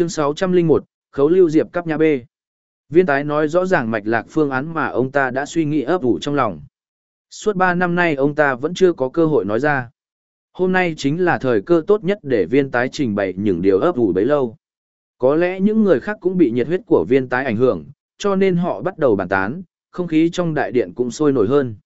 Chương 601, Khấu Lưu Diệp cắp nhà B. Viên tái nói rõ ràng mạch lạc phương án mà ông ta đã suy nghĩ ấp ủ trong lòng. Suốt 3 năm nay ông ta vẫn chưa có cơ hội nói ra. Hôm nay chính là thời cơ tốt nhất để viên tái trình bày những điều ấp ủ bấy lâu. Có lẽ những người khác cũng bị nhiệt huyết của viên tái ảnh hưởng, cho nên họ bắt đầu bàn tán, không khí trong đại điện cũng sôi nổi hơn.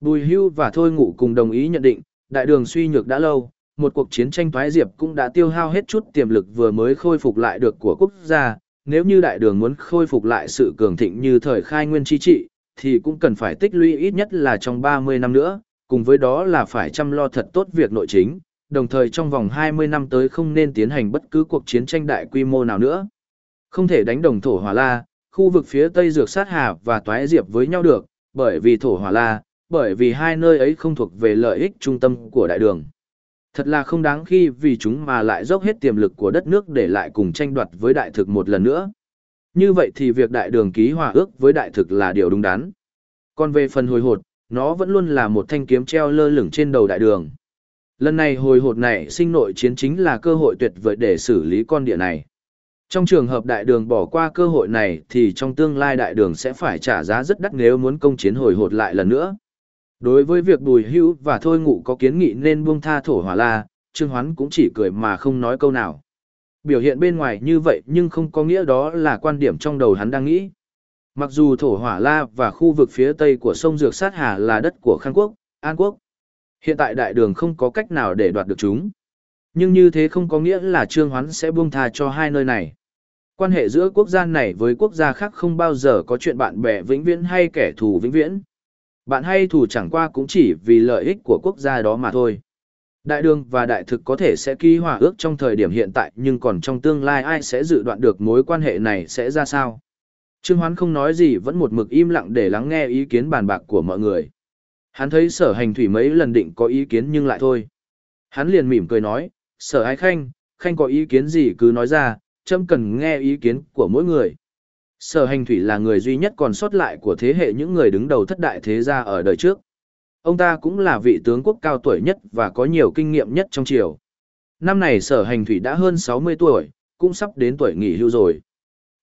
Bùi hưu và Thôi Ngủ cùng đồng ý nhận định, đại đường suy nhược đã lâu, một cuộc chiến tranh thoái diệp cũng đã tiêu hao hết chút tiềm lực vừa mới khôi phục lại được của quốc gia. Nếu như đại đường muốn khôi phục lại sự cường thịnh như thời khai nguyên chi trị, thì cũng cần phải tích lũy ít nhất là trong 30 năm nữa, cùng với đó là phải chăm lo thật tốt việc nội chính, đồng thời trong vòng 20 năm tới không nên tiến hành bất cứ cuộc chiến tranh đại quy mô nào nữa. Không thể đánh đồng thổ hỏa la, khu vực phía tây dược sát hà và toái diệp với nhau được, bởi vì thổ hỏa la, bởi vì hai nơi ấy không thuộc về lợi ích trung tâm của đại đường. Thật là không đáng khi vì chúng mà lại dốc hết tiềm lực của đất nước để lại cùng tranh đoạt với đại thực một lần nữa. Như vậy thì việc đại đường ký hòa ước với đại thực là điều đúng đắn. Còn về phần hồi hột, nó vẫn luôn là một thanh kiếm treo lơ lửng trên đầu đại đường. Lần này hồi hột này sinh nội chiến chính là cơ hội tuyệt vời để xử lý con địa này. Trong trường hợp đại đường bỏ qua cơ hội này thì trong tương lai đại đường sẽ phải trả giá rất đắt nếu muốn công chiến hồi hột lại lần nữa. Đối với việc bùi hữu và thôi ngụ có kiến nghị nên buông tha thổ hỏa la, Trương Hoán cũng chỉ cười mà không nói câu nào. Biểu hiện bên ngoài như vậy nhưng không có nghĩa đó là quan điểm trong đầu hắn đang nghĩ. Mặc dù thổ hỏa la và khu vực phía tây của sông Dược Sát Hà là đất của Khang Quốc, An Quốc. Hiện tại đại đường không có cách nào để đoạt được chúng. Nhưng như thế không có nghĩa là Trương Hoán sẽ buông tha cho hai nơi này. Quan hệ giữa quốc gia này với quốc gia khác không bao giờ có chuyện bạn bè vĩnh viễn hay kẻ thù vĩnh viễn. Bạn hay thù chẳng qua cũng chỉ vì lợi ích của quốc gia đó mà thôi. Đại đường và đại thực có thể sẽ ký hòa ước trong thời điểm hiện tại nhưng còn trong tương lai ai sẽ dự đoán được mối quan hệ này sẽ ra sao. Trương Hoán không nói gì vẫn một mực im lặng để lắng nghe ý kiến bàn bạc của mọi người. Hắn thấy sở hành thủy mấy lần định có ý kiến nhưng lại thôi. Hắn liền mỉm cười nói, sở ái khanh, khanh có ý kiến gì cứ nói ra, châm cần nghe ý kiến của mỗi người. Sở hành thủy là người duy nhất còn sót lại của thế hệ những người đứng đầu thất đại thế gia ở đời trước. Ông ta cũng là vị tướng quốc cao tuổi nhất và có nhiều kinh nghiệm nhất trong triều. Năm này sở hành thủy đã hơn 60 tuổi, cũng sắp đến tuổi nghỉ hưu rồi.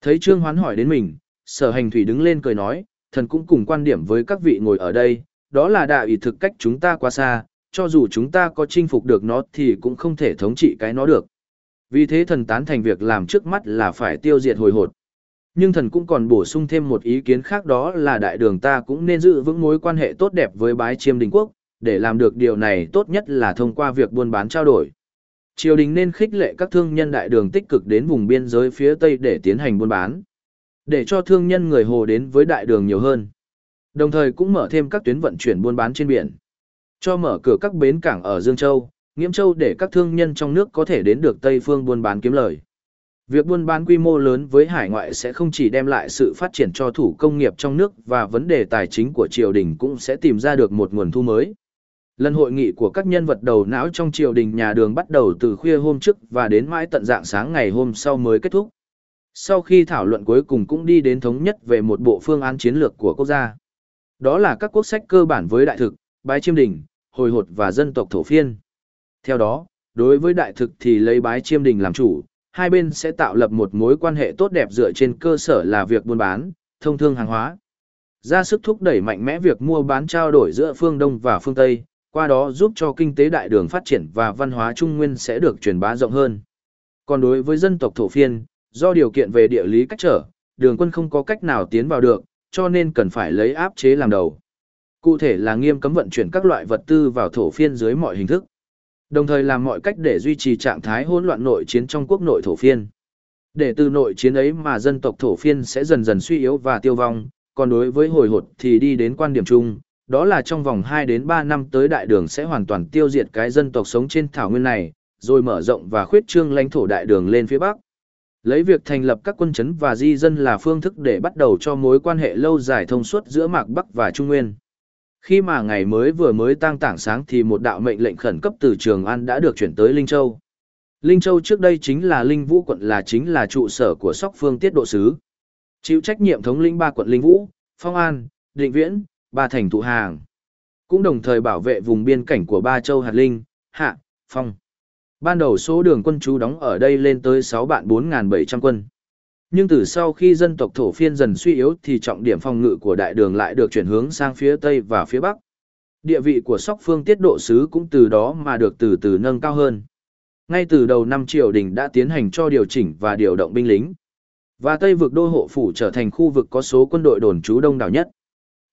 Thấy Trương Hoán hỏi đến mình, sở hành thủy đứng lên cười nói, thần cũng cùng quan điểm với các vị ngồi ở đây, đó là đạo ý thực cách chúng ta quá xa, cho dù chúng ta có chinh phục được nó thì cũng không thể thống trị cái nó được. Vì thế thần tán thành việc làm trước mắt là phải tiêu diệt hồi hột. Nhưng thần cũng còn bổ sung thêm một ý kiến khác đó là đại đường ta cũng nên giữ vững mối quan hệ tốt đẹp với bái chiêm đình quốc, để làm được điều này tốt nhất là thông qua việc buôn bán trao đổi. Triều đình nên khích lệ các thương nhân đại đường tích cực đến vùng biên giới phía Tây để tiến hành buôn bán. Để cho thương nhân người Hồ đến với đại đường nhiều hơn. Đồng thời cũng mở thêm các tuyến vận chuyển buôn bán trên biển. Cho mở cửa các bến cảng ở Dương Châu, Nghiễm Châu để các thương nhân trong nước có thể đến được Tây phương buôn bán kiếm lời. Việc buôn bán quy mô lớn với hải ngoại sẽ không chỉ đem lại sự phát triển cho thủ công nghiệp trong nước và vấn đề tài chính của triều đình cũng sẽ tìm ra được một nguồn thu mới. Lần hội nghị của các nhân vật đầu não trong triều đình nhà đường bắt đầu từ khuya hôm trước và đến mãi tận dạng sáng ngày hôm sau mới kết thúc. Sau khi thảo luận cuối cùng cũng đi đến thống nhất về một bộ phương án chiến lược của quốc gia. Đó là các quốc sách cơ bản với đại thực, bái chiêm đình, hồi hột và dân tộc thổ phiên. Theo đó, đối với đại thực thì lấy bái chiêm đình làm chủ, hai bên sẽ tạo lập một mối quan hệ tốt đẹp dựa trên cơ sở là việc buôn bán, thông thương hàng hóa. Ra sức thúc đẩy mạnh mẽ việc mua bán trao đổi giữa phương Đông và phương Tây, qua đó giúp cho kinh tế đại đường phát triển và văn hóa Trung Nguyên sẽ được truyền bá rộng hơn. Còn đối với dân tộc thổ phiên, do điều kiện về địa lý cách trở, đường quân không có cách nào tiến vào được, cho nên cần phải lấy áp chế làm đầu. Cụ thể là nghiêm cấm vận chuyển các loại vật tư vào thổ phiên dưới mọi hình thức. Đồng thời làm mọi cách để duy trì trạng thái hỗn loạn nội chiến trong quốc nội thổ phiên. Để từ nội chiến ấy mà dân tộc thổ phiên sẽ dần dần suy yếu và tiêu vong, còn đối với hồi hột thì đi đến quan điểm chung, đó là trong vòng 2 đến 3 năm tới đại đường sẽ hoàn toàn tiêu diệt cái dân tộc sống trên thảo nguyên này, rồi mở rộng và khuyết trương lãnh thổ đại đường lên phía bắc. Lấy việc thành lập các quân chấn và di dân là phương thức để bắt đầu cho mối quan hệ lâu dài thông suốt giữa Mạc Bắc và Trung Nguyên. Khi mà ngày mới vừa mới tăng tảng sáng thì một đạo mệnh lệnh khẩn cấp từ Trường An đã được chuyển tới Linh Châu. Linh Châu trước đây chính là Linh Vũ quận là chính là trụ sở của Sóc Phương Tiết Độ Sứ. Chịu trách nhiệm thống lĩnh ba quận Linh Vũ, Phong An, Định Viễn, ba thành thụ hàng. Cũng đồng thời bảo vệ vùng biên cảnh của ba châu hạt Linh, Hạ, Phong. Ban đầu số đường quân chú đóng ở đây lên tới 6 bạn 4.700 quân. Nhưng từ sau khi dân tộc thổ phiên dần suy yếu thì trọng điểm phòng ngự của đại đường lại được chuyển hướng sang phía Tây và phía Bắc. Địa vị của sóc phương tiết độ sứ cũng từ đó mà được từ từ nâng cao hơn. Ngay từ đầu năm triều đình đã tiến hành cho điều chỉnh và điều động binh lính. Và Tây vực đô hộ phủ trở thành khu vực có số quân đội đồn trú đông đảo nhất.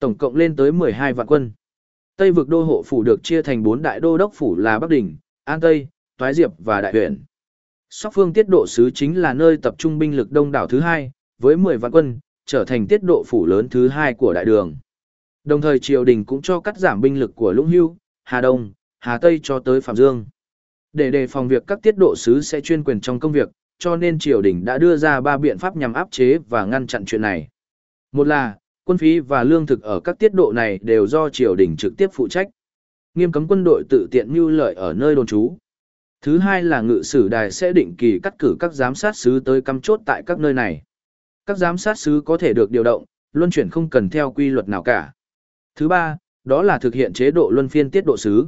Tổng cộng lên tới 12 vạn quân. Tây vực đô hộ phủ được chia thành 4 đại đô đốc phủ là Bắc Đình, An Tây, Toái Diệp và Đại huyện. Sóc phương tiết độ sứ chính là nơi tập trung binh lực đông đảo thứ hai, với 10 vạn quân, trở thành tiết độ phủ lớn thứ hai của đại đường. Đồng thời triều đình cũng cho cắt giảm binh lực của Lũng Hưu, Hà Đông, Hà Tây cho tới Phạm Dương. Để đề phòng việc các tiết độ sứ sẽ chuyên quyền trong công việc, cho nên triều đình đã đưa ra ba biện pháp nhằm áp chế và ngăn chặn chuyện này. Một là, quân phí và lương thực ở các tiết độ này đều do triều đình trực tiếp phụ trách. Nghiêm cấm quân đội tự tiện mưu lợi ở nơi đồn trú. Thứ hai là ngự sử đài sẽ định kỳ cắt cử các giám sát sứ tới cắm chốt tại các nơi này. Các giám sát sứ có thể được điều động, luân chuyển không cần theo quy luật nào cả. Thứ ba, đó là thực hiện chế độ luân phiên tiết độ sứ.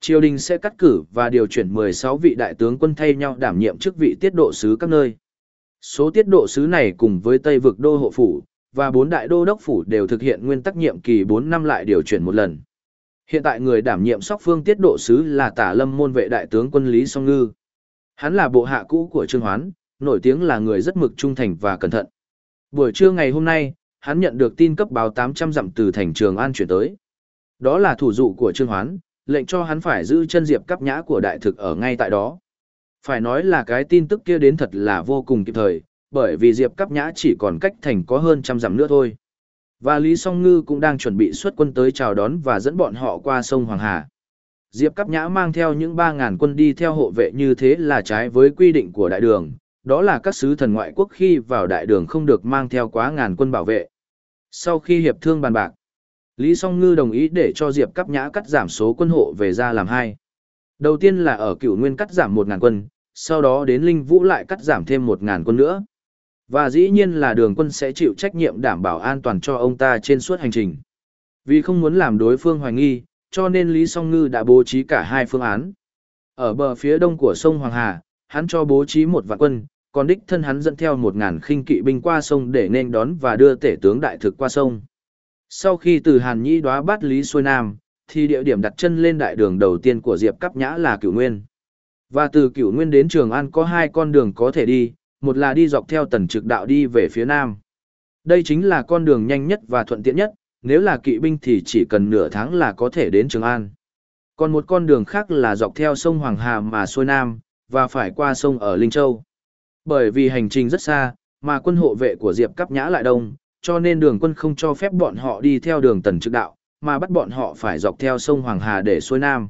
Triều đình sẽ cắt cử và điều chuyển 16 vị đại tướng quân thay nhau đảm nhiệm chức vị tiết độ sứ các nơi. Số tiết độ sứ này cùng với Tây vực đô hộ phủ và bốn đại đô đốc phủ đều thực hiện nguyên tắc nhiệm kỳ 4 năm lại điều chuyển một lần. Hiện tại người đảm nhiệm sóc phương tiết độ sứ là tả lâm môn vệ đại tướng quân Lý Song Ngư. Hắn là bộ hạ cũ của Trương Hoán, nổi tiếng là người rất mực trung thành và cẩn thận. Buổi trưa ngày hôm nay, hắn nhận được tin cấp báo 800 dặm từ thành Trường An chuyển tới. Đó là thủ dụ của Trương Hoán, lệnh cho hắn phải giữ chân diệp cắp nhã của đại thực ở ngay tại đó. Phải nói là cái tin tức kia đến thật là vô cùng kịp thời, bởi vì diệp cắp nhã chỉ còn cách thành có hơn trăm dặm nữa thôi. Và Lý Song Ngư cũng đang chuẩn bị xuất quân tới chào đón và dẫn bọn họ qua sông Hoàng Hà. Diệp Cáp Nhã mang theo những 3.000 quân đi theo hộ vệ như thế là trái với quy định của đại đường, đó là các sứ thần ngoại quốc khi vào đại đường không được mang theo quá ngàn quân bảo vệ. Sau khi hiệp thương bàn bạc, Lý Song Ngư đồng ý để cho Diệp Cáp Nhã cắt giảm số quân hộ về ra làm hai. Đầu tiên là ở cửu nguyên cắt giảm 1.000 quân, sau đó đến Linh Vũ lại cắt giảm thêm 1.000 quân nữa. Và dĩ nhiên là đường quân sẽ chịu trách nhiệm đảm bảo an toàn cho ông ta trên suốt hành trình. Vì không muốn làm đối phương hoài nghi, cho nên Lý Song Ngư đã bố trí cả hai phương án. Ở bờ phía đông của sông Hoàng Hà, hắn cho bố trí một vạn quân, còn đích thân hắn dẫn theo một ngàn khinh kỵ binh qua sông để nên đón và đưa tể tướng đại thực qua sông. Sau khi từ Hàn Nhĩ đoá bắt Lý xuôi Nam, thì địa điểm đặt chân lên đại đường đầu tiên của Diệp Cáp Nhã là Cửu Nguyên. Và từ Cửu Nguyên đến Trường An có hai con đường có thể đi, một là đi dọc theo tần trực đạo đi về phía nam. Đây chính là con đường nhanh nhất và thuận tiện nhất, nếu là kỵ binh thì chỉ cần nửa tháng là có thể đến Trường An. Còn một con đường khác là dọc theo sông Hoàng Hà mà xuôi nam, và phải qua sông ở Linh Châu. Bởi vì hành trình rất xa, mà quân hộ vệ của Diệp Cáp Nhã lại đông, cho nên đường quân không cho phép bọn họ đi theo đường tần trực đạo, mà bắt bọn họ phải dọc theo sông Hoàng Hà để xuôi nam.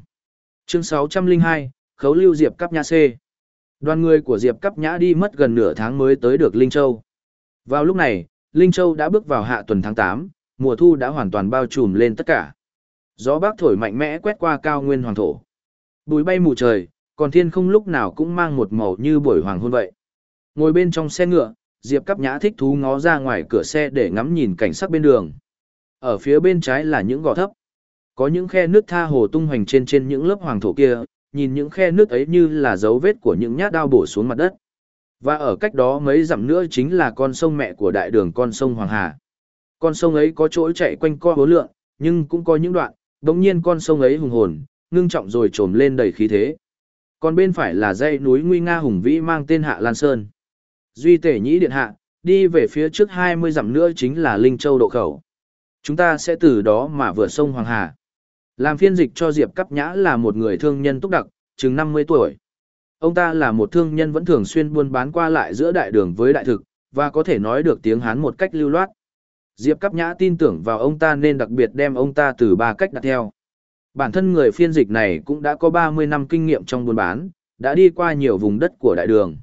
Chương 602, Khấu lưu Diệp Cáp Nhã C. Đoàn người của Diệp Cắp Nhã đi mất gần nửa tháng mới tới được Linh Châu. Vào lúc này, Linh Châu đã bước vào hạ tuần tháng 8, mùa thu đã hoàn toàn bao trùm lên tất cả. Gió bắc thổi mạnh mẽ quét qua cao nguyên hoàng thổ. Bùi bay mù trời, còn thiên không lúc nào cũng mang một màu như buổi hoàng hôn vậy. Ngồi bên trong xe ngựa, Diệp Cắp Nhã thích thú ngó ra ngoài cửa xe để ngắm nhìn cảnh sắc bên đường. Ở phía bên trái là những gò thấp. Có những khe nước tha hồ tung hoành trên trên những lớp hoàng thổ kia, nhìn những khe nước ấy như là dấu vết của những nhát đao bổ xuống mặt đất. Và ở cách đó mấy dặm nữa chính là con sông mẹ của đại đường con sông Hoàng Hà. Con sông ấy có chỗ chạy quanh co hố lượng, nhưng cũng có những đoạn, đồng nhiên con sông ấy hùng hồn, ngưng trọng rồi trồm lên đầy khí thế. Còn bên phải là dãy núi nguy nga hùng vĩ mang tên Hạ Lan Sơn. Duy tể nhĩ điện hạ, đi về phía trước 20 dặm nữa chính là Linh Châu độ khẩu. Chúng ta sẽ từ đó mà vượt sông Hoàng Hà. Làm phiên dịch cho Diệp Cắp Nhã là một người thương nhân túc đặc, chừng 50 tuổi. Ông ta là một thương nhân vẫn thường xuyên buôn bán qua lại giữa đại đường với đại thực, và có thể nói được tiếng Hán một cách lưu loát. Diệp Cắp Nhã tin tưởng vào ông ta nên đặc biệt đem ông ta từ ba cách đặt theo. Bản thân người phiên dịch này cũng đã có 30 năm kinh nghiệm trong buôn bán, đã đi qua nhiều vùng đất của đại đường.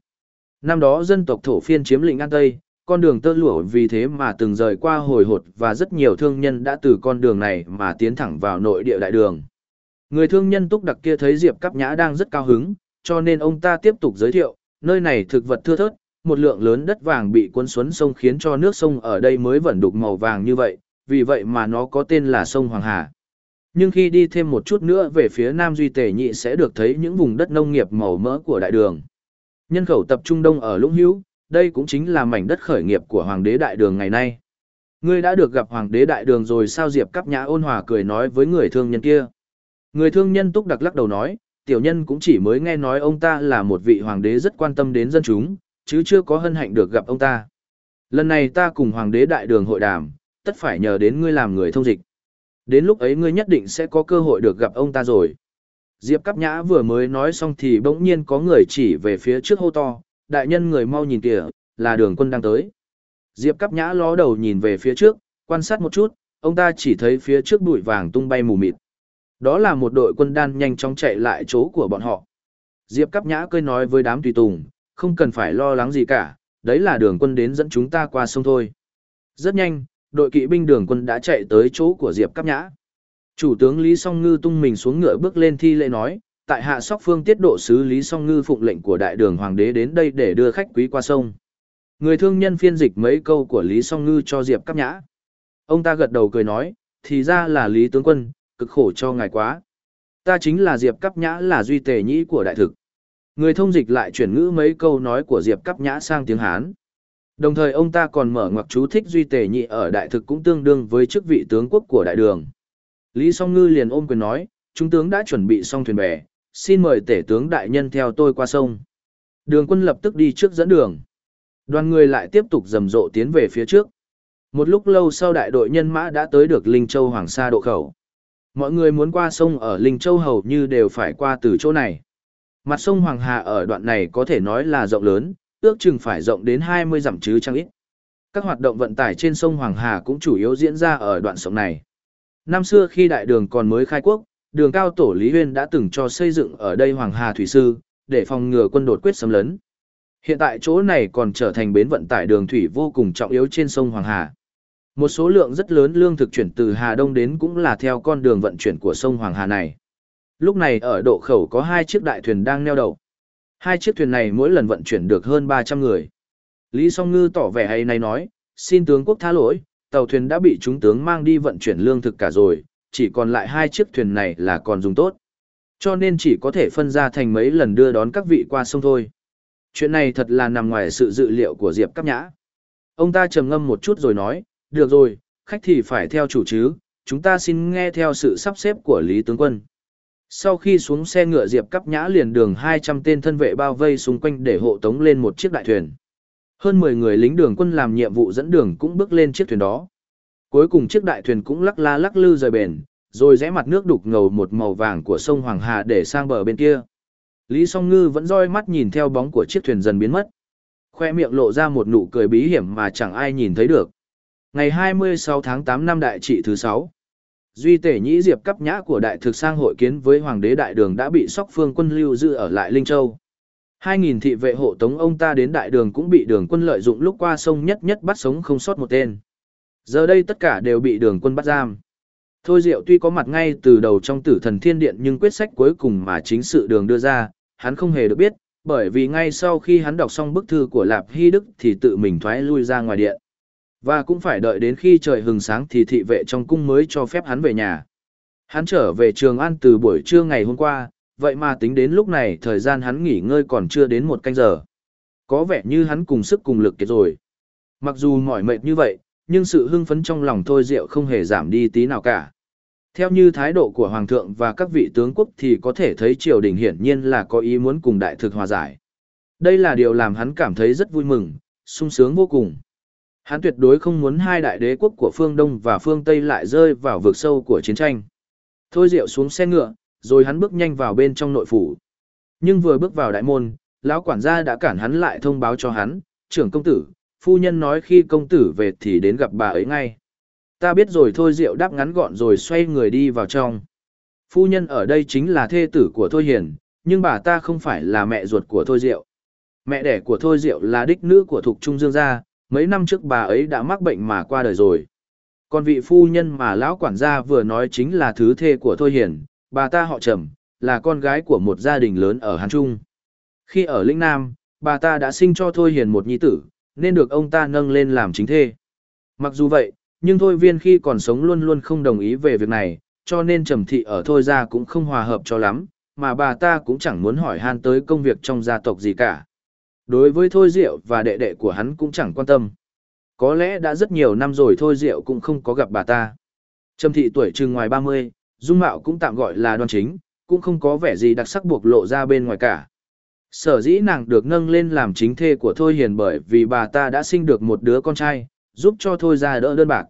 Năm đó dân tộc thổ phiên chiếm lĩnh An Tây, con đường tơ lụa vì thế mà từng rời qua hồi hột và rất nhiều thương nhân đã từ con đường này mà tiến thẳng vào nội địa đại đường. Người thương nhân túc đặc kia thấy Diệp Cáp Nhã đang rất cao hứng, cho nên ông ta tiếp tục giới thiệu, nơi này thực vật thưa thớt, một lượng lớn đất vàng bị cuốn xuống sông khiến cho nước sông ở đây mới vẫn đục màu vàng như vậy, vì vậy mà nó có tên là sông Hoàng Hà. Nhưng khi đi thêm một chút nữa về phía Nam Duy Tề Nhị sẽ được thấy những vùng đất nông nghiệp màu mỡ của đại đường. Nhân khẩu tập trung đông ở Lũng Hữu, đây cũng chính là mảnh đất khởi nghiệp của Hoàng đế Đại Đường ngày nay. Ngươi đã được gặp Hoàng đế Đại Đường rồi sao Diệp Cáp Nhã ôn hòa cười nói với người thương nhân kia. Người thương nhân túc đặc lắc đầu nói, tiểu nhân cũng chỉ mới nghe nói ông ta là một vị hoàng đế rất quan tâm đến dân chúng, chứ chưa có hân hạnh được gặp ông ta. Lần này ta cùng hoàng đế đại đường hội đàm, tất phải nhờ đến ngươi làm người thông dịch. Đến lúc ấy ngươi nhất định sẽ có cơ hội được gặp ông ta rồi. Diệp Cáp Nhã vừa mới nói xong thì bỗng nhiên có người chỉ về phía trước hô to, đại nhân người mau nhìn kìa, là đường quân đang tới. Diệp Cáp Nhã ló đầu nhìn về phía trước, quan sát một chút, ông ta chỉ thấy phía trước bụi vàng tung bay mù mịt. Đó là một đội quân đan nhanh chóng chạy lại chỗ của bọn họ. Diệp Cáp Nhã cười nói với đám tùy tùng, không cần phải lo lắng gì cả, đấy là đường quân đến dẫn chúng ta qua sông thôi. Rất nhanh, đội kỵ binh đường quân đã chạy tới chỗ của Diệp Cáp Nhã. Chủ tướng Lý Song Ngư tung mình xuống ngựa bước lên thi lễ nói, tại hạ sóc phương tiết độ sứ Lý Song Ngư phụng lệnh của đại đường hoàng đế đến đây để đưa khách quý qua sông. Người thương nhân phiên dịch mấy câu của Lý Song Ngư cho Diệp Cáp Nhã. Ông ta gật đầu cười nói, thì ra là Lý tướng quân, cực khổ cho ngài quá. Ta chính là Diệp Cáp Nhã là duy tề nhĩ của đại thực. Người thông dịch lại chuyển ngữ mấy câu nói của Diệp Cáp Nhã sang tiếng Hán. Đồng thời ông ta còn mở ngoặc chú thích duy tề nhị ở đại thực cũng tương đương với chức vị tướng quốc của đại đường. Lý Song Ngư liền ôm quyền nói, chúng tướng đã chuẩn bị xong thuyền bè, xin mời tể tướng đại nhân theo tôi qua sông. Đường quân lập tức đi trước dẫn đường. Đoàn người lại tiếp tục rầm rộ tiến về phía trước. Một lúc lâu sau đại đội nhân mã đã tới được Linh Châu Hoàng Sa độ khẩu. Mọi người muốn qua sông ở Linh Châu hầu như đều phải qua từ chỗ này. Mặt sông Hoàng Hà ở đoạn này có thể nói là rộng lớn, ước chừng phải rộng đến 20 dặm chứ chẳng ít. Các hoạt động vận tải trên sông Hoàng Hà cũng chủ yếu diễn ra ở đoạn sông này. Năm xưa khi đại đường còn mới khai quốc, đường cao tổ Lý Huyên đã từng cho xây dựng ở đây Hoàng Hà Thủy Sư, để phòng ngừa quân đột quyết xâm lấn. Hiện tại chỗ này còn trở thành bến vận tải đường thủy vô cùng trọng yếu trên sông Hoàng Hà. Một số lượng rất lớn lương thực chuyển từ Hà Đông đến cũng là theo con đường vận chuyển của sông Hoàng Hà này. Lúc này ở độ khẩu có hai chiếc đại thuyền đang neo đậu. Hai chiếc thuyền này mỗi lần vận chuyển được hơn 300 người. Lý Song Ngư tỏ vẻ hay này nói, xin tướng quốc tha lỗi, tàu thuyền đã bị chúng tướng mang đi vận chuyển lương thực cả rồi, chỉ còn lại hai chiếc thuyền này là còn dùng tốt. Cho nên chỉ có thể phân ra thành mấy lần đưa đón các vị qua sông thôi. Chuyện này thật là nằm ngoài sự dự liệu của Diệp Cáp Nhã. Ông ta trầm ngâm một chút rồi nói, được rồi, khách thì phải theo chủ chứ, chúng ta xin nghe theo sự sắp xếp của Lý Tướng Quân. Sau khi xuống xe ngựa Diệp Cáp Nhã liền đường 200 tên thân vệ bao vây xung quanh để hộ tống lên một chiếc đại thuyền. Hơn 10 người lính đường quân làm nhiệm vụ dẫn đường cũng bước lên chiếc thuyền đó. Cuối cùng chiếc đại thuyền cũng lắc la lắc lư rời bền, rồi rẽ mặt nước đục ngầu một màu vàng của sông Hoàng Hà để sang bờ bên kia. Lý Song Ngư vẫn roi mắt nhìn theo bóng của chiếc thuyền dần biến mất. Khoe miệng lộ ra một nụ cười bí hiểm mà chẳng ai nhìn thấy được. Ngày 26 tháng 8 năm đại trị thứ 6, Duy Tể Nhĩ Diệp cấp nhã của đại thực sang hội kiến với Hoàng đế Đại Đường đã bị sóc phương quân lưu giữ ở lại Linh Châu. 2.000 thị vệ hộ tống ông ta đến Đại Đường cũng bị đường quân lợi dụng lúc qua sông nhất nhất bắt sống không sót một tên. Giờ đây tất cả đều bị đường quân bắt giam. Thôi Diệu tuy có mặt ngay từ đầu trong tử thần thiên điện nhưng quyết sách cuối cùng mà chính sự đường đưa ra, hắn không hề được biết, bởi vì ngay sau khi hắn đọc xong bức thư của Lạp Hy Đức thì tự mình thoái lui ra ngoài điện. Và cũng phải đợi đến khi trời hừng sáng thì thị vệ trong cung mới cho phép hắn về nhà. Hắn trở về Trường ăn từ buổi trưa ngày hôm qua, vậy mà tính đến lúc này thời gian hắn nghỉ ngơi còn chưa đến một canh giờ. Có vẻ như hắn cùng sức cùng lực kiệt rồi. Mặc dù mỏi mệt như vậy, nhưng sự hưng phấn trong lòng Thôi Diệu không hề giảm đi tí nào cả. Theo như thái độ của Hoàng thượng và các vị tướng quốc thì có thể thấy triều đình hiển nhiên là có ý muốn cùng đại thực hòa giải. Đây là điều làm hắn cảm thấy rất vui mừng, sung sướng vô cùng. Hắn tuyệt đối không muốn hai đại đế quốc của phương Đông và phương Tây lại rơi vào vực sâu của chiến tranh. Thôi Diệu xuống xe ngựa, rồi hắn bước nhanh vào bên trong nội phủ. Nhưng vừa bước vào đại môn, lão quản gia đã cản hắn lại thông báo cho hắn, trưởng công tử, phu nhân nói khi công tử về thì đến gặp bà ấy ngay. Ta biết rồi thôi Diệu đáp ngắn gọn rồi xoay người đi vào trong. Phu nhân ở đây chính là thê tử của Thôi Hiền, nhưng bà ta không phải là mẹ ruột của Thôi Diệu. Mẹ đẻ của Thôi Diệu là đích nữ của Thục Trung Dương Gia, mấy năm trước bà ấy đã mắc bệnh mà qua đời rồi. Còn vị phu nhân mà lão quản gia vừa nói chính là thứ thê của Thôi Hiền, bà ta họ Trầm, là con gái của một gia đình lớn ở Hàn Trung. Khi ở Linh Nam, bà ta đã sinh cho Thôi Hiền một nhi tử, nên được ông ta nâng lên làm chính thê. Mặc dù vậy, nhưng Thôi Viên khi còn sống luôn luôn không đồng ý về việc này, cho nên Trầm Thị ở thôi gia cũng không hòa hợp cho lắm, mà bà ta cũng chẳng muốn hỏi han tới công việc trong gia tộc gì cả. Đối với Thôi Diệu và đệ đệ của hắn cũng chẳng quan tâm. Có lẽ đã rất nhiều năm rồi Thôi Diệu cũng không có gặp bà ta. Trầm Thị tuổi trừng ngoài 30, dung mạo cũng tạm gọi là đoan chính, cũng không có vẻ gì đặc sắc buộc lộ ra bên ngoài cả. Sở dĩ nàng được nâng lên làm chính thê của Thôi Hiền bởi vì bà ta đã sinh được một đứa con trai, giúp cho Thôi ra đỡ đơn bạc.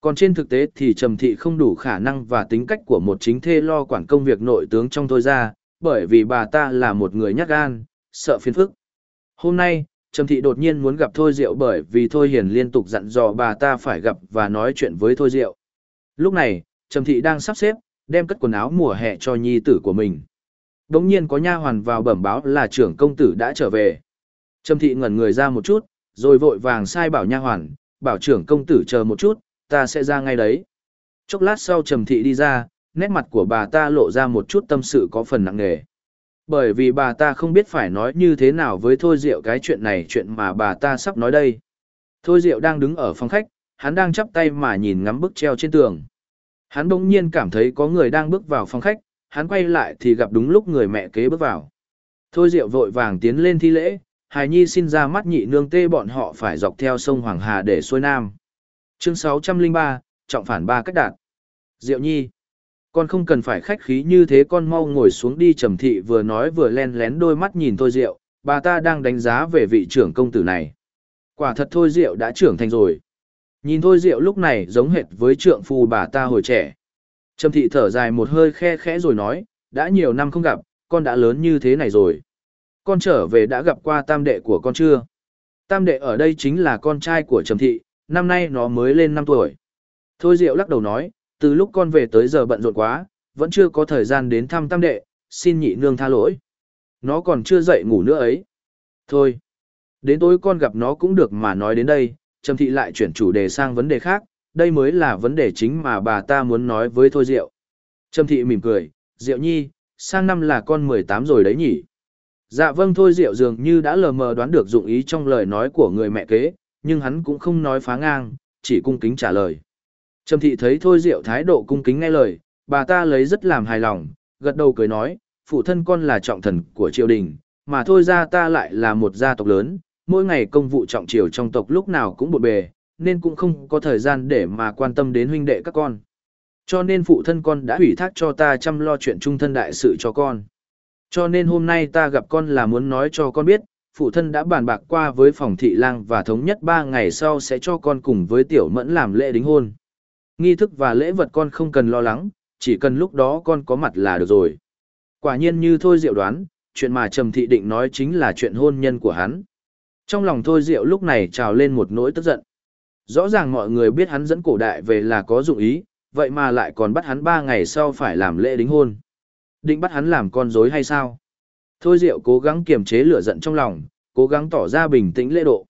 Còn trên thực tế thì Trầm Thị không đủ khả năng và tính cách của một chính thê lo quản công việc nội tướng trong Thôi ra, bởi vì bà ta là một người nhát gan, sợ phiền phức. Hôm nay, Trầm Thị đột nhiên muốn gặp Thôi Diệu bởi vì Thôi Hiền liên tục dặn dò bà ta phải gặp và nói chuyện với Thôi Diệu. Lúc này, Trầm Thị đang sắp xếp, đem cất quần áo mùa hè cho nhi tử của mình. Đống nhiên có nha hoàn vào bẩm báo là trưởng công tử đã trở về. Trầm Thị ngẩn người ra một chút, rồi vội vàng sai bảo nha hoàn, bảo trưởng công tử chờ một chút, ta sẽ ra ngay đấy. Chốc lát sau Trầm Thị đi ra, nét mặt của bà ta lộ ra một chút tâm sự có phần nặng nề. Bởi vì bà ta không biết phải nói như thế nào với Thôi Diệu cái chuyện này chuyện mà bà ta sắp nói đây. Thôi Diệu đang đứng ở phòng khách, hắn đang chắp tay mà nhìn ngắm bức treo trên tường. Hắn bỗng nhiên cảm thấy có người đang bước vào phòng khách, hắn quay lại thì gặp đúng lúc người mẹ kế bước vào. Thôi Diệu vội vàng tiến lên thi lễ, Hài Nhi xin ra mắt nhị nương tê bọn họ phải dọc theo sông Hoàng Hà để xuôi nam. Chương 603, trọng phản ba cách đạt. Diệu Nhi, con không cần phải khách khí như thế con mau ngồi xuống đi trầm thị vừa nói vừa len lén đôi mắt nhìn Thôi Diệu, bà ta đang đánh giá về vị trưởng công tử này. Quả thật Thôi Diệu đã trưởng thành rồi. Nhìn Thôi Diệu lúc này giống hệt với trượng phu bà ta hồi trẻ. Trầm thị thở dài một hơi khe khẽ rồi nói, đã nhiều năm không gặp, con đã lớn như thế này rồi. Con trở về đã gặp qua tam đệ của con chưa? Tam đệ ở đây chính là con trai của Trầm thị, năm nay nó mới lên 5 tuổi. Thôi Diệu lắc đầu nói, từ lúc con về tới giờ bận rộn quá, vẫn chưa có thời gian đến thăm tam đệ, xin nhị nương tha lỗi. Nó còn chưa dậy ngủ nữa ấy. Thôi, đến tối con gặp nó cũng được mà nói đến đây, Trầm thị lại chuyển chủ đề sang vấn đề khác, đây mới là vấn đề chính mà bà ta muốn nói với Thôi Diệu. Trâm thị mỉm cười, Diệu nhi, sang năm là con 18 rồi đấy nhỉ. Dạ vâng thôi Diệu dường như đã lờ mờ đoán được dụng ý trong lời nói của người mẹ kế, nhưng hắn cũng không nói phá ngang, chỉ cung kính trả lời. Trâm thị thấy thôi Diệu thái độ cung kính nghe lời, bà ta lấy rất làm hài lòng, gật đầu cười nói, phụ thân con là trọng thần của triều đình, mà thôi ra ta lại là một gia tộc lớn, mỗi ngày công vụ trọng triều trong tộc lúc nào cũng bộn bề, nên cũng không có thời gian để mà quan tâm đến huynh đệ các con. Cho nên phụ thân con đã ủy thác cho ta chăm lo chuyện trung thân đại sự cho con. Cho nên hôm nay ta gặp con là muốn nói cho con biết, phụ thân đã bàn bạc qua với phòng thị lang và thống nhất ba ngày sau sẽ cho con cùng với tiểu mẫn làm lễ đính hôn. Nghi thức và lễ vật con không cần lo lắng, chỉ cần lúc đó con có mặt là được rồi. Quả nhiên như thôi diệu đoán, chuyện mà Trầm Thị Định nói chính là chuyện hôn nhân của hắn. Trong lòng thôi diệu lúc này trào lên một nỗi tức giận. Rõ ràng mọi người biết hắn dẫn cổ đại về là có dụng ý, vậy mà lại còn bắt hắn ba ngày sau phải làm lễ đính hôn. Định bắt hắn làm con dối hay sao? Thôi Diệu cố gắng kiềm chế lửa giận trong lòng, cố gắng tỏ ra bình tĩnh lễ độ.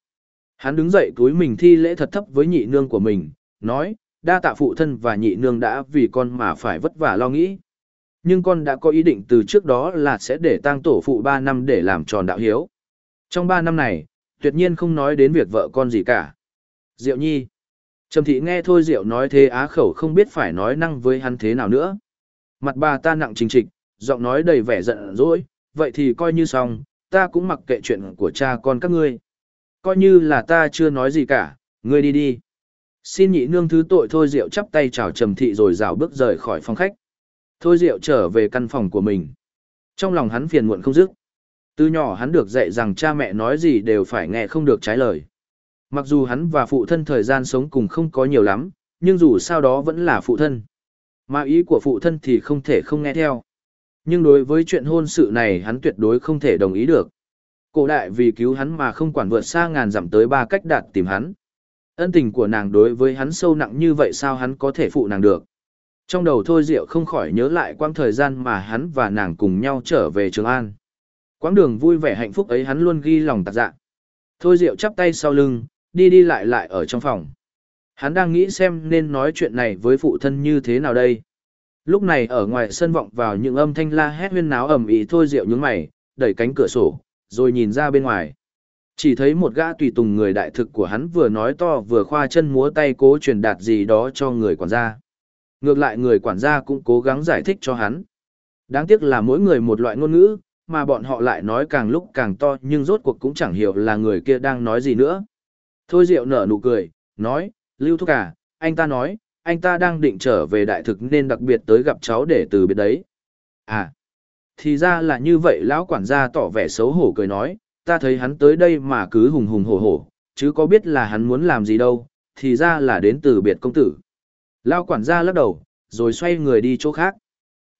Hắn đứng dậy túi mình thi lễ thật thấp với nhị nương của mình, nói, đa tạ phụ thân và nhị nương đã vì con mà phải vất vả lo nghĩ. Nhưng con đã có ý định từ trước đó là sẽ để tang tổ phụ 3 năm để làm tròn đạo hiếu. Trong 3 năm này, tuyệt nhiên không nói đến việc vợ con gì cả. Diệu nhi. Trầm thị nghe thôi Diệu nói thế á khẩu không biết phải nói năng với hắn thế nào nữa. Mặt bà ta nặng trình trịch, giọng nói đầy vẻ giận dỗi, vậy thì coi như xong, ta cũng mặc kệ chuyện của cha con các ngươi. Coi như là ta chưa nói gì cả, ngươi đi đi. Xin nhị nương thứ tội thôi Diệu chắp tay chào Trầm thị rồi rào bước rời khỏi phòng khách. Thôi Diệu trở về căn phòng của mình. Trong lòng hắn phiền muộn không dứt. Từ nhỏ hắn được dạy rằng cha mẹ nói gì đều phải nghe không được trái lời. Mặc dù hắn và phụ thân thời gian sống cùng không có nhiều lắm, nhưng dù sao đó vẫn là phụ thân. Mà ý của phụ thân thì không thể không nghe theo. Nhưng đối với chuyện hôn sự này hắn tuyệt đối không thể đồng ý được. Cổ đại vì cứu hắn mà không quản vượt xa ngàn dặm tới ba cách đạt tìm hắn. Ân tình của nàng đối với hắn sâu nặng như vậy sao hắn có thể phụ nàng được. Trong đầu thôi Diệu không khỏi nhớ lại quãng thời gian mà hắn và nàng cùng nhau trở về Trường An. Quãng đường vui vẻ hạnh phúc ấy hắn luôn ghi lòng tạc dạ. Thôi Diệu chắp tay sau lưng, đi đi lại lại ở trong phòng. Hắn đang nghĩ xem nên nói chuyện này với phụ thân như thế nào đây. Lúc này ở ngoài sân vọng vào những âm thanh la hét huyên náo ầm ĩ thôi rượu nhướng mày, đẩy cánh cửa sổ, rồi nhìn ra bên ngoài. Chỉ thấy một gã tùy tùng người đại thực của hắn vừa nói to vừa khoa chân múa tay cố truyền đạt gì đó cho người quản gia. Ngược lại người quản gia cũng cố gắng giải thích cho hắn. Đáng tiếc là mỗi người một loại ngôn ngữ, mà bọn họ lại nói càng lúc càng to nhưng rốt cuộc cũng chẳng hiểu là người kia đang nói gì nữa. Thôi Diệu nở nụ cười, nói, Lưu Thúc à, anh ta nói, anh ta đang định trở về đại thực nên đặc biệt tới gặp cháu để từ biệt đấy. À, thì ra là như vậy lão quản gia tỏ vẻ xấu hổ cười nói, ta thấy hắn tới đây mà cứ hùng hùng hổ hổ, chứ có biết là hắn muốn làm gì đâu, thì ra là đến từ biệt công tử. Lão quản gia lắc đầu, rồi xoay người đi chỗ khác.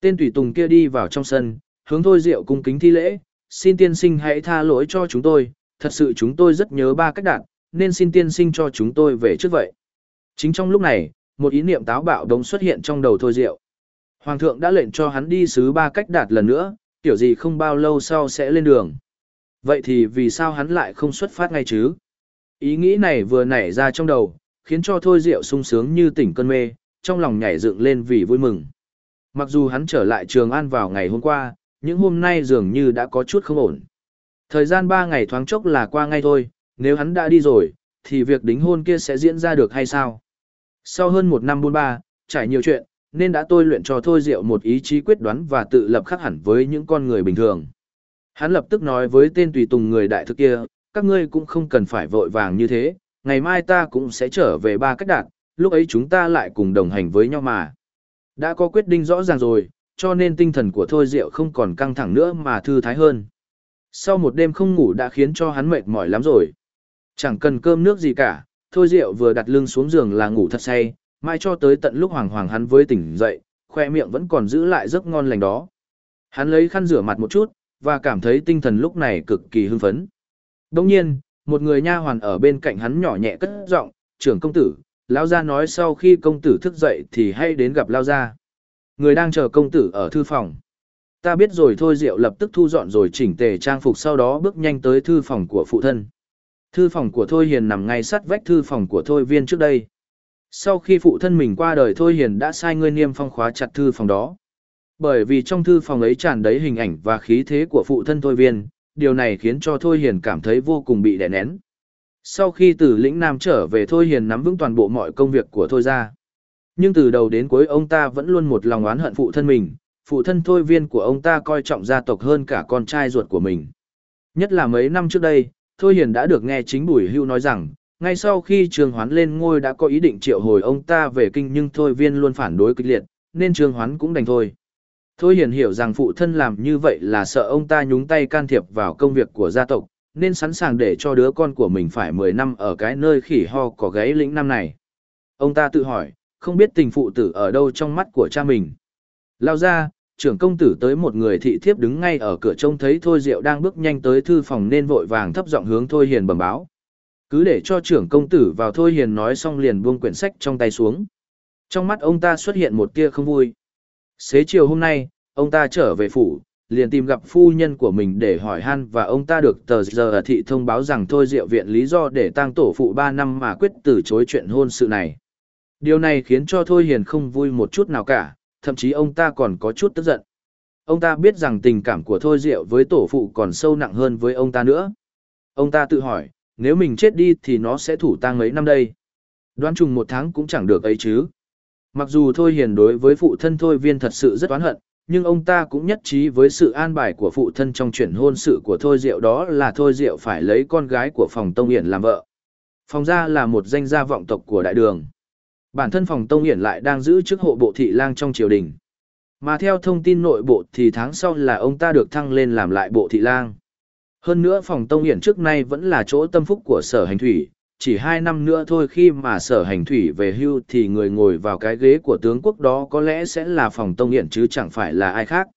Tên tùy tùng kia đi vào trong sân, hướng thôi rượu cung kính thi lễ, xin tiên sinh hãy tha lỗi cho chúng tôi, thật sự chúng tôi rất nhớ ba cách đạt, nên xin tiên sinh cho chúng tôi về trước vậy. Chính trong lúc này, một ý niệm táo bạo đống xuất hiện trong đầu thôi Diệu. Hoàng thượng đã lệnh cho hắn đi sứ ba cách đạt lần nữa, kiểu gì không bao lâu sau sẽ lên đường. Vậy thì vì sao hắn lại không xuất phát ngay chứ? Ý nghĩ này vừa nảy ra trong đầu, khiến cho Thôi Diệu sung sướng như tỉnh cơn mê, trong lòng nhảy dựng lên vì vui mừng. Mặc dù hắn trở lại Trường An vào ngày hôm qua, nhưng hôm nay dường như đã có chút không ổn. Thời gian ba ngày thoáng chốc là qua ngay thôi, nếu hắn đã đi rồi, thì việc đính hôn kia sẽ diễn ra được hay sao? Sau hơn một năm buôn ba, trải nhiều chuyện, nên đã tôi luyện cho Thôi Diệu một ý chí quyết đoán và tự lập khác hẳn với những con người bình thường. Hắn lập tức nói với tên tùy tùng người đại thực kia, các ngươi cũng không cần phải vội vàng như thế, ngày mai ta cũng sẽ trở về ba cách đạt, lúc ấy chúng ta lại cùng đồng hành với nhau mà. Đã có quyết định rõ ràng rồi, cho nên tinh thần của Thôi Diệu không còn căng thẳng nữa mà thư thái hơn. Sau một đêm không ngủ đã khiến cho hắn mệt mỏi lắm rồi. Chẳng cần cơm nước gì cả, Thôi Diệu vừa đặt lưng xuống giường là ngủ thật say, mai cho tới tận lúc hoàng hoàng hắn với tỉnh dậy, khoe miệng vẫn còn giữ lại giấc ngon lành đó. Hắn lấy khăn rửa mặt một chút, và cảm thấy tinh thần lúc này cực kỳ hưng phấn. Đồng nhiên, một người nha hoàn ở bên cạnh hắn nhỏ nhẹ cất giọng, trưởng công tử, Lao Gia nói sau khi công tử thức dậy thì hãy đến gặp Lao Gia. Người đang chờ công tử ở thư phòng. Ta biết rồi thôi Diệu lập tức thu dọn rồi chỉnh tề trang phục sau đó bước nhanh tới thư phòng của phụ thân. Thư phòng của Thôi Hiền nằm ngay sát vách thư phòng của Thôi Viên trước đây. Sau khi phụ thân mình qua đời Thôi Hiền đã sai ngươi niêm phong khóa chặt thư phòng đó. Bởi vì trong thư phòng ấy tràn đầy hình ảnh và khí thế của phụ thân Thôi Viên, điều này khiến cho Thôi Hiền cảm thấy vô cùng bị đè nén. Sau khi từ lĩnh Nam trở về Thôi Hiền nắm vững toàn bộ mọi công việc của Thôi ra. Nhưng từ đầu đến cuối ông ta vẫn luôn một lòng oán hận phụ thân mình, phụ thân Thôi Viên của ông ta coi trọng gia tộc hơn cả con trai ruột của mình. Nhất là mấy năm trước đây, Thôi Hiền đã được nghe chính Bùi Hưu nói rằng, ngay sau khi Trương Hoán lên ngôi đã có ý định triệu hồi ông ta về kinh nhưng Thôi Viên luôn phản đối kịch liệt, nên Trương Hoán cũng đành thôi. Thôi Hiền hiểu rằng phụ thân làm như vậy là sợ ông ta nhúng tay can thiệp vào công việc của gia tộc, nên sẵn sàng để cho đứa con của mình phải 10 năm ở cái nơi khỉ ho có gáy lĩnh năm này. Ông ta tự hỏi, không biết tình phụ tử ở đâu trong mắt của cha mình. Lao ra, trưởng công tử tới một người thị thiếp đứng ngay ở cửa trông thấy Thôi Diệu đang bước nhanh tới thư phòng nên vội vàng thấp giọng hướng Thôi Hiền bẩm báo. Cứ để cho trưởng công tử vào Thôi Hiền nói xong liền buông quyển sách trong tay xuống. Trong mắt ông ta xuất hiện một tia không vui. Xế chiều hôm nay, ông ta trở về phủ, liền tìm gặp phu nhân của mình để hỏi han và ông ta được tờ giờ ở thị thông báo rằng thôi diệu viện lý do để tăng tổ phụ 3 năm mà quyết từ chối chuyện hôn sự này. Điều này khiến cho Thôi Hiền không vui một chút nào cả, thậm chí ông ta còn có chút tức giận. Ông ta biết rằng tình cảm của Thôi Diệu với tổ phụ còn sâu nặng hơn với ông ta nữa. Ông ta tự hỏi, nếu mình chết đi thì nó sẽ thủ tang mấy năm đây. Đoán chừng một tháng cũng chẳng được ấy chứ. Mặc dù Thôi Hiền đối với phụ thân Thôi Viên thật sự rất oán hận, nhưng ông ta cũng nhất trí với sự an bài của phụ thân trong chuyển hôn sự của Thôi Diệu đó là Thôi Diệu phải lấy con gái của phòng Tông Hiển làm vợ. Phòng gia là một danh gia vọng tộc của đại đường. Bản thân phòng Tông Hiển lại đang giữ chức hộ bộ thị lang trong triều đình. Mà theo thông tin nội bộ thì tháng sau là ông ta được thăng lên làm lại bộ thị lang. Hơn nữa phòng Tông Hiển trước nay vẫn là chỗ tâm phúc của sở hành thủy, chỉ hai năm nữa thôi khi mà sở hành thủy về hưu thì người ngồi vào cái ghế của tướng quốc đó có lẽ sẽ là phòng tông hiển chứ chẳng phải là ai khác.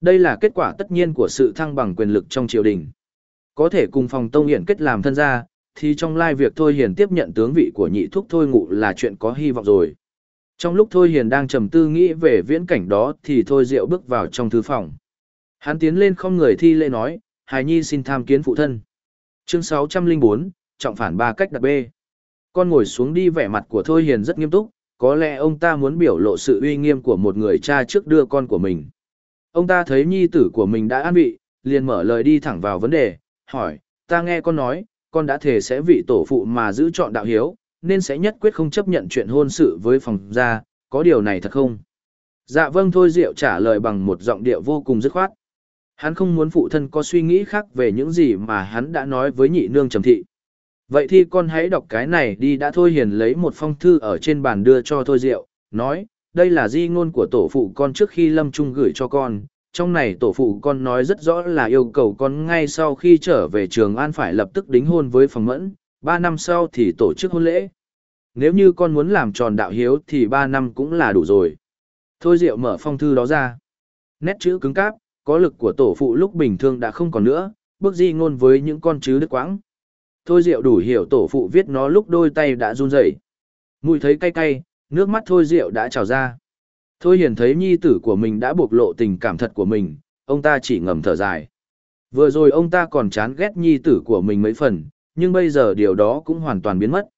Đây là kết quả tất nhiên của sự thăng bằng quyền lực trong triều đình. Có thể cùng phòng tông hiển kết làm thân gia, thì trong lai việc Thôi Hiền tiếp nhận tướng vị của nhị thúc Thôi Ngụ là chuyện có hy vọng rồi. Trong lúc Thôi Hiền đang trầm tư nghĩ về viễn cảnh đó thì Thôi Diệu bước vào trong thư phòng. Hắn tiến lên không người thi lễ nói, Hài Nhi xin tham kiến phụ thân. Chương 604, trọng phản ba cách đặt B. Con ngồi xuống đi vẻ mặt của Thôi Hiền rất nghiêm túc, có lẽ ông ta muốn biểu lộ sự uy nghiêm của một người cha trước đưa con của mình. Ông ta thấy nhi tử của mình đã an vị, liền mở lời đi thẳng vào vấn đề, hỏi, ta nghe con nói, con đã thề sẽ vị tổ phụ mà giữ chọn đạo hiếu, nên sẽ nhất quyết không chấp nhận chuyện hôn sự với phòng gia, có điều này thật không? Dạ vâng thôi Diệu trả lời bằng một giọng điệu vô cùng dứt khoát. Hắn không muốn phụ thân có suy nghĩ khác về những gì mà hắn đã nói với nhị nương trầm thị. Vậy thì con hãy đọc cái này đi đã thôi hiền lấy một phong thư ở trên bàn đưa cho thôi Diệu, nói, đây là di ngôn của tổ phụ con trước khi lâm trung gửi cho con. Trong này tổ phụ con nói rất rõ là yêu cầu con ngay sau khi trở về trường an phải lập tức đính hôn với phòng mẫn, ba năm sau thì tổ chức hôn lễ. Nếu như con muốn làm tròn đạo hiếu thì ba năm cũng là đủ rồi. Thôi Diệu mở phong thư đó ra. Nét chữ cứng cáp, có lực của tổ phụ lúc bình thường đã không còn nữa, bước di ngôn với những con chứ đứt quãng. Thôi Diệu đủ hiểu tổ phụ viết nó lúc đôi tay đã run rẩy. Mùi thấy cay cay, nước mắt Thôi Diệu đã trào ra. Thôi Hiền thấy nhi tử của mình đã bộc lộ tình cảm thật của mình, ông ta chỉ ngầm thở dài. Vừa rồi ông ta còn chán ghét nhi tử của mình mấy phần, nhưng bây giờ điều đó cũng hoàn toàn biến mất.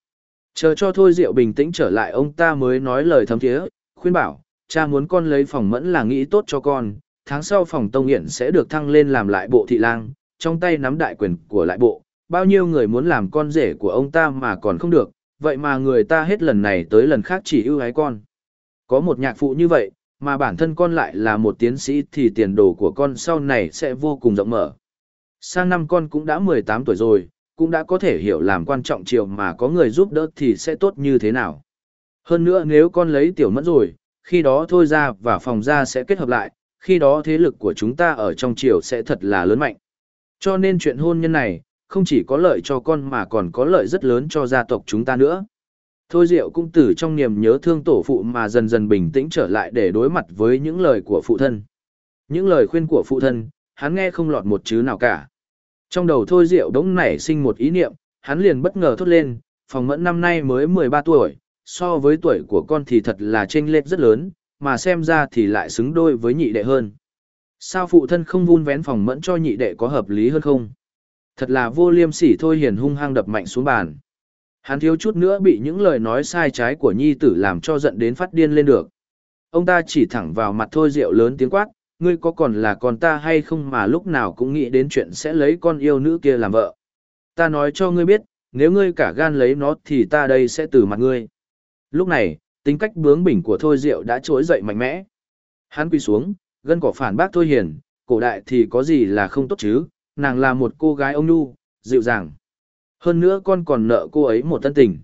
Chờ cho Thôi Diệu bình tĩnh trở lại ông ta mới nói lời thấm thiế, khuyên bảo, cha muốn con lấy phòng mẫn là nghĩ tốt cho con, tháng sau phòng tông hiển sẽ được thăng lên làm lại bộ thị lang, trong tay nắm đại quyền của lại bộ, bao nhiêu người muốn làm con rể của ông ta mà còn không được, vậy mà người ta hết lần này tới lần khác chỉ ưu ái con. Có một nhạc phụ như vậy, mà bản thân con lại là một tiến sĩ thì tiền đồ của con sau này sẽ vô cùng rộng mở. Sang năm con cũng đã 18 tuổi rồi, cũng đã có thể hiểu làm quan trọng chiều mà có người giúp đỡ thì sẽ tốt như thế nào. Hơn nữa nếu con lấy tiểu mẫn rồi, khi đó thôi ra và phòng ra sẽ kết hợp lại, khi đó thế lực của chúng ta ở trong triều sẽ thật là lớn mạnh. Cho nên chuyện hôn nhân này, không chỉ có lợi cho con mà còn có lợi rất lớn cho gia tộc chúng ta nữa. Thôi Diệu cũng từ trong niềm nhớ thương tổ phụ mà dần dần bình tĩnh trở lại để đối mặt với những lời của phụ thân. Những lời khuyên của phụ thân, hắn nghe không lọt một chữ nào cả. Trong đầu Thôi Diệu đống nảy sinh một ý niệm, hắn liền bất ngờ thốt lên, phòng mẫn năm nay mới 13 tuổi, so với tuổi của con thì thật là chênh lệch rất lớn, mà xem ra thì lại xứng đôi với nhị đệ hơn. Sao phụ thân không vun vén phòng mẫn cho nhị đệ có hợp lý hơn không? Thật là vô liêm sỉ thôi hiền hung hăng đập mạnh xuống bàn. Hắn thiếu chút nữa bị những lời nói sai trái của nhi tử làm cho giận đến phát điên lên được. Ông ta chỉ thẳng vào mặt thôi rượu lớn tiếng quát, ngươi có còn là con ta hay không mà lúc nào cũng nghĩ đến chuyện sẽ lấy con yêu nữ kia làm vợ. Ta nói cho ngươi biết, nếu ngươi cả gan lấy nó thì ta đây sẽ từ mặt ngươi. Lúc này, tính cách bướng bỉnh của Thôi Diệu đã trỗi dậy mạnh mẽ. Hắn quỳ xuống, gân cỏ phản bác Thôi Hiền, cổ đại thì có gì là không tốt chứ, nàng là một cô gái ông nu, dịu dàng. Hơn nữa con còn nợ cô ấy một tân tình.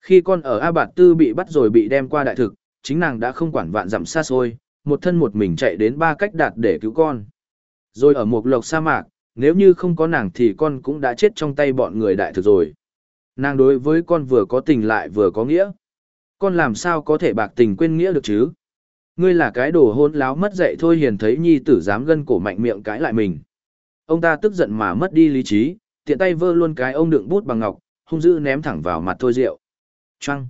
Khi con ở A Bạt Tư bị bắt rồi bị đem qua đại thực, chính nàng đã không quản vạn dặm xa xôi, một thân một mình chạy đến ba cách đạt để cứu con. Rồi ở một lộc sa mạc, nếu như không có nàng thì con cũng đã chết trong tay bọn người đại thực rồi. Nàng đối với con vừa có tình lại vừa có nghĩa. Con làm sao có thể bạc tình quên nghĩa được chứ? Ngươi là cái đồ hôn láo mất dạy thôi hiền thấy nhi tử dám gân cổ mạnh miệng cãi lại mình. Ông ta tức giận mà mất đi lý trí, tiện tay vơ luôn cái ông đựng bút bằng ngọc, hung dữ ném thẳng vào mặt thôi rượu. Trăng!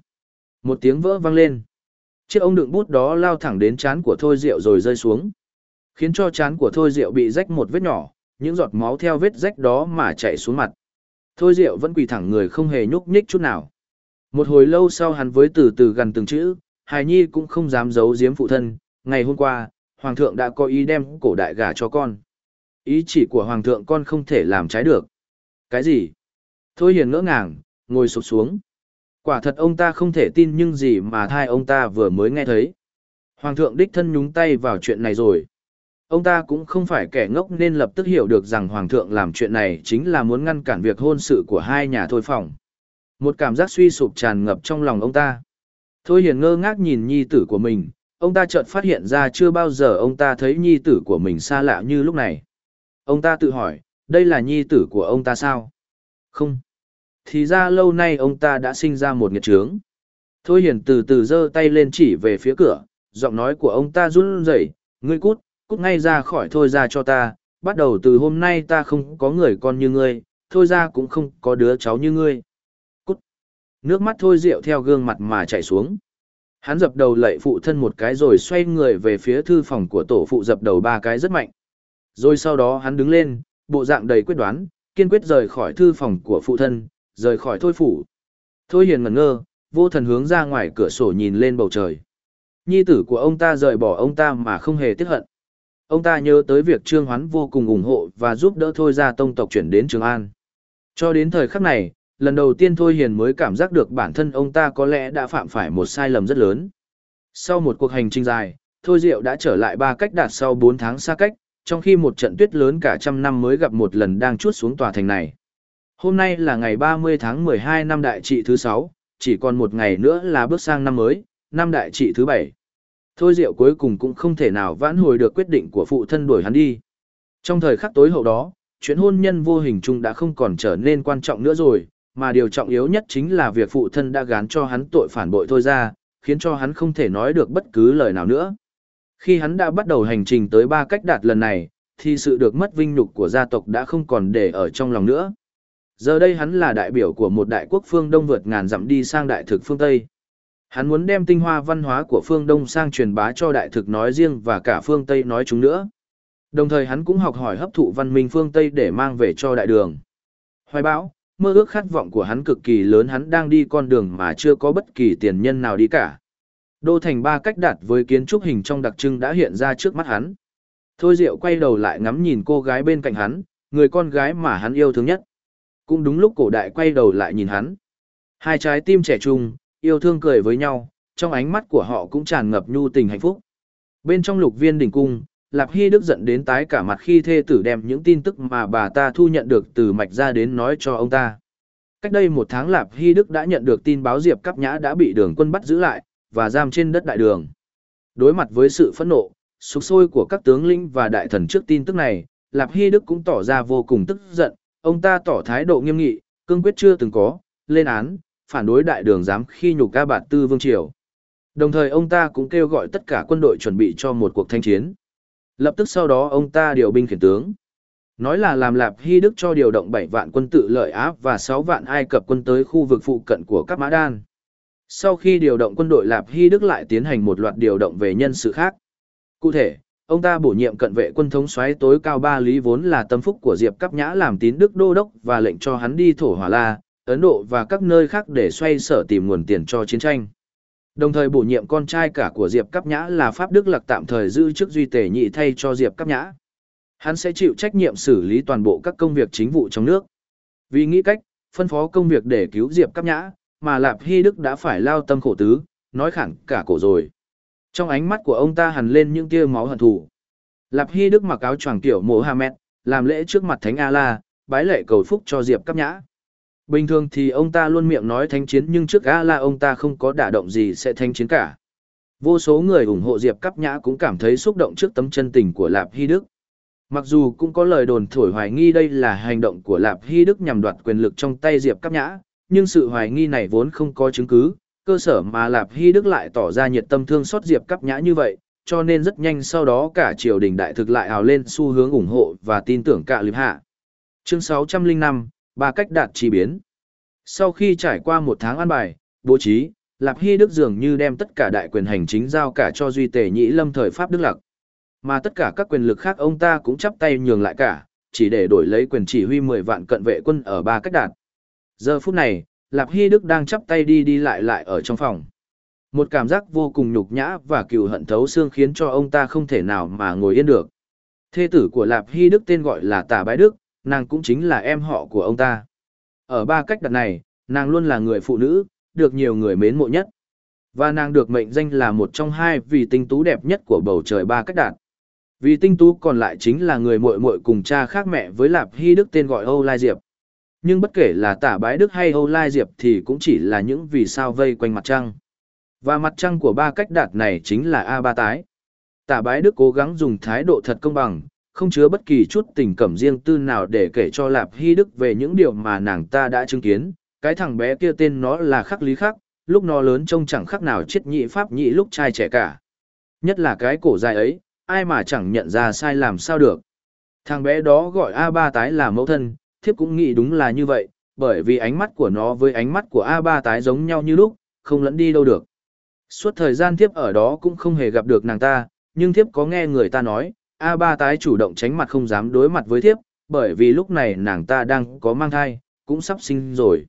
Một tiếng vỡ vang lên. Chiếc ông đựng bút đó lao thẳng đến chán của thôi rượu rồi rơi xuống. Khiến cho chán của thôi rượu bị rách một vết nhỏ, những giọt máu theo vết rách đó mà chảy xuống mặt. Thôi rượu vẫn quỳ thẳng người không hề nhúc nhích chút nào. Một hồi lâu sau hắn với từ từ gần từng chữ, Hài Nhi cũng không dám giấu giếm phụ thân, ngày hôm qua, Hoàng thượng đã có ý đem cổ đại gà cho con. Ý chỉ của Hoàng thượng con không thể làm trái được. Cái gì? Thôi hiền ngỡ ngàng, ngồi sụp xuống. Quả thật ông ta không thể tin nhưng gì mà thai ông ta vừa mới nghe thấy. Hoàng thượng đích thân nhúng tay vào chuyện này rồi. Ông ta cũng không phải kẻ ngốc nên lập tức hiểu được rằng Hoàng thượng làm chuyện này chính là muốn ngăn cản việc hôn sự của hai nhà thôi phòng. Một cảm giác suy sụp tràn ngập trong lòng ông ta. Thôi hiền ngơ ngác nhìn nhi tử của mình, ông ta chợt phát hiện ra chưa bao giờ ông ta thấy nhi tử của mình xa lạ như lúc này. Ông ta tự hỏi, đây là nhi tử của ông ta sao? Không. Thì ra lâu nay ông ta đã sinh ra một nghiệt trướng. Thôi hiền từ từ giơ tay lên chỉ về phía cửa, giọng nói của ông ta run rẩy, ngươi cút, cút ngay ra khỏi thôi ra cho ta, bắt đầu từ hôm nay ta không có người con như ngươi, thôi ra cũng không có đứa cháu như ngươi. cút. Nước mắt thôi rượu theo gương mặt mà chảy xuống. Hắn dập đầu lạy phụ thân một cái rồi xoay người về phía thư phòng của tổ phụ dập đầu ba cái rất mạnh. Rồi sau đó hắn đứng lên, bộ dạng đầy quyết đoán, kiên quyết rời khỏi thư phòng của phụ thân, rời khỏi thôi phủ. Thôi hiền ngẩn ngơ, vô thần hướng ra ngoài cửa sổ nhìn lên bầu trời. Nhi tử của ông ta rời bỏ ông ta mà không hề tiếc hận. Ông ta nhớ tới việc Trương Hoán vô cùng ủng hộ và giúp đỡ thôi ra tông tộc chuyển đến Trường An. Cho đến thời khắc này, lần đầu tiên Thôi Hiền mới cảm giác được bản thân ông ta có lẽ đã phạm phải một sai lầm rất lớn. Sau một cuộc hành trình dài, Thôi Diệu đã trở lại ba cách đạt sau 4 tháng xa cách, trong khi một trận tuyết lớn cả trăm năm mới gặp một lần đang chuốt xuống tòa thành này. Hôm nay là ngày 30 tháng 12 năm đại trị thứ 6, chỉ còn một ngày nữa là bước sang năm mới, năm đại trị thứ 7. Thôi Diệu cuối cùng cũng không thể nào vãn hồi được quyết định của phụ thân đuổi hắn đi. Trong thời khắc tối hậu đó, chuyện hôn nhân vô hình chung đã không còn trở nên quan trọng nữa rồi, mà điều trọng yếu nhất chính là việc phụ thân đã gán cho hắn tội phản bội thôi ra, khiến cho hắn không thể nói được bất cứ lời nào nữa. Khi hắn đã bắt đầu hành trình tới ba cách đạt lần này, thì sự được mất vinh nhục của gia tộc đã không còn để ở trong lòng nữa. Giờ đây hắn là đại biểu của một đại quốc phương Đông vượt ngàn dặm đi sang đại thực phương Tây. Hắn muốn đem tinh hoa văn hóa của phương Đông sang truyền bá cho đại thực nói riêng và cả phương Tây nói chúng nữa. Đồng thời hắn cũng học hỏi hấp thụ văn minh phương Tây để mang về cho đại đường. Hoài bão, mơ ước khát vọng của hắn cực kỳ lớn hắn đang đi con đường mà chưa có bất kỳ tiền nhân nào đi cả. Đô thành ba cách đạt với kiến trúc hình trong đặc trưng đã hiện ra trước mắt hắn. Thôi Diệu quay đầu lại ngắm nhìn cô gái bên cạnh hắn, người con gái mà hắn yêu thương nhất. Cũng đúng lúc cổ đại quay đầu lại nhìn hắn. Hai trái tim trẻ trung, yêu thương cười với nhau, trong ánh mắt của họ cũng tràn ngập nhu tình hạnh phúc. Bên trong lục viên đỉnh cung, Lạp Hy Đức giận đến tái cả mặt khi thê tử đem những tin tức mà bà ta thu nhận được từ mạch ra đến nói cho ông ta. Cách đây một tháng Lạp Hy Đức đã nhận được tin báo Diệp Cắp Nhã đã bị đường quân bắt giữ lại, và giam trên đất đại đường. Đối mặt với sự phẫn nộ, sục sôi của các tướng lĩnh và đại thần trước tin tức này, Lạp Hy Đức cũng tỏ ra vô cùng tức giận, ông ta tỏ thái độ nghiêm nghị, cương quyết chưa từng có, lên án, phản đối đại đường dám khi nhục ca bạt tư vương triều. Đồng thời ông ta cũng kêu gọi tất cả quân đội chuẩn bị cho một cuộc thanh chiến. Lập tức sau đó ông ta điều binh khiển tướng. Nói là làm Lạp Hy Đức cho điều động 7 vạn quân tự lợi Áp và 6 vạn Ai Cập quân tới khu vực phụ cận của các Mã Đan. Sau khi điều động quân đội Lạp Hy Đức lại tiến hành một loạt điều động về nhân sự khác. Cụ thể, ông ta bổ nhiệm cận vệ quân thống soái tối cao ba lý vốn là tâm phúc của Diệp Cáp Nhã làm tín đức đô đốc và lệnh cho hắn đi thổ hỏa la, Ấn Độ và các nơi khác để xoay sở tìm nguồn tiền cho chiến tranh. Đồng thời bổ nhiệm con trai cả của Diệp Cáp Nhã là Pháp Đức Lạc tạm thời giữ chức duy tể nhị thay cho Diệp Cáp Nhã. Hắn sẽ chịu trách nhiệm xử lý toàn bộ các công việc chính vụ trong nước. Vì nghĩ cách, phân phó công việc để cứu Diệp Cáp Nhã, mà Lạp Hy Đức đã phải lao tâm khổ tứ, nói khẳng cả cổ rồi. Trong ánh mắt của ông ta hằn lên những tia máu hận thù. Lạp Hy Đức mặc áo choàng kiểu Mohammed, làm lễ trước mặt Thánh A-La, bái lệ cầu phúc cho Diệp Cáp Nhã. Bình thường thì ông ta luôn miệng nói thánh chiến nhưng trước A-La ông ta không có đả động gì sẽ thánh chiến cả. Vô số người ủng hộ Diệp Cáp Nhã cũng cảm thấy xúc động trước tấm chân tình của Lạp Hy Đức. Mặc dù cũng có lời đồn thổi hoài nghi đây là hành động của Lạp Hy Đức nhằm đoạt quyền lực trong tay Diệp Cáp Nhã, nhưng sự hoài nghi này vốn không có chứng cứ, cơ sở mà Lạp Hy Đức lại tỏ ra nhiệt tâm thương xót Diệp Cáp Nhã như vậy, cho nên rất nhanh sau đó cả triều đình đại thực lại hào lên xu hướng ủng hộ và tin tưởng cả liệp hạ. Chương 605, ba cách đạt chi biến. Sau khi trải qua một tháng an bài, bố trí, Lạp Hy Đức dường như đem tất cả đại quyền hành chính giao cả cho Duy Tề Nhĩ Lâm thời Pháp Đức Lạc. Mà tất cả các quyền lực khác ông ta cũng chắp tay nhường lại cả, chỉ để đổi lấy quyền chỉ huy 10 vạn cận vệ quân ở ba cách đạt. Giờ phút này, Lạp Hy Đức đang chắp tay đi đi lại lại ở trong phòng. Một cảm giác vô cùng nhục nhã và cựu hận thấu xương khiến cho ông ta không thể nào mà ngồi yên được. Thê tử của Lạp Hy Đức tên gọi là Tả Bái Đức, nàng cũng chính là em họ của ông ta. Ở ba cách đặt này, nàng luôn là người phụ nữ, được nhiều người mến mộ nhất. Và nàng được mệnh danh là một trong hai vị tinh tú đẹp nhất của bầu trời ba cách đạt. Vì tinh tú còn lại chính là người muội muội cùng cha khác mẹ với Lạp Hy Đức tên gọi Âu Lai Diệp. Nhưng bất kể là tả bái đức hay Âu Lai Diệp thì cũng chỉ là những vì sao vây quanh mặt trăng. Và mặt trăng của ba cách đạt này chính là A ba tái. Tả bái đức cố gắng dùng thái độ thật công bằng, không chứa bất kỳ chút tình cảm riêng tư nào để kể cho Lạp Hy Đức về những điều mà nàng ta đã chứng kiến. Cái thằng bé kia tên nó là Khắc Lý Khắc, lúc nó lớn trông chẳng khác nào chết nhị pháp nhị lúc trai trẻ cả. Nhất là cái cổ dài ấy, ai mà chẳng nhận ra sai làm sao được. Thằng bé đó gọi A ba tái là mẫu thân, thiếp cũng nghĩ đúng là như vậy, bởi vì ánh mắt của nó với ánh mắt của A3 tái giống nhau như lúc, không lẫn đi đâu được. Suốt thời gian thiếp ở đó cũng không hề gặp được nàng ta, nhưng thiếp có nghe người ta nói, A3 tái chủ động tránh mặt không dám đối mặt với thiếp, bởi vì lúc này nàng ta đang có mang thai, cũng sắp sinh rồi.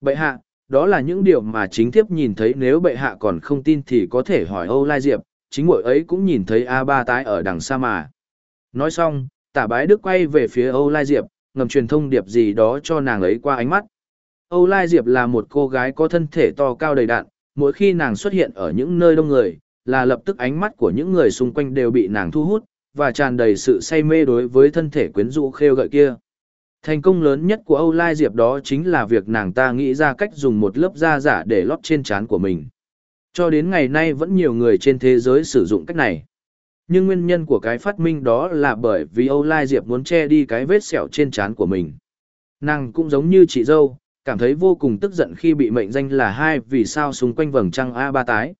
Bệ hạ, đó là những điều mà chính thiếp nhìn thấy nếu bệ hạ còn không tin thì có thể hỏi Âu Lai Diệp, chính mỗi ấy cũng nhìn thấy A3 tái ở đằng xa mà. Nói xong, tả bái đức quay về phía Âu Lai Diệp, ngầm truyền thông điệp gì đó cho nàng ấy qua ánh mắt. Âu Lai Diệp là một cô gái có thân thể to cao đầy đặn, mỗi khi nàng xuất hiện ở những nơi đông người, là lập tức ánh mắt của những người xung quanh đều bị nàng thu hút, và tràn đầy sự say mê đối với thân thể quyến rũ khêu gợi kia. Thành công lớn nhất của Âu Lai Diệp đó chính là việc nàng ta nghĩ ra cách dùng một lớp da giả để lót trên trán của mình. Cho đến ngày nay vẫn nhiều người trên thế giới sử dụng cách này. Nhưng nguyên nhân của cái phát minh đó là bởi vì Âu Lai Diệp muốn che đi cái vết sẹo trên trán của mình. Nàng cũng giống như chị dâu, cảm thấy vô cùng tức giận khi bị mệnh danh là hai vì sao xung quanh vầng trăng A ba tái.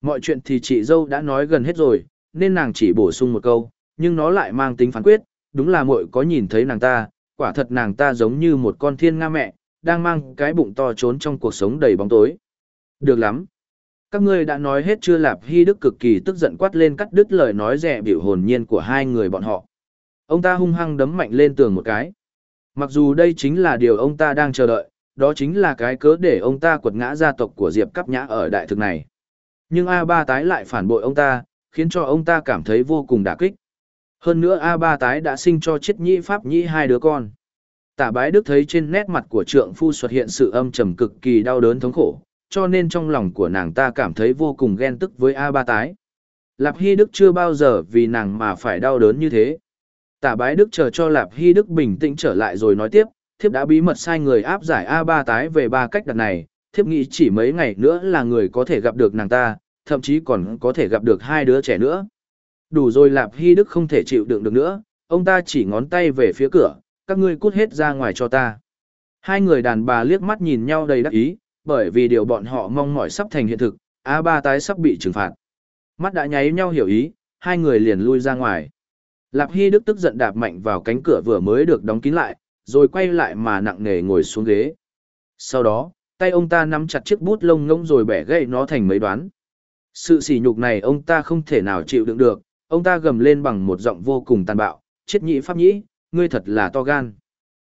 Mọi chuyện thì chị dâu đã nói gần hết rồi, nên nàng chỉ bổ sung một câu, nhưng nó lại mang tính phán quyết, đúng là muội có nhìn thấy nàng ta, quả thật nàng ta giống như một con thiên nga mẹ, đang mang cái bụng to trốn trong cuộc sống đầy bóng tối. Được lắm. Các ngươi đã nói hết chưa lạp hy đức cực kỳ tức giận quát lên cắt đứt lời nói rẻ biểu hồn nhiên của hai người bọn họ. Ông ta hung hăng đấm mạnh lên tường một cái. Mặc dù đây chính là điều ông ta đang chờ đợi, đó chính là cái cớ để ông ta quật ngã gia tộc của Diệp Cắp Nhã ở đại thực này. Nhưng A Ba tái lại phản bội ông ta, khiến cho ông ta cảm thấy vô cùng đả kích. Hơn nữa A Ba tái đã sinh cho chiết nhĩ pháp nhĩ hai đứa con. Tả bái đức thấy trên nét mặt của trượng phu xuất hiện sự âm trầm cực kỳ đau đớn thống khổ, cho nên trong lòng của nàng ta cảm thấy vô cùng ghen tức với A Ba tái. Lạp Hy Đức chưa bao giờ vì nàng mà phải đau đớn như thế. Tả bái Đức chờ cho Lạp Hy Đức bình tĩnh trở lại rồi nói tiếp, thiếp đã bí mật sai người áp giải A Ba tái về ba cách đặt này, thiếp nghĩ chỉ mấy ngày nữa là người có thể gặp được nàng ta, thậm chí còn có thể gặp được hai đứa trẻ nữa. Đủ rồi Lạp Hy Đức không thể chịu đựng được nữa, ông ta chỉ ngón tay về phía cửa, các ngươi cút hết ra ngoài cho ta. Hai người đàn bà liếc mắt nhìn nhau đầy đắc ý, bởi vì điều bọn họ mong mỏi sắp thành hiện thực, A3 tái sắp bị trừng phạt. Mắt đã nháy nhau hiểu ý, hai người liền lui ra ngoài. Lạp Hy Đức tức giận đạp mạnh vào cánh cửa vừa mới được đóng kín lại, rồi quay lại mà nặng nề ngồi xuống ghế. Sau đó, tay ông ta nắm chặt chiếc bút lông ngông rồi bẻ gãy nó thành mấy đoán. Sự sỉ nhục này ông ta không thể nào chịu đựng được, ông ta gầm lên bằng một giọng vô cùng tàn bạo, chết nhị pháp nhĩ, ngươi thật là to gan.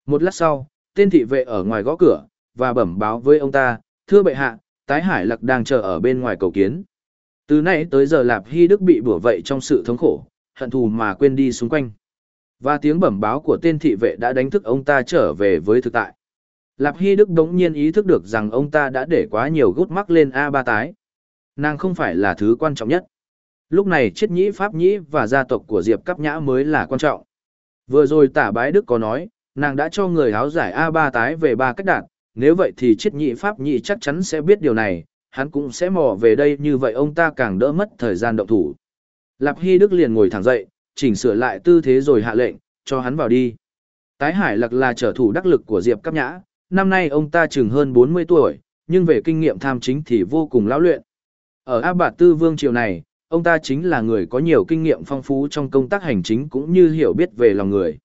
Một lát sau, tên thị vệ ở ngoài gõ cửa, và bẩm báo với ông ta, thưa bệ hạ, tái hải lặc đang chờ ở bên ngoài cầu kiến. Từ nay tới giờ Lạp Hy Đức bị bủa vậy trong sự thống khổ, hận thù mà quên đi xung quanh. Và tiếng bẩm báo của tên thị vệ đã đánh thức ông ta trở về với thực tại. Lạp Hy Đức đống nhiên ý thức được rằng ông ta đã để quá nhiều gút mắc lên A ba tái. Nàng không phải là thứ quan trọng nhất. Lúc này chết nhĩ Pháp nhĩ và gia tộc của Diệp Cắp Nhã mới là quan trọng. Vừa rồi tả bái Đức có nói, nàng đã cho người áo giải A ba tái về ba cách đạt, nếu vậy thì chiết nhị Pháp nhị chắc chắn sẽ biết điều này, hắn cũng sẽ mò về đây như vậy ông ta càng đỡ mất thời gian động thủ. Lạp Hy Đức liền ngồi thẳng dậy, chỉnh sửa lại tư thế rồi hạ lệnh, cho hắn vào đi. Tái Hải Lặc là trở thủ đắc lực của Diệp Cáp Nhã, năm nay ông ta chừng hơn 40 tuổi, nhưng về kinh nghiệm tham chính thì vô cùng lão luyện. Ở A Bạt Tư Vương triều này, ông ta chính là người có nhiều kinh nghiệm phong phú trong công tác hành chính cũng như hiểu biết về lòng người.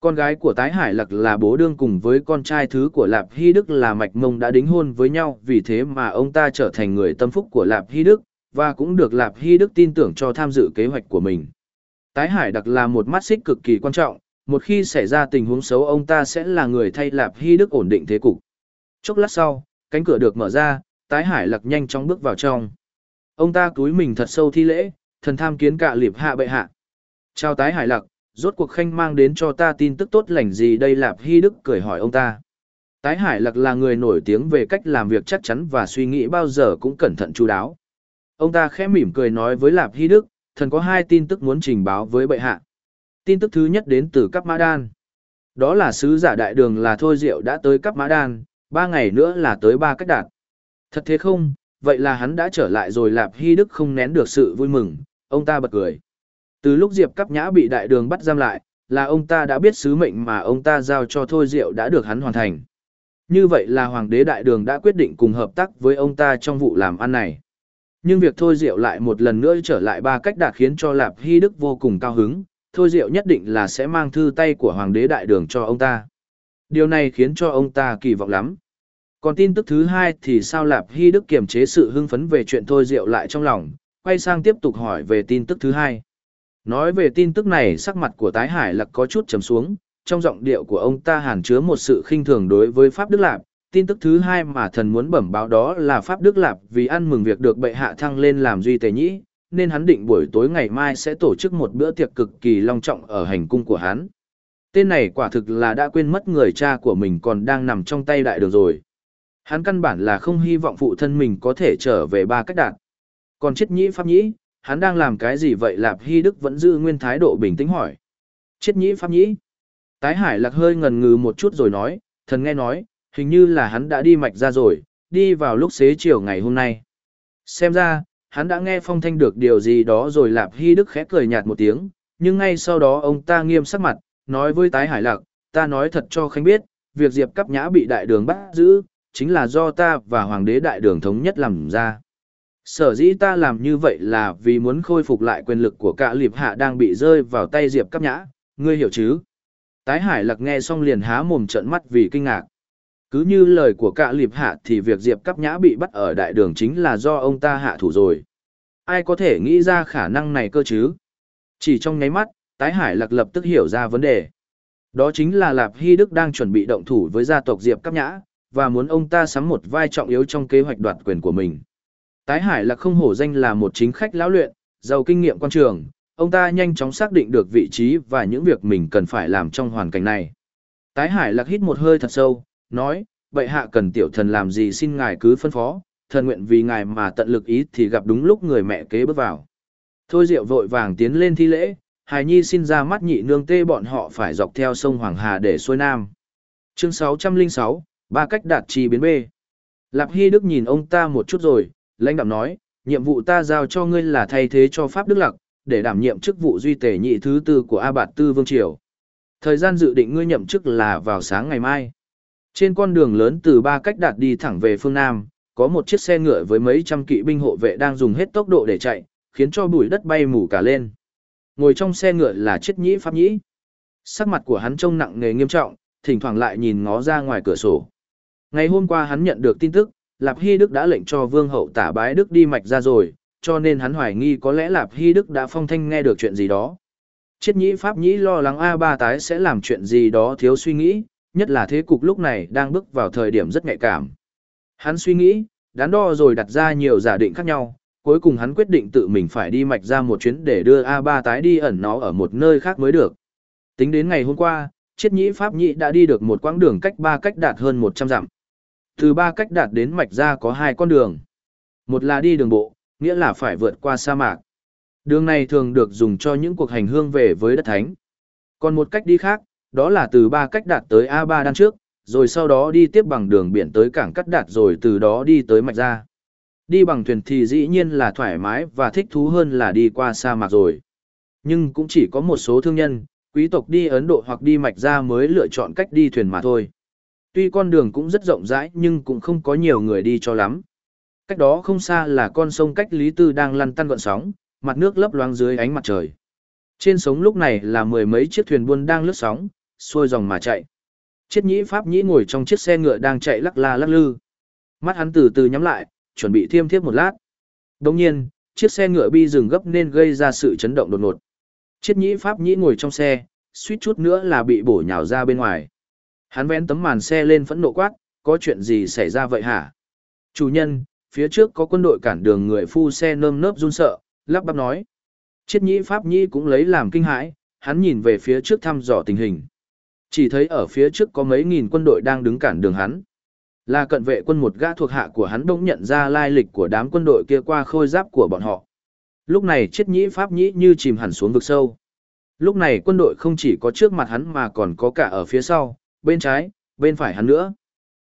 Con gái của Tái Hải Lặc là bố đương cùng với con trai thứ của Lạp Hy Đức là Mạch Mông đã đính hôn với nhau vì thế mà ông ta trở thành người tâm phúc của Lạp Hy Đức, và cũng được Lạp Hy Đức tin tưởng cho tham dự kế hoạch của mình. Tái Hải Đặc là một mắt xích cực kỳ quan trọng, một khi xảy ra tình huống xấu ông ta sẽ là người thay Lạp Hy Đức ổn định thế cục. Chốc lát sau, cánh cửa được mở ra, Tái Hải Lặc nhanh chóng bước vào trong. Ông ta cúi mình thật sâu thi lễ, thần tham kiến cạ liệp hạ bệ hạ. Chào Tái Hải Lặc, rốt cuộc khanh mang đến cho ta tin tức tốt lành gì đây Lạp Hy Đức cười hỏi ông ta. Tái Hải Lặc là người nổi tiếng về cách làm việc chắc chắn và suy nghĩ bao giờ cũng cẩn thận chu đáo. Ông ta khẽ mỉm cười nói với Lạp Hy Đức, thần có hai tin tức muốn trình báo với bệ hạ. Tin tức thứ nhất đến từ Cắp Mã Đan. Đó là sứ giả đại đường là Thôi Diệu đã tới Cắp Mã Đan, ba ngày nữa là tới ba cách đạt. Thật thế không, vậy là hắn đã trở lại rồi Lạp Hy Đức không nén được sự vui mừng, ông ta bật cười. Từ lúc Diệp Cắp Nhã bị đại đường bắt giam lại, là ông ta đã biết sứ mệnh mà ông ta giao cho Thôi Diệu đã được hắn hoàn thành. Như vậy là Hoàng đế đại đường đã quyết định cùng hợp tác với ông ta trong vụ làm ăn này. Nhưng việc Thôi Diệu lại một lần nữa trở lại ba cách đạt khiến cho Lạp Hy Đức vô cùng cao hứng, Thôi Diệu nhất định là sẽ mang thư tay của Hoàng đế Đại Đường cho ông ta. Điều này khiến cho ông ta kỳ vọng lắm. Còn tin tức thứ hai thì sao Lạp Hy Đức kiềm chế sự hưng phấn về chuyện Thôi Diệu lại trong lòng, quay sang tiếp tục hỏi về tin tức thứ hai. Nói về tin tức này sắc mặt của Tái Hải Lạc có chút trầm xuống, trong giọng điệu của ông ta hàn chứa một sự khinh thường đối với Pháp Đức Lạp, tin tức thứ hai mà thần muốn bẩm báo đó là Pháp Đức Lạp vì ăn mừng việc được bệ hạ thăng lên làm duy tề nhĩ, nên hắn định buổi tối ngày mai sẽ tổ chức một bữa tiệc cực kỳ long trọng ở hành cung của hắn. Tên này quả thực là đã quên mất người cha của mình còn đang nằm trong tay đại đường rồi. Hắn căn bản là không hy vọng phụ thân mình có thể trở về ba cách đạt. Còn chết nhĩ pháp nhĩ, hắn đang làm cái gì vậy Lạp Hy Đức vẫn giữ nguyên thái độ bình tĩnh hỏi. Chết nhĩ pháp nhĩ. Tái hải lạc hơi ngần ngừ một chút rồi nói, thần nghe nói, hình như là hắn đã đi mạch ra rồi, đi vào lúc xế chiều ngày hôm nay. Xem ra, hắn đã nghe phong thanh được điều gì đó rồi Lạp Hy Đức khẽ cười nhạt một tiếng, nhưng ngay sau đó ông ta nghiêm sắc mặt, nói với tái hải lạc, ta nói thật cho Khánh biết, việc Diệp Cắp Nhã bị đại đường bắt giữ, chính là do ta và Hoàng đế đại đường thống nhất làm ra. Sở dĩ ta làm như vậy là vì muốn khôi phục lại quyền lực của cả liệp hạ đang bị rơi vào tay Diệp Cắp Nhã, ngươi hiểu chứ? Tái hải lạc nghe xong liền há mồm trợn mắt vì kinh ngạc. Cứ như lời của cả liệp hạ thì việc Diệp Cắp Nhã bị bắt ở đại đường chính là do ông ta hạ thủ rồi. Ai có thể nghĩ ra khả năng này cơ chứ? Chỉ trong nháy mắt, tái hải lạc lập tức hiểu ra vấn đề. Đó chính là Lạp Hy Đức đang chuẩn bị động thủ với gia tộc Diệp Cắp Nhã, và muốn ông ta sắm một vai trọng yếu trong kế hoạch đoạt quyền của mình. Tái Hải Lạc không hổ danh là một chính khách lão luyện, giàu kinh nghiệm quan trường, ông ta nhanh chóng xác định được vị trí và những việc mình cần phải làm trong hoàn cảnh này. Tái Hải Lạc hít một hơi thật sâu, nói, vậy hạ cần tiểu thần làm gì xin ngài cứ phân phó, thần nguyện vì ngài mà tận lực ý thì gặp đúng lúc người mẹ kế bước vào. Thôi Diệu vội vàng tiến lên thi lễ, Hải Nhi xin ra mắt nhị nương tê bọn họ phải dọc theo sông Hoàng Hà để xuôi nam. Chương 606, ba cách đạt trì biến B. Lạp Hy Đức nhìn ông ta một chút rồi, lãnh đạo nói, nhiệm vụ ta giao cho ngươi là thay thế cho Pháp Đức Lặc, để đảm nhiệm chức vụ duy tể nhị thứ tư của A Bạt Tư Vương Triều. Thời gian dự định ngươi nhậm chức là vào sáng ngày mai. Trên con đường lớn từ ba cách đạt đi thẳng về phương Nam, có một chiếc xe ngựa với mấy trăm kỵ binh hộ vệ đang dùng hết tốc độ để chạy, khiến cho bụi đất bay mù cả lên. Ngồi trong xe ngựa là chiết nhĩ pháp nhĩ. Sắc mặt của hắn trông nặng nề nghiêm trọng, thỉnh thoảng lại nhìn ngó ra ngoài cửa sổ. Ngày hôm qua hắn nhận được tin tức, Lạp Hy Đức đã lệnh cho Vương hậu tả bái Đức đi mạch ra rồi, cho nên hắn hoài nghi có lẽ Lạp Hy Đức đã phong thanh nghe được chuyện gì đó. Triết nhĩ Pháp nhĩ lo lắng A ba tái sẽ làm chuyện gì đó thiếu suy nghĩ, nhất là thế cục lúc này đang bước vào thời điểm rất nhạy cảm. Hắn suy nghĩ, đắn đo rồi đặt ra nhiều giả định khác nhau, cuối cùng hắn quyết định tự mình phải đi mạch ra một chuyến để đưa A ba tái đi ẩn nó ở một nơi khác mới được. Tính đến ngày hôm qua, chiết nhĩ Pháp nhĩ đã đi được một quãng đường cách ba cách đạt hơn 100 dặm. Từ ba cách đạt đến mạch ra có hai con đường. Một là đi đường bộ, nghĩa là phải vượt qua sa mạc. Đường này thường được dùng cho những cuộc hành hương về với đất thánh. Còn một cách đi khác, đó là từ ba cách đạt tới A3 đan trước, rồi sau đó đi tiếp bằng đường biển tới cảng cắt đạt rồi từ đó đi tới mạch ra. Đi bằng thuyền thì dĩ nhiên là thoải mái và thích thú hơn là đi qua sa mạc rồi. Nhưng cũng chỉ có một số thương nhân, quý tộc đi Ấn Độ hoặc đi mạch ra mới lựa chọn cách đi thuyền mà thôi. Tuy con đường cũng rất rộng rãi nhưng cũng không có nhiều người đi cho lắm. Cách đó không xa là con sông cách Lý Tư đang lăn tăn gọn sóng, mặt nước lấp loáng dưới ánh mặt trời. Trên sống lúc này là mười mấy chiếc thuyền buôn đang lướt sóng, xuôi dòng mà chạy. Chiết nhĩ Pháp nhĩ ngồi trong chiếc xe ngựa đang chạy lắc la lắc lư. Mắt hắn từ từ nhắm lại, chuẩn bị thiêm thiếp một lát. Đồng nhiên, chiếc xe ngựa bi dừng gấp nên gây ra sự chấn động đột ngột. Chiết nhĩ Pháp nhĩ ngồi trong xe, suýt chút nữa là bị bổ nhào ra bên ngoài. Hắn vén tấm màn xe lên phẫn nộ quát, có chuyện gì xảy ra vậy hả? Chủ nhân, phía trước có quân đội cản đường người phu xe nơm nớp run sợ, lắp bắp nói. Chiết nhĩ Pháp nhĩ cũng lấy làm kinh hãi, hắn nhìn về phía trước thăm dò tình hình. Chỉ thấy ở phía trước có mấy nghìn quân đội đang đứng cản đường hắn. Là cận vệ quân một gã thuộc hạ của hắn đông nhận ra lai lịch của đám quân đội kia qua khôi giáp của bọn họ. Lúc này Triết nhĩ Pháp nhĩ như chìm hẳn xuống vực sâu. Lúc này quân đội không chỉ có trước mặt hắn mà còn có cả ở phía sau, bên trái, bên phải hắn nữa.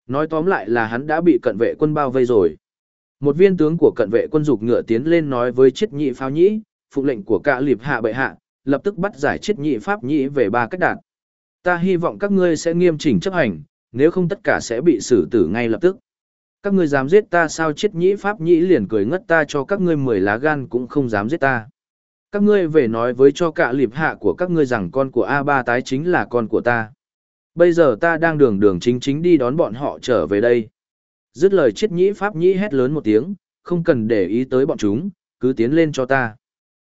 Nói tóm lại là hắn đã bị cận vệ quân bao vây rồi. Một viên tướng của cận vệ quân dục ngựa tiến lên nói với chiết nhị pháo nhĩ, phụ lệnh của cả liệp hạ bệ hạ, lập tức bắt giải chiết nhị pháp nhĩ về ba cách đạt. Ta hy vọng các ngươi sẽ nghiêm chỉnh chấp hành, nếu không tất cả sẽ bị xử tử ngay lập tức. Các ngươi dám giết ta sao chiết nhĩ pháp nhĩ liền cười ngất ta cho các ngươi mười lá gan cũng không dám giết ta. Các ngươi về nói với cho cả liệp hạ của các ngươi rằng con của A3 tái chính là con của ta. Bây giờ ta đang đường đường chính chính đi đón bọn họ trở về đây. Dứt lời chiết nhĩ pháp nhĩ hét lớn một tiếng, không cần để ý tới bọn chúng, cứ tiến lên cho ta.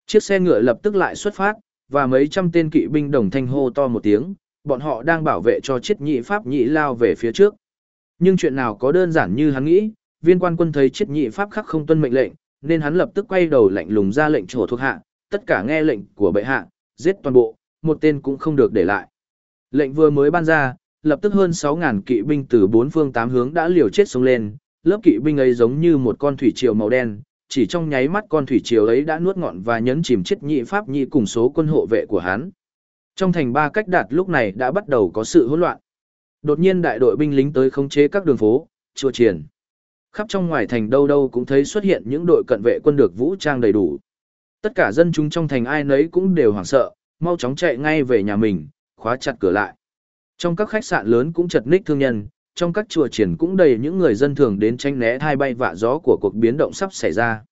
Chiếc xe ngựa lập tức lại xuất phát, và mấy trăm tên kỵ binh đồng thanh hô to một tiếng, bọn họ đang bảo vệ cho chiết nhị pháp nhị lao về phía trước. Nhưng chuyện nào có đơn giản như hắn nghĩ, viên quan quân thấy chiết nhị pháp khắc không tuân mệnh lệnh, nên hắn lập tức quay đầu lạnh lùng ra lệnh chỗ thuộc hạ, tất cả nghe lệnh của bệ hạ, giết toàn bộ, một tên cũng không được để lại. Lệnh vừa mới ban ra, lập tức hơn 6.000 kỵ binh từ bốn phương tám hướng đã liều chết xuống lên, lớp kỵ binh ấy giống như một con thủy triều màu đen, chỉ trong nháy mắt con thủy triều ấy đã nuốt ngọn và nhấn chìm chết nhị pháp nhị cùng số quân hộ vệ của hắn. Trong thành ba cách đạt lúc này đã bắt đầu có sự hỗn loạn. Đột nhiên đại đội binh lính tới khống chế các đường phố, chùa triển. Khắp trong ngoài thành đâu đâu cũng thấy xuất hiện những đội cận vệ quân được vũ trang đầy đủ. Tất cả dân chúng trong thành ai nấy cũng đều hoảng sợ, mau chóng chạy ngay về nhà mình, khóa chặt cửa lại. Trong các khách sạn lớn cũng chật ních thương nhân, trong các chùa triển cũng đầy những người dân thường đến tranh né thai bay vạ gió của cuộc biến động sắp xảy ra.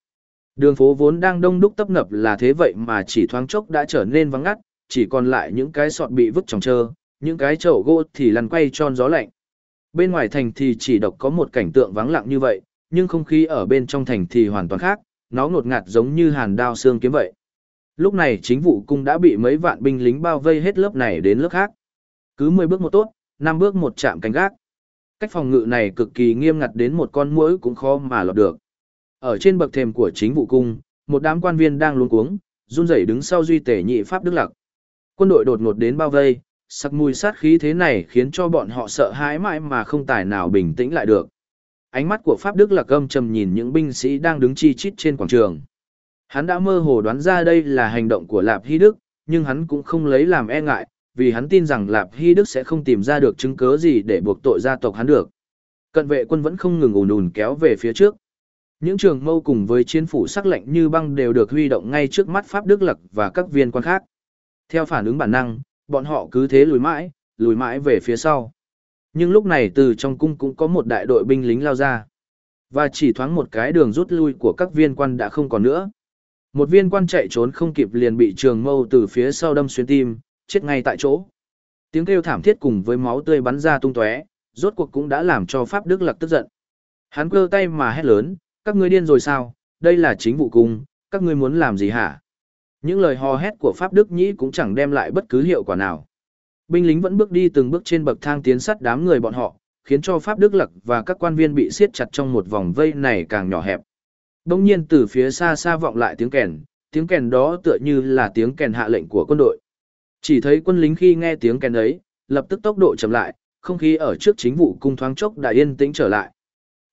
Đường phố vốn đang đông đúc tấp nập là thế vậy mà chỉ thoáng chốc đã trở nên vắng ngắt, chỉ còn lại những cái sọt bị vứt trong trơ, những cái chậu gỗ thì lăn quay tròn gió lạnh. Bên ngoài thành thì chỉ độc có một cảnh tượng vắng lặng như vậy, nhưng không khí ở bên trong thành thì hoàn toàn khác, nó ngột ngạt giống như hàn đao xương kiếm vậy. Lúc này chính vụ cung đã bị mấy vạn binh lính bao vây hết lớp này đến lớp khác. Cứ 10 bước một tốt, 5 bước một chạm cánh gác. Cách phòng ngự này cực kỳ nghiêm ngặt đến một con muỗi cũng khó mà lọt được. Ở trên bậc thềm của chính vụ cung, một đám quan viên đang luống cuống, run rẩy đứng sau duy tể nhị pháp đức lặc. Quân đội đột ngột đến bao vây, sắc mùi sát khí thế này khiến cho bọn họ sợ hãi mãi mà không tài nào bình tĩnh lại được. Ánh mắt của Pháp Đức Lạc âm trầm nhìn những binh sĩ đang đứng chi chít trên quảng trường. Hắn đã mơ hồ đoán ra đây là hành động của Lạp Hy Đức, nhưng hắn cũng không lấy làm e ngại, vì hắn tin rằng Lạp Hy Đức sẽ không tìm ra được chứng cứ gì để buộc tội gia tộc hắn được. Cận vệ quân vẫn không ngừng ùn ùn kéo về phía trước. Những trường mâu cùng với chiến phủ sắc lạnh như băng đều được huy động ngay trước mắt Pháp Đức Lặc và các viên quan khác. Theo phản ứng bản năng, bọn họ cứ thế lùi mãi, lùi mãi về phía sau. Nhưng lúc này từ trong cung cũng có một đại đội binh lính lao ra. Và chỉ thoáng một cái đường rút lui của các viên quan đã không còn nữa. Một viên quan chạy trốn không kịp liền bị trường mâu từ phía sau đâm xuyên tim, chết ngay tại chỗ. Tiếng kêu thảm thiết cùng với máu tươi bắn ra tung tóe, rốt cuộc cũng đã làm cho Pháp Đức Lặc tức giận. Hắn cơ tay mà hét lớn, các ngươi điên rồi sao, đây là chính vụ cung, các ngươi muốn làm gì hả? Những lời hò hét của Pháp Đức Nhĩ cũng chẳng đem lại bất cứ hiệu quả nào. Binh lính vẫn bước đi từng bước trên bậc thang tiến sát đám người bọn họ, khiến cho Pháp Đức Lặc và các quan viên bị siết chặt trong một vòng vây này càng nhỏ hẹp. Đông nhiên từ phía xa xa vọng lại tiếng kèn, tiếng kèn đó tựa như là tiếng kèn hạ lệnh của quân đội. Chỉ thấy quân lính khi nghe tiếng kèn ấy, lập tức tốc độ chậm lại, không khí ở trước chính vụ cung thoáng chốc đã yên tĩnh trở lại.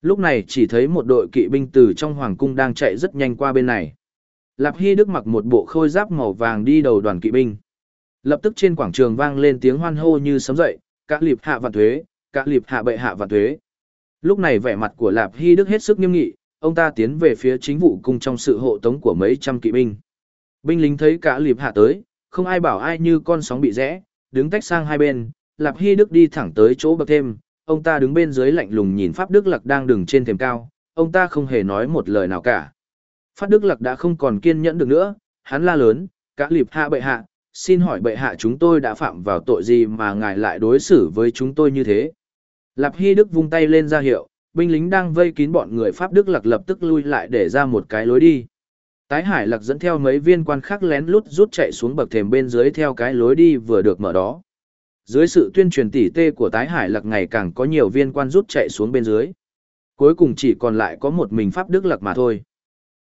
Lúc này chỉ thấy một đội kỵ binh từ trong hoàng cung đang chạy rất nhanh qua bên này. Lạp Hy Đức mặc một bộ khôi giáp màu vàng đi đầu đoàn kỵ binh. Lập tức trên quảng trường vang lên tiếng hoan hô như sấm dậy, các liệp hạ vạn thuế, các liệp hạ bệ hạ vạn thuế. Lúc này vẻ mặt của Lạp Hy Đức hết sức nghiêm nghị, ông ta tiến về phía chính vụ cung trong sự hộ tống của mấy trăm kỵ binh. Binh lính thấy cả liệp hạ tới, không ai bảo ai như con sóng bị rẽ, đứng tách sang hai bên, Lạp Hy Đức đi thẳng tới chỗ bậc thêm, ông ta đứng bên dưới lạnh lùng nhìn Pháp Đức Lạc đang đứng trên thềm cao, ông ta không hề nói một lời nào cả. Pháp Đức Lạc đã không còn kiên nhẫn được nữa, hắn la lớn, cả liệp hạ bệ hạ, xin hỏi bệ hạ chúng tôi đã phạm vào tội gì mà ngài lại đối xử với chúng tôi như thế. Lạp Hy Đức vung tay lên ra hiệu, binh lính đang vây kín bọn người Pháp Đức Lạc lập tức lui lại để ra một cái lối đi. Tái Hải Lạc dẫn theo mấy viên quan khác lén lút rút chạy xuống bậc thềm bên dưới theo cái lối đi vừa được mở đó. Dưới sự tuyên truyền tỉ tê của Tái Hải Lạc ngày càng có nhiều viên quan rút chạy xuống bên dưới. Cuối cùng chỉ còn lại có một mình Pháp Đức Lạc mà thôi.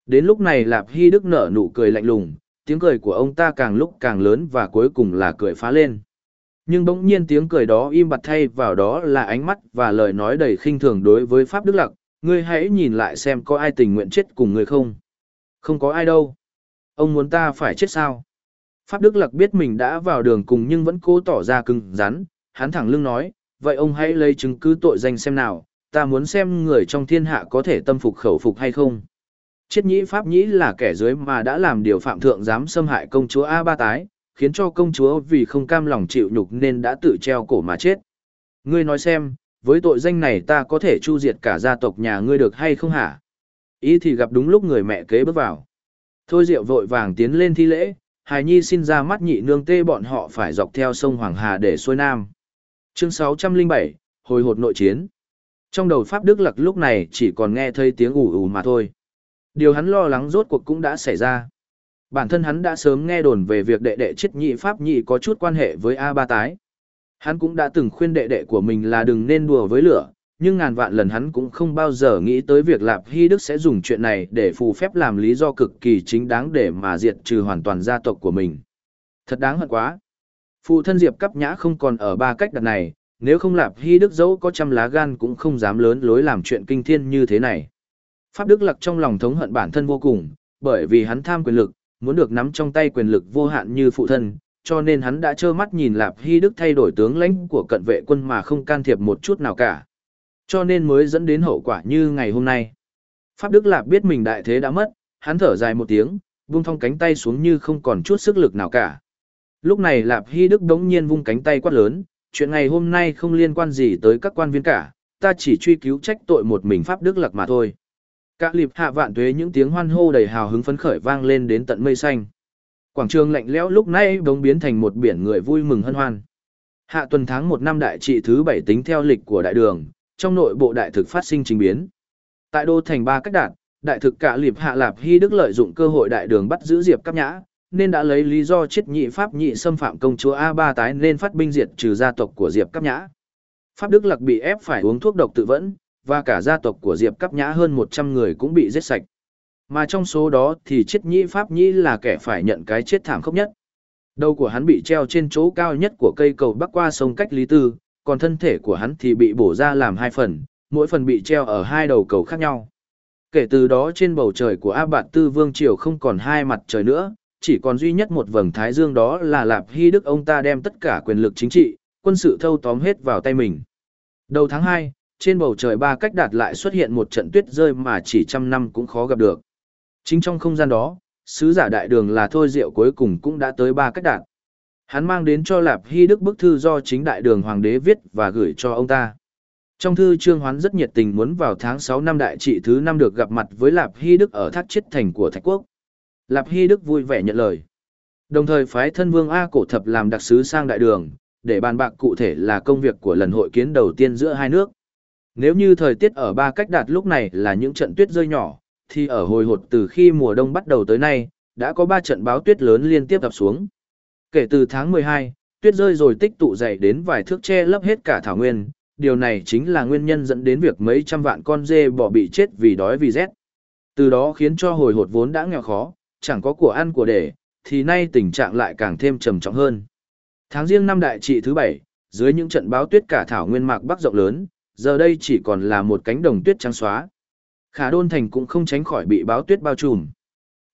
Đến lúc này Lạp Hy Đức nở nụ cười lạnh lùng, tiếng cười của ông ta càng lúc càng lớn và cuối cùng là cười phá lên. Nhưng bỗng nhiên tiếng cười đó im bặt thay vào đó là ánh mắt và lời nói đầy khinh thường đối với Pháp Đức Lặc, ngươi hãy nhìn lại xem có ai tình nguyện chết cùng ngươi không. Không có ai đâu. Ông muốn ta phải chết sao? Pháp Đức Lặc biết mình đã vào đường cùng nhưng vẫn cố tỏ ra cứng rắn, hắn thẳng lưng nói, vậy ông hãy lấy chứng cứ tội danh xem nào, ta muốn xem người trong thiên hạ có thể tâm phục khẩu phục hay không. Triết nhĩ Pháp nhĩ là kẻ dưới mà đã làm điều phạm thượng dám xâm hại công chúa A Ba Tái, khiến cho công chúa vì không cam lòng chịu nhục nên đã tự treo cổ mà chết. Ngươi nói xem, với tội danh này ta có thể chu diệt cả gia tộc nhà ngươi được hay không hả? Ý thì gặp đúng lúc người mẹ kế bước vào. Thôi Diệu vội vàng tiến lên thi lễ, Hài Nhi xin ra mắt nhị nương tê bọn họ phải dọc theo sông Hoàng Hà để xuôi nam. Chương 607, Hồi hột nội chiến. Trong đầu Pháp Đức Lặc lúc này chỉ còn nghe thấy tiếng ủ ủ mà thôi. Điều hắn lo lắng rốt cuộc cũng đã xảy ra. Bản thân hắn đã sớm nghe đồn về việc đệ đệ chết nhị Pháp nhị có chút quan hệ với A Ba Tái. Hắn cũng đã từng khuyên đệ đệ của mình là đừng nên đùa với lửa, nhưng ngàn vạn lần hắn cũng không bao giờ nghĩ tới việc Lạp Hy Đức sẽ dùng chuyện này để phù phép làm lý do cực kỳ chính đáng để mà diệt trừ hoàn toàn gia tộc của mình. Thật đáng hận quá. Phụ thân Diệp Cắp Nhã không còn ở ba cách đặt này, nếu không Lạp Hy Đức dẫu có trăm lá gan cũng không dám lớn lối làm chuyện kinh thiên như thế này. Pháp Đức Lặc trong lòng thống hận bản thân vô cùng, bởi vì hắn tham quyền lực, muốn được nắm trong tay quyền lực vô hạn như phụ thân, cho nên hắn đã trơ mắt nhìn Lạp Hy Đức thay đổi tướng lãnh của cận vệ quân mà không can thiệp một chút nào cả. Cho nên mới dẫn đến hậu quả như ngày hôm nay. Pháp Đức Lạp biết mình đại thế đã mất, hắn thở dài một tiếng, vung thong cánh tay xuống như không còn chút sức lực nào cả. Lúc này Lạp Hy Đức đống nhiên vung cánh tay quát lớn, chuyện ngày hôm nay không liên quan gì tới các quan viên cả, ta chỉ truy cứu trách tội một mình Pháp Đức Lạc mà thôi. Cả lịp hạ vạn tuế những tiếng hoan hô đầy hào hứng phấn khởi vang lên đến tận mây xanh. Quảng trường lạnh lẽo lúc nay bỗng biến thành một biển người vui mừng hân hoan. Hạ tuần tháng một năm đại trị thứ bảy tính theo lịch của đại đường, trong nội bộ đại thực phát sinh trình biến. Tại đô thành ba cách đạt, đại thực cả lịp hạ lạp hy đức lợi dụng cơ hội đại đường bắt giữ diệp cắp nhã, nên đã lấy lý do chết nhị pháp nhị xâm phạm công chúa A ba tái nên phát binh diệt trừ gia tộc của diệp cắp nhã. Pháp Đức Lạc bị ép phải uống thuốc độc tự vẫn, và cả gia tộc của Diệp Cắp Nhã hơn 100 người cũng bị giết sạch. Mà trong số đó thì chết nhĩ Pháp Nhĩ là kẻ phải nhận cái chết thảm khốc nhất. Đầu của hắn bị treo trên chỗ cao nhất của cây cầu bắc qua sông cách Lý Tư, còn thân thể của hắn thì bị bổ ra làm hai phần, mỗi phần bị treo ở hai đầu cầu khác nhau. Kể từ đó trên bầu trời của A Bạt Tư Vương Triều không còn hai mặt trời nữa, chỉ còn duy nhất một vầng thái dương đó là Lạp Hy Đức ông ta đem tất cả quyền lực chính trị, quân sự thâu tóm hết vào tay mình. Đầu tháng 2, trên bầu trời ba cách đạt lại xuất hiện một trận tuyết rơi mà chỉ trăm năm cũng khó gặp được. Chính trong không gian đó, sứ giả đại đường là Thôi Diệu cuối cùng cũng đã tới ba cách đạt. Hắn mang đến cho Lạp Hy Đức bức thư do chính đại đường hoàng đế viết và gửi cho ông ta. Trong thư Trương Hoán rất nhiệt tình muốn vào tháng 6 năm đại trị thứ năm được gặp mặt với Lạp Hy Đức ở thác chết thành của Thạch Quốc. Lạp Hy Đức vui vẻ nhận lời. Đồng thời phái thân vương A Cổ Thập làm đặc sứ sang đại đường, để bàn bạc cụ thể là công việc của lần hội kiến đầu tiên giữa hai nước. Nếu như thời tiết ở ba cách đạt lúc này là những trận tuyết rơi nhỏ, thì ở hồi hột từ khi mùa đông bắt đầu tới nay, đã có ba trận báo tuyết lớn liên tiếp ập xuống. Kể từ tháng 12, tuyết rơi rồi tích tụ dày đến vài thước che lấp hết cả thảo nguyên, điều này chính là nguyên nhân dẫn đến việc mấy trăm vạn con dê bỏ bị chết vì đói vì rét. Từ đó khiến cho hồi hột vốn đã nghèo khó, chẳng có của ăn của để, thì nay tình trạng lại càng thêm trầm trọng hơn. Tháng riêng năm đại trị thứ bảy, dưới những trận báo tuyết cả thảo nguyên mạc bắc rộng lớn, giờ đây chỉ còn là một cánh đồng tuyết trắng xóa. Khả đôn thành cũng không tránh khỏi bị báo tuyết bao trùm.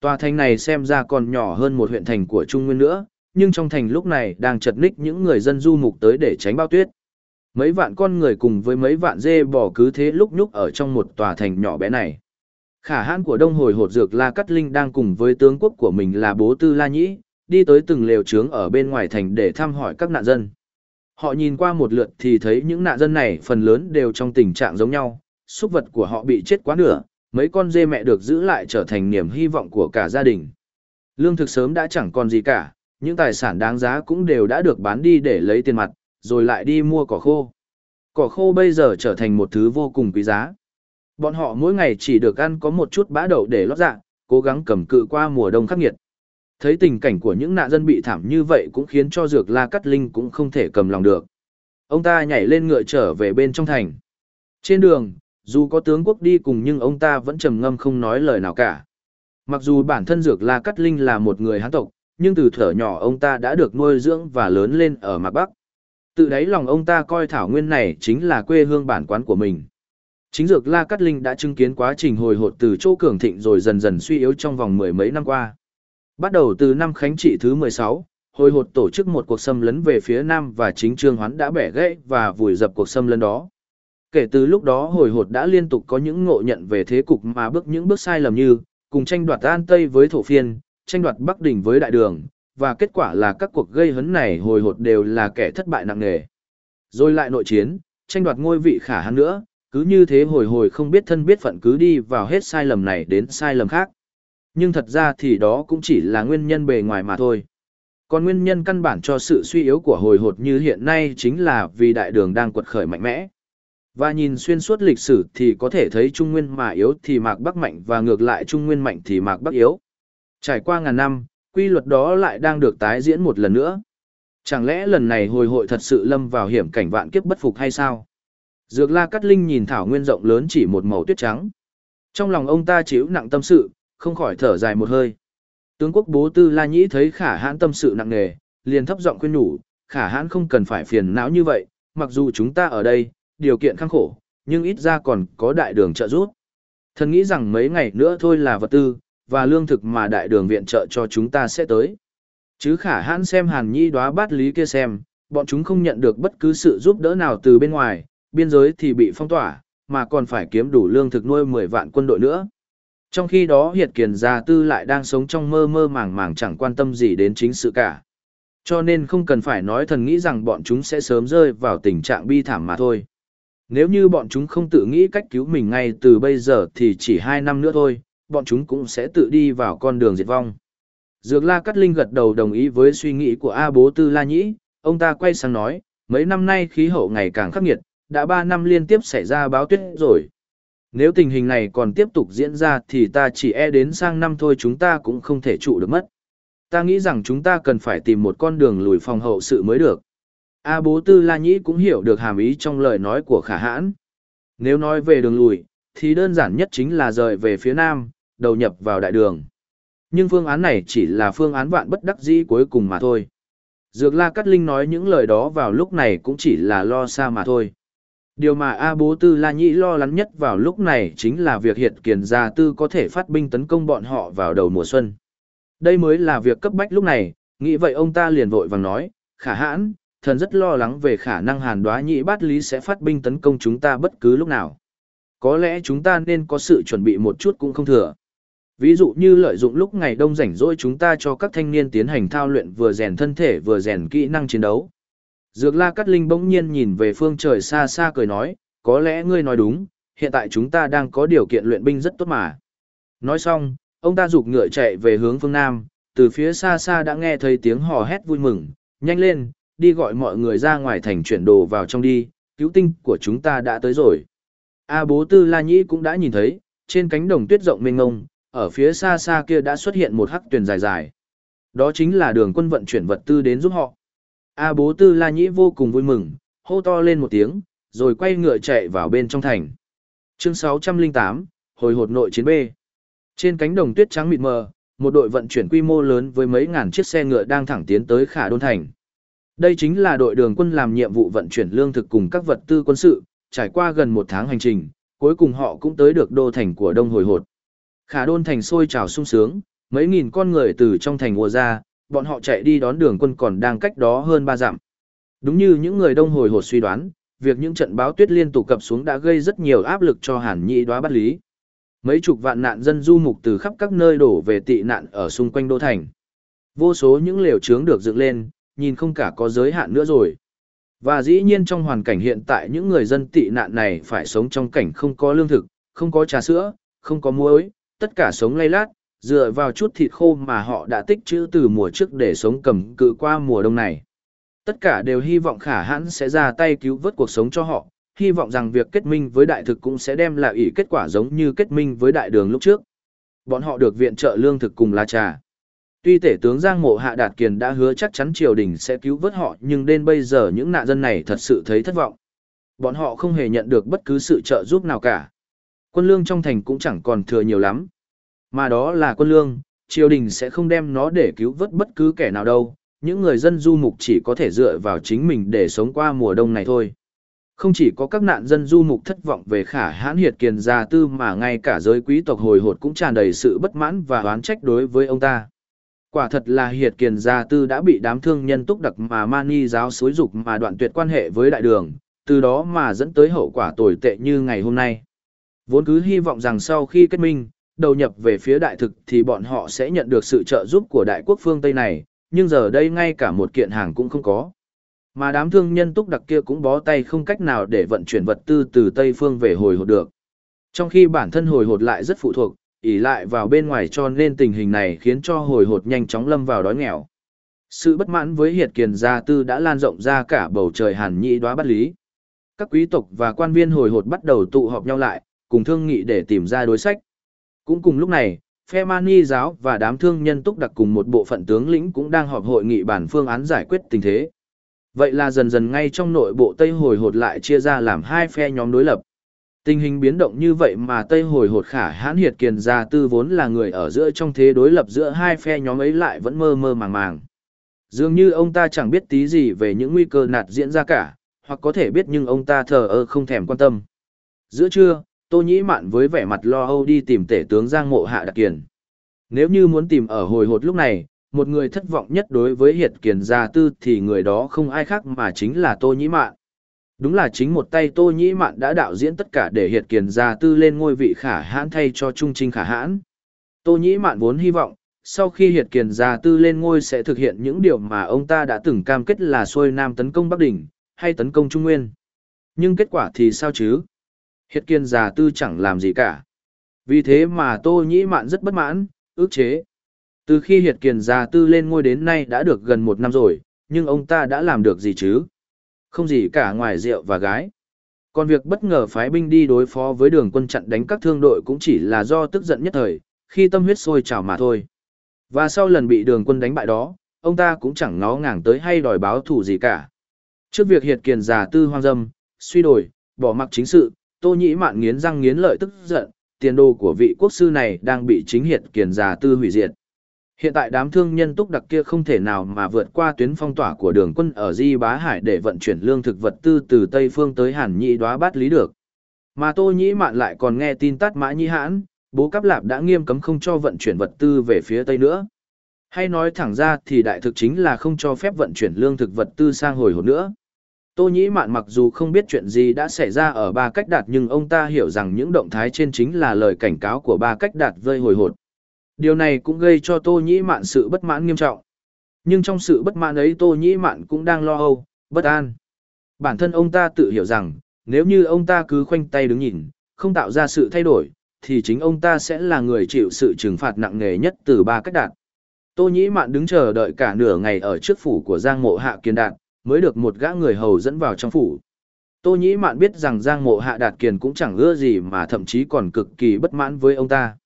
Tòa thành này xem ra còn nhỏ hơn một huyện thành của Trung Nguyên nữa, nhưng trong thành lúc này đang chật ních những người dân du mục tới để tránh bao tuyết. Mấy vạn con người cùng với mấy vạn dê bò cứ thế lúc nhúc ở trong một tòa thành nhỏ bé này. Khả hãn của đông hồi hột dược La Cát Linh đang cùng với tướng quốc của mình là bố tư La Nhĩ, đi tới từng lều trướng ở bên ngoài thành để thăm hỏi các nạn dân. Họ nhìn qua một lượt thì thấy những nạn dân này phần lớn đều trong tình trạng giống nhau, súc vật của họ bị chết quá nửa, mấy con dê mẹ được giữ lại trở thành niềm hy vọng của cả gia đình. Lương thực sớm đã chẳng còn gì cả, những tài sản đáng giá cũng đều đã được bán đi để lấy tiền mặt, rồi lại đi mua cỏ khô. Cỏ khô bây giờ trở thành một thứ vô cùng quý giá. Bọn họ mỗi ngày chỉ được ăn có một chút bã đậu để lót dạ, cố gắng cầm cự qua mùa đông khắc nghiệt. Thấy tình cảnh của những nạn dân bị thảm như vậy cũng khiến cho Dược La Cắt Linh cũng không thể cầm lòng được. Ông ta nhảy lên ngựa trở về bên trong thành. Trên đường, dù có tướng quốc đi cùng nhưng ông ta vẫn trầm ngâm không nói lời nào cả. Mặc dù bản thân Dược La Cắt Linh là một người Hán tộc, nhưng từ thở nhỏ ông ta đã được nuôi dưỡng và lớn lên ở Mạc Bắc. từ đấy lòng ông ta coi thảo nguyên này chính là quê hương bản quán của mình. Chính Dược La Cắt Linh đã chứng kiến quá trình hồi hột từ chỗ cường thịnh rồi dần dần suy yếu trong vòng mười mấy năm qua. Bắt đầu từ năm khánh trị thứ 16, hồi hột tổ chức một cuộc xâm lấn về phía nam và chính trương hoán đã bẻ gãy và vùi dập cuộc xâm lấn đó. Kể từ lúc đó hồi hột đã liên tục có những ngộ nhận về thế cục mà bước những bước sai lầm như, cùng tranh đoạt An Tây với thổ phiên, tranh đoạt Bắc Đình với đại đường, và kết quả là các cuộc gây hấn này hồi hột đều là kẻ thất bại nặng nề. Rồi lại nội chiến, tranh đoạt ngôi vị khả hắn nữa, cứ như thế hồi hồi không biết thân biết phận cứ đi vào hết sai lầm này đến sai lầm khác nhưng thật ra thì đó cũng chỉ là nguyên nhân bề ngoài mà thôi. Còn nguyên nhân căn bản cho sự suy yếu của hồi hột như hiện nay chính là vì đại đường đang quật khởi mạnh mẽ. Và nhìn xuyên suốt lịch sử thì có thể thấy Trung Nguyên mà yếu thì Mạc Bắc mạnh và ngược lại Trung Nguyên mạnh thì Mạc Bắc yếu. Trải qua ngàn năm, quy luật đó lại đang được tái diễn một lần nữa. Chẳng lẽ lần này hồi hội thật sự lâm vào hiểm cảnh vạn kiếp bất phục hay sao? Dược La Cát Linh nhìn Thảo Nguyên rộng lớn chỉ một màu tuyết trắng. Trong lòng ông ta chịu nặng tâm sự, không khỏi thở dài một hơi. Tướng quốc bố tư la nhĩ thấy khả hãn tâm sự nặng nề, liền thấp giọng khuyên nhủ, khả hãn không cần phải phiền não như vậy, mặc dù chúng ta ở đây, điều kiện khăng khổ, nhưng ít ra còn có đại đường trợ giúp. Thần nghĩ rằng mấy ngày nữa thôi là vật tư, và lương thực mà đại đường viện trợ cho chúng ta sẽ tới. Chứ khả hãn xem hàn nhi đoá bát lý kia xem, bọn chúng không nhận được bất cứ sự giúp đỡ nào từ bên ngoài, biên giới thì bị phong tỏa, mà còn phải kiếm đủ lương thực nuôi 10 vạn quân đội nữa. Trong khi đó Hiệt Kiền Gia Tư lại đang sống trong mơ mơ màng màng chẳng quan tâm gì đến chính sự cả. Cho nên không cần phải nói thần nghĩ rằng bọn chúng sẽ sớm rơi vào tình trạng bi thảm mà thôi. Nếu như bọn chúng không tự nghĩ cách cứu mình ngay từ bây giờ thì chỉ hai năm nữa thôi, bọn chúng cũng sẽ tự đi vào con đường diệt vong. Dược La Cát Linh gật đầu đồng ý với suy nghĩ của A Bố Tư La Nhĩ, ông ta quay sang nói, mấy năm nay khí hậu ngày càng khắc nghiệt, đã ba năm liên tiếp xảy ra báo tuyết rồi. Nếu tình hình này còn tiếp tục diễn ra thì ta chỉ e đến sang năm thôi chúng ta cũng không thể trụ được mất. Ta nghĩ rằng chúng ta cần phải tìm một con đường lùi phòng hậu sự mới được. A bố tư La Nhĩ cũng hiểu được hàm ý trong lời nói của khả hãn. Nếu nói về đường lùi, thì đơn giản nhất chính là rời về phía nam, đầu nhập vào đại đường. Nhưng phương án này chỉ là phương án vạn bất đắc dĩ cuối cùng mà thôi. Dược La Cát Linh nói những lời đó vào lúc này cũng chỉ là lo xa mà thôi. Điều mà A Bố Tư La Nhĩ lo lắng nhất vào lúc này chính là việc hiện kiền gia tư có thể phát binh tấn công bọn họ vào đầu mùa xuân. Đây mới là việc cấp bách lúc này, nghĩ vậy ông ta liền vội vàng nói, khả hãn, thần rất lo lắng về khả năng hàn đoá nhĩ bát lý sẽ phát binh tấn công chúng ta bất cứ lúc nào. Có lẽ chúng ta nên có sự chuẩn bị một chút cũng không thừa. Ví dụ như lợi dụng lúc ngày đông rảnh rỗi chúng ta cho các thanh niên tiến hành thao luyện vừa rèn thân thể vừa rèn kỹ năng chiến đấu. Dược la Cát linh bỗng nhiên nhìn về phương trời xa xa cười nói, có lẽ ngươi nói đúng, hiện tại chúng ta đang có điều kiện luyện binh rất tốt mà. Nói xong, ông ta rục ngựa chạy về hướng phương Nam, từ phía xa xa đã nghe thấy tiếng hò hét vui mừng, nhanh lên, đi gọi mọi người ra ngoài thành chuyển đồ vào trong đi, cứu tinh của chúng ta đã tới rồi. A bố tư La Nhĩ cũng đã nhìn thấy, trên cánh đồng tuyết rộng mênh ngông, ở phía xa xa kia đã xuất hiện một hắc tuyển dài dài. Đó chính là đường quân vận chuyển vật tư đến giúp họ. A bố tư La Nhĩ vô cùng vui mừng, hô to lên một tiếng, rồi quay ngựa chạy vào bên trong thành. Chương 608, hồi hột nội chiến B. Trên cánh đồng tuyết trắng mịt mờ, một đội vận chuyển quy mô lớn với mấy ngàn chiếc xe ngựa đang thẳng tiến tới Khả Đôn Thành. Đây chính là đội đường quân làm nhiệm vụ vận chuyển lương thực cùng các vật tư quân sự, trải qua gần một tháng hành trình, cuối cùng họ cũng tới được đô thành của Đông Hồi Hột. Khả Đôn Thành sôi trào sung sướng, mấy nghìn con người từ trong thành ùa ra, bọn họ chạy đi đón đường quân còn đang cách đó hơn ba dặm. Đúng như những người Đông Hồi Hột suy đoán, việc những trận báo tuyết liên tục cập xuống đã gây rất nhiều áp lực cho Hàn Nhị đoá bắt lý. Mấy chục vạn nạn dân du mục từ khắp các nơi đổ về tị nạn ở xung quanh đô thành. Vô số những lều trướng được dựng lên, nhìn không cả có giới hạn nữa rồi. Và dĩ nhiên trong hoàn cảnh hiện tại những người dân tị nạn này phải sống trong cảnh không có lương thực, không có trà sữa, không có muối, tất cả sống lay lát, dựa vào chút thịt khô mà họ đã tích trữ từ mùa trước để sống cầm cự qua mùa đông này. Tất cả đều hy vọng khả hãn sẽ ra tay cứu vớt cuộc sống cho họ, hy vọng rằng việc kết minh với đại thực cũng sẽ đem lại ý kết quả giống như kết minh với đại đường lúc trước. Bọn họ được viện trợ lương thực cùng lá trà. Tuy tể tướng Giang Mộ Hạ Đạt Kiền đã hứa chắc chắn triều đình sẽ cứu vớt họ nhưng đến bây giờ những nạn dân này thật sự thấy thất vọng. Bọn họ không hề nhận được bất cứ sự trợ giúp nào cả. Quân lương trong thành cũng chẳng còn thừa nhiều lắm. Mà đó là quân lương, triều đình sẽ không đem nó để cứu vớt bất cứ kẻ nào đâu. Những người dân du mục chỉ có thể dựa vào chính mình để sống qua mùa đông này thôi. Không chỉ có các nạn dân du mục thất vọng về khả hãn hiệt kiền gia tư mà ngay cả giới quý tộc hồi hột cũng tràn đầy sự bất mãn và oán trách đối với ông ta. Quả thật là hiệt kiền gia tư đã bị đám thương nhân túc đặc mà mani giáo xối dục mà đoạn tuyệt quan hệ với đại đường, từ đó mà dẫn tới hậu quả tồi tệ như ngày hôm nay. Vốn cứ hy vọng rằng sau khi kết minh, đầu nhập về phía đại thực thì bọn họ sẽ nhận được sự trợ giúp của đại quốc phương Tây này, nhưng giờ đây ngay cả một kiện hàng cũng không có. Mà đám thương nhân túc đặc kia cũng bó tay không cách nào để vận chuyển vật tư từ Tây phương về hồi hột được. Trong khi bản thân hồi hột lại rất phụ thuộc, ỉ lại vào bên ngoài cho nên tình hình này khiến cho hồi hột nhanh chóng lâm vào đói nghèo. Sự bất mãn với hiệt kiền gia tư đã lan rộng ra cả bầu trời hàn nhị đoá bắt lý. Các quý tộc và quan viên hồi hột bắt đầu tụ họp nhau lại, cùng thương nghị để tìm ra đối sách. Cũng cùng lúc này, phe mani giáo và đám thương nhân túc đặc cùng một bộ phận tướng lĩnh cũng đang họp hội nghị bản phương án giải quyết tình thế. Vậy là dần dần ngay trong nội bộ Tây hồi hột lại chia ra làm hai phe nhóm đối lập. Tình hình biến động như vậy mà Tây hồi hột khả hãn hiệt kiền gia tư vốn là người ở giữa trong thế đối lập giữa hai phe nhóm ấy lại vẫn mơ mơ màng màng. Dường như ông ta chẳng biết tí gì về những nguy cơ nạt diễn ra cả, hoặc có thể biết nhưng ông ta thờ ơ không thèm quan tâm. Giữa trưa, Tô Nhĩ Mạn với vẻ mặt lo âu đi tìm tể tướng Giang Mộ Hạ Đặc Kiền. Nếu như muốn tìm ở hồi hột lúc này, một người thất vọng nhất đối với Hiệt Kiền Gia Tư thì người đó không ai khác mà chính là Tô Nhĩ Mạn. Đúng là chính một tay Tô Nhĩ Mạn đã đạo diễn tất cả để Hiệt Kiền Gia Tư lên ngôi vị khả hãn thay cho Trung Trinh khả hãn. Tô Nhĩ Mạn vốn hy vọng, sau khi Hiệt Kiền Gia Tư lên ngôi sẽ thực hiện những điều mà ông ta đã từng cam kết là xuôi Nam tấn công Bắc Đỉnh, hay tấn công Trung Nguyên. Nhưng kết quả thì sao chứ? Hiệt Kiền Già Tư chẳng làm gì cả. Vì thế mà Tô Nhĩ Mạn rất bất mãn, ước chế. Từ khi Hiệt Kiền Già Tư lên ngôi đến nay đã được gần một năm rồi, nhưng ông ta đã làm được gì chứ? Không gì cả ngoài rượu và gái. Còn việc bất ngờ phái binh đi đối phó với đường quân chặn đánh các thương đội cũng chỉ là do tức giận nhất thời, khi tâm huyết sôi trào mà thôi. Và sau lần bị đường quân đánh bại đó, ông ta cũng chẳng ngó ngàng tới hay đòi báo thù gì cả. Trước việc hiệt kiền giả tư hoang dâm, suy đổi, bỏ mặc chính sự, tô nhĩ mạn nghiến răng nghiến lợi tức giận, tiền đồ của vị quốc sư này đang bị chính hiệt kiền giả tư hủy diệt. Hiện tại đám thương nhân túc đặc kia không thể nào mà vượt qua tuyến phong tỏa của đường quân ở Di Bá Hải để vận chuyển lương thực vật tư từ Tây Phương tới Hàn Nhị đoá bát lý được. Mà Tô Nhĩ Mạn lại còn nghe tin tắt mã nhĩ hãn, bố cáp lạp đã nghiêm cấm không cho vận chuyển vật tư về phía Tây nữa. Hay nói thẳng ra thì đại thực chính là không cho phép vận chuyển lương thực vật tư sang hồi hộp nữa. Tô Nhĩ Mạn mặc dù không biết chuyện gì đã xảy ra ở ba cách đạt nhưng ông ta hiểu rằng những động thái trên chính là lời cảnh cáo của ba cách đạt vơi hồi hột. Điều này cũng gây cho Tô Nhĩ Mạn sự bất mãn nghiêm trọng. Nhưng trong sự bất mãn ấy Tô Nhĩ Mạn cũng đang lo âu, bất an. Bản thân ông ta tự hiểu rằng, nếu như ông ta cứ khoanh tay đứng nhìn, không tạo ra sự thay đổi, thì chính ông ta sẽ là người chịu sự trừng phạt nặng nề nhất từ ba cách đạt. Tô Nhĩ Mạn đứng chờ đợi cả nửa ngày ở trước phủ của Giang Mộ Hạ Kiên Đạt, mới được một gã người hầu dẫn vào trong phủ. Tô Nhĩ Mạn biết rằng Giang Mộ Hạ Đạt Kiền cũng chẳng ưa gì mà thậm chí còn cực kỳ bất mãn với ông ta.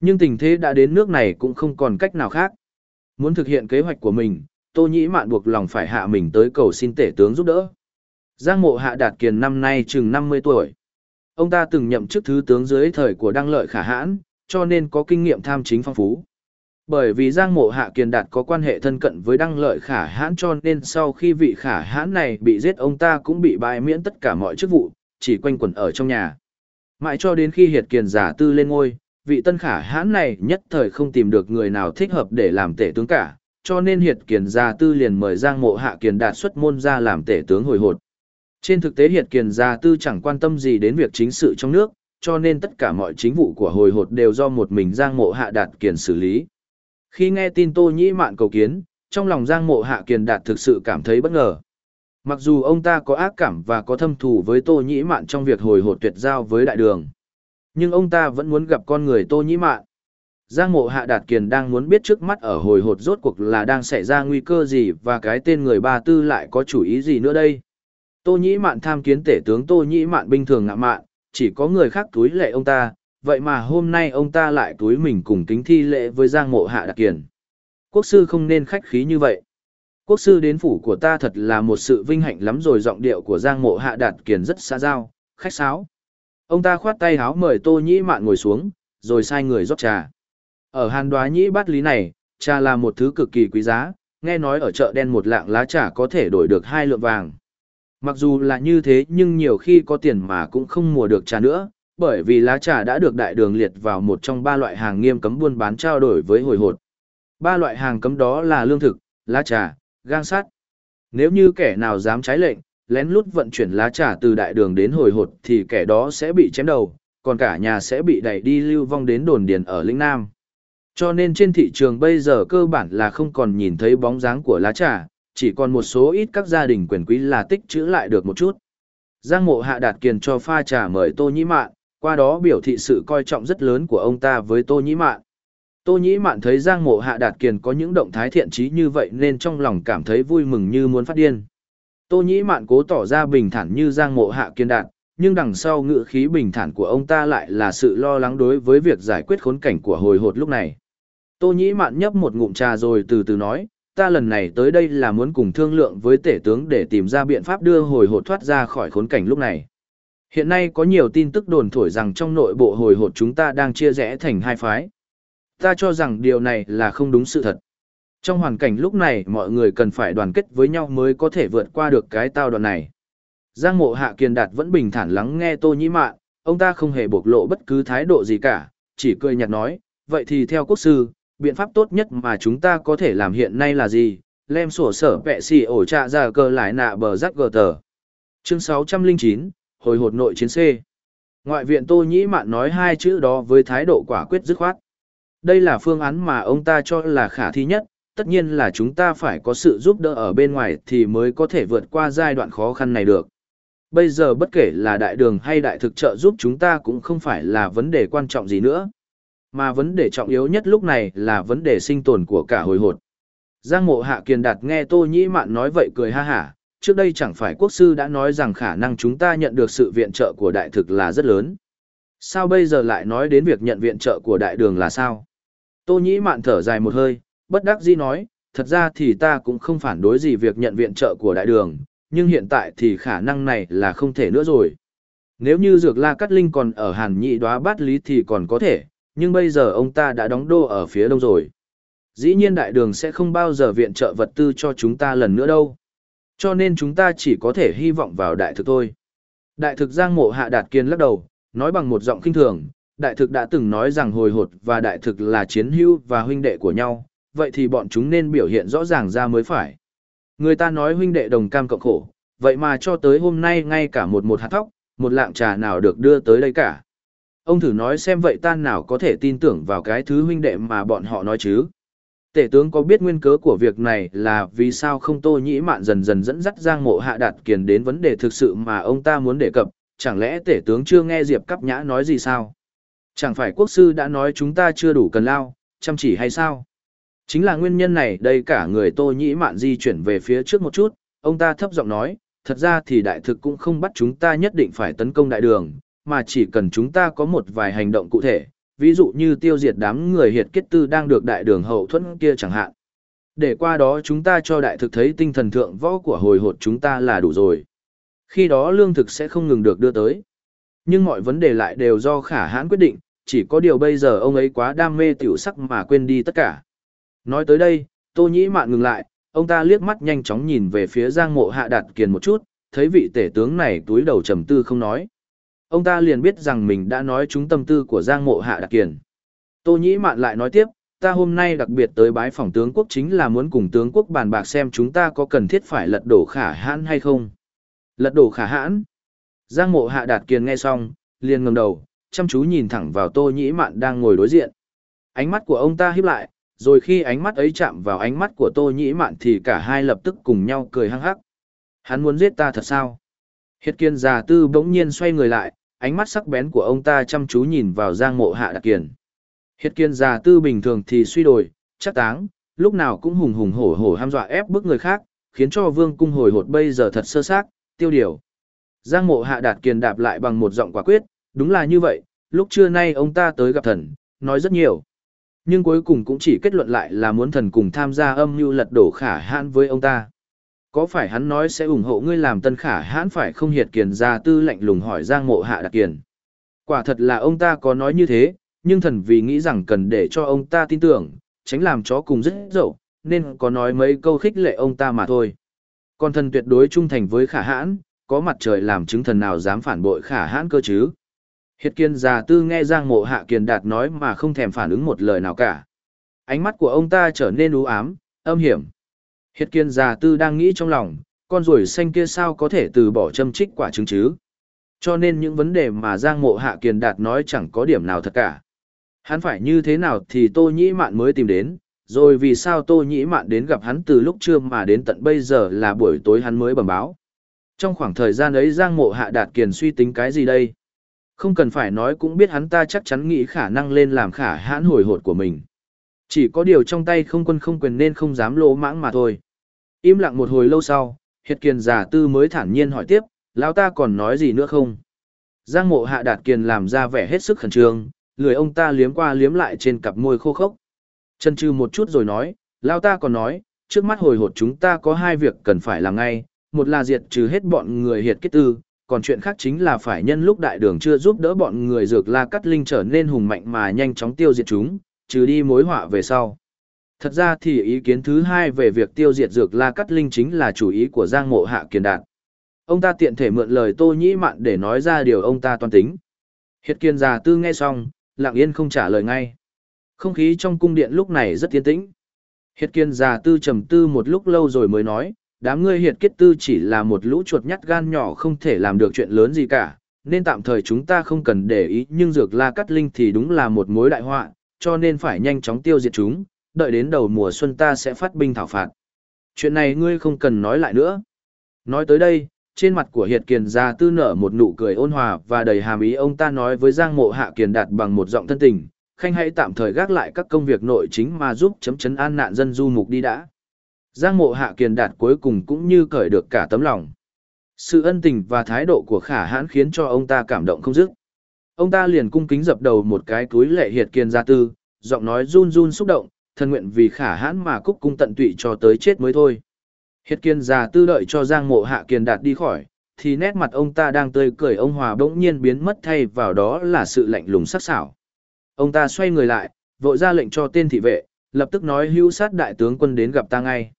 Nhưng tình thế đã đến nước này cũng không còn cách nào khác. Muốn thực hiện kế hoạch của mình, Tô Nhĩ Mạn buộc lòng phải hạ mình tới cầu xin tể tướng giúp đỡ. Giang Mộ Hạ Đạt Kiền năm nay chừng 50 tuổi. Ông ta từng nhậm chức thứ tướng dưới thời của Đăng Lợi Khả Hãn, cho nên có kinh nghiệm tham chính phong phú. Bởi vì Giang Mộ Hạ Kiền Đạt có quan hệ thân cận với Đăng Lợi Khả Hãn cho nên sau khi vị Khả Hãn này bị giết ông ta cũng bị bãi miễn tất cả mọi chức vụ, chỉ quanh quẩn ở trong nhà. Mãi cho đến khi Hiệt Kiền giả tư lên ngôi, vị tân khả hãn này nhất thời không tìm được người nào thích hợp để làm tể tướng cả, cho nên Hiệt Kiền Gia Tư liền mời Giang Mộ Hạ Kiền Đạt xuất môn ra làm tể tướng hồi hột. Trên thực tế Hiệt Kiền Gia Tư chẳng quan tâm gì đến việc chính sự trong nước, cho nên tất cả mọi chính vụ của hồi hột đều do một mình Giang Mộ Hạ Đạt Kiền xử lý. Khi nghe tin Tô Nhĩ Mạn cầu kiến, trong lòng Giang Mộ Hạ Kiền Đạt thực sự cảm thấy bất ngờ. Mặc dù ông ta có ác cảm và có thâm thù với Tô Nhĩ Mạn trong việc hồi hột tuyệt giao với đại đường nhưng ông ta vẫn muốn gặp con người Tô Nhĩ Mạn. Giang mộ hạ đạt kiền đang muốn biết trước mắt ở hồi hột rốt cuộc là đang xảy ra nguy cơ gì và cái tên người ba tư lại có chủ ý gì nữa đây. Tô Nhĩ Mạn tham kiến tể tướng Tô Nhĩ Mạn bình thường ngạ mạn, chỉ có người khác túi lệ ông ta, vậy mà hôm nay ông ta lại túi mình cùng kính thi lệ với Giang mộ hạ đạt kiền. Quốc sư không nên khách khí như vậy. Quốc sư đến phủ của ta thật là một sự vinh hạnh lắm rồi giọng điệu của Giang mộ hạ đạt kiền rất xa giao, khách sáo. Ông ta khoát tay háo mời Tô Nhĩ Mạn ngồi xuống, rồi sai người rót trà. Ở hàn đoá nhĩ bát lý này, trà là một thứ cực kỳ quý giá, nghe nói ở chợ đen một lạng lá trà có thể đổi được hai lượng vàng. Mặc dù là như thế nhưng nhiều khi có tiền mà cũng không mua được trà nữa, bởi vì lá trà đã được đại đường liệt vào một trong ba loại hàng nghiêm cấm buôn bán trao đổi với hồi hột. Ba loại hàng cấm đó là lương thực, lá trà, gang sắt. Nếu như kẻ nào dám trái lệnh, lén lút vận chuyển lá trà từ đại đường đến hồi hột thì kẻ đó sẽ bị chém đầu, còn cả nhà sẽ bị đẩy đi lưu vong đến đồn điền ở lĩnh Nam. Cho nên trên thị trường bây giờ cơ bản là không còn nhìn thấy bóng dáng của lá trà, chỉ còn một số ít các gia đình quyền quý là tích trữ lại được một chút. Giang mộ hạ đạt kiền cho pha trà mời Tô Nhĩ Mạn, qua đó biểu thị sự coi trọng rất lớn của ông ta với Tô Nhĩ Mạn. Tô Nhĩ Mạn thấy Giang mộ hạ đạt kiền có những động thái thiện trí như vậy nên trong lòng cảm thấy vui mừng như muốn phát điên. Tô Nhĩ Mạn cố tỏ ra bình thản như Giang Mộ Hạ kiên đạt, nhưng đằng sau ngữ khí bình thản của ông ta lại là sự lo lắng đối với việc giải quyết khốn cảnh của hồi hột lúc này. Tô Nhĩ Mạn nhấp một ngụm trà rồi từ từ nói, ta lần này tới đây là muốn cùng thương lượng với tể tướng để tìm ra biện pháp đưa hồi hột thoát ra khỏi khốn cảnh lúc này. Hiện nay có nhiều tin tức đồn thổi rằng trong nội bộ hồi hộp chúng ta đang chia rẽ thành hai phái. Ta cho rằng điều này là không đúng sự thật. Trong hoàn cảnh lúc này mọi người cần phải đoàn kết với nhau mới có thể vượt qua được cái tao đoạn này. Giang mộ hạ kiên đạt vẫn bình thản lắng nghe tô nhĩ mạn, ông ta không hề bộc lộ bất cứ thái độ gì cả, chỉ cười nhạt nói, vậy thì theo quốc sư, biện pháp tốt nhất mà chúng ta có thể làm hiện nay là gì? Lem sổ sở vẹ xì ổ trạ ra cơ lại nạ bờ rắc gờ tờ. Chương 609, Hồi hột nội chiến C. Ngoại viện Tô Nhĩ Mạn nói hai chữ đó với thái độ quả quyết dứt khoát. Đây là phương án mà ông ta cho là khả thi nhất, tất nhiên là chúng ta phải có sự giúp đỡ ở bên ngoài thì mới có thể vượt qua giai đoạn khó khăn này được. Bây giờ bất kể là đại đường hay đại thực trợ giúp chúng ta cũng không phải là vấn đề quan trọng gì nữa. Mà vấn đề trọng yếu nhất lúc này là vấn đề sinh tồn của cả hồi hột. Giang mộ hạ kiền đạt nghe Tô Nhĩ Mạn nói vậy cười ha hả, trước đây chẳng phải quốc sư đã nói rằng khả năng chúng ta nhận được sự viện trợ của đại thực là rất lớn. Sao bây giờ lại nói đến việc nhận viện trợ của đại đường là sao? Tô Nhĩ Mạn thở dài một hơi, bất đắc dĩ nói, thật ra thì ta cũng không phản đối gì việc nhận viện trợ của đại đường, nhưng hiện tại thì khả năng này là không thể nữa rồi. Nếu như Dược La Cát Linh còn ở Hàn Nhị Đóa Bát Lý thì còn có thể, nhưng bây giờ ông ta đã đóng đô ở phía đông rồi. Dĩ nhiên đại đường sẽ không bao giờ viện trợ vật tư cho chúng ta lần nữa đâu. Cho nên chúng ta chỉ có thể hy vọng vào đại thực thôi. Đại thực Giang Mộ Hạ Đạt Kiên lắc đầu, nói bằng một giọng kinh thường, đại thực đã từng nói rằng hồi hột và đại thực là chiến hữu và huynh đệ của nhau, vậy thì bọn chúng nên biểu hiện rõ ràng ra mới phải. Người ta nói huynh đệ đồng cam cộng khổ, vậy mà cho tới hôm nay ngay cả một một hạt thóc, một lạng trà nào được đưa tới đây cả. Ông thử nói xem vậy ta nào có thể tin tưởng vào cái thứ huynh đệ mà bọn họ nói chứ. Tể tướng có biết nguyên cớ của việc này là vì sao không tô nhĩ mạn dần dần dẫn dắt giang mộ hạ đạt kiền đến vấn đề thực sự mà ông ta muốn đề cập, chẳng lẽ tể tướng chưa nghe Diệp Cắp Nhã nói gì sao? Chẳng phải quốc sư đã nói chúng ta chưa đủ cần lao, chăm chỉ hay sao? Chính là nguyên nhân này đây cả người tô nhĩ mạn di chuyển về phía trước một chút, ông ta thấp giọng nói, thật ra thì đại thực cũng không bắt chúng ta nhất định phải tấn công đại đường, mà chỉ cần chúng ta có một vài hành động cụ thể, ví dụ như tiêu diệt đám người hiệt kết tư đang được đại đường hậu thuẫn kia chẳng hạn. Để qua đó chúng ta cho đại thực thấy tinh thần thượng võ của hồi hột chúng ta là đủ rồi. Khi đó lương thực sẽ không ngừng được đưa tới. Nhưng mọi vấn đề lại đều do khả hãn quyết định, chỉ có điều bây giờ ông ấy quá đam mê tiểu sắc mà quên đi tất cả. Nói tới đây, Tô Nhĩ Mạn ngừng lại, ông ta liếc mắt nhanh chóng nhìn về phía Giang Mộ Hạ Đạt Kiền một chút, thấy vị tể tướng này túi đầu trầm tư không nói. Ông ta liền biết rằng mình đã nói trúng tâm tư của Giang Mộ Hạ Đạt Kiền. Tô Nhĩ Mạn lại nói tiếp, ta hôm nay đặc biệt tới bái phòng tướng quốc chính là muốn cùng tướng quốc bàn bạc xem chúng ta có cần thiết phải lật đổ khả hãn hay không. Lật đổ khả hãn. Giang Mộ Hạ Đạt Kiền nghe xong, liền ngẩng đầu, chăm chú nhìn thẳng vào Tô Nhĩ Mạn đang ngồi đối diện. Ánh mắt của ông ta híp lại, rồi khi ánh mắt ấy chạm vào ánh mắt của Tô Nhĩ Mạn thì cả hai lập tức cùng nhau cười hăng hắc. Hắn muốn giết ta thật sao? Hiệt kiên già tư bỗng nhiên xoay người lại, ánh mắt sắc bén của ông ta chăm chú nhìn vào giang mộ hạ đặc kiền. Hiệt kiên già tư bình thường thì suy đồi, chắc táng, lúc nào cũng hùng hùng hổ hổ ham dọa ép bức người khác, khiến cho vương cung hồi hột bây giờ thật sơ xác, tiêu điều. Giang mộ hạ đạt kiền đạp lại bằng một giọng quả quyết, đúng là như vậy, lúc trưa nay ông ta tới gặp thần, nói rất nhiều. Nhưng cuối cùng cũng chỉ kết luận lại là muốn thần cùng tham gia âm mưu lật đổ khả hãn với ông ta. Có phải hắn nói sẽ ủng hộ ngươi làm tân khả hãn phải không hiệt kiền gia tư lạnh lùng hỏi giang mộ hạ đặc kiền. Quả thật là ông ta có nói như thế, nhưng thần vì nghĩ rằng cần để cho ông ta tin tưởng, tránh làm chó cùng rất dậu, nên có nói mấy câu khích lệ ông ta mà thôi. Còn thần tuyệt đối trung thành với khả hãn, có mặt trời làm chứng thần nào dám phản bội khả hãn cơ chứ. Hiệt kiên già tư nghe Giang mộ hạ kiền đạt nói mà không thèm phản ứng một lời nào cả. Ánh mắt của ông ta trở nên u ám, âm hiểm. Hiệt kiên già tư đang nghĩ trong lòng, con ruồi xanh kia sao có thể từ bỏ châm trích quả trứng chứ. Cho nên những vấn đề mà Giang mộ hạ kiền đạt nói chẳng có điểm nào thật cả. Hắn phải như thế nào thì Tô Nhĩ Mạn mới tìm đến, rồi vì sao Tô Nhĩ Mạn đến gặp hắn từ lúc trưa mà đến tận bây giờ là buổi tối hắn mới bẩm báo. Trong khoảng thời gian ấy Giang mộ hạ đạt kiền suy tính cái gì đây? Không cần phải nói cũng biết hắn ta chắc chắn nghĩ khả năng lên làm khả hãn hồi hột của mình. Chỉ có điều trong tay không quân không quyền nên không dám lỗ mãng mà thôi. Im lặng một hồi lâu sau, Hiệt Kiền giả tư mới thản nhiên hỏi tiếp, lão ta còn nói gì nữa không? Giang mộ hạ đạt kiền làm ra vẻ hết sức khẩn trương, lười ông ta liếm qua liếm lại trên cặp môi khô khốc. Chân trừ một chút rồi nói, lão ta còn nói, trước mắt hồi hột chúng ta có hai việc cần phải làm ngay, một là diệt trừ hết bọn người hiệt kết tư, còn chuyện khác chính là phải nhân lúc đại đường chưa giúp đỡ bọn người dược la cắt linh trở nên hùng mạnh mà nhanh chóng tiêu diệt chúng, trừ đi mối họa về sau. Thật ra thì ý kiến thứ hai về việc tiêu diệt dược la cắt linh chính là chủ ý của Giang Mộ Hạ Kiền Đạt. Ông ta tiện thể mượn lời Tô Nhĩ Mạn để nói ra điều ông ta toan tính. Hiệt kiên già tư nghe xong, lặng yên không trả lời ngay. Không khí trong cung điện lúc này rất yên tĩnh. Hiệt kiên già tư trầm tư một lúc lâu rồi mới nói, đám ngươi hiệt Kiết tư chỉ là một lũ chuột nhắt gan nhỏ không thể làm được chuyện lớn gì cả, nên tạm thời chúng ta không cần để ý nhưng dược la cắt linh thì đúng là một mối đại họa, cho nên phải nhanh chóng tiêu diệt chúng, đợi đến đầu mùa xuân ta sẽ phát binh thảo phạt. Chuyện này ngươi không cần nói lại nữa. Nói tới đây, trên mặt của Hiệt Kiền Gia tư nở một nụ cười ôn hòa và đầy hàm ý ông ta nói với Giang Mộ Hạ Kiền đạt bằng một giọng thân tình, khanh hãy tạm thời gác lại các công việc nội chính mà giúp chấm chấn an nạn dân du mục đi đã. Giang Mộ Hạ Kiền đạt cuối cùng cũng như cởi được cả tấm lòng. Sự ân tình và thái độ của khả hãn khiến cho ông ta cảm động không dứt. Ông ta liền cung kính dập đầu một cái túi lệ Hiệt Kiền gia tư, giọng nói run run xúc động, thân nguyện vì khả hãn mà cúc cung tận tụy cho tới chết mới thôi. Hiệt kiên già tư đợi cho Giang Mộ Hạ Kiền đạt đi khỏi, thì nét mặt ông ta đang tươi cười ông Hòa bỗng nhiên biến mất thay vào đó là sự lạnh lùng sắc sảo. Ông ta xoay người lại, vội ra lệnh cho tên thị vệ, lập tức nói hưu sát đại tướng quân đến gặp ta ngay.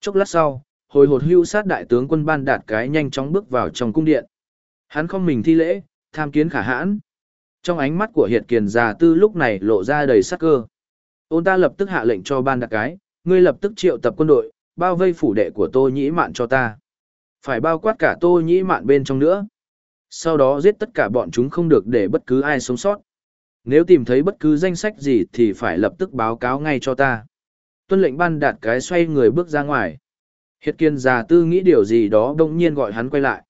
Chốc lát sau, hồi hột hưu sát đại tướng quân ban đạt cái nhanh chóng bước vào trong cung điện. Hắn không mình thi lễ, tham kiến khả hãn. Trong ánh mắt của Hiệt Kiền già tư lúc này lộ ra đầy sắc cơ. Ông ta lập tức hạ lệnh cho ban đạt cái, ngươi lập tức triệu tập quân đội, bao vây phủ đệ của tô nhĩ mạn cho ta. Phải bao quát cả tô nhĩ mạn bên trong nữa. Sau đó giết tất cả bọn chúng không được để bất cứ ai sống sót. Nếu tìm thấy bất cứ danh sách gì thì phải lập tức báo cáo ngay cho ta. Tuân lệnh ban đạt cái xoay người bước ra ngoài. Hiệt kiên già tư nghĩ điều gì đó đông nhiên gọi hắn quay lại.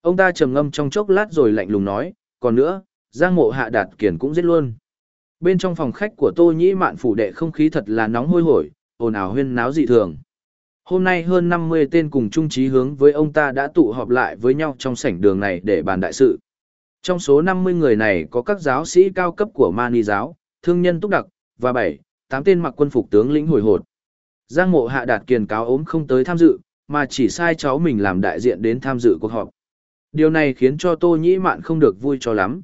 Ông ta trầm ngâm trong chốc lát rồi lạnh lùng nói, còn nữa, giang mộ hạ đạt kiển cũng giết luôn. Bên trong phòng khách của tô nhĩ mạn phủ đệ không khí thật là nóng hôi hổi, ồn ào huyên náo dị thường. Hôm nay hơn 50 tên cùng chung chí hướng với ông ta đã tụ họp lại với nhau trong sảnh đường này để bàn đại sự. Trong số 50 người này có các giáo sĩ cao cấp của Mani giáo, thương nhân túc đặc, và 7, 8 tên mặc quân phục tướng lĩnh hồi hột. Giang mộ hạ đạt kiền cáo ốm không tới tham dự, mà chỉ sai cháu mình làm đại diện đến tham dự cuộc họp. Điều này khiến cho Tô Nhĩ Mạn không được vui cho lắm.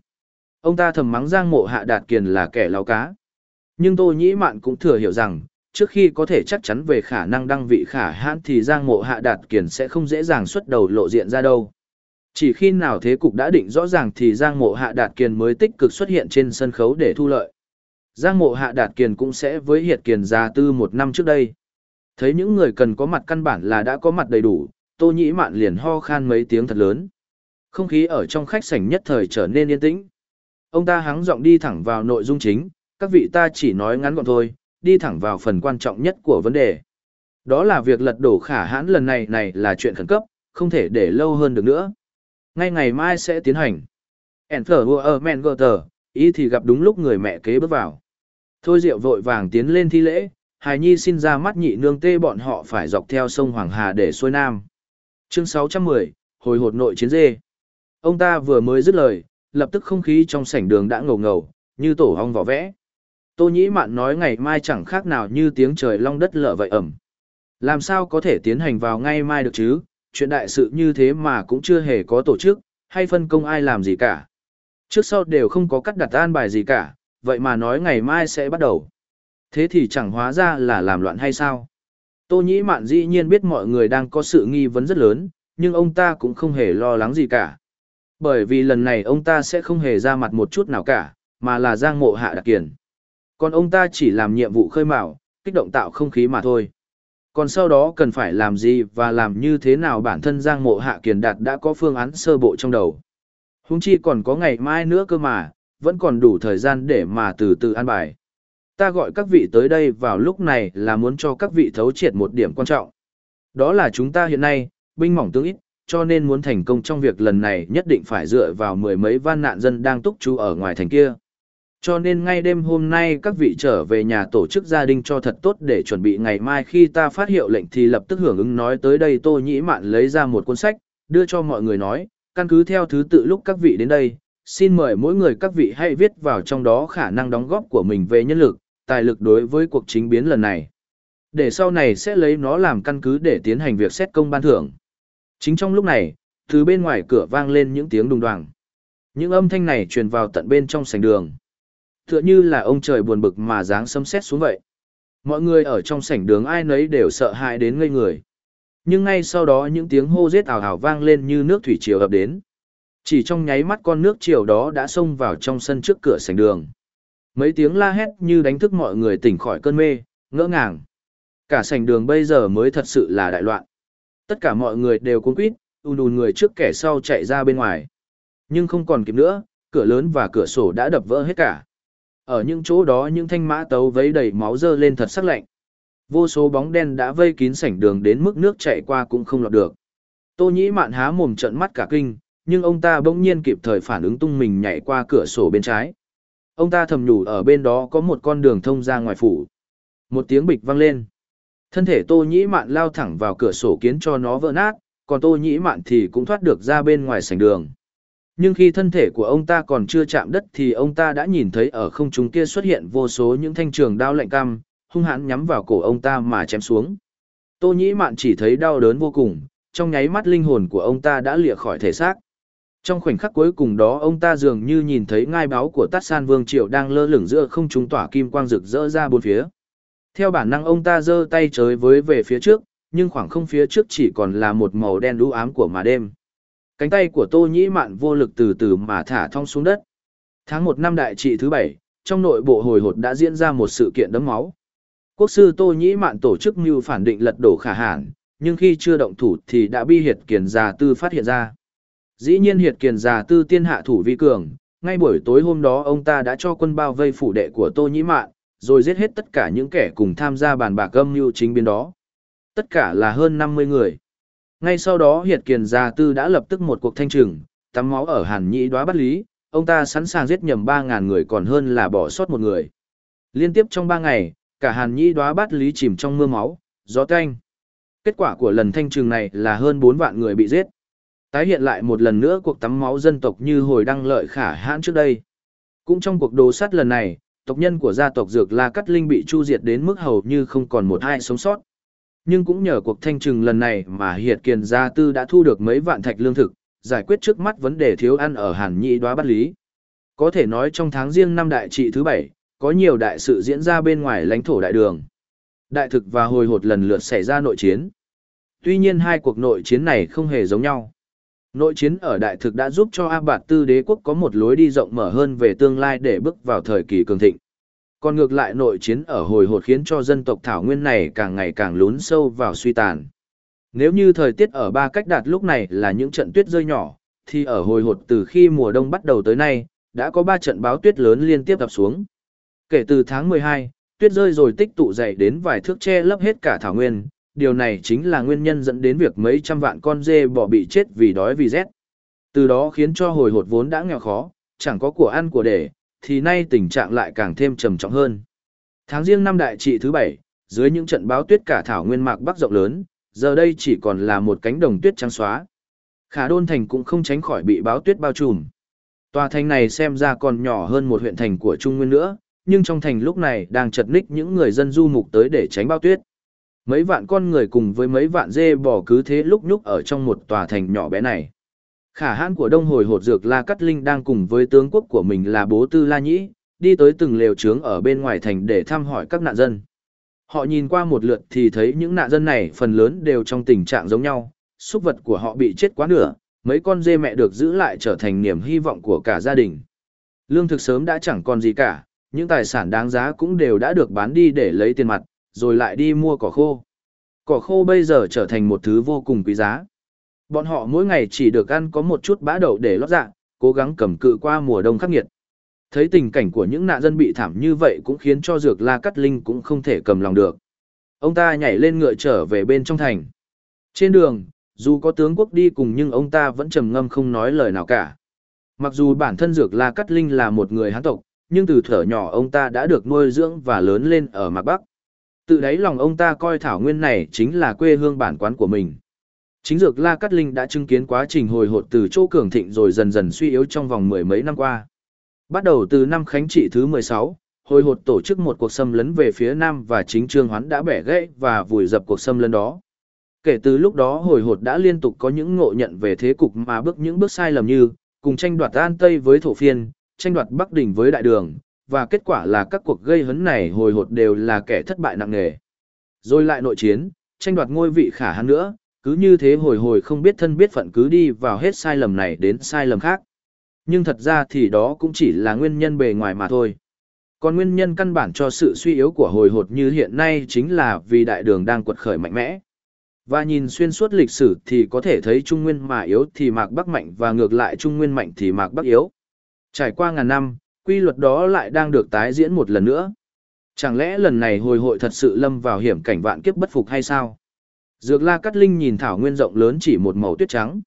Ông ta thầm mắng Giang mộ hạ đạt kiền là kẻ lao cá. Nhưng Tô Nhĩ Mạn cũng thừa hiểu rằng, trước khi có thể chắc chắn về khả năng đăng vị khả hãn thì Giang Mộ Hạ Đạt Kiền sẽ không dễ dàng xuất đầu lộ diện ra đâu. Chỉ khi nào thế cục đã định rõ ràng thì Giang Mộ Hạ Đạt Kiền mới tích cực xuất hiện trên sân khấu để thu lợi. Giang Mộ Hạ Đạt Kiền cũng sẽ với Hiệt Kiền già tư một năm trước đây. Thấy những người cần có mặt căn bản là đã có mặt đầy đủ, Tô Nhĩ Mạn liền ho khan mấy tiếng thật lớn. Không khí ở trong khách sảnh nhất thời trở nên yên tĩnh. Ông ta hắng giọng đi thẳng vào nội dung chính, các vị ta chỉ nói ngắn gọn thôi, đi thẳng vào phần quan trọng nhất của vấn đề. Đó là việc lật đổ khả hãn lần này này là chuyện khẩn cấp, không thể để lâu hơn được nữa. Ngay ngày mai sẽ tiến hành. Enter World ý thì gặp đúng lúc người mẹ kế bước vào. Thôi Diệu vội vàng tiến lên thi lễ, Hài Nhi xin ra mắt nhị nương tê bọn họ phải dọc theo sông Hoàng Hà để xuôi nam. Chương 610, hồi hột nội chiến dê. Ông ta vừa mới dứt lời, lập tức không khí trong sảnh đường đã ngầu ngầu, như tổ hong vỏ vẽ. Tô Nhĩ Mạn nói ngày mai chẳng khác nào như tiếng trời long đất lở vậy ẩm. Làm sao có thể tiến hành vào ngay mai được chứ, chuyện đại sự như thế mà cũng chưa hề có tổ chức, hay phân công ai làm gì cả. Trước sau đều không có cắt đặt an bài gì cả, vậy mà nói ngày mai sẽ bắt đầu. Thế thì chẳng hóa ra là làm loạn hay sao? Tô Nhĩ Mạn dĩ nhiên biết mọi người đang có sự nghi vấn rất lớn, nhưng ông ta cũng không hề lo lắng gì cả. Bởi vì lần này ông ta sẽ không hề ra mặt một chút nào cả, mà là giang mộ hạ đặc kiền. Còn ông ta chỉ làm nhiệm vụ khơi mào, kích động tạo không khí mà thôi. Còn sau đó cần phải làm gì và làm như thế nào bản thân Giang Mộ Hạ Kiền Đạt đã có phương án sơ bộ trong đầu. Húng chi còn có ngày mai nữa cơ mà, vẫn còn đủ thời gian để mà từ từ an bài. Ta gọi các vị tới đây vào lúc này là muốn cho các vị thấu triệt một điểm quan trọng. Đó là chúng ta hiện nay, binh mỏng tương ít, cho nên muốn thành công trong việc lần này nhất định phải dựa vào mười mấy van nạn dân đang túc trú ở ngoài thành kia. Cho nên ngay đêm hôm nay các vị trở về nhà tổ chức gia đình cho thật tốt để chuẩn bị ngày mai khi ta phát hiệu lệnh thì lập tức hưởng ứng nói tới đây Tô Nhĩ Mạn lấy ra một cuốn sách, đưa cho mọi người nói, căn cứ theo thứ tự lúc các vị đến đây, xin mời mỗi người các vị hãy viết vào trong đó khả năng đóng góp của mình về nhân lực, tài lực đối với cuộc chính biến lần này. Để sau này sẽ lấy nó làm căn cứ để tiến hành việc xét công ban thưởng. Chính trong lúc này, từ bên ngoài cửa vang lên những tiếng đùng đoàng. Những âm thanh này truyền vào tận bên trong sảnh đường. Tựa như là ông trời buồn bực mà dáng sấm sét xuống vậy. Mọi người ở trong sảnh đường ai nấy đều sợ hãi đến ngây người. Nhưng ngay sau đó những tiếng hô giết ảo ảo vang lên như nước thủy triều ập đến. Chỉ trong nháy mắt con nước triều đó đã xông vào trong sân trước cửa sảnh đường. Mấy tiếng la hét như đánh thức mọi người tỉnh khỏi cơn mê, ngỡ ngàng. Cả sảnh đường bây giờ mới thật sự là đại loạn. Tất cả mọi người đều cuốn quýt, ùn ùn người trước kẻ sau chạy ra bên ngoài. Nhưng không còn kịp nữa, cửa lớn và cửa sổ đã đập vỡ hết cả. Ở những chỗ đó những thanh mã tấu vấy đầy máu dơ lên thật sắc lạnh. Vô số bóng đen đã vây kín sảnh đường đến mức nước chạy qua cũng không lọt được. Tô nhĩ mạn há mồm trận mắt cả kinh, nhưng ông ta bỗng nhiên kịp thời phản ứng tung mình nhảy qua cửa sổ bên trái. Ông ta thầm nhủ ở bên đó có một con đường thông ra ngoài phủ. Một tiếng bịch vang lên. Thân thể tô nhĩ mạn lao thẳng vào cửa sổ kiến cho nó vỡ nát, còn tô nhĩ mạn thì cũng thoát được ra bên ngoài sảnh đường. Nhưng khi thân thể của ông ta còn chưa chạm đất thì ông ta đã nhìn thấy ở không trung kia xuất hiện vô số những thanh trường đao lạnh cam, hung hãn nhắm vào cổ ông ta mà chém xuống. Tô nhĩ mạn chỉ thấy đau đớn vô cùng, trong nháy mắt linh hồn của ông ta đã lìa khỏi thể xác. Trong khoảnh khắc cuối cùng đó ông ta dường như nhìn thấy ngai báo của Tát San Vương Triệu đang lơ lửng giữa không trung tỏa kim quang rực rỡ ra bốn phía. Theo bản năng ông ta giơ tay chới với về phía trước, nhưng khoảng không phía trước chỉ còn là một màu đen đu ám của mà đêm. Cánh tay của Tô Nhĩ Mạn vô lực từ từ mà thả thong xuống đất. Tháng 1 năm đại trị thứ bảy, trong nội bộ hồi hột đã diễn ra một sự kiện đấm máu. Quốc sư Tô Nhĩ Mạn tổ chức mưu phản định lật đổ khả hẳn, nhưng khi chưa động thủ thì đã bị hiệt kiền già tư phát hiện ra. Dĩ nhiên hiệt kiền già tư tiên hạ thủ vi cường, ngay buổi tối hôm đó ông ta đã cho quân bao vây phủ đệ của Tô Nhĩ Mạn, rồi giết hết tất cả những kẻ cùng tham gia bàn bạc âm mưu chính biến đó. Tất cả là hơn 50 người. Ngay sau đó Hiệt Kiền Gia Tư đã lập tức một cuộc thanh trừng, tắm máu ở Hàn Nhĩ đoá bắt lý, ông ta sẵn sàng giết nhầm 3.000 người còn hơn là bỏ sót một người. Liên tiếp trong 3 ngày, cả Hàn Nhĩ đoá bắt lý chìm trong mưa máu, gió canh. Kết quả của lần thanh trừng này là hơn 4 vạn người bị giết. Tái hiện lại một lần nữa cuộc tắm máu dân tộc như hồi đăng lợi khả hãn trước đây. Cũng trong cuộc đồ sát lần này, tộc nhân của gia tộc Dược La Cắt Linh bị chu diệt đến mức hầu như không còn một ai sống sót. Nhưng cũng nhờ cuộc thanh trừng lần này mà Hiệt Kiền Gia Tư đã thu được mấy vạn thạch lương thực, giải quyết trước mắt vấn đề thiếu ăn ở Hàn Nhị đoá bắt lý. Có thể nói trong tháng riêng năm đại trị thứ bảy, có nhiều đại sự diễn ra bên ngoài lãnh thổ đại đường. Đại thực và hồi hột lần lượt xảy ra nội chiến. Tuy nhiên hai cuộc nội chiến này không hề giống nhau. Nội chiến ở đại thực đã giúp cho A Bạt Tư đế quốc có một lối đi rộng mở hơn về tương lai để bước vào thời kỳ cường thịnh. Còn ngược lại nội chiến ở hồi hột khiến cho dân tộc Thảo Nguyên này càng ngày càng lún sâu vào suy tàn. Nếu như thời tiết ở ba cách đạt lúc này là những trận tuyết rơi nhỏ, thì ở hồi hột từ khi mùa đông bắt đầu tới nay, đã có ba trận báo tuyết lớn liên tiếp tập xuống. Kể từ tháng 12, tuyết rơi rồi tích tụ dày đến vài thước che lấp hết cả Thảo Nguyên, điều này chính là nguyên nhân dẫn đến việc mấy trăm vạn con dê bò bị chết vì đói vì rét. Từ đó khiến cho hồi hột vốn đã nghèo khó, chẳng có của ăn của để, thì nay tình trạng lại càng thêm trầm trọng hơn. Tháng riêng năm đại trị thứ bảy, dưới những trận báo tuyết cả thảo nguyên mạc bắc rộng lớn, giờ đây chỉ còn là một cánh đồng tuyết trắng xóa. Khả đôn thành cũng không tránh khỏi bị báo tuyết bao trùm. Tòa thành này xem ra còn nhỏ hơn một huyện thành của Trung Nguyên nữa, nhưng trong thành lúc này đang chật ních những người dân du mục tới để tránh bao tuyết. Mấy vạn con người cùng với mấy vạn dê bò cứ thế lúc nhúc ở trong một tòa thành nhỏ bé này. Khả hãn của đông hồi hột dược La Cắt Linh đang cùng với tướng quốc của mình là bố tư La Nhĩ, đi tới từng lều trướng ở bên ngoài thành để thăm hỏi các nạn dân. Họ nhìn qua một lượt thì thấy những nạn dân này phần lớn đều trong tình trạng giống nhau, súc vật của họ bị chết quá nửa, mấy con dê mẹ được giữ lại trở thành niềm hy vọng của cả gia đình. Lương thực sớm đã chẳng còn gì cả, những tài sản đáng giá cũng đều đã được bán đi để lấy tiền mặt, rồi lại đi mua cỏ khô. Cỏ khô bây giờ trở thành một thứ vô cùng quý giá. Bọn họ mỗi ngày chỉ được ăn có một chút bã đậu để lót dạ, cố gắng cầm cự qua mùa đông khắc nghiệt. Thấy tình cảnh của những nạn dân bị thảm như vậy cũng khiến cho Dược La Cắt Linh cũng không thể cầm lòng được. Ông ta nhảy lên ngựa trở về bên trong thành. Trên đường, dù có tướng quốc đi cùng nhưng ông ta vẫn trầm ngâm không nói lời nào cả. Mặc dù bản thân Dược La Cắt Linh là một người Hán tộc, nhưng từ thở nhỏ ông ta đã được nuôi dưỡng và lớn lên ở Mạc Bắc. Tự đáy lòng ông ta coi Thảo Nguyên này chính là quê hương bản quán của mình. Chính dược La Cát Linh đã chứng kiến quá trình hồi hột từ chỗ cường thịnh rồi dần dần suy yếu trong vòng mười mấy năm qua. Bắt đầu từ năm khánh trị thứ 16, hồi hột tổ chức một cuộc xâm lấn về phía nam và chính trương hoán đã bẻ gãy và vùi dập cuộc xâm lấn đó. Kể từ lúc đó hồi hột đã liên tục có những ngộ nhận về thế cục mà bước những bước sai lầm như, cùng tranh đoạt An Tây với thổ phiên, tranh đoạt Bắc Đình với đại đường, và kết quả là các cuộc gây hấn này hồi hột đều là kẻ thất bại nặng nề. Rồi lại nội chiến, tranh đoạt ngôi vị khả hãn nữa, Cứ như thế hồi hồi không biết thân biết phận cứ đi vào hết sai lầm này đến sai lầm khác. Nhưng thật ra thì đó cũng chỉ là nguyên nhân bề ngoài mà thôi. Còn nguyên nhân căn bản cho sự suy yếu của hồi hột như hiện nay chính là vì đại đường đang quật khởi mạnh mẽ. Và nhìn xuyên suốt lịch sử thì có thể thấy Trung Nguyên mà yếu thì Mạc Bắc mạnh và ngược lại Trung Nguyên mạnh thì Mạc Bắc yếu. Trải qua ngàn năm, quy luật đó lại đang được tái diễn một lần nữa. Chẳng lẽ lần này hồi hội thật sự lâm vào hiểm cảnh vạn kiếp bất phục hay sao? Dược la cắt linh nhìn thảo nguyên rộng lớn chỉ một màu tuyết trắng.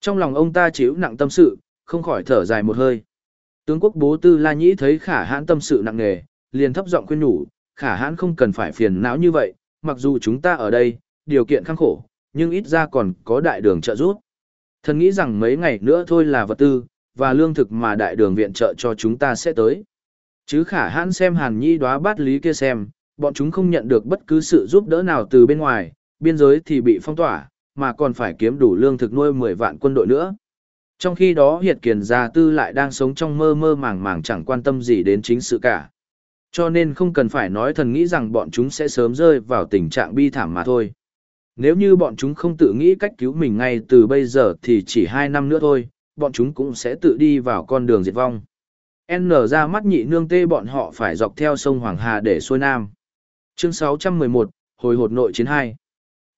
Trong lòng ông ta chịu nặng tâm sự, không khỏi thở dài một hơi. Tướng quốc bố tư la nhĩ thấy khả hãn tâm sự nặng nề, liền thấp giọng khuyên nhủ, khả hãn không cần phải phiền não như vậy, mặc dù chúng ta ở đây, điều kiện khăng khổ, nhưng ít ra còn có đại đường trợ giúp. Thần nghĩ rằng mấy ngày nữa thôi là vật tư, và lương thực mà đại đường viện trợ cho chúng ta sẽ tới. Chứ khả hãn xem hàn nhi đoá bát lý kia xem, bọn chúng không nhận được bất cứ sự giúp đỡ nào từ bên ngoài, biên giới thì bị phong tỏa, mà còn phải kiếm đủ lương thực nuôi 10 vạn quân đội nữa. Trong khi đó Hiệt Kiền Gia Tư lại đang sống trong mơ mơ màng màng chẳng quan tâm gì đến chính sự cả. Cho nên không cần phải nói thần nghĩ rằng bọn chúng sẽ sớm rơi vào tình trạng bi thảm mà thôi. Nếu như bọn chúng không tự nghĩ cách cứu mình ngay từ bây giờ thì chỉ hai năm nữa thôi, bọn chúng cũng sẽ tự đi vào con đường diệt vong. N ra mắt nhị nương tê bọn họ phải dọc theo sông Hoàng Hà để xuôi nam. Chương 611, Hồi hột nội chiến 2.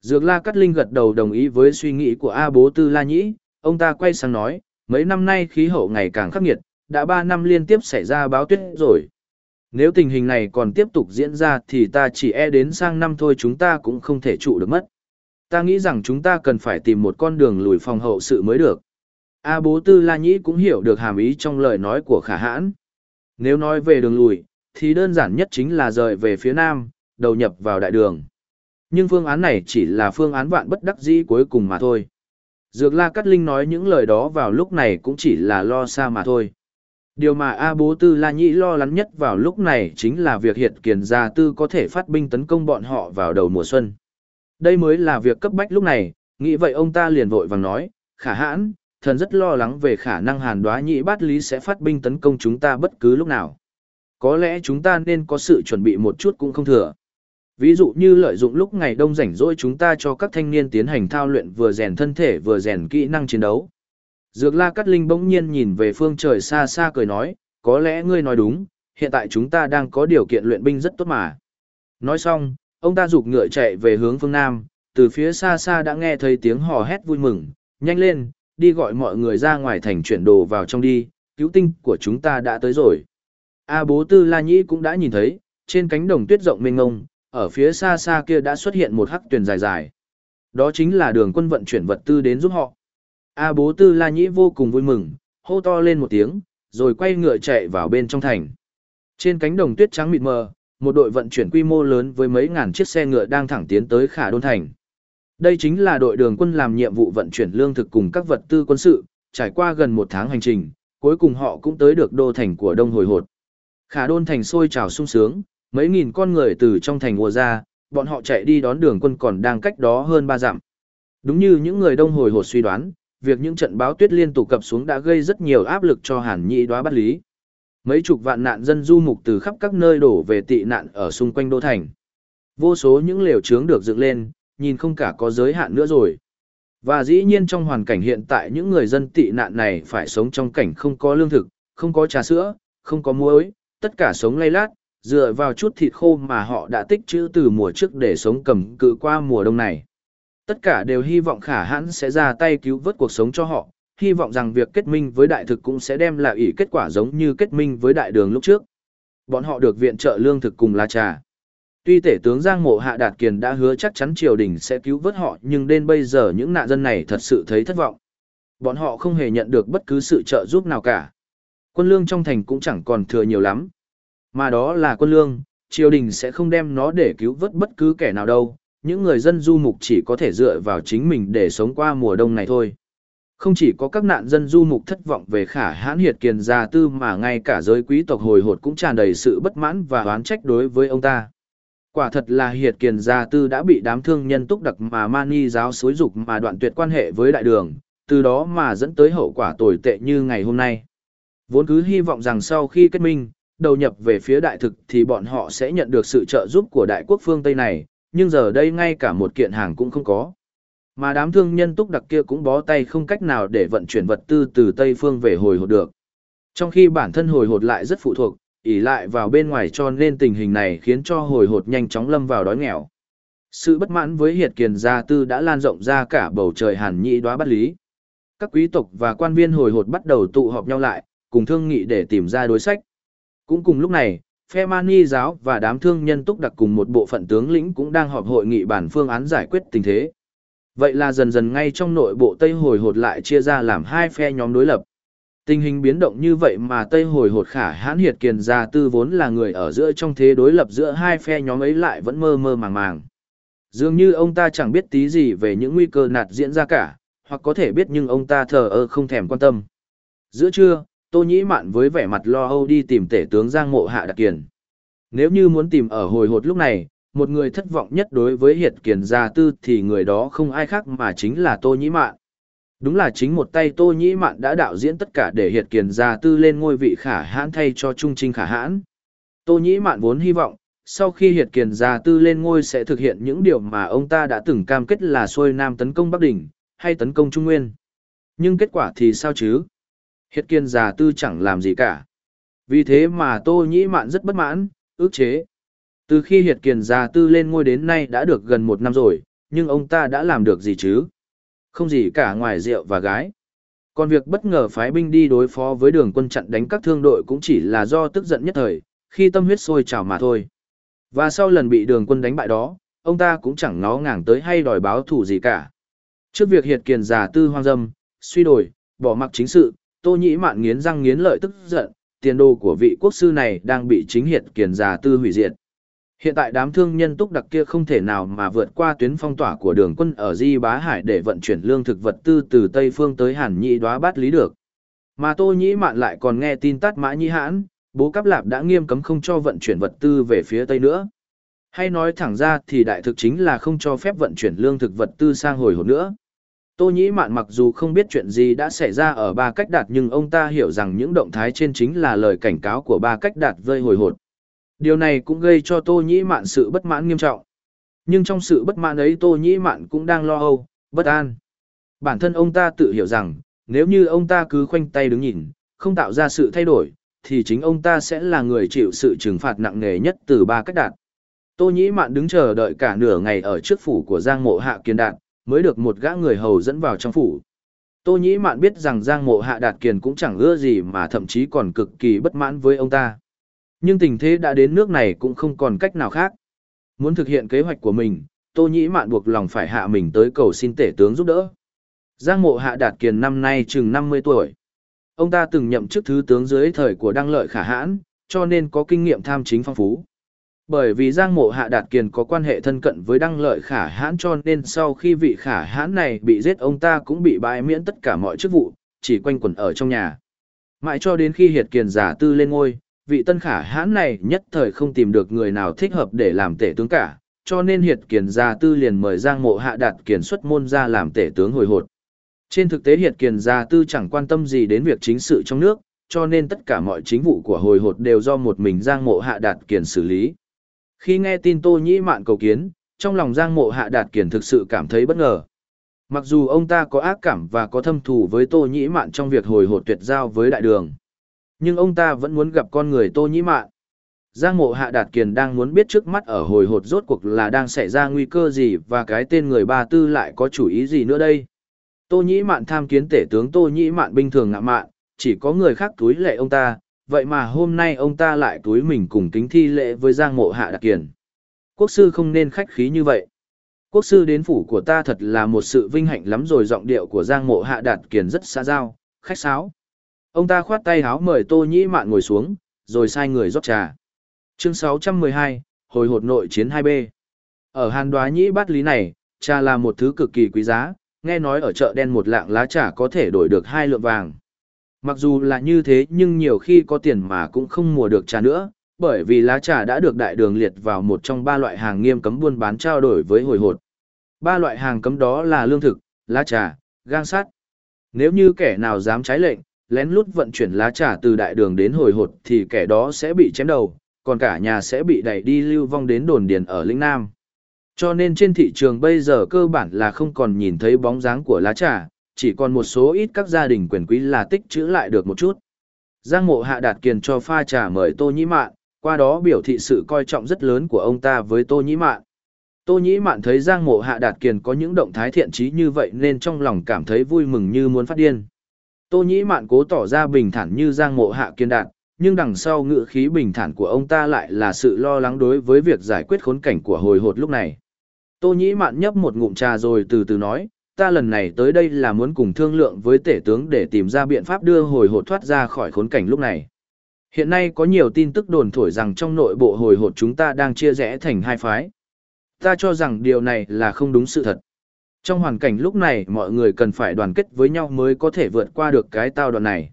Dược La Cát Linh gật đầu đồng ý với suy nghĩ của A Bố Tư La Nhĩ, ông ta quay sang nói, mấy năm nay khí hậu ngày càng khắc nghiệt, đã 3 năm liên tiếp xảy ra báo tuyết rồi. Nếu tình hình này còn tiếp tục diễn ra thì ta chỉ e đến sang năm thôi chúng ta cũng không thể trụ được mất. Ta nghĩ rằng chúng ta cần phải tìm một con đường lùi phòng hậu sự mới được. A bố tư la nhĩ cũng hiểu được hàm ý trong lời nói của khả hãn. Nếu nói về đường lùi, thì đơn giản nhất chính là rời về phía nam, đầu nhập vào đại đường. Nhưng phương án này chỉ là phương án vạn bất đắc dĩ cuối cùng mà thôi. Dược la Cát Linh nói những lời đó vào lúc này cũng chỉ là lo xa mà thôi. Điều mà A Bố Tư La Nhĩ lo lắng nhất vào lúc này chính là việc hiện kiền gia tư có thể phát binh tấn công bọn họ vào đầu mùa xuân. Đây mới là việc cấp bách lúc này, nghĩ vậy ông ta liền vội vàng nói, khả hãn, thần rất lo lắng về khả năng hàn đoá nhị bát lý sẽ phát binh tấn công chúng ta bất cứ lúc nào. Có lẽ chúng ta nên có sự chuẩn bị một chút cũng không thừa. Ví dụ như lợi dụng lúc ngày đông rảnh rỗi chúng ta cho các thanh niên tiến hành thao luyện vừa rèn thân thể vừa rèn kỹ năng chiến đấu. Dược la Cát Linh bỗng nhiên nhìn về phương trời xa xa cười nói, có lẽ ngươi nói đúng, hiện tại chúng ta đang có điều kiện luyện binh rất tốt mà. Nói xong, ông ta rục ngựa chạy về hướng phương Nam, từ phía xa xa đã nghe thấy tiếng hò hét vui mừng, nhanh lên, đi gọi mọi người ra ngoài thành chuyển đồ vào trong đi, cứu tinh của chúng ta đã tới rồi. A bố tư La Nhĩ cũng đã nhìn thấy, trên cánh đồng tuyết rộng mênh ngông, ở phía xa xa kia đã xuất hiện một hắc tuyển dài dài. Đó chính là đường quân vận chuyển vật tư đến giúp họ. A bố tư La Nhĩ vô cùng vui mừng, hô to lên một tiếng, rồi quay ngựa chạy vào bên trong thành. Trên cánh đồng tuyết trắng mịt mờ, một đội vận chuyển quy mô lớn với mấy ngàn chiếc xe ngựa đang thẳng tiến tới Khả Đôn Thành. Đây chính là đội đường quân làm nhiệm vụ vận chuyển lương thực cùng các vật tư quân sự, trải qua gần một tháng hành trình, cuối cùng họ cũng tới được đô thành của Đông Hồi Hột. Khả Đôn Thành sôi trào sung sướng, mấy nghìn con người từ trong thành ùa ra, bọn họ chạy đi đón đường quân còn đang cách đó hơn ba dặm. Đúng như những người Đông Hồi Hột suy đoán, việc những trận báo tuyết liên tục cập xuống đã gây rất nhiều áp lực cho Hàn Nhị đoá bắt lý. Mấy chục vạn nạn dân du mục từ khắp các nơi đổ về tị nạn ở xung quanh đô thành. Vô số những lều trướng được dựng lên, nhìn không cả có giới hạn nữa rồi. Và dĩ nhiên trong hoàn cảnh hiện tại những người dân tị nạn này phải sống trong cảnh không có lương thực, không có trà sữa, không có muối, tất cả sống lay lát, dựa vào chút thịt khô mà họ đã tích trữ từ mùa trước để sống cầm cự qua mùa đông này. Tất cả đều hy vọng khả hãn sẽ ra tay cứu vớt cuộc sống cho họ, hy vọng rằng việc kết minh với đại thực cũng sẽ đem lại ý kết quả giống như kết minh với đại đường lúc trước. Bọn họ được viện trợ lương thực cùng lá trà. Tuy tể tướng Giang Mộ Hạ Đạt Kiền đã hứa chắc chắn triều đình sẽ cứu vớt họ nhưng đến bây giờ những nạn dân này thật sự thấy thất vọng. Bọn họ không hề nhận được bất cứ sự trợ giúp nào cả. Quân lương trong thành cũng chẳng còn thừa nhiều lắm. Mà đó là quân lương, triều đình sẽ không đem nó để cứu vớt bất cứ kẻ nào đâu. Những người dân du mục chỉ có thể dựa vào chính mình để sống qua mùa đông này thôi. Không chỉ có các nạn dân du mục thất vọng về khả hãn hiệt kiền gia tư mà ngay cả giới quý tộc hồi hột cũng tràn đầy sự bất mãn và oán trách đối với ông ta. Quả thật là hiệt kiền gia tư đã bị đám thương nhân túc đặc mà mani giáo xối dục mà đoạn tuyệt quan hệ với đại đường, từ đó mà dẫn tới hậu quả tồi tệ như ngày hôm nay. Vốn cứ hy vọng rằng sau khi kết minh, đầu nhập về phía đại thực thì bọn họ sẽ nhận được sự trợ giúp của đại quốc phương Tây này, nhưng giờ đây ngay cả một kiện hàng cũng không có. Mà đám thương nhân túc đặc kia cũng bó tay không cách nào để vận chuyển vật tư từ Tây Phương về hồi hột được. Trong khi bản thân hồi hột lại rất phụ thuộc, ỉ lại vào bên ngoài cho nên tình hình này khiến cho hồi hột nhanh chóng lâm vào đói nghèo. Sự bất mãn với hiệt kiền gia tư đã lan rộng ra cả bầu trời hàn nhị đoá bắt lý. Các quý tộc và quan viên hồi hột bắt đầu tụ họp nhau lại, cùng thương nghị để tìm ra đối sách. Cũng cùng lúc này, phe mani giáo và đám thương nhân túc đặc cùng một bộ phận tướng lĩnh cũng đang họp hội nghị bản phương án giải quyết tình thế. Vậy là dần dần ngay trong nội bộ Tây hồi hột lại chia ra làm hai phe nhóm đối lập. Tình hình biến động như vậy mà Tây hồi hột khả hãn hiệt kiền gia tư vốn là người ở giữa trong thế đối lập giữa hai phe nhóm ấy lại vẫn mơ mơ màng màng. Dường như ông ta chẳng biết tí gì về những nguy cơ nạt diễn ra cả, hoặc có thể biết nhưng ông ta thờ ơ không thèm quan tâm. Giữa trưa, Tô Nhĩ Mạn với vẻ mặt lo âu đi tìm tể tướng Giang Mộ Hạ Đặc Kiền. Nếu như muốn tìm ở hồi hột lúc này, một người thất vọng nhất đối với Hiệt Kiền Gia Tư thì người đó không ai khác mà chính là Tô Nhĩ Mạn. Đúng là chính một tay Tô Nhĩ Mạn đã đạo diễn tất cả để Hiệt Kiền Gia Tư lên ngôi vị khả hãn thay cho Trung Trinh khả hãn. Tô Nhĩ Mạn vốn hy vọng, sau khi Hiệt Kiền Gia Tư lên ngôi sẽ thực hiện những điều mà ông ta đã từng cam kết là xuôi Nam tấn công Bắc Đỉnh, hay tấn công Trung Nguyên. Nhưng kết quả thì sao chứ? Hiệt Kiền Gia Tư chẳng làm gì cả. Vì thế mà Tô Nhĩ Mạn rất bất mãn, ước chế. Từ khi Hiệt Kiền Gia Tư lên ngôi đến nay đã được gần một năm rồi, nhưng ông ta đã làm được gì chứ? Không gì cả ngoài rượu và gái. Còn việc bất ngờ phái binh đi đối phó với đường quân chặn đánh các thương đội cũng chỉ là do tức giận nhất thời, khi tâm huyết sôi trào mà thôi. Và sau lần bị đường quân đánh bại đó, ông ta cũng chẳng ngó ngàng tới hay đòi báo thù gì cả. Trước việc hiệt kiền giả tư hoang dâm, suy đổi, bỏ mặc chính sự, tô nhĩ mạn nghiến răng nghiến lợi tức giận, tiền đồ của vị quốc sư này đang bị chính hiệt kiền giả tư hủy diệt. Hiện tại đám thương nhân túc đặc kia không thể nào mà vượt qua tuyến phong tỏa của đường quân ở Di Bá Hải để vận chuyển lương thực vật tư từ Tây Phương tới Hàn Nhị đoá bát lý được. Mà Tô Nhĩ Mạn lại còn nghe tin tắt Mã Nhĩ Hãn, bố Cáp Lạp đã nghiêm cấm không cho vận chuyển vật tư về phía Tây nữa. Hay nói thẳng ra thì đại thực chính là không cho phép vận chuyển lương thực vật tư sang hồi hộp nữa. Tô Nhĩ Mạn mặc dù không biết chuyện gì đã xảy ra ở ba cách đạt nhưng ông ta hiểu rằng những động thái trên chính là lời cảnh cáo của ba cách đạt vơi hồi hột. Điều này cũng gây cho Tô Nhĩ Mạn sự bất mãn nghiêm trọng. Nhưng trong sự bất mãn ấy Tô Nhĩ Mạn cũng đang lo âu, bất an. Bản thân ông ta tự hiểu rằng, nếu như ông ta cứ khoanh tay đứng nhìn, không tạo ra sự thay đổi, thì chính ông ta sẽ là người chịu sự trừng phạt nặng nề nhất từ ba cách đạt. Tô Nhĩ Mạn đứng chờ đợi cả nửa ngày ở trước phủ của Giang Mộ Hạ kiền Đạt, mới được một gã người hầu dẫn vào trong phủ. Tô Nhĩ Mạn biết rằng Giang Mộ Hạ Đạt Kiền cũng chẳng ưa gì mà thậm chí còn cực kỳ bất mãn với ông ta. Nhưng tình thế đã đến nước này cũng không còn cách nào khác. Muốn thực hiện kế hoạch của mình, Tô Nhĩ Mạn buộc lòng phải hạ mình tới cầu xin tể tướng giúp đỡ. Giang Mộ Hạ Đạt Kiền năm nay chừng 50 tuổi. Ông ta từng nhậm chức thứ tướng dưới thời của Đăng Lợi Khả Hãn, cho nên có kinh nghiệm tham chính phong phú. Bởi vì Giang Mộ Hạ Đạt Kiền có quan hệ thân cận với Đăng Lợi Khả Hãn cho nên sau khi vị Khả Hãn này bị giết ông ta cũng bị bãi miễn tất cả mọi chức vụ, chỉ quanh quẩn ở trong nhà. Mãi cho đến khi Hiệt Kiền giả tư lên ngôi, vị Tân Khả Hãn này nhất thời không tìm được người nào thích hợp để làm tể tướng cả, cho nên Hiệt Kiền Gia tư liền mời Giang Mộ Hạ Đạt Kiền xuất môn ra làm tể tướng hồi hột. Trên thực tế Hiệt Kiền Gia Tư chẳng quan tâm gì đến việc chính sự trong nước, cho nên tất cả mọi chính vụ của hồi hột đều do một mình Giang Mộ Hạ Đạt Kiền xử lý. Khi nghe tin Tô Nhĩ Mạn cầu kiến, trong lòng Giang Mộ Hạ Đạt Kiền thực sự cảm thấy bất ngờ. Mặc dù ông ta có ác cảm và có thâm thù với Tô Nhĩ Mạn trong việc hồi hột tuyệt giao với đại đường, nhưng ông ta vẫn muốn gặp con người Tô Nhĩ Mạn. Giang Mộ Hạ Đạt Kiền đang muốn biết trước mắt ở hồi hột rốt cuộc là đang xảy ra nguy cơ gì và cái tên người ba tư lại có chủ ý gì nữa đây. Tô Nhĩ Mạn tham kiến tể tướng Tô Nhĩ Mạn bình thường ngạ mạn, chỉ có người khác túi lệ ông ta, vậy mà hôm nay ông ta lại túi mình cùng kính thi lễ với Giang Mộ Hạ Đặc Kiền. Quốc sư không nên khách khí như vậy. Quốc sư đến phủ của ta thật là một sự vinh hạnh lắm rồi giọng điệu của Giang Mộ Hạ Đạt Kiền rất xa giao, khách sáo. Ông ta khoát tay háo mời Tô Nhĩ Mạn ngồi xuống, rồi sai người rót trà. Chương 612, Hồi hột nội chiến 2B. Ở Hàn Đoá Nhĩ Bát Lý này, trà là một thứ cực kỳ quý giá, nghe nói ở chợ đen một lạng lá trà có thể đổi được hai lượng vàng. Mặc dù là như thế nhưng nhiều khi có tiền mà cũng không mua được trà nữa, bởi vì lá trà đã được đại đường liệt vào một trong ba loại hàng nghiêm cấm buôn bán trao đổi với hồi hột. Ba loại hàng cấm đó là lương thực, lá trà, gang sắt. Nếu như kẻ nào dám trái lệnh, lén lút vận chuyển lá trà từ đại đường đến hồi hột thì kẻ đó sẽ bị chém đầu, còn cả nhà sẽ bị đẩy đi lưu vong đến đồn điền ở lĩnh Nam. Cho nên trên thị trường bây giờ cơ bản là không còn nhìn thấy bóng dáng của lá trà, chỉ còn một số ít các gia đình quyền quý là tích trữ lại được một chút. Giang mộ hạ đạt kiền cho pha trà mời Tô Nhĩ Mạn, qua đó biểu thị sự coi trọng rất lớn của ông ta với Tô Nhĩ Mạn. Tô Nhĩ Mạn thấy Giang mộ hạ đạt kiền có những động thái thiện trí như vậy nên trong lòng cảm thấy vui mừng như muốn phát điên. Tô Nhĩ Mạn cố tỏ ra bình thản như Giang mộ hạ kiên đạt, nhưng đằng sau ngựa khí bình thản của ông ta lại là sự lo lắng đối với việc giải quyết khốn cảnh của hồi hột lúc này. Tô Nhĩ Mạn nhấp một ngụm trà rồi từ từ nói, ta lần này tới đây là muốn cùng thương lượng với tể tướng để tìm ra biện pháp đưa hồi hột thoát ra khỏi khốn cảnh lúc này. Hiện nay có nhiều tin tức đồn thổi rằng trong nội bộ hồi hột chúng ta đang chia rẽ thành hai phái. Ta cho rằng điều này là không đúng sự thật. Trong hoàn cảnh lúc này mọi người cần phải đoàn kết với nhau mới có thể vượt qua được cái tao đoạn này.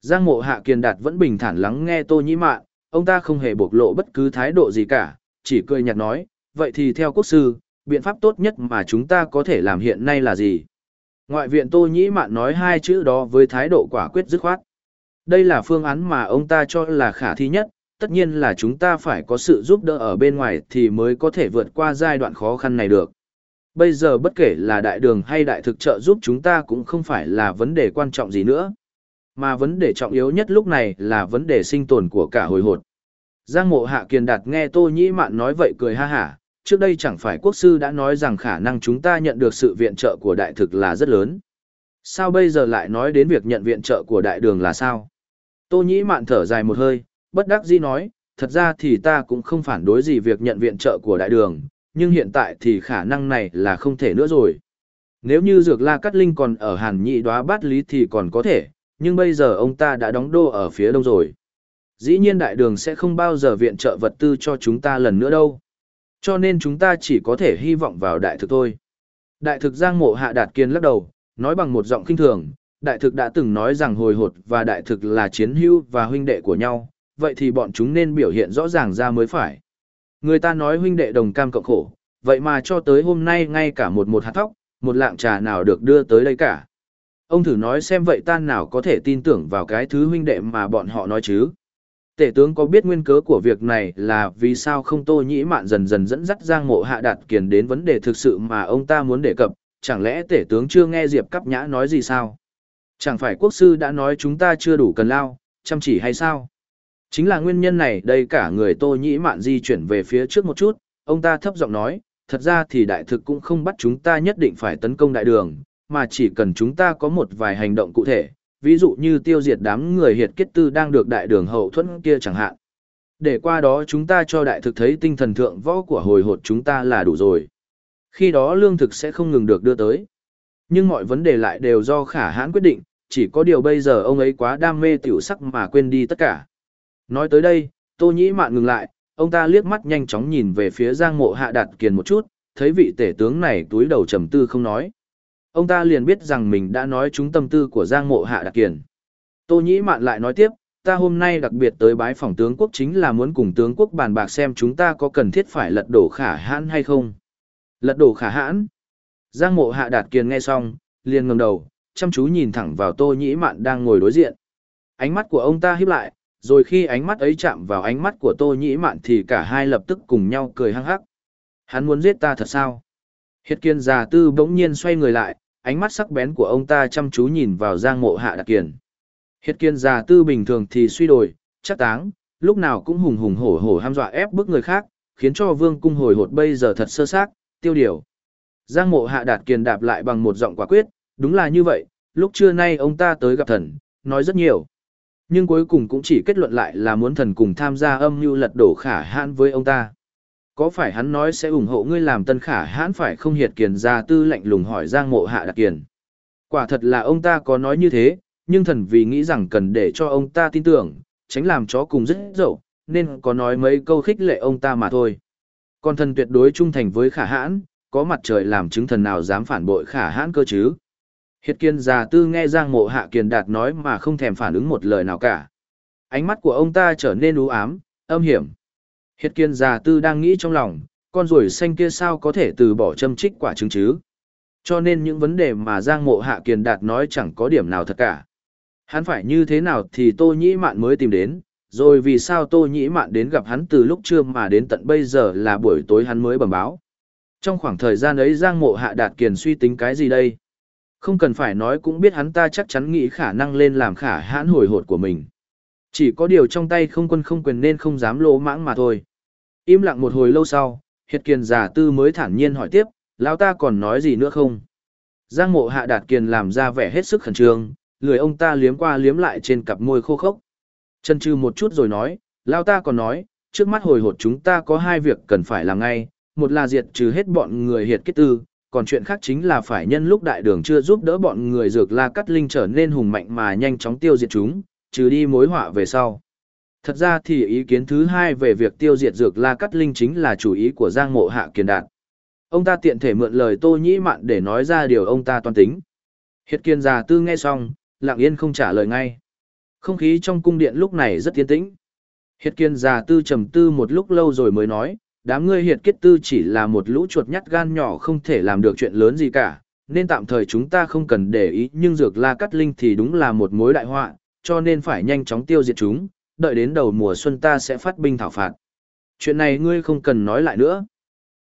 Giang mộ hạ kiên đạt vẫn bình thản lắng nghe tô nhĩ mạn, ông ta không hề bộc lộ bất cứ thái độ gì cả, chỉ cười nhạt nói, vậy thì theo quốc sư, biện pháp tốt nhất mà chúng ta có thể làm hiện nay là gì? Ngoại viện tô nhĩ mạn nói hai chữ đó với thái độ quả quyết dứt khoát. Đây là phương án mà ông ta cho là khả thi nhất, tất nhiên là chúng ta phải có sự giúp đỡ ở bên ngoài thì mới có thể vượt qua giai đoạn khó khăn này được. Bây giờ bất kể là đại đường hay đại thực trợ giúp chúng ta cũng không phải là vấn đề quan trọng gì nữa. Mà vấn đề trọng yếu nhất lúc này là vấn đề sinh tồn của cả hồi hột. Giang mộ hạ kiền đạt nghe Tô Nhĩ Mạn nói vậy cười ha hả, trước đây chẳng phải quốc sư đã nói rằng khả năng chúng ta nhận được sự viện trợ của đại thực là rất lớn. Sao bây giờ lại nói đến việc nhận viện trợ của đại đường là sao? Tô Nhĩ Mạn thở dài một hơi, bất đắc dĩ nói, thật ra thì ta cũng không phản đối gì việc nhận viện trợ của đại đường, nhưng hiện tại thì khả năng này là không thể nữa rồi. Nếu như Dược La Cát Linh còn ở Hàn Nhị Đóa Bát Lý thì còn có thể, nhưng bây giờ ông ta đã đóng đô ở phía đông rồi. Dĩ nhiên đại đường sẽ không bao giờ viện trợ vật tư cho chúng ta lần nữa đâu. Cho nên chúng ta chỉ có thể hy vọng vào đại thực thôi. Đại thực Giang Mộ Hạ Đạt Kiên lắc đầu, nói bằng một giọng kinh thường, đại thực đã từng nói rằng hồi hột và đại thực là chiến hữu và huynh đệ của nhau, vậy thì bọn chúng nên biểu hiện rõ ràng ra mới phải. Người ta nói huynh đệ đồng cam cộng khổ, vậy mà cho tới hôm nay ngay cả một một hạt thóc, một lạng trà nào được đưa tới đây cả. Ông thử nói xem vậy ta nào có thể tin tưởng vào cái thứ huynh đệ mà bọn họ nói chứ. Tể tướng có biết nguyên cớ của việc này là vì sao không tô nhĩ mạn dần dần dẫn dắt giang mộ hạ đạt kiền đến vấn đề thực sự mà ông ta muốn đề cập, chẳng lẽ tể tướng chưa nghe Diệp Cắp Nhã nói gì sao? Chẳng phải quốc sư đã nói chúng ta chưa đủ cần lao, chăm chỉ hay sao? Chính là nguyên nhân này đây cả người tô nhĩ mạn di chuyển về phía trước một chút, ông ta thấp giọng nói, thật ra thì đại thực cũng không bắt chúng ta nhất định phải tấn công đại đường, mà chỉ cần chúng ta có một vài hành động cụ thể, ví dụ như tiêu diệt đám người hiệt kết tư đang được đại đường hậu thuẫn kia chẳng hạn. Để qua đó chúng ta cho đại thực thấy tinh thần thượng võ của hồi hột chúng ta là đủ rồi. Khi đó lương thực sẽ không ngừng được đưa tới. Nhưng mọi vấn đề lại đều do khả hãn quyết định, chỉ có điều bây giờ ông ấy quá đam mê tiểu sắc mà quên đi tất cả. Nói tới đây, Tô Nhĩ Mạn ngừng lại, ông ta liếc mắt nhanh chóng nhìn về phía Giang Mộ Hạ Đạt Kiền một chút, thấy vị tể tướng này túi đầu trầm tư không nói. Ông ta liền biết rằng mình đã nói trúng tâm tư của Giang Mộ Hạ Đạt Kiền. Tô Nhĩ Mạn lại nói tiếp, ta hôm nay đặc biệt tới bái phòng tướng quốc chính là muốn cùng tướng quốc bàn bạc xem chúng ta có cần thiết phải lật đổ khả hãn hay không. Lật đổ khả hãn. Giang Mộ Hạ Đạt Kiền nghe xong, liền ngẩng đầu, chăm chú nhìn thẳng vào Tô Nhĩ Mạn đang ngồi đối diện. Ánh mắt của ông ta híp lại, rồi khi ánh mắt ấy chạm vào ánh mắt của Tô Nhĩ Mạn thì cả hai lập tức cùng nhau cười hăng hắc. Hắn muốn giết ta thật sao? Hiệt kiên già tư bỗng nhiên xoay người lại, ánh mắt sắc bén của ông ta chăm chú nhìn vào giang mộ hạ đặc kiền. Hiệt kiên già tư bình thường thì suy đồi, chắc táng, lúc nào cũng hùng hùng hổ hổ ham dọa ép bức người khác, khiến cho vương cung hồi hột bây giờ thật sơ xác, tiêu điều. Giang mộ hạ đạt kiền đạp lại bằng một giọng quả quyết, đúng là như vậy, lúc trưa nay ông ta tới gặp thần, nói rất nhiều. Nhưng cuối cùng cũng chỉ kết luận lại là muốn thần cùng tham gia âm mưu lật đổ khả hãn với ông ta. Có phải hắn nói sẽ ủng hộ ngươi làm tân khả hãn phải không hiệt kiền ra tư lạnh lùng hỏi giang mộ hạ đặc kiền. Quả thật là ông ta có nói như thế, nhưng thần vì nghĩ rằng cần để cho ông ta tin tưởng, tránh làm chó cùng rất dậu, nên có nói mấy câu khích lệ ông ta mà thôi. Còn thần tuyệt đối trung thành với khả hãn, có mặt trời làm chứng thần nào dám phản bội khả hãn cơ chứ. Hiệt kiên già tư nghe Giang mộ hạ kiền đạt nói mà không thèm phản ứng một lời nào cả. Ánh mắt của ông ta trở nên u ám, âm hiểm. Hiệt kiên già tư đang nghĩ trong lòng, con ruồi xanh kia sao có thể từ bỏ châm trích quả trứng chứ. Cho nên những vấn đề mà Giang mộ hạ kiền đạt nói chẳng có điểm nào thật cả. Hắn phải như thế nào thì Tô Nhĩ Mạn mới tìm đến, rồi vì sao Tô Nhĩ Mạn đến gặp hắn từ lúc trưa mà đến tận bây giờ là buổi tối hắn mới bẩm báo. Trong khoảng thời gian ấy Giang Mộ Hạ Đạt Kiền suy tính cái gì đây? Không cần phải nói cũng biết hắn ta chắc chắn nghĩ khả năng lên làm khả hãn hồi hột của mình. Chỉ có điều trong tay không quân không quyền nên không dám lỗ mãng mà thôi. Im lặng một hồi lâu sau, Hiệt Kiền giả tư mới thản nhiên hỏi tiếp, lão ta còn nói gì nữa không? Giang mộ hạ đạt kiền làm ra vẻ hết sức khẩn trương, lười ông ta liếm qua liếm lại trên cặp môi khô khốc. Chân trừ một chút rồi nói, lão ta còn nói, trước mắt hồi hột chúng ta có hai việc cần phải làm ngay, một là diệt trừ hết bọn người hiệt kết tư, còn chuyện khác chính là phải nhân lúc đại đường chưa giúp đỡ bọn người dược la cắt linh trở nên hùng mạnh mà nhanh chóng tiêu diệt chúng, trừ đi mối họa về sau. Thật ra thì ý kiến thứ hai về việc tiêu diệt dược la cắt linh chính là chủ ý của Giang Mộ Hạ Kiền Đạt. Ông ta tiện thể mượn lời Tô Nhĩ Mạn để nói ra điều ông ta toan tính. Hiệt Kiền già tư nghe xong, lặng yên không trả lời ngay. Không khí trong cung điện lúc này rất tiến tĩnh. Hiệt Kiền già tư trầm tư một lúc lâu rồi mới nói, đám ngươi hiệt kết tư chỉ là một lũ chuột nhắt gan nhỏ không thể làm được chuyện lớn gì cả, nên tạm thời chúng ta không cần để ý nhưng dược la cắt linh thì đúng là một mối đại họa, cho nên phải nhanh chóng tiêu diệt chúng, đợi đến đầu mùa xuân ta sẽ phát binh thảo phạt. Chuyện này ngươi không cần nói lại nữa.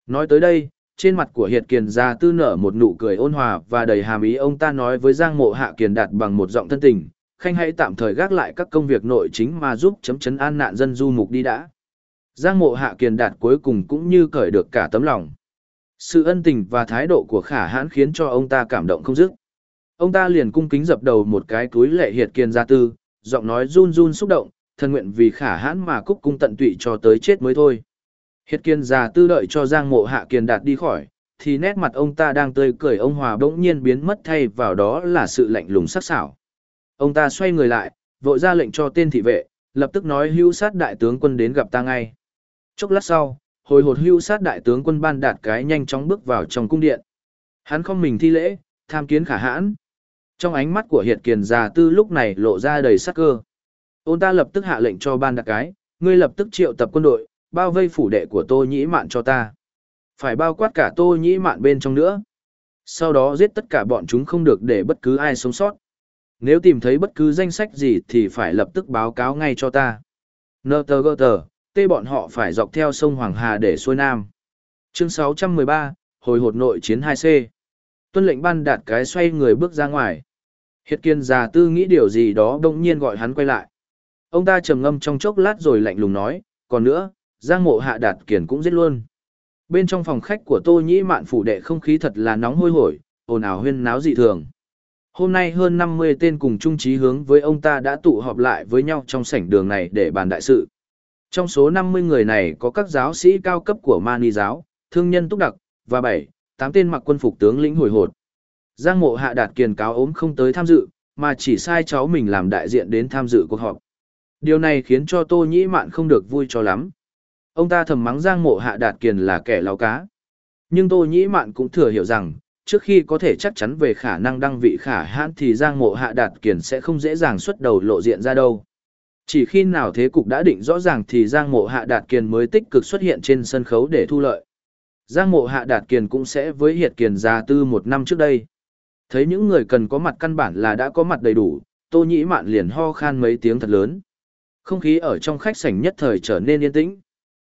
Nói tới đây, trên mặt của Hiệt Kiền gia tư nở một nụ cười ôn hòa và đầy hàm ý ông ta nói với Giang Mộ Hạ Kiền đạt bằng một giọng thân tình, khanh hãy tạm thời gác lại các công việc nội chính mà giúp chấm chấn an nạn dân du mục đi đã. Giang Mộ Hạ Kiền đạt cuối cùng cũng như cởi được cả tấm lòng. Sự ân tình và thái độ của khả hãn khiến cho ông ta cảm động không dứt. Ông ta liền cung kính dập đầu một cái túi lệ Hiệt Kiền gia tư, giọng nói run run xúc động, thân nguyện vì khả hãn mà cúc cung tận tụy cho tới chết mới thôi. Hiệt kiên già tư đợi cho Giang Mộ Hạ Kiền đạt đi khỏi, thì nét mặt ông ta đang tươi cười ông Hòa bỗng nhiên biến mất thay vào đó là sự lạnh lùng sắc sảo. Ông ta xoay người lại, vội ra lệnh cho tên thị vệ, lập tức nói hưu sát đại tướng quân đến gặp ta ngay. Chốc lát sau, hồi hột hưu sát đại tướng quân ban đạt cái nhanh chóng bước vào trong cung điện. Hắn không mình thi lễ, tham kiến khả hãn. Trong ánh mắt của hiệt kiền già tư lúc này lộ ra đầy sắc cơ. Ôn ta lập tức hạ lệnh cho ban đạt cái, ngươi lập tức triệu tập quân đội, bao vây phủ đệ của tô nhĩ mạn cho ta. Phải bao quát cả tô nhĩ mạn bên trong nữa. Sau đó giết tất cả bọn chúng không được để bất cứ ai sống sót. Nếu tìm thấy bất cứ danh sách gì thì phải lập tức báo cáo ngay cho ta. Nơ tờ gơ tờ, tê bọn họ phải dọc theo sông Hoàng Hà để xuôi nam. Chương 613, Hồi hột nội chiến 2C. Tuân lệnh ban đạt cái xoay người bước ra ngoài. Hiệt kiên già tư nghĩ điều gì đó đông nhiên gọi hắn quay lại. Ông ta trầm ngâm trong chốc lát rồi lạnh lùng nói, còn nữa, Giang mộ hạ đạt kiển cũng giết luôn. Bên trong phòng khách của Tô Nhĩ Mạn phủ đệ không khí thật là nóng hôi hổi, ồn ào huyên náo dị thường. Hôm nay hơn 50 tên cùng chung chí hướng với ông ta đã tụ họp lại với nhau trong sảnh đường này để bàn đại sự. Trong số 50 người này có các giáo sĩ cao cấp của Mani giáo, thương nhân túc đặc, và 7, 8 tên mặc quân phục tướng lĩnh hồi hột. Giang mộ hạ đạt kiền cáo ốm không tới tham dự, mà chỉ sai cháu mình làm đại diện đến tham dự cuộc họp. Điều này khiến cho Tô Nhĩ Mạn không được vui cho lắm. Ông ta thầm mắng Giang Mộ Hạ Đạt Kiền là kẻ láo cá. Nhưng Tô Nhĩ Mạn cũng thừa hiểu rằng, trước khi có thể chắc chắn về khả năng đăng vị khả hãn thì Giang Mộ Hạ Đạt Kiền sẽ không dễ dàng xuất đầu lộ diện ra đâu. Chỉ khi nào thế cục đã định rõ ràng thì Giang Mộ Hạ Đạt Kiền mới tích cực xuất hiện trên sân khấu để thu lợi. Giang Mộ Hạ Đạt Kiền cũng sẽ với Hiệt Kiền già tư một năm trước đây. Thấy những người cần có mặt căn bản là đã có mặt đầy đủ, Tô Nhĩ Mạn liền ho khan mấy tiếng thật lớn. Không khí ở trong khách sảnh nhất thời trở nên yên tĩnh.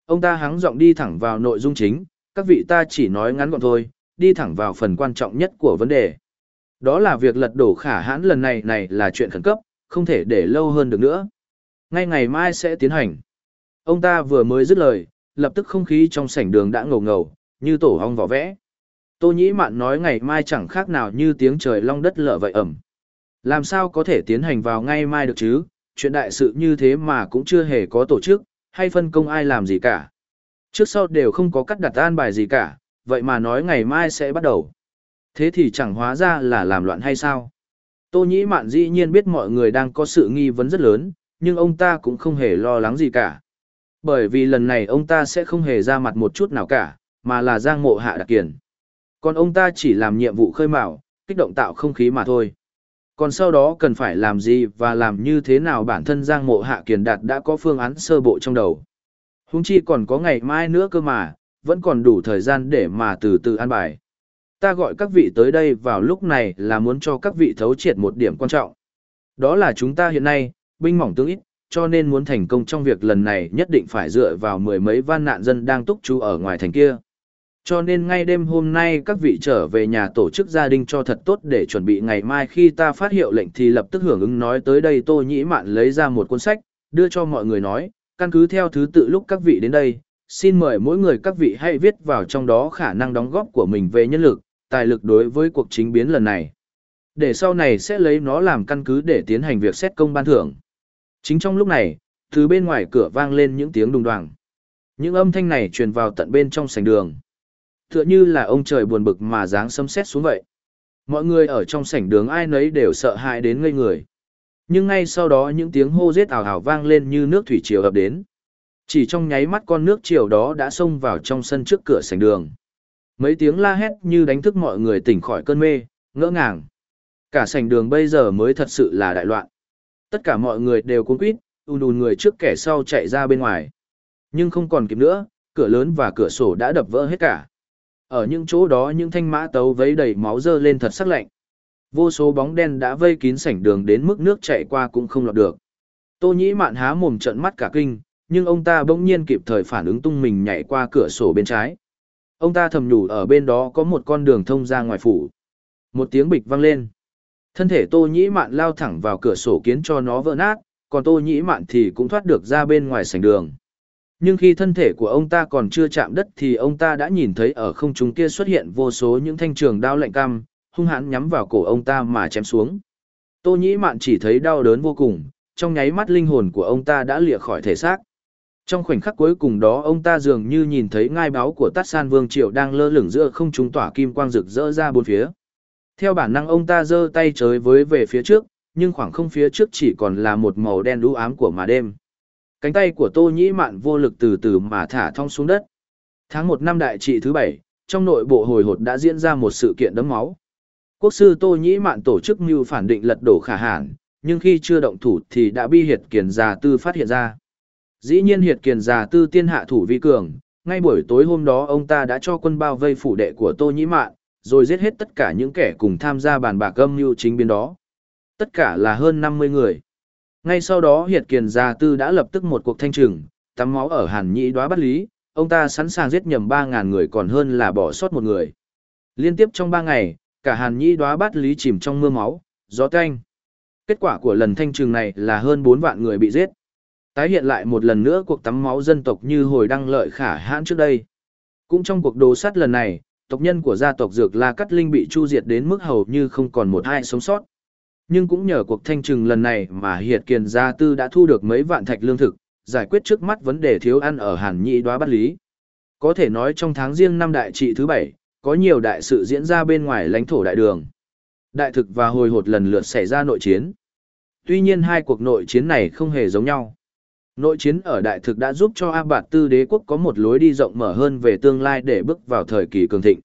Ông ta hắng giọng đi thẳng vào nội dung chính, các vị ta chỉ nói ngắn gọn thôi, đi thẳng vào phần quan trọng nhất của vấn đề. Đó là việc lật đổ khả hãn lần này này là chuyện khẩn cấp, không thể để lâu hơn được nữa. Ngay ngày mai sẽ tiến hành. Ông ta vừa mới dứt lời, lập tức không khí trong sảnh đường đã ngầu ngầu, như tổ hong vỏ vẽ. Tô Nhĩ Mạn nói ngày mai chẳng khác nào như tiếng trời long đất lở vậy ẩm. Làm sao có thể tiến hành vào ngay mai được chứ, chuyện đại sự như thế mà cũng chưa hề có tổ chức, hay phân công ai làm gì cả. Trước sau đều không có cắt đặt an bài gì cả, vậy mà nói ngày mai sẽ bắt đầu. Thế thì chẳng hóa ra là làm loạn hay sao? Tô Nhĩ Mạn dĩ nhiên biết mọi người đang có sự nghi vấn rất lớn, nhưng ông ta cũng không hề lo lắng gì cả. Bởi vì lần này ông ta sẽ không hề ra mặt một chút nào cả, mà là giang mộ hạ đặc kiền. Còn ông ta chỉ làm nhiệm vụ khơi mào, kích động tạo không khí mà thôi. Còn sau đó cần phải làm gì và làm như thế nào bản thân Giang Mộ Hạ Kiền Đạt đã có phương án sơ bộ trong đầu. Húng chi còn có ngày mai nữa cơ mà, vẫn còn đủ thời gian để mà từ từ an bài. Ta gọi các vị tới đây vào lúc này là muốn cho các vị thấu triệt một điểm quan trọng. Đó là chúng ta hiện nay, binh mỏng tướng ít, cho nên muốn thành công trong việc lần này nhất định phải dựa vào mười mấy van nạn dân đang túc trú ở ngoài thành kia. Cho nên ngay đêm hôm nay các vị trở về nhà tổ chức gia đình cho thật tốt để chuẩn bị ngày mai khi ta phát hiệu lệnh thì lập tức hưởng ứng nói tới đây Tô Nhĩ Mạn lấy ra một cuốn sách, đưa cho mọi người nói, căn cứ theo thứ tự lúc các vị đến đây, xin mời mỗi người các vị hãy viết vào trong đó khả năng đóng góp của mình về nhân lực, tài lực đối với cuộc chính biến lần này. Để sau này sẽ lấy nó làm căn cứ để tiến hành việc xét công ban thưởng. Chính trong lúc này, từ bên ngoài cửa vang lên những tiếng đùng đoàng. Những âm thanh này truyền vào tận bên trong sảnh đường. Tựa như là ông trời buồn bực mà dáng sấm sét xuống vậy. Mọi người ở trong sảnh đường ai nấy đều sợ hãi đến ngây người. Nhưng ngay sau đó những tiếng hô giết ảo ảo vang lên như nước thủy triều ập đến. Chỉ trong nháy mắt con nước triều đó đã xông vào trong sân trước cửa sảnh đường. Mấy tiếng la hét như đánh thức mọi người tỉnh khỏi cơn mê, ngỡ ngàng. Cả sảnh đường bây giờ mới thật sự là đại loạn. Tất cả mọi người đều cuốn quýt, ùn ùn người trước kẻ sau chạy ra bên ngoài. Nhưng không còn kịp nữa, cửa lớn và cửa sổ đã đập vỡ hết cả. Ở những chỗ đó những thanh mã tấu vấy đầy máu dơ lên thật sắc lạnh. Vô số bóng đen đã vây kín sảnh đường đến mức nước chạy qua cũng không lọt được. Tô nhĩ mạn há mồm trận mắt cả kinh, nhưng ông ta bỗng nhiên kịp thời phản ứng tung mình nhảy qua cửa sổ bên trái. Ông ta thầm nhủ ở bên đó có một con đường thông ra ngoài phủ. Một tiếng bịch vang lên. Thân thể tô nhĩ mạn lao thẳng vào cửa sổ kiến cho nó vỡ nát, còn tô nhĩ mạn thì cũng thoát được ra bên ngoài sảnh đường. Nhưng khi thân thể của ông ta còn chưa chạm đất thì ông ta đã nhìn thấy ở không trung kia xuất hiện vô số những thanh trường đao lạnh cam, hung hãn nhắm vào cổ ông ta mà chém xuống. Tô nhĩ mạn chỉ thấy đau đớn vô cùng, trong nháy mắt linh hồn của ông ta đã lìa khỏi thể xác. Trong khoảnh khắc cuối cùng đó ông ta dường như nhìn thấy ngai báo của Tát San Vương Triệu đang lơ lửng giữa không trung tỏa kim quang rực rỡ ra bốn phía. Theo bản năng ông ta giơ tay chới với về phía trước, nhưng khoảng không phía trước chỉ còn là một màu đen đu ám của mà đêm. Cánh tay của Tô Nhĩ Mạn vô lực từ từ mà thả thong xuống đất. Tháng 1 năm đại trị thứ bảy, trong nội bộ hồi hột đã diễn ra một sự kiện đấm máu. Quốc sư Tô Nhĩ Mạn tổ chức mưu phản định lật đổ khả hàn, nhưng khi chưa động thủ thì đã bi hiệt kiền già tư phát hiện ra. Dĩ nhiên hiệt kiền già tư tiên hạ thủ vi cường, ngay buổi tối hôm đó ông ta đã cho quân bao vây phủ đệ của Tô Nhĩ Mạn, rồi giết hết tất cả những kẻ cùng tham gia bàn bạc âm mưu chính biến đó. Tất cả là hơn 50 người. Ngay sau đó Hiệt Kiền Gia Tư đã lập tức một cuộc thanh trừng, tắm máu ở Hàn Nhĩ đoá bắt lý, ông ta sẵn sàng giết nhầm 3.000 người còn hơn là bỏ sót một người. Liên tiếp trong 3 ngày, cả Hàn Nhĩ đoá bắt lý chìm trong mưa máu, gió canh. Kết quả của lần thanh trừng này là hơn 4 vạn người bị giết. Tái hiện lại một lần nữa cuộc tắm máu dân tộc như hồi đăng lợi khả hãn trước đây. Cũng trong cuộc đồ sát lần này, tộc nhân của gia tộc Dược La Cắt Linh bị chu diệt đến mức hầu như không còn một ai sống sót. Nhưng cũng nhờ cuộc thanh trừng lần này mà Hiệt Kiền Gia Tư đã thu được mấy vạn thạch lương thực, giải quyết trước mắt vấn đề thiếu ăn ở Hàn Nhị đoá Bát lý. Có thể nói trong tháng riêng năm đại trị thứ bảy, có nhiều đại sự diễn ra bên ngoài lãnh thổ đại đường. Đại thực và hồi hột lần lượt xảy ra nội chiến. Tuy nhiên hai cuộc nội chiến này không hề giống nhau. Nội chiến ở đại thực đã giúp cho A Bạt Tư đế quốc có một lối đi rộng mở hơn về tương lai để bước vào thời kỳ cường thịnh.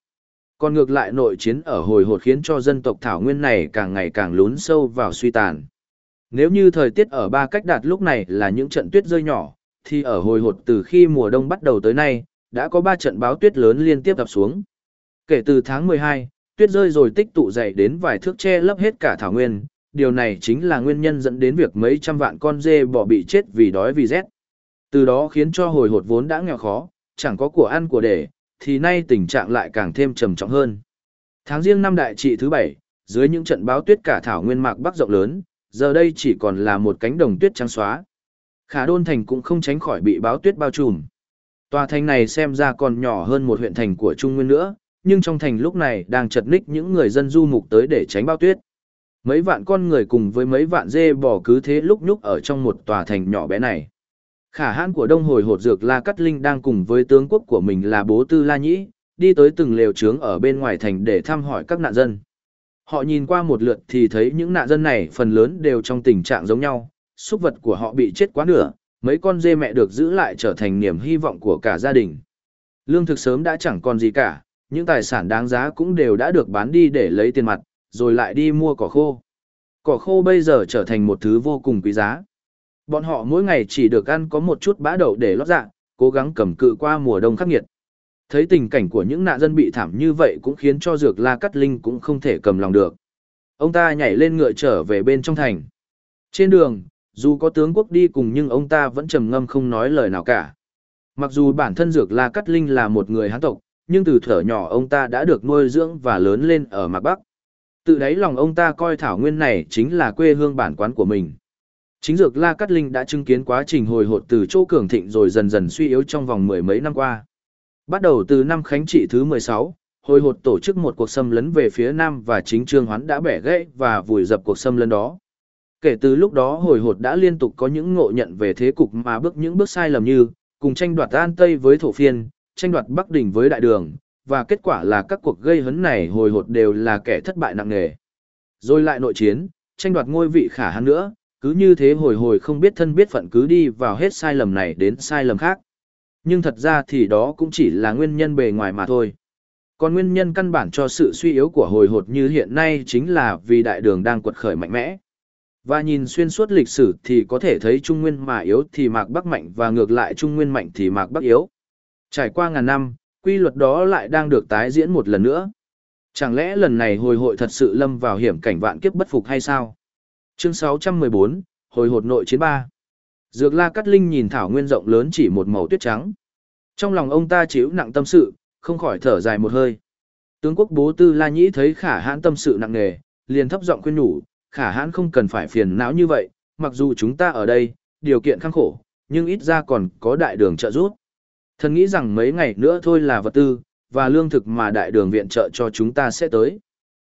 Còn ngược lại nội chiến ở hồi hột khiến cho dân tộc Thảo Nguyên này càng ngày càng lún sâu vào suy tàn. Nếu như thời tiết ở ba cách đạt lúc này là những trận tuyết rơi nhỏ, thì ở hồi hột từ khi mùa đông bắt đầu tới nay, đã có ba trận báo tuyết lớn liên tiếp đập xuống. Kể từ tháng 12, tuyết rơi rồi tích tụ dày đến vài thước che lấp hết cả Thảo Nguyên, điều này chính là nguyên nhân dẫn đến việc mấy trăm vạn con dê bò bị chết vì đói vì rét. Từ đó khiến cho hồi hột vốn đã nghèo khó, chẳng có của ăn của để, thì nay tình trạng lại càng thêm trầm trọng hơn. Tháng riêng năm đại trị thứ bảy, dưới những trận báo tuyết cả thảo nguyên mạc bắc rộng lớn, giờ đây chỉ còn là một cánh đồng tuyết trắng xóa. Khả đôn thành cũng không tránh khỏi bị báo tuyết bao trùm. Tòa thành này xem ra còn nhỏ hơn một huyện thành của Trung Nguyên nữa, nhưng trong thành lúc này đang chật ních những người dân du mục tới để tránh bao tuyết. Mấy vạn con người cùng với mấy vạn dê bò cứ thế lúc nhúc ở trong một tòa thành nhỏ bé này. Khả hãn của đông hồi hột dược La Cắt Linh đang cùng với tướng quốc của mình là bố tư La Nhĩ, đi tới từng lều trướng ở bên ngoài thành để thăm hỏi các nạn dân. Họ nhìn qua một lượt thì thấy những nạn dân này phần lớn đều trong tình trạng giống nhau, súc vật của họ bị chết quá nửa, mấy con dê mẹ được giữ lại trở thành niềm hy vọng của cả gia đình. Lương thực sớm đã chẳng còn gì cả, những tài sản đáng giá cũng đều đã được bán đi để lấy tiền mặt, rồi lại đi mua cỏ khô. Cỏ khô bây giờ trở thành một thứ vô cùng quý giá. Bọn họ mỗi ngày chỉ được ăn có một chút bã đậu để lót dạ, cố gắng cầm cự qua mùa đông khắc nghiệt. Thấy tình cảnh của những nạn dân bị thảm như vậy cũng khiến cho Dược La Cắt Linh cũng không thể cầm lòng được. Ông ta nhảy lên ngựa trở về bên trong thành. Trên đường, dù có tướng quốc đi cùng nhưng ông ta vẫn trầm ngâm không nói lời nào cả. Mặc dù bản thân Dược La Cắt Linh là một người Hán tộc, nhưng từ thở nhỏ ông ta đã được nuôi dưỡng và lớn lên ở Mạc Bắc. Tự đáy lòng ông ta coi thảo nguyên này chính là quê hương bản quán của mình. Chính dược La Cát Linh đã chứng kiến quá trình hồi hột từ chỗ cường thịnh rồi dần dần suy yếu trong vòng mười mấy năm qua. Bắt đầu từ năm khánh trị thứ 16, hồi hột tổ chức một cuộc xâm lấn về phía nam và chính trương hoán đã bẻ gãy và vùi dập cuộc xâm lấn đó. Kể từ lúc đó hồi hột đã liên tục có những ngộ nhận về thế cục mà bước những bước sai lầm như, cùng tranh đoạt An Tây với thổ phiên, tranh đoạt Bắc Đỉnh với đại đường, và kết quả là các cuộc gây hấn này hồi hột đều là kẻ thất bại nặng nề. Rồi lại nội chiến, tranh đoạt ngôi vị khả hãn nữa, cứ như thế hồi hồi không biết thân biết phận cứ đi vào hết sai lầm này đến sai lầm khác. Nhưng thật ra thì đó cũng chỉ là nguyên nhân bề ngoài mà thôi. Còn nguyên nhân căn bản cho sự suy yếu của hồi hột như hiện nay chính là vì đại đường đang quật khởi mạnh mẽ. Và nhìn xuyên suốt lịch sử thì có thể thấy Trung Nguyên mà yếu thì Mạc Bắc mạnh và ngược lại Trung Nguyên mạnh thì Mạc Bắc yếu. Trải qua ngàn năm, quy luật đó lại đang được tái diễn một lần nữa. Chẳng lẽ lần này hồi hội thật sự lâm vào hiểm cảnh vạn kiếp bất phục hay sao? Chương 614, hồi hột nội chiến ba. Dược La Cát Linh nhìn thảo nguyên rộng lớn chỉ một màu tuyết trắng. Trong lòng ông ta chịu nặng tâm sự, không khỏi thở dài một hơi. Tướng quốc bố tư La Nhĩ thấy khả hãn tâm sự nặng nề, liền thấp giọng khuyên nhủ, khả hãn không cần phải phiền não như vậy, mặc dù chúng ta ở đây, điều kiện khăng khổ, nhưng ít ra còn có đại đường trợ giúp. Thần nghĩ rằng mấy ngày nữa thôi là vật tư, và lương thực mà đại đường viện trợ cho chúng ta sẽ tới.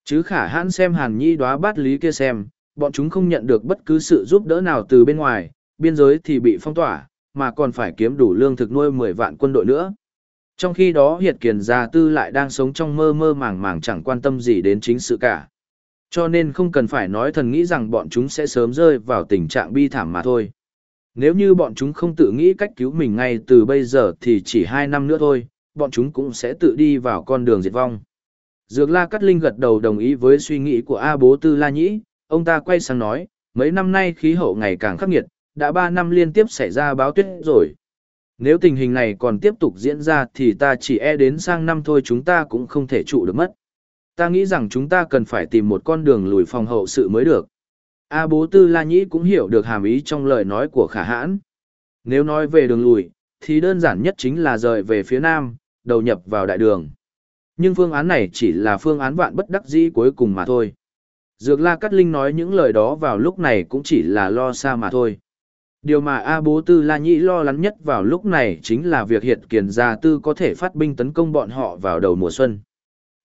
Chứ khả hãn xem hàn nhi đoá bát lý kia xem, bọn chúng không nhận được bất cứ sự giúp đỡ nào từ bên ngoài, biên giới thì bị phong tỏa, mà còn phải kiếm đủ lương thực nuôi 10 vạn quân đội nữa. Trong khi đó Hiệt Kiền Gia Tư lại đang sống trong mơ mơ màng màng chẳng quan tâm gì đến chính sự cả. Cho nên không cần phải nói thần nghĩ rằng bọn chúng sẽ sớm rơi vào tình trạng bi thảm mà thôi. Nếu như bọn chúng không tự nghĩ cách cứu mình ngay từ bây giờ thì chỉ hai năm nữa thôi, bọn chúng cũng sẽ tự đi vào con đường diệt vong. Dược La Cát Linh gật đầu đồng ý với suy nghĩ của A Bố Tư La Nhĩ, ông ta quay sang nói, mấy năm nay khí hậu ngày càng khắc nghiệt, đã ba năm liên tiếp xảy ra báo tuyết rồi. Nếu tình hình này còn tiếp tục diễn ra thì ta chỉ e đến sang năm thôi chúng ta cũng không thể trụ được mất. Ta nghĩ rằng chúng ta cần phải tìm một con đường lùi phòng hậu sự mới được. A bố tư La Nhĩ cũng hiểu được hàm ý trong lời nói của khả hãn. Nếu nói về đường lùi, thì đơn giản nhất chính là rời về phía nam, đầu nhập vào đại đường. Nhưng phương án này chỉ là phương án vạn bất đắc dĩ cuối cùng mà thôi. Dược La Cát Linh nói những lời đó vào lúc này cũng chỉ là lo xa mà thôi. Điều mà A Bố Tư La Nhĩ lo lắng nhất vào lúc này chính là việc hiện kiền gia tư có thể phát binh tấn công bọn họ vào đầu mùa xuân.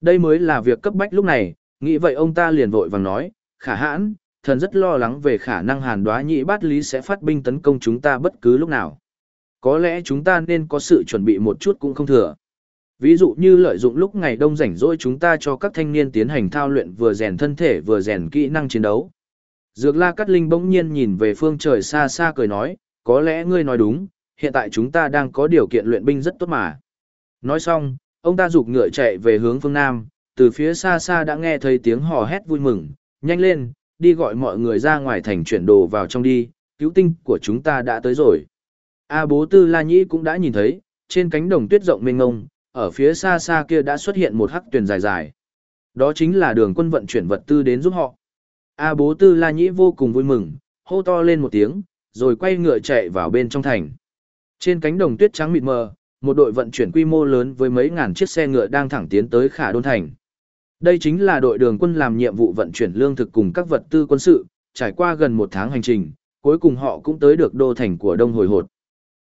Đây mới là việc cấp bách lúc này, nghĩ vậy ông ta liền vội vàng nói, khả hãn, thần rất lo lắng về khả năng hàn đoá nhị bát lý sẽ phát binh tấn công chúng ta bất cứ lúc nào. Có lẽ chúng ta nên có sự chuẩn bị một chút cũng không thừa. Ví dụ như lợi dụng lúc ngày đông rảnh rỗi chúng ta cho các thanh niên tiến hành thao luyện vừa rèn thân thể vừa rèn kỹ năng chiến đấu. Dược la Cát linh bỗng nhiên nhìn về phương trời xa xa cười nói, có lẽ ngươi nói đúng, hiện tại chúng ta đang có điều kiện luyện binh rất tốt mà. Nói xong, ông ta rục ngựa chạy về hướng phương Nam, từ phía xa xa đã nghe thấy tiếng hò hét vui mừng, nhanh lên, đi gọi mọi người ra ngoài thành chuyển đồ vào trong đi, cứu tinh của chúng ta đã tới rồi. A bố tư La Nhĩ cũng đã nhìn thấy, trên cánh đồng tuyết rộng mênh ngông, ở phía xa xa kia đã xuất hiện một hắc tuyển dài dài. Đó chính là đường quân vận chuyển vật tư đến giúp họ. A bố tư La Nhĩ vô cùng vui mừng, hô to lên một tiếng, rồi quay ngựa chạy vào bên trong thành. Trên cánh đồng tuyết trắng mịt mờ, một đội vận chuyển quy mô lớn với mấy ngàn chiếc xe ngựa đang thẳng tiến tới Khả Đôn Thành. Đây chính là đội đường quân làm nhiệm vụ vận chuyển lương thực cùng các vật tư quân sự, trải qua gần một tháng hành trình, cuối cùng họ cũng tới được đô thành của Đông Hồi Hột.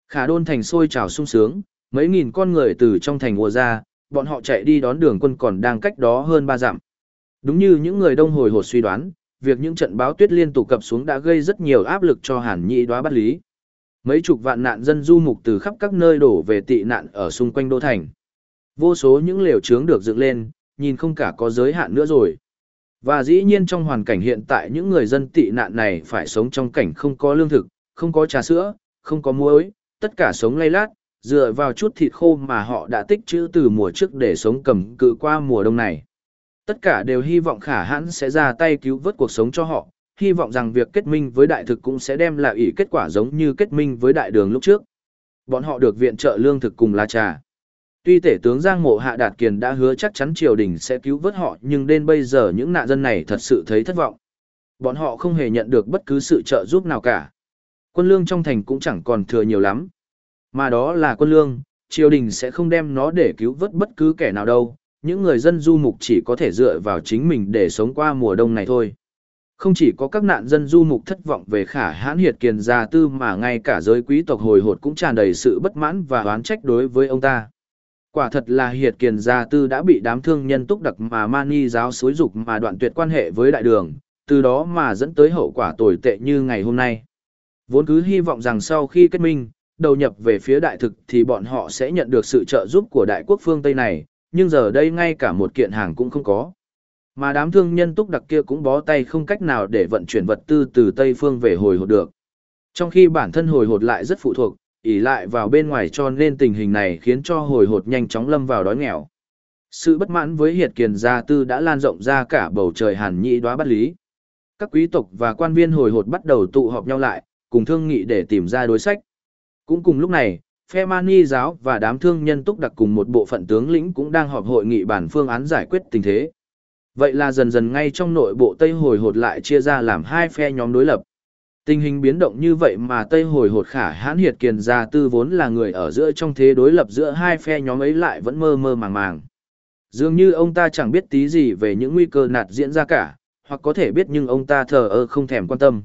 Khả Đôn Thành sôi trào sung sướng, mấy nghìn con người từ trong thành ùa ra, bọn họ chạy đi đón đường quân còn đang cách đó hơn ba dặm. Đúng như những người Đông Hồi Hột suy đoán, việc những trận báo tuyết liên tục cập xuống đã gây rất nhiều áp lực cho Hàn Nhị đoá bắt lý. Mấy chục vạn nạn dân du mục từ khắp các nơi đổ về tị nạn ở xung quanh đô thành. Vô số những lều trướng được dựng lên, nhìn không cả có giới hạn nữa rồi. Và dĩ nhiên trong hoàn cảnh hiện tại những người dân tị nạn này phải sống trong cảnh không có lương thực, không có trà sữa, không có muối, tất cả sống lay lát, dựa vào chút thịt khô mà họ đã tích trữ từ mùa trước để sống cầm cự qua mùa đông này. Tất cả đều hy vọng khả hãn sẽ ra tay cứu vớt cuộc sống cho họ, hy vọng rằng việc kết minh với đại thực cũng sẽ đem lại ý kết quả giống như kết minh với đại đường lúc trước. Bọn họ được viện trợ lương thực cùng lá trà. Tuy tể tướng Giang Mộ Hạ Đạt Kiền đã hứa chắc chắn triều đình sẽ cứu vớt họ nhưng đến bây giờ những nạn dân này thật sự thấy thất vọng. Bọn họ không hề nhận được bất cứ sự trợ giúp nào cả. Quân lương trong thành cũng chẳng còn thừa nhiều lắm. Mà đó là quân lương, triều đình sẽ không đem nó để cứu vớt bất cứ kẻ nào đâu, những người dân du mục chỉ có thể dựa vào chính mình để sống qua mùa đông này thôi. Không chỉ có các nạn dân du mục thất vọng về khả hãn hiệt kiền gia tư mà ngay cả giới quý tộc hồi hột cũng tràn đầy sự bất mãn và oán trách đối với ông ta. Quả thật là hiệt kiền gia tư đã bị đám thương nhân túc đặc mà mani giáo xối dục mà đoạn tuyệt quan hệ với đại đường, từ đó mà dẫn tới hậu quả tồi tệ như ngày hôm nay. Vốn cứ hy vọng rằng sau khi kết minh, đầu nhập về phía đại thực thì bọn họ sẽ nhận được sự trợ giúp của đại quốc phương Tây này, nhưng giờ đây ngay cả một kiện hàng cũng không có. Mà đám thương nhân túc đặc kia cũng bó tay không cách nào để vận chuyển vật tư từ Tây phương về hồi hột được. Trong khi bản thân hồi hột lại rất phụ thuộc, ỉ lại vào bên ngoài cho nên tình hình này khiến cho hồi hột nhanh chóng lâm vào đói nghèo. Sự bất mãn với hiệt kiền gia tư đã lan rộng ra cả bầu trời hàn nhị đoá bắt lý. Các quý tộc và quan viên hồi hột bắt đầu tụ họp nhau lại, cùng thương nghị để tìm ra đối sách. Cũng cùng lúc này, phe mani giáo và đám thương nhân túc đặc cùng một bộ phận tướng lĩnh cũng đang họp hội nghị bản phương án giải quyết tình thế. Vậy là dần dần ngay trong nội bộ Tây hồi hột lại chia ra làm hai phe nhóm đối lập. Tình hình biến động như vậy mà Tây hồi hột khả hãn hiệt kiền gia tư vốn là người ở giữa trong thế đối lập giữa hai phe nhóm ấy lại vẫn mơ mơ màng màng. Dường như ông ta chẳng biết tí gì về những nguy cơ nạt diễn ra cả, hoặc có thể biết nhưng ông ta thờ ơ không thèm quan tâm.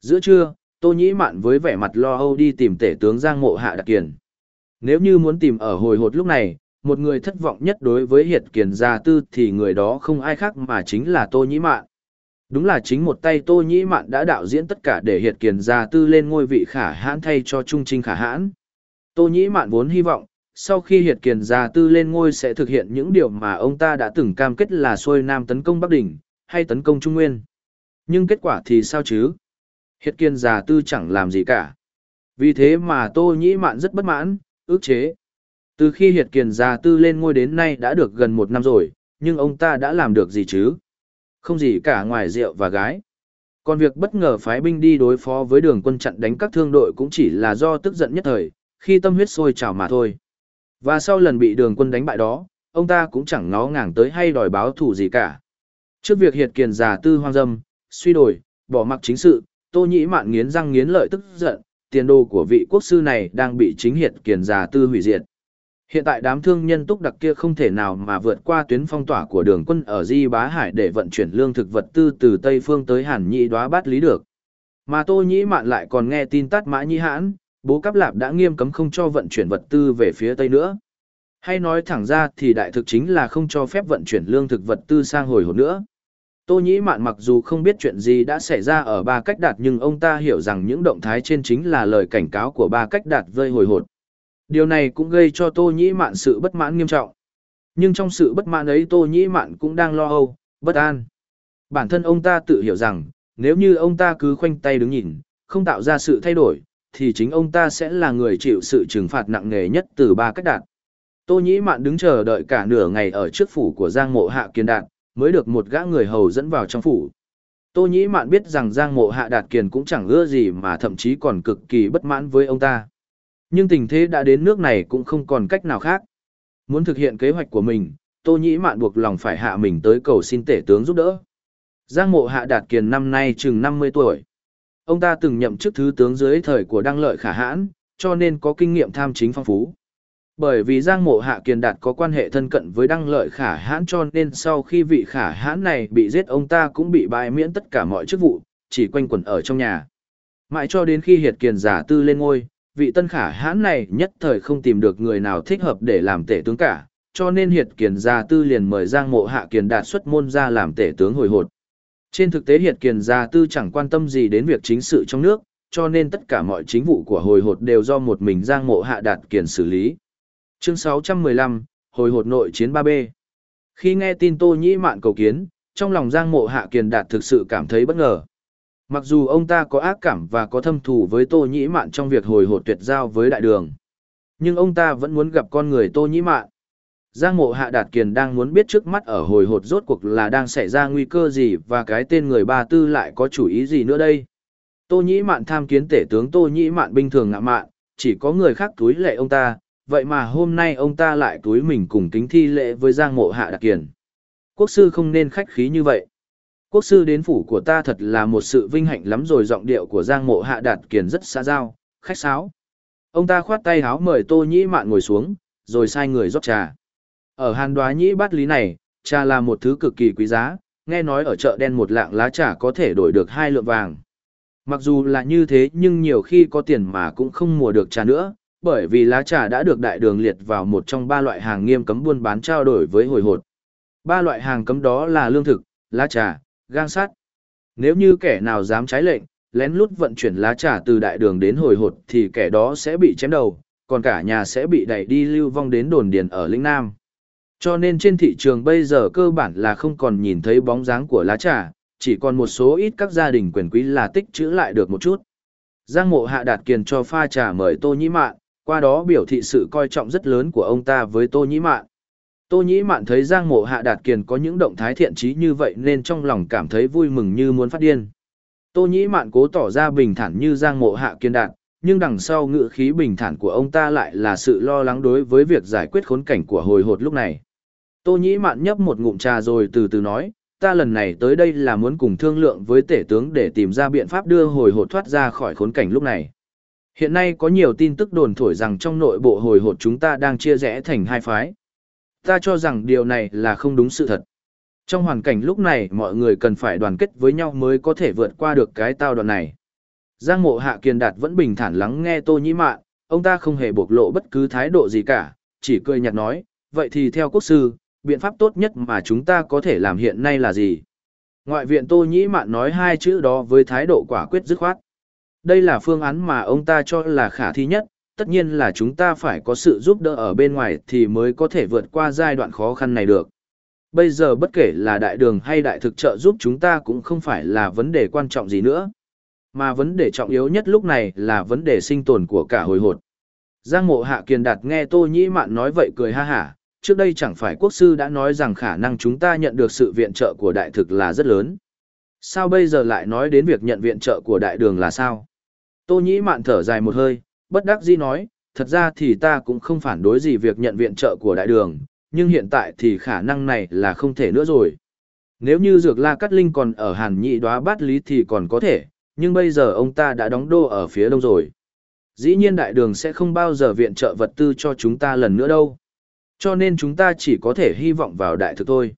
Giữa trưa, Tô Nhĩ Mạn với vẻ mặt lo âu đi tìm tể tướng Giang Mộ Hạ Đặc Kiền. Nếu như muốn tìm ở hồi hột lúc này, một người thất vọng nhất đối với Hiệt Kiền Gia Tư thì người đó không ai khác mà chính là Tô Nhĩ Mạn. Đúng là chính một tay Tô Nhĩ Mạn đã đạo diễn tất cả để Hiệt Kiền Gia Tư lên ngôi vị khả hãn thay cho Trung Trinh khả hãn. Tô Nhĩ Mạn vốn hy vọng, sau khi Hiệt Kiền Gia Tư lên ngôi sẽ thực hiện những điều mà ông ta đã từng cam kết là xuôi Nam tấn công Bắc Đỉnh, hay tấn công Trung Nguyên. Nhưng kết quả thì sao chứ? Hiệt Kiền Gia Tư chẳng làm gì cả. Vì thế mà Tô Nhĩ Mạn rất bất mãn, ước chế. Từ khi Hiệt Kiền Gia Tư lên ngôi đến nay đã được gần một năm rồi, nhưng ông ta đã làm được gì chứ? Không gì cả ngoài rượu và gái. Còn việc bất ngờ phái binh đi đối phó với đường quân chặn đánh các thương đội cũng chỉ là do tức giận nhất thời, khi tâm huyết sôi trào mà thôi. Và sau lần bị đường quân đánh bại đó, ông ta cũng chẳng ngó ngàng tới hay đòi báo thù gì cả. Trước việc hiệt kiền giả tư hoang dâm, suy đổi, bỏ mặc chính sự, tô nhĩ mạn nghiến răng nghiến lợi tức giận, tiền đồ của vị quốc sư này đang bị chính hiệt kiền giả tư hủy diệt. Hiện tại đám thương nhân túc đặc kia không thể nào mà vượt qua tuyến phong tỏa của đường quân ở Di Bá Hải để vận chuyển lương thực vật tư từ Tây Phương tới Hàn Nhị đoá bát lý được. Mà Tô Nhĩ Mạn lại còn nghe tin tắt Mã Nhĩ Hãn, bố Cáp Lạp đã nghiêm cấm không cho vận chuyển vật tư về phía Tây nữa. Hay nói thẳng ra thì đại thực chính là không cho phép vận chuyển lương thực vật tư sang hồi hộp nữa. Tô Nhĩ Mạn mặc dù không biết chuyện gì đã xảy ra ở ba cách đạt nhưng ông ta hiểu rằng những động thái trên chính là lời cảnh cáo của ba cách đạt vơi hồi hột. Điều này cũng gây cho Tô Nhĩ Mạn sự bất mãn nghiêm trọng. Nhưng trong sự bất mãn ấy Tô Nhĩ Mạn cũng đang lo âu, bất an. Bản thân ông ta tự hiểu rằng, nếu như ông ta cứ khoanh tay đứng nhìn, không tạo ra sự thay đổi, thì chính ông ta sẽ là người chịu sự trừng phạt nặng nề nhất từ ba cách đạt. Tô Nhĩ Mạn đứng chờ đợi cả nửa ngày ở trước phủ của Giang Mộ Hạ kiền Đạt, mới được một gã người hầu dẫn vào trong phủ. Tô Nhĩ Mạn biết rằng Giang Mộ Hạ Đạt Kiền cũng chẳng ưa gì mà thậm chí còn cực kỳ bất mãn với ông ta. Nhưng tình thế đã đến nước này cũng không còn cách nào khác. Muốn thực hiện kế hoạch của mình, Tô Nhĩ Mạn buộc lòng phải hạ mình tới cầu xin tể tướng giúp đỡ. Giang mộ hạ đạt kiền năm nay chừng 50 tuổi. Ông ta từng nhậm chức thứ tướng dưới thời của Đăng Lợi Khả Hãn, cho nên có kinh nghiệm tham chính phong phú. Bởi vì Giang Mộ Hạ Kiền Đạt có quan hệ thân cận với Đăng Lợi Khả Hãn cho nên sau khi vị Khả Hãn này bị giết ông ta cũng bị bãi miễn tất cả mọi chức vụ, chỉ quanh quẩn ở trong nhà. Mãi cho đến khi Hiệt Kiền giả tư lên ngôi, vị tân khả hãn này nhất thời không tìm được người nào thích hợp để làm tể tướng cả, cho nên Hiệt Kiền Gia Tư liền mời Giang Mộ Hạ Kiền Đạt xuất môn ra làm tể tướng hồi hột. Trên thực tế Hiệt Kiền Gia Tư chẳng quan tâm gì đến việc chính sự trong nước, cho nên tất cả mọi chính vụ của hồi hột đều do một mình Giang Mộ Hạ Đạt Kiền xử lý. Chương 615, Hồi hột nội chiến 3B Khi nghe tin Tô Nhĩ Mạn cầu kiến, trong lòng Giang Mộ Hạ Kiền Đạt thực sự cảm thấy bất ngờ. Mặc dù ông ta có ác cảm và có thâm thù với Tô Nhĩ Mạn trong việc hồi hột tuyệt giao với đại đường, nhưng ông ta vẫn muốn gặp con người Tô Nhĩ Mạn. Giang mộ hạ đạt kiền đang muốn biết trước mắt ở hồi hột rốt cuộc là đang xảy ra nguy cơ gì và cái tên người ba tư lại có chủ ý gì nữa đây. Tô Nhĩ Mạn tham kiến tể tướng Tô Nhĩ Mạn bình thường ngạ mạn, chỉ có người khác túi lệ ông ta, vậy mà hôm nay ông ta lại túi mình cùng kính thi lệ với Giang mộ hạ đạt kiền. Quốc sư không nên khách khí như vậy. Quốc sư đến phủ của ta thật là một sự vinh hạnh lắm rồi giọng điệu của Giang Mộ Hạ Đạt Kiền rất xa giao, khách sáo. Ông ta khoát tay háo mời Tô Nhĩ Mạn ngồi xuống, rồi sai người rót trà. Ở hàn đoá nhĩ bát lý này, trà là một thứ cực kỳ quý giá, nghe nói ở chợ đen một lạng lá trà có thể đổi được hai lượng vàng. Mặc dù là như thế nhưng nhiều khi có tiền mà cũng không mua được trà nữa, bởi vì lá trà đã được đại đường liệt vào một trong ba loại hàng nghiêm cấm buôn bán trao đổi với hồi hột. Ba loại hàng cấm đó là lương thực, lá trà, gang sắt. Nếu như kẻ nào dám trái lệnh, lén lút vận chuyển lá trà từ đại đường đến hồi hột thì kẻ đó sẽ bị chém đầu, còn cả nhà sẽ bị đẩy đi lưu vong đến đồn điền ở lĩnh Nam. Cho nên trên thị trường bây giờ cơ bản là không còn nhìn thấy bóng dáng của lá trà, chỉ còn một số ít các gia đình quyền quý là tích trữ lại được một chút. Giang mộ hạ đạt kiền cho pha trà mời Tô Nhĩ Mạn, qua đó biểu thị sự coi trọng rất lớn của ông ta với Tô Nhĩ Mạn. Tô Nhĩ Mạn thấy Giang mộ hạ đạt kiền có những động thái thiện trí như vậy nên trong lòng cảm thấy vui mừng như muốn phát điên. Tô Nhĩ Mạn cố tỏ ra bình thản như Giang mộ hạ kiên đạt, nhưng đằng sau ngữ khí bình thản của ông ta lại là sự lo lắng đối với việc giải quyết khốn cảnh của hồi hột lúc này. Tô Nhĩ Mạn nhấp một ngụm trà rồi từ từ nói, ta lần này tới đây là muốn cùng thương lượng với tể tướng để tìm ra biện pháp đưa hồi hột thoát ra khỏi khốn cảnh lúc này. Hiện nay có nhiều tin tức đồn thổi rằng trong nội bộ hồi hột chúng ta đang chia rẽ thành hai phái. Ta cho rằng điều này là không đúng sự thật. Trong hoàn cảnh lúc này mọi người cần phải đoàn kết với nhau mới có thể vượt qua được cái tao đoạn này. Giang mộ hạ kiên đạt vẫn bình thản lắng nghe tô nhĩ mạn, ông ta không hề bộc lộ bất cứ thái độ gì cả, chỉ cười nhạt nói, vậy thì theo quốc sư, biện pháp tốt nhất mà chúng ta có thể làm hiện nay là gì? Ngoại viện tô nhĩ mạn nói hai chữ đó với thái độ quả quyết dứt khoát. Đây là phương án mà ông ta cho là khả thi nhất, tất nhiên là chúng ta phải có sự giúp đỡ ở bên ngoài thì mới có thể vượt qua giai đoạn khó khăn này được. Bây giờ bất kể là đại đường hay đại thực trợ giúp chúng ta cũng không phải là vấn đề quan trọng gì nữa. Mà vấn đề trọng yếu nhất lúc này là vấn đề sinh tồn của cả hồi hột. Giang mộ hạ kiền đạt nghe Tô Nhĩ Mạn nói vậy cười ha hả, trước đây chẳng phải quốc sư đã nói rằng khả năng chúng ta nhận được sự viện trợ của đại thực là rất lớn. Sao bây giờ lại nói đến việc nhận viện trợ của đại đường là sao? Tô Nhĩ Mạn thở dài một hơi, bất đắc dĩ nói, thật ra thì ta cũng không phản đối gì việc nhận viện trợ của đại đường, nhưng hiện tại thì khả năng này là không thể nữa rồi. Nếu như Dược La Cát Linh còn ở Hàn Nhị Đóa Bát Lý thì còn có thể, nhưng bây giờ ông ta đã đóng đô ở phía đông rồi. Dĩ nhiên đại đường sẽ không bao giờ viện trợ vật tư cho chúng ta lần nữa đâu. Cho nên chúng ta chỉ có thể hy vọng vào đại thực thôi.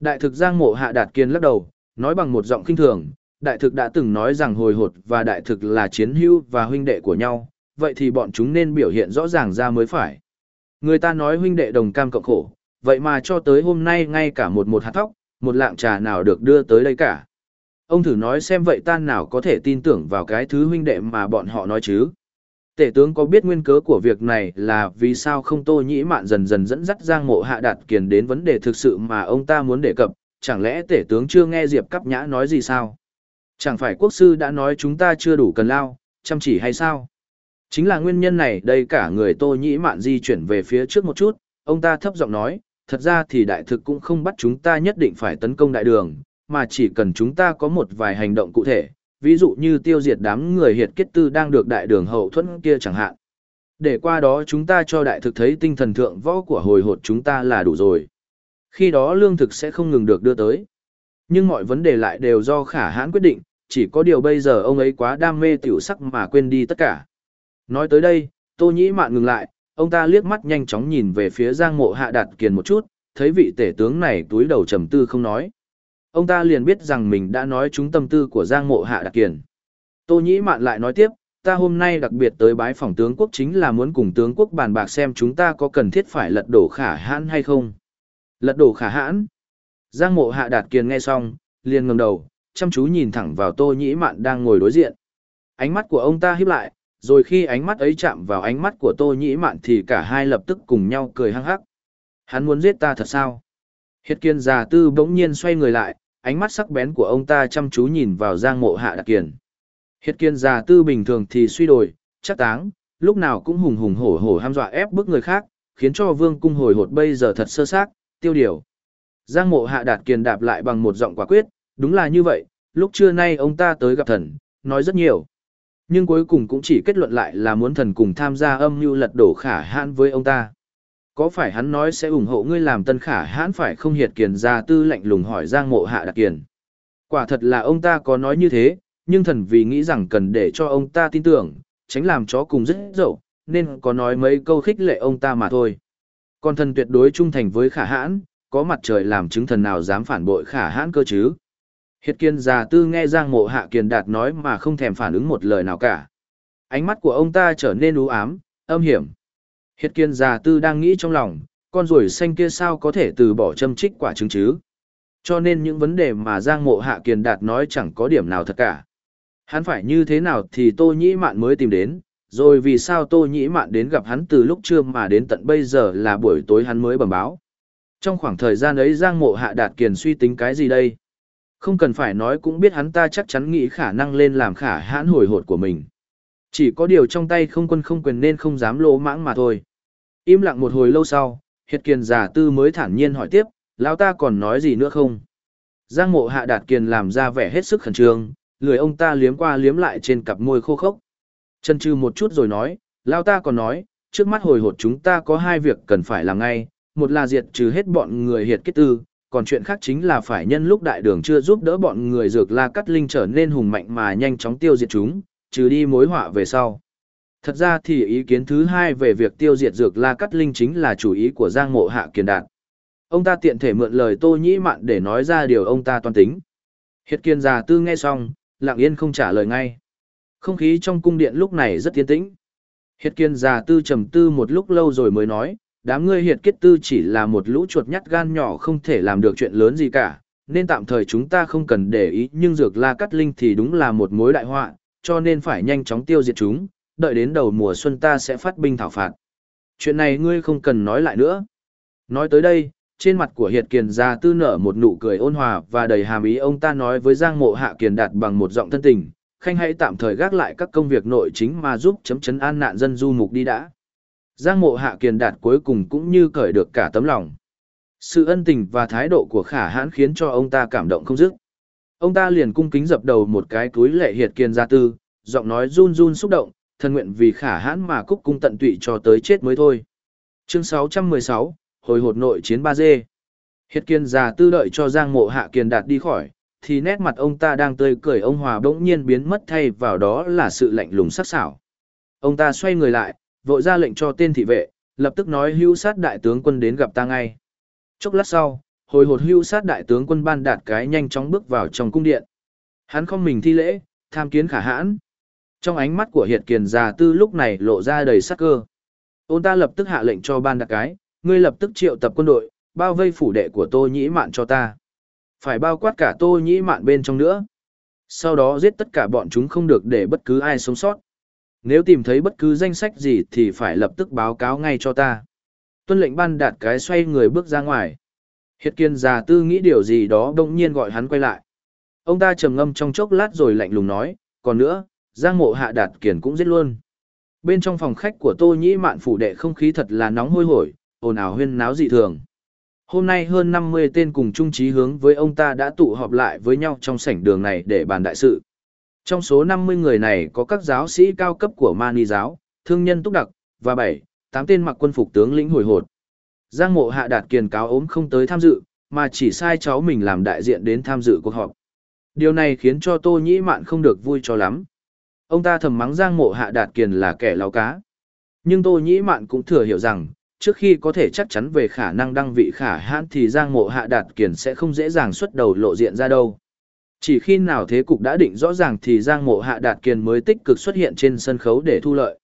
Đại thực Giang Mộ Hạ Đạt Kiên lắc đầu, nói bằng một giọng kinh thường, đại thực đã từng nói rằng hồi hột và đại thực là chiến hữu và huynh đệ của nhau, vậy thì bọn chúng nên biểu hiện rõ ràng ra mới phải. Người ta nói huynh đệ đồng cam cộng khổ, vậy mà cho tới hôm nay ngay cả một một hạt thóc, một lạng trà nào được đưa tới đây cả. Ông thử nói xem vậy ta nào có thể tin tưởng vào cái thứ huynh đệ mà bọn họ nói chứ. Tể tướng có biết nguyên cớ của việc này là vì sao không tô nhĩ mạn dần dần dẫn dắt giang mộ hạ đạt kiền đến vấn đề thực sự mà ông ta muốn đề cập, chẳng lẽ tể tướng chưa nghe Diệp Cắp Nhã nói gì sao? Chẳng phải quốc sư đã nói chúng ta chưa đủ cần lao, chăm chỉ hay sao? Chính là nguyên nhân này đây cả người tô nhĩ mạn di chuyển về phía trước một chút, ông ta thấp giọng nói, thật ra thì đại thực cũng không bắt chúng ta nhất định phải tấn công đại đường, mà chỉ cần chúng ta có một vài hành động cụ thể, ví dụ như tiêu diệt đám người hiệt kết tư đang được đại đường hậu thuẫn kia chẳng hạn. Để qua đó chúng ta cho đại thực thấy tinh thần thượng võ của hồi hột chúng ta là đủ rồi. Khi đó lương thực sẽ không ngừng được đưa tới. Nhưng mọi vấn đề lại đều do khả hãn quyết định, chỉ có điều bây giờ ông ấy quá đam mê tiểu sắc mà quên đi tất cả. Nói tới đây, Tô Nhĩ Mạn ngừng lại, ông ta liếc mắt nhanh chóng nhìn về phía Giang Mộ Hạ Đạt Kiền một chút, thấy vị tể tướng này túi đầu trầm tư không nói. Ông ta liền biết rằng mình đã nói trúng tâm tư của Giang Mộ Hạ Đạt Kiền. Tô Nhĩ Mạn lại nói tiếp, ta hôm nay đặc biệt tới bái phòng tướng quốc chính là muốn cùng tướng quốc bàn bạc xem chúng ta có cần thiết phải lật đổ khả hãn hay không. Lật đổ khả hãn. Giang Mộ Hạ Đạt Kiền nghe xong, liền ngẩng đầu, chăm chú nhìn thẳng vào Tô Nhĩ Mạn đang ngồi đối diện. Ánh mắt của ông ta híp lại, rồi khi ánh mắt ấy chạm vào ánh mắt của Tô Nhĩ Mạn thì cả hai lập tức cùng nhau cười hăng hắc. Hắn muốn giết ta thật sao? Hiệt kiên già tư bỗng nhiên xoay người lại, ánh mắt sắc bén của ông ta chăm chú nhìn vào giang mộ hạ đặc kiền. Hiệt kiên già tư bình thường thì suy đổi, chắc táng, lúc nào cũng hùng hùng hổ hổ ham dọa ép bức người khác, khiến cho vương cung hồi hột bây giờ thật sơ xác, tiêu điều. Giang mộ hạ đạt kiền đạp lại bằng một giọng quả quyết, đúng là như vậy, lúc trưa nay ông ta tới gặp thần, nói rất nhiều. Nhưng cuối cùng cũng chỉ kết luận lại là muốn thần cùng tham gia âm mưu lật đổ khả hãn với ông ta. Có phải hắn nói sẽ ủng hộ ngươi làm tân khả hãn phải không hiệt kiền ra tư lạnh lùng hỏi giang mộ hạ đặc kiền. Quả thật là ông ta có nói như thế, nhưng thần vì nghĩ rằng cần để cho ông ta tin tưởng, tránh làm chó cùng rất dậu, nên có nói mấy câu khích lệ ông ta mà thôi. Còn thần tuyệt đối trung thành với khả hãn, có mặt trời làm chứng thần nào dám phản bội khả hãn cơ chứ. Hiệt kiên già tư nghe Giang mộ hạ kiền đạt nói mà không thèm phản ứng một lời nào cả. Ánh mắt của ông ta trở nên u ám, âm hiểm. Hiệt kiên già tư đang nghĩ trong lòng, con ruồi xanh kia sao có thể từ bỏ châm trích quả trứng chứ. Cho nên những vấn đề mà Giang mộ hạ kiền đạt nói chẳng có điểm nào thật cả. Hắn phải như thế nào thì Tô Nhĩ Mạn mới tìm đến, rồi vì sao Tô Nhĩ Mạn đến gặp hắn từ lúc trưa mà đến tận bây giờ là buổi tối hắn mới bẩm báo. Trong khoảng thời gian ấy Giang Mộ Hạ Đạt Kiền suy tính cái gì đây? Không cần phải nói cũng biết hắn ta chắc chắn nghĩ khả năng lên làm khả hãn hồi hột của mình. Chỉ có điều trong tay không quân không quyền nên không dám lỗ mãng mà thôi. Im lặng một hồi lâu sau, Hiệt Kiền giả tư mới thản nhiên hỏi tiếp, lão ta còn nói gì nữa không? Giang mộ hạ đạt kiền làm ra vẻ hết sức khẩn trương, lười ông ta liếm qua liếm lại trên cặp môi khô khốc. Chân trừ một chút rồi nói, lão ta còn nói, trước mắt hồi hột chúng ta có hai việc cần phải làm ngay, một là diệt trừ hết bọn người hiệt kết tư, còn chuyện khác chính là phải nhân lúc đại đường chưa giúp đỡ bọn người dược la cắt linh trở nên hùng mạnh mà nhanh chóng tiêu diệt chúng, trừ đi mối họa về sau. Thật ra thì ý kiến thứ hai về việc tiêu diệt dược la cắt linh chính là chủ ý của Giang Mộ Hạ Kiền Đạt. Ông ta tiện thể mượn lời Tô Nhĩ Mạn để nói ra điều ông ta toan tính. Hiệt Kiền già tư nghe xong, lặng yên không trả lời ngay. Không khí trong cung điện lúc này rất tiến tĩnh. Hiệt Kiền già tư trầm tư một lúc lâu rồi mới nói, đám ngươi hiệt kết tư chỉ là một lũ chuột nhắt gan nhỏ không thể làm được chuyện lớn gì cả, nên tạm thời chúng ta không cần để ý nhưng dược la cắt linh thì đúng là một mối đại họa, cho nên phải nhanh chóng tiêu diệt chúng, đợi đến đầu mùa xuân ta sẽ phát binh thảo phạt. Chuyện này ngươi không cần nói lại nữa. Nói tới đây, trên mặt của Hiệt Kiền gia tư nở một nụ cười ôn hòa và đầy hàm ý ông ta nói với Giang Mộ Hạ Kiền đạt bằng một giọng thân tình, khanh hãy tạm thời gác lại các công việc nội chính mà giúp chấm chấn an nạn dân du mục đi đã. Giang Mộ Hạ Kiền đạt cuối cùng cũng như cởi được cả tấm lòng. Sự ân tình và thái độ của khả hãn khiến cho ông ta cảm động không dứt. Ông ta liền cung kính dập đầu một cái túi lệ Hiệt Kiền gia tư, giọng nói run run xúc động, thân nguyện vì khả hãn mà cúc cung tận tụy cho tới chết mới thôi. Chương 616, hồi hột nội chiến 3G. Hiệt kiên già tư đợi cho Giang mộ hạ kiền đạt đi khỏi, thì nét mặt ông ta đang tươi cười ông Hòa bỗng nhiên biến mất thay vào đó là sự lạnh lùng sắc sảo. Ông ta xoay người lại, vội ra lệnh cho tên thị vệ, lập tức nói hưu sát đại tướng quân đến gặp ta ngay. Chốc lát sau, hồi hột hưu sát đại tướng quân ban đạt cái nhanh chóng bước vào trong cung điện. Hắn không mình thi lễ, tham kiến khả hãn. Trong ánh mắt của hiệt kiền già tư lúc này lộ ra đầy sắc cơ. Ông ta lập tức hạ lệnh cho ban đạt cái, ngươi lập tức triệu tập quân đội, bao vây phủ đệ của Tô Nhĩ Mạn cho ta. Phải bao quát cả Tô Nhĩ Mạn bên trong nữa. Sau đó giết tất cả bọn chúng không được để bất cứ ai sống sót. Nếu tìm thấy bất cứ danh sách gì thì phải lập tức báo cáo ngay cho ta. Tuân lệnh ban đạt cái xoay người bước ra ngoài. Hiệt kiên già tư nghĩ điều gì đó đông nhiên gọi hắn quay lại. Ông ta trầm ngâm trong chốc lát rồi lạnh lùng nói, còn nữa, giang mộ hạ đạt Kiển cũng giết luôn. Bên trong phòng khách của Tô Nhĩ Mạn phủ đệ không khí thật là nóng hôi hổi, ồn ào huyên náo dị thường. Hôm nay hơn 50 tên cùng trung trí hướng với ông ta đã tụ họp lại với nhau trong sảnh đường này để bàn đại sự. Trong số 50 người này có các giáo sĩ cao cấp của Mani giáo, thương nhân túc đặc, và 7, 8 tên mặc quân phục tướng lĩnh hồi hột. Giang mộ hạ đạt kiền cáo ốm không tới tham dự, mà chỉ sai cháu mình làm đại diện đến tham dự cuộc họp. Điều này khiến cho Tô Nhĩ Mạn không được vui cho lắm. Ông ta thầm mắng Giang mộ hạ đạt kiền là kẻ láo cá. Nhưng Tô Nhĩ Mạn cũng thừa hiểu rằng, trước khi có thể chắc chắn về khả năng đăng vị khả hãn thì Giang Mộ Hạ Đạt Kiền sẽ không dễ dàng xuất đầu lộ diện ra đâu. Chỉ khi nào thế cục đã định rõ ràng thì Giang Mộ Hạ Đạt Kiền mới tích cực xuất hiện trên sân khấu để thu lợi.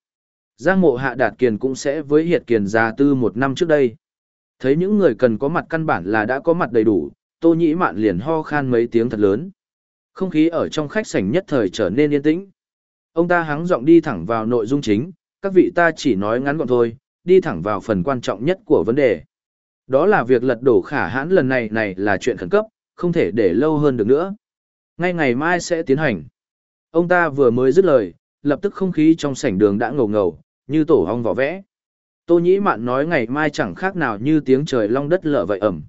Giang Mộ Hạ Đạt Kiền cũng sẽ với Hiệt Kiền già tư một năm trước đây. Thấy những người cần có mặt căn bản là đã có mặt đầy đủ, Tô Nhĩ Mạn liền ho khan mấy tiếng thật lớn. Không khí ở trong khách sảnh nhất thời trở nên yên tĩnh. Ông ta hắng giọng đi thẳng vào nội dung chính, các vị ta chỉ nói ngắn gọn thôi, đi thẳng vào phần quan trọng nhất của vấn đề. Đó là việc lật đổ khả hãn lần này này là chuyện khẩn cấp, không thể để lâu hơn được nữa. Ngay ngày mai sẽ tiến hành. Ông ta vừa mới dứt lời, lập tức không khí trong sảnh đường đã ngầu ngầu, như tổ hong vỏ vẽ. Tô Nhĩ Mạn nói ngày mai chẳng khác nào như tiếng trời long đất lở vậy ẩm.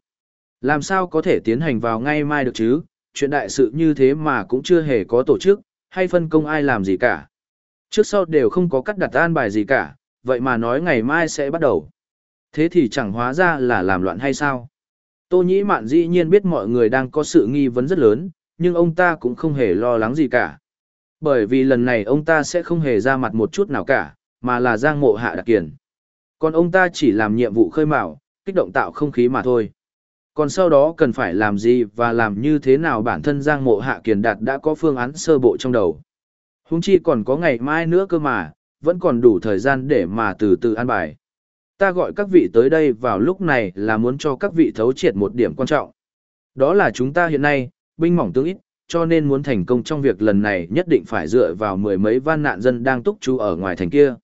Làm sao có thể tiến hành vào ngay mai được chứ, chuyện đại sự như thế mà cũng chưa hề có tổ chức, hay phân công ai làm gì cả. Trước sau đều không có cắt đặt an bài gì cả, vậy mà nói ngày mai sẽ bắt đầu. Thế thì chẳng hóa ra là làm loạn hay sao? Tô Nhĩ Mạn dĩ nhiên biết mọi người đang có sự nghi vấn rất lớn, nhưng ông ta cũng không hề lo lắng gì cả. Bởi vì lần này ông ta sẽ không hề ra mặt một chút nào cả, mà là Giang Mộ Hạ Đặc Kiền. Còn ông ta chỉ làm nhiệm vụ khơi mào, kích động tạo không khí mà thôi. Còn sau đó cần phải làm gì và làm như thế nào bản thân Giang Mộ Hạ Kiền Đạt đã có phương án sơ bộ trong đầu. Húng chi còn có ngày mai nữa cơ mà, vẫn còn đủ thời gian để mà từ từ an bài. Ta gọi các vị tới đây vào lúc này là muốn cho các vị thấu triệt một điểm quan trọng. Đó là chúng ta hiện nay, binh mỏng tướng ít, cho nên muốn thành công trong việc lần này nhất định phải dựa vào mười mấy van nạn dân đang túc trú ở ngoài thành kia.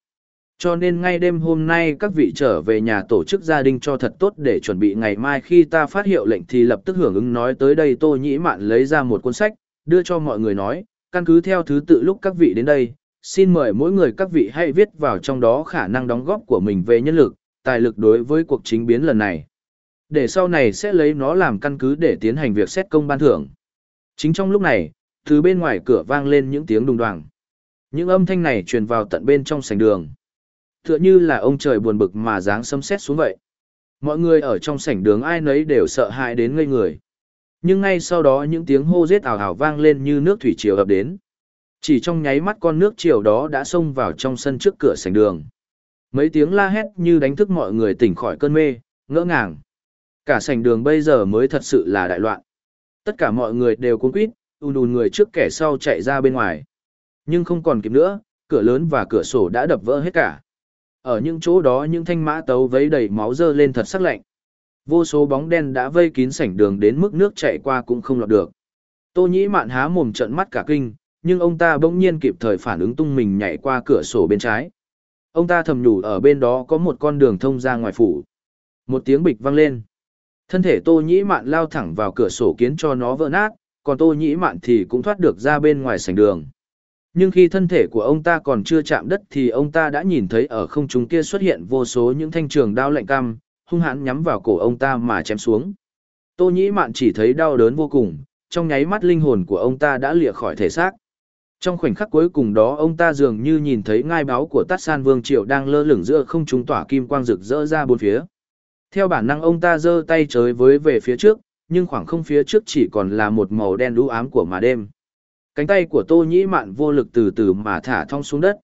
Cho nên ngay đêm hôm nay các vị trở về nhà tổ chức gia đình cho thật tốt để chuẩn bị ngày mai khi ta phát hiệu lệnh thì lập tức hưởng ứng nói tới đây Tô Nhĩ Mạn lấy ra một cuốn sách, đưa cho mọi người nói, căn cứ theo thứ tự lúc các vị đến đây, xin mời mỗi người các vị hãy viết vào trong đó khả năng đóng góp của mình về nhân lực, tài lực đối với cuộc chính biến lần này. Để sau này sẽ lấy nó làm căn cứ để tiến hành việc xét công ban thưởng. Chính trong lúc này, từ bên ngoài cửa vang lên những tiếng đùng đoàng. Những âm thanh này truyền vào tận bên trong sảnh đường. Tựa như là ông trời buồn bực mà dáng sấm sét xuống vậy. Mọi người ở trong sảnh đường ai nấy đều sợ hãi đến ngây người. Nhưng ngay sau đó những tiếng hô rết ảo ảo vang lên như nước thủy triều ập đến. Chỉ trong nháy mắt con nước triều đó đã xông vào trong sân trước cửa sảnh đường. Mấy tiếng la hét như đánh thức mọi người tỉnh khỏi cơn mê, ngỡ ngàng. Cả sảnh đường bây giờ mới thật sự là đại loạn. Tất cả mọi người đều cuốn quýt, ùn ùn người trước kẻ sau chạy ra bên ngoài. Nhưng không còn kịp nữa, cửa lớn và cửa sổ đã đập vỡ hết cả. Ở những chỗ đó những thanh mã tấu vấy đầy máu dơ lên thật sắc lạnh. Vô số bóng đen đã vây kín sảnh đường đến mức nước chạy qua cũng không lọt được. Tô nhĩ mạn há mồm trận mắt cả kinh, nhưng ông ta bỗng nhiên kịp thời phản ứng tung mình nhảy qua cửa sổ bên trái. Ông ta thầm nhủ ở bên đó có một con đường thông ra ngoài phủ. Một tiếng bịch vang lên. Thân thể tô nhĩ mạn lao thẳng vào cửa sổ kiến cho nó vỡ nát, còn tô nhĩ mạn thì cũng thoát được ra bên ngoài sảnh đường. Nhưng khi thân thể của ông ta còn chưa chạm đất thì ông ta đã nhìn thấy ở không trung kia xuất hiện vô số những thanh trường đao lạnh căm, hung hãn nhắm vào cổ ông ta mà chém xuống. Tô nhĩ mạn chỉ thấy đau đớn vô cùng, trong nháy mắt linh hồn của ông ta đã lìa khỏi thể xác. Trong khoảnh khắc cuối cùng đó ông ta dường như nhìn thấy ngai báo của Tát San Vương Triệu đang lơ lửng giữa không trung tỏa kim quang rực rỡ ra bốn phía. Theo bản năng ông ta giơ tay chới với về phía trước, nhưng khoảng không phía trước chỉ còn là một màu đen đu ám của mà đêm. Cánh tay của Tô Nhĩ Mạn vô lực từ từ mà thả thong xuống đất.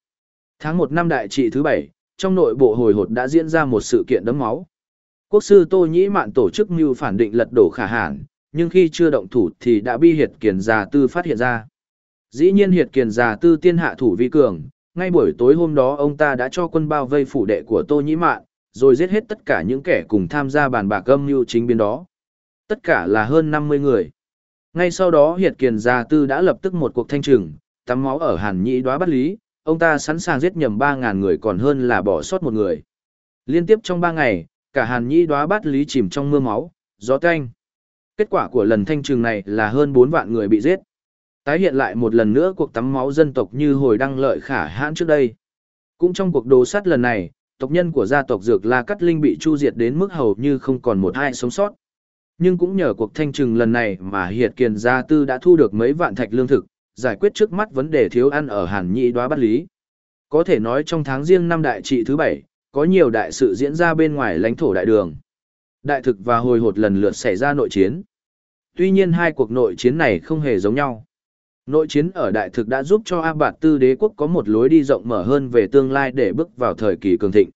Tháng 1 năm đại trị thứ bảy, trong nội bộ hồi hột đã diễn ra một sự kiện đấm máu. Quốc sư Tô Nhĩ Mạn tổ chức mưu phản định lật đổ khả hàn, nhưng khi chưa động thủ thì đã bi hiệt kiền già tư phát hiện ra. Dĩ nhiên hiệt kiền già tư tiên hạ thủ vi cường, ngay buổi tối hôm đó ông ta đã cho quân bao vây phủ đệ của Tô Nhĩ Mạn, rồi giết hết tất cả những kẻ cùng tham gia bàn bạc âm mưu chính biến đó. Tất cả là hơn 50 người. Ngay sau đó Hiệt Kiền Gia Tư đã lập tức một cuộc thanh trừng, tắm máu ở Hàn Nhĩ đoá bắt lý, ông ta sẵn sàng giết nhầm 3.000 người còn hơn là bỏ sót một người. Liên tiếp trong 3 ngày, cả Hàn Nhĩ đoá bắt lý chìm trong mưa máu, gió canh. Kết quả của lần thanh trừng này là hơn 4 vạn người bị giết. Tái hiện lại một lần nữa cuộc tắm máu dân tộc như hồi đăng lợi khả hãn trước đây. Cũng trong cuộc đồ sát lần này, tộc nhân của gia tộc Dược La Cắt Linh bị chu diệt đến mức hầu như không còn một ai sống sót. Nhưng cũng nhờ cuộc thanh trừng lần này mà Hiệt Kiền Gia Tư đã thu được mấy vạn thạch lương thực, giải quyết trước mắt vấn đề thiếu ăn ở Hàn Nhị đoá bắt lý. Có thể nói trong tháng riêng năm đại trị thứ bảy, có nhiều đại sự diễn ra bên ngoài lãnh thổ đại đường. Đại thực và hồi hột lần lượt xảy ra nội chiến. Tuy nhiên hai cuộc nội chiến này không hề giống nhau. Nội chiến ở đại thực đã giúp cho A Bạt Tư đế quốc có một lối đi rộng mở hơn về tương lai để bước vào thời kỳ cường thịnh.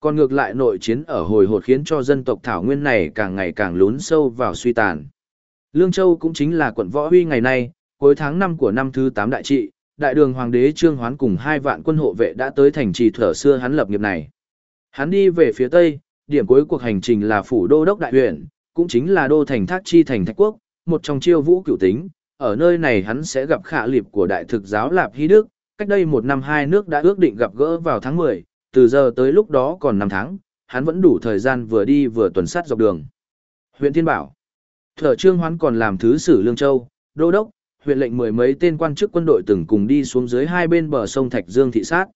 Còn ngược lại nội chiến ở hồi hột khiến cho dân tộc Thảo Nguyên này càng ngày càng lún sâu vào suy tàn. Lương Châu cũng chính là quận Võ Huy ngày nay, cuối tháng 5 của năm thứ 8 đại trị, đại đường hoàng đế Trương Hoán cùng hai vạn quân hộ vệ đã tới thành trì thở xưa hắn lập nghiệp này. Hắn đi về phía tây, điểm cuối cuộc hành trình là phủ đô đốc đại huyện, cũng chính là đô thành Thác Chi thành Thạch Quốc, một trong chiêu vũ cửu tính, ở nơi này hắn sẽ gặp khả liệp của đại thực giáo Lạp Hy Đức, cách đây một năm hai nước đã ước định gặp gỡ vào tháng 10, từ giờ tới lúc đó còn 5 tháng, hắn vẫn đủ thời gian vừa đi vừa tuần sát dọc đường. Huyện Thiên Bảo Thở Trương Hoán còn làm thứ sử Lương Châu, Đô Đốc, huyện lệnh mười mấy tên quan chức quân đội từng cùng đi xuống dưới hai bên bờ sông Thạch Dương thị sát.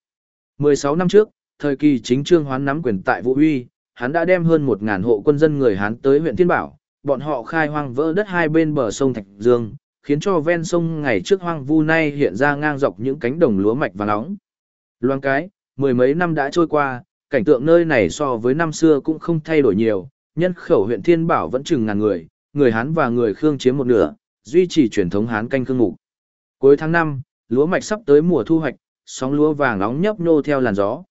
16 năm trước, thời kỳ chính Trương Hoán nắm quyền tại Vũ Huy, hắn đã đem hơn 1.000 hộ quân dân người Hán tới huyện Thiên Bảo, bọn họ khai hoang vỡ đất hai bên bờ sông Thạch Dương, khiến cho ven sông ngày trước hoang vu nay hiện ra ngang dọc những cánh đồng lúa mạch vàng nóng. Loan cái, mười mấy năm đã trôi qua, cảnh tượng nơi này so với năm xưa cũng không thay đổi nhiều, nhân khẩu huyện Thiên Bảo vẫn chừng ngàn người, người Hán và người Khương chiếm một nửa, duy trì truyền thống Hán canh khương ngủ. Cuối tháng 5, lúa mạch sắp tới mùa thu hoạch, sóng lúa vàng nóng nhấp nhô theo làn gió,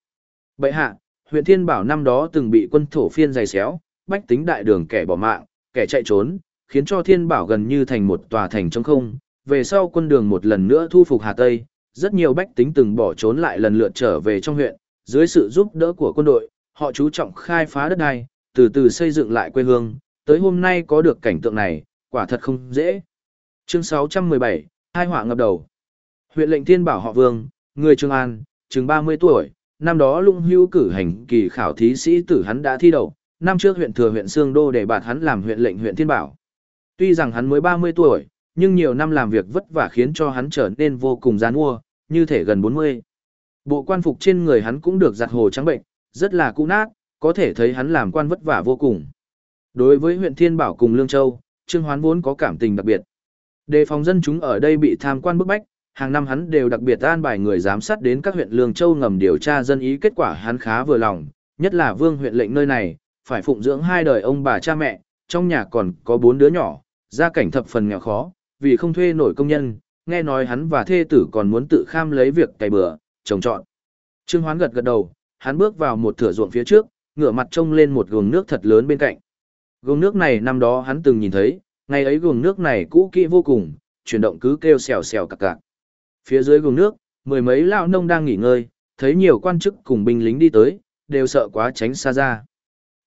Bệ hạ, huyện Thiên Bảo năm đó từng bị quân thổ phiên giày xéo, bách tính đại đường kẻ bỏ mạng, kẻ chạy trốn, khiến cho Thiên Bảo gần như thành một tòa thành trống không. Về sau quân đường một lần nữa thu phục Hà Tây, rất nhiều bách tính từng bỏ trốn lại lần lượt trở về trong huyện, dưới sự giúp đỡ của quân đội, họ chú trọng khai phá đất đai, từ từ xây dựng lại quê hương, tới hôm nay có được cảnh tượng này, quả thật không dễ. Chương 617, hai họa ngập đầu. Huyện lệnh Thiên Bảo họ Vương, người Trường An, chừng 30 tuổi, năm đó lung hưu cử hành kỳ khảo thí sĩ tử hắn đã thi đậu, năm trước huyện thừa huyện Sương Đô để bạt hắn làm huyện lệnh huyện Thiên Bảo. Tuy rằng hắn mới 30 tuổi, nhưng nhiều năm làm việc vất vả khiến cho hắn trở nên vô cùng gian mua, như thể gần 40. Bộ quan phục trên người hắn cũng được giặt hồ trắng bệnh, rất là cũ nát, có thể thấy hắn làm quan vất vả vô cùng. Đối với huyện Thiên Bảo cùng Lương Châu, Trương Hoán vốn có cảm tình đặc biệt. Đề phòng dân chúng ở đây bị tham quan bức bách, hàng năm hắn đều đặc biệt an bài người giám sát đến các huyện Lương Châu ngầm điều tra dân ý kết quả hắn khá vừa lòng, nhất là vương huyện lệnh nơi này, phải phụng dưỡng hai đời ông bà cha mẹ, trong nhà còn có bốn đứa nhỏ, gia cảnh thập phần nghèo khó, vì không thuê nổi công nhân, nghe nói hắn và thê tử còn muốn tự kham lấy việc cày bừa, trồng trọt. Trương Hoán gật gật đầu, hắn bước vào một thửa ruộng phía trước, ngửa mặt trông lên một guồng nước thật lớn bên cạnh. Guồng nước này năm đó hắn từng nhìn thấy, ngày ấy guồng nước này cũ kỹ vô cùng, chuyển động cứ kêu xèo xèo cạc cạc. Phía dưới guồng nước, mười mấy lão nông đang nghỉ ngơi, thấy nhiều quan chức cùng binh lính đi tới, đều sợ quá tránh xa ra.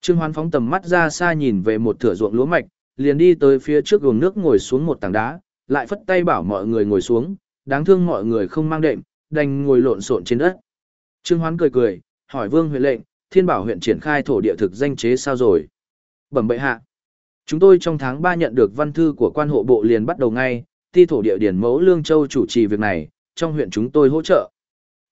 Trương Hoán phóng tầm mắt ra xa nhìn về một thửa ruộng lúa mạch, liền đi tới phía trước gồm nước ngồi xuống một tảng đá, lại phất tay bảo mọi người ngồi xuống, đáng thương mọi người không mang đệm, đành ngồi lộn xộn trên đất. Trương Hoán cười cười, hỏi Vương huyện lệnh, Thiên Bảo huyện triển khai thổ địa thực danh chế sao rồi? Bẩm bệ hạ. Chúng tôi trong tháng 3 nhận được văn thư của quan hộ bộ liền bắt đầu ngay, ti thổ địa điển mẫu Lương Châu chủ trì việc này, trong huyện chúng tôi hỗ trợ.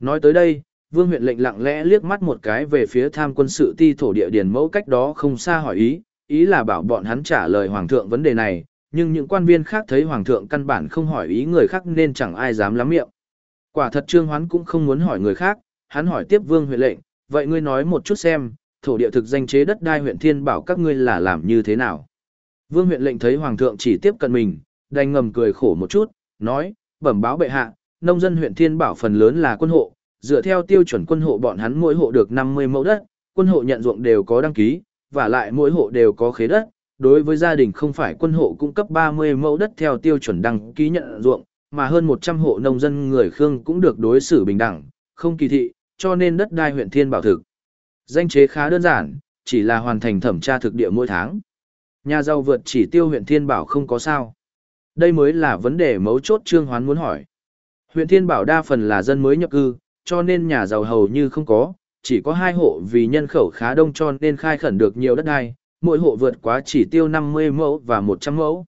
Nói tới đây, Vương huyện lệnh lặng lẽ liếc mắt một cái về phía tham quân sự ti thổ địa điển mẫu cách đó không xa hỏi ý, ý là bảo bọn hắn trả lời hoàng thượng vấn đề này, nhưng những quan viên khác thấy hoàng thượng căn bản không hỏi ý người khác nên chẳng ai dám lắm miệng. Quả thật Trương Hoán cũng không muốn hỏi người khác, hắn hỏi tiếp Vương huyện lệnh, vậy ngươi nói một chút xem, thổ địa thực danh chế đất đai huyện Thiên Bảo các ngươi là làm như thế nào? Vương huyện lệnh thấy hoàng thượng chỉ tiếp cận mình, đành ngầm cười khổ một chút, nói, bẩm báo bệ hạ, nông dân huyện Thiên Bảo phần lớn là quân hộ, dựa theo tiêu chuẩn quân hộ bọn hắn mỗi hộ được 50 mẫu đất, quân hộ nhận ruộng đều có đăng ký, và lại mỗi hộ đều có khế đất, đối với gia đình không phải quân hộ cung cấp 30 mẫu đất theo tiêu chuẩn đăng ký nhận ruộng, mà hơn 100 hộ nông dân người Khương cũng được đối xử bình đẳng, không kỳ thị, cho nên đất đai huyện Thiên Bảo thực. Danh chế khá đơn giản, chỉ là hoàn thành thẩm tra thực địa mỗi tháng. Nhà giàu vượt chỉ tiêu huyện Thiên Bảo không có sao. Đây mới là vấn đề mấu chốt Trương Hoán muốn hỏi. Huyện Thiên Bảo đa phần là dân mới nhập cư, cho nên nhà giàu hầu như không có, chỉ có hai hộ vì nhân khẩu khá đông cho nên khai khẩn được nhiều đất đai, mỗi hộ vượt quá chỉ tiêu 50 mẫu và 100 mẫu.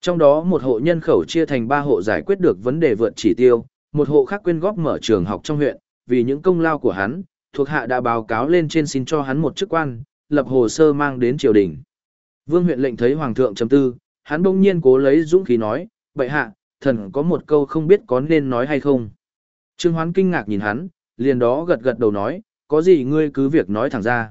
Trong đó một hộ nhân khẩu chia thành ba hộ giải quyết được vấn đề vượt chỉ tiêu, một hộ khác quyên góp mở trường học trong huyện, vì những công lao của hắn, thuộc hạ đã báo cáo lên trên xin cho hắn một chức quan, lập hồ sơ mang đến triều đình. Vương huyện lệnh thấy hoàng thượng chấm tư, hắn bỗng nhiên cố lấy dũng khí nói, bệ hạ, thần có một câu không biết có nên nói hay không. Trương Hoán kinh ngạc nhìn hắn, liền đó gật gật đầu nói, có gì ngươi cứ việc nói thẳng ra.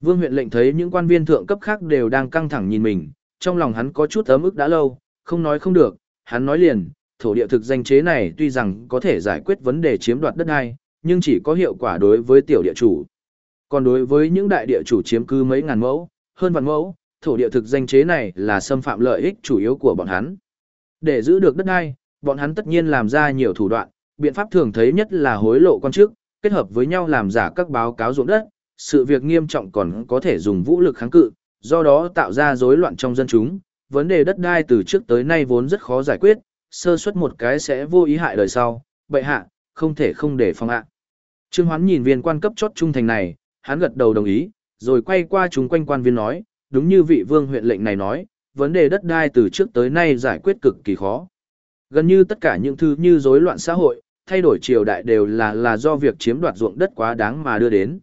Vương huyện lệnh thấy những quan viên thượng cấp khác đều đang căng thẳng nhìn mình, trong lòng hắn có chút ấm ức đã lâu, không nói không được, hắn nói liền, thổ địa thực danh chế này tuy rằng có thể giải quyết vấn đề chiếm đoạt đất đai, nhưng chỉ có hiệu quả đối với tiểu địa chủ. Còn đối với những đại địa chủ chiếm cư mấy ngàn mẫu, hơn vạn mẫu, thổ địa thực danh chế này là xâm phạm lợi ích chủ yếu của bọn hắn. Để giữ được đất đai, bọn hắn tất nhiên làm ra nhiều thủ đoạn, biện pháp thường thấy nhất là hối lộ quan chức, kết hợp với nhau làm giả các báo cáo ruộng đất, sự việc nghiêm trọng còn có thể dùng vũ lực kháng cự, do đó tạo ra rối loạn trong dân chúng. Vấn đề đất đai từ trước tới nay vốn rất khó giải quyết, sơ suất một cái sẽ vô ý hại đời sau, bệ hạ, không thể không để phòng ạ. Trương Hoán nhìn viên quan cấp chốt trung thành này, hắn gật đầu đồng ý, rồi quay qua chúng quanh quan viên nói, đúng như vị vương huyện lệnh này nói, vấn đề đất đai từ trước tới nay giải quyết cực kỳ khó. Gần như tất cả những thứ như rối loạn xã hội, thay đổi triều đại đều là là do việc chiếm đoạt ruộng đất quá đáng mà đưa đến.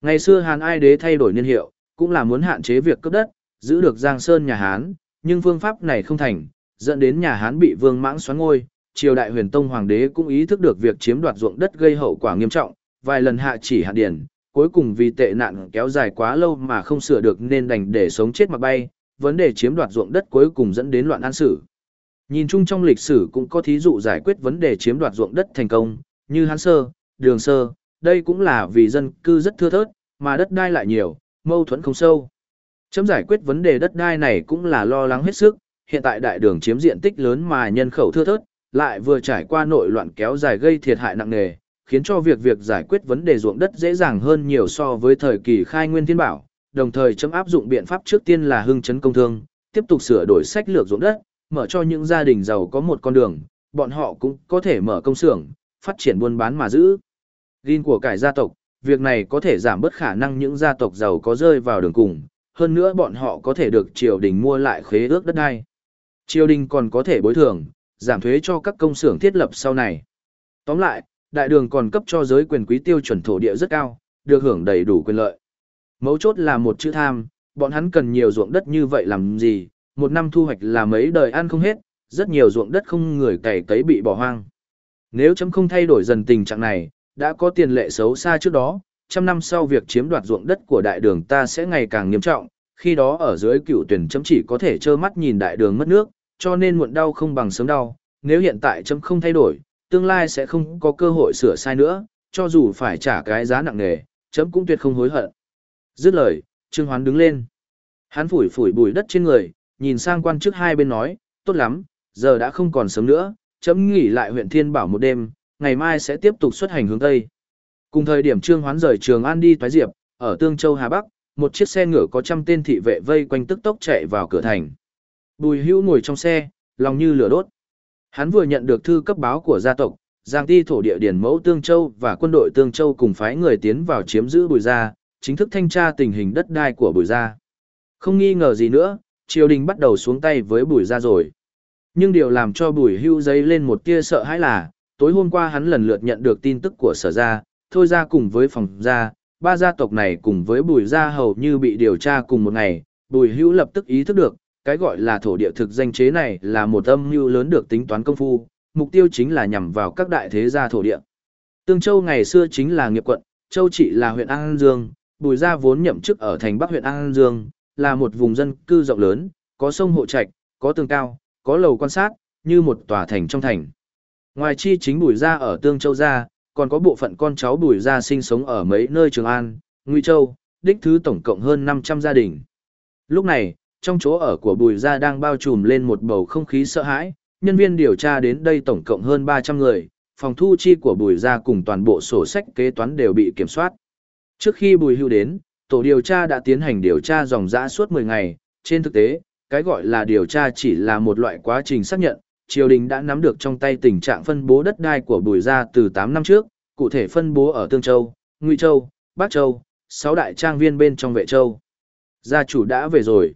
Ngày xưa Hàn Ai đế thay đổi niên hiệu, cũng là muốn hạn chế việc cướp đất, giữ được Giang Sơn nhà Hán, nhưng phương pháp này không thành, dẫn đến nhà Hán bị vương mãng xoắn ngôi, triều đại huyền tông hoàng đế cũng ý thức được việc chiếm đoạt ruộng đất gây hậu quả nghiêm trọng, vài lần hạ chỉ hạn điển, cuối cùng vì tệ nạn kéo dài quá lâu mà không sửa được nên đành để sống chết mà bay, vấn đề chiếm đoạt ruộng đất cuối cùng dẫn đến loạn an sử. Nhìn chung trong lịch sử cũng có thí dụ giải quyết vấn đề chiếm đoạt ruộng đất thành công, như Hán Sơ, Đường Sơ, đây cũng là vì dân cư rất thưa thớt, mà đất đai lại nhiều, mâu thuẫn không sâu. Chấm giải quyết vấn đề đất đai này cũng là lo lắng hết sức, hiện tại đại đường chiếm diện tích lớn mà nhân khẩu thưa thớt, lại vừa trải qua nội loạn kéo dài gây thiệt hại nặng nề, khiến cho việc việc giải quyết vấn đề ruộng đất dễ dàng hơn nhiều so với thời kỳ khai nguyên thiên bảo, đồng thời chấm áp dụng biện pháp trước tiên là hưng chấn công thương, tiếp tục sửa đổi sách lược ruộng đất, mở cho những gia đình giàu có một con đường, bọn họ cũng có thể mở công xưởng, phát triển buôn bán mà giữ. Gin của cải gia tộc, việc này có thể giảm bớt khả năng những gia tộc giàu có rơi vào đường cùng, hơn nữa bọn họ có thể được triều đình mua lại khế ước đất đai. Triều đình còn có thể bồi thường, giảm thuế cho các công xưởng thiết lập sau này. Tóm lại, đại đường còn cấp cho giới quyền quý tiêu chuẩn thổ địa rất cao, được hưởng đầy đủ quyền lợi. Mấu chốt là một chữ tham, bọn hắn cần nhiều ruộng đất như vậy làm gì, một năm thu hoạch là mấy đời ăn không hết, rất nhiều ruộng đất không người cày cấy bị bỏ hoang. Nếu chấm không thay đổi dần tình trạng này, đã có tiền lệ xấu xa trước đó, trăm năm sau việc chiếm đoạt ruộng đất của đại đường ta sẽ ngày càng nghiêm trọng, khi đó ở dưới cựu tuyển chấm chỉ có thể trơ mắt nhìn đại đường mất nước, cho nên muộn đau không bằng sớm đau, nếu hiện tại chấm không thay đổi, tương lai sẽ không có cơ hội sửa sai nữa, cho dù phải trả cái giá nặng nề, chấm cũng tuyệt không hối hận. Dứt lời, Trương Hoán đứng lên. Hắn phủi phủi bụi đất trên người, nhìn sang quan chức hai bên nói, tốt lắm, giờ đã không còn sớm nữa, chấm nghỉ lại huyện Thiên Bảo một đêm, ngày mai sẽ tiếp tục xuất hành hướng Tây. Cùng thời điểm Trương Hoán rời Trường An đi thái Diệp, ở Tương Châu Hà Bắc, một chiếc xe ngựa có trăm tên thị vệ vây quanh tức tốc chạy vào cửa thành. Bùi hữu ngồi trong xe, lòng như lửa đốt. Hắn vừa nhận được thư cấp báo của gia tộc, Giang Ti thổ địa điển mẫu Tương Châu và quân đội Tương Châu cùng phái người tiến vào chiếm giữ Bùi Gia, chính thức thanh tra tình hình đất đai của Bùi Gia. Không nghi ngờ gì nữa, triều đình bắt đầu xuống tay với Bùi Gia rồi. Nhưng điều làm cho Bùi Hưu giấy lên một tia sợ hãi là, tối hôm qua hắn lần lượt nhận được tin tức của sở gia, thôi ra cùng với phòng gia, ba gia tộc này cùng với Bùi Gia hầu như bị điều tra cùng một ngày, Bùi Hưu lập tức ý thức được, cái gọi là thổ địa thực danh chế này là một âm mưu lớn được tính toán công phu, mục tiêu chính là nhằm vào các đại thế gia thổ địa. Tương Châu ngày xưa chính là nghiệp quận, Châu Trị là huyện An Dương, Bùi Gia vốn nhậm chức ở thành Bắc huyện An Dương, là một vùng dân cư rộng lớn, có sông hộ trạch, có tường cao, có lầu quan sát, như một tòa thành trong thành. Ngoài chi chính Bùi Gia ở Tương Châu Gia, còn có bộ phận con cháu Bùi Gia sinh sống ở mấy nơi Trường An, Nguy Châu, đích thứ tổng cộng hơn 500 gia đình. Lúc này, trong chỗ ở của Bùi Gia đang bao trùm lên một bầu không khí sợ hãi, nhân viên điều tra đến đây tổng cộng hơn 300 người, phòng thu chi của Bùi Gia cùng toàn bộ sổ sách kế toán đều bị kiểm soát. Trước khi Bùi Hưu đến, tổ điều tra đã tiến hành điều tra dòng dã suốt 10 ngày, trên thực tế, cái gọi là điều tra chỉ là một loại quá trình xác nhận, triều đình đã nắm được trong tay tình trạng phân bố đất đai của Bùi Gia từ 8 năm trước, cụ thể phân bố ở Tương Châu, Ngụy Châu, Bắc Châu, 6 đại trang viên bên trong Vệ Châu. Gia chủ đã về rồi.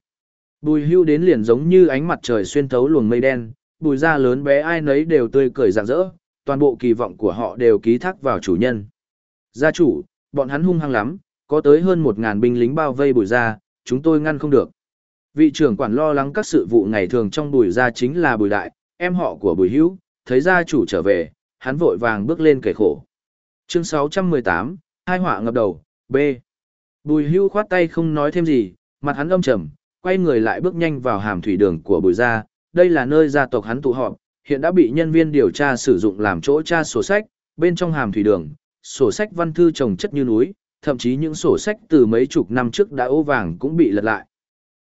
Bùi hưu đến liền giống như ánh mặt trời xuyên thấu luồng mây đen, bùi gia lớn bé ai nấy đều tươi cười rạng rỡ, toàn bộ kỳ vọng của họ đều ký thác vào chủ nhân. Gia chủ, bọn hắn hung hăng lắm, có tới hơn một ngàn binh lính bao vây bùi ra, chúng tôi ngăn không được. Vị trưởng quản lo lắng các sự vụ ngày thường trong bùi ra chính là bùi đại, em họ của bùi hữu, thấy gia chủ trở về, hắn vội vàng bước lên kể khổ. Chương 618, hai họa ngập đầu, B. Bùi hưu khoát tay không nói thêm gì, mặt hắn âm trầm, quay người lại bước nhanh vào hàm thủy đường của bùi gia, đây là nơi gia tộc hắn tụ họp, hiện đã bị nhân viên điều tra sử dụng làm chỗ tra sổ sách, bên trong hàm thủy đường, sổ sách văn thư trồng chất như núi, thậm chí những sổ sách từ mấy chục năm trước đã ô vàng cũng bị lật lại.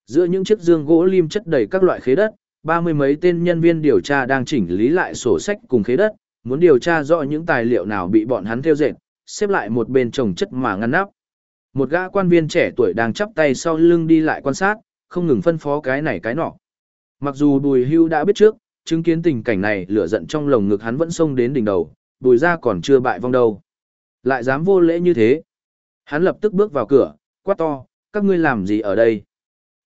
Giữa những chiếc dương gỗ lim chất đầy các loại khế đất, ba mươi mấy tên nhân viên điều tra đang chỉnh lý lại sổ sách cùng khế đất, muốn điều tra rõ những tài liệu nào bị bọn hắn theo dệt, xếp lại một bên trồng chất mà ngăn nắp. Một gã quan viên trẻ tuổi đang chắp tay sau lưng đi lại quan sát, không ngừng phân phó cái này cái nọ. Mặc dù Bùi Hưu đã biết trước, chứng kiến tình cảnh này lửa giận trong lồng ngực hắn vẫn xông đến đỉnh đầu, Bùi ra còn chưa bại vong đâu. Lại dám vô lễ như thế. Hắn lập tức bước vào cửa, quát to, các ngươi làm gì ở đây?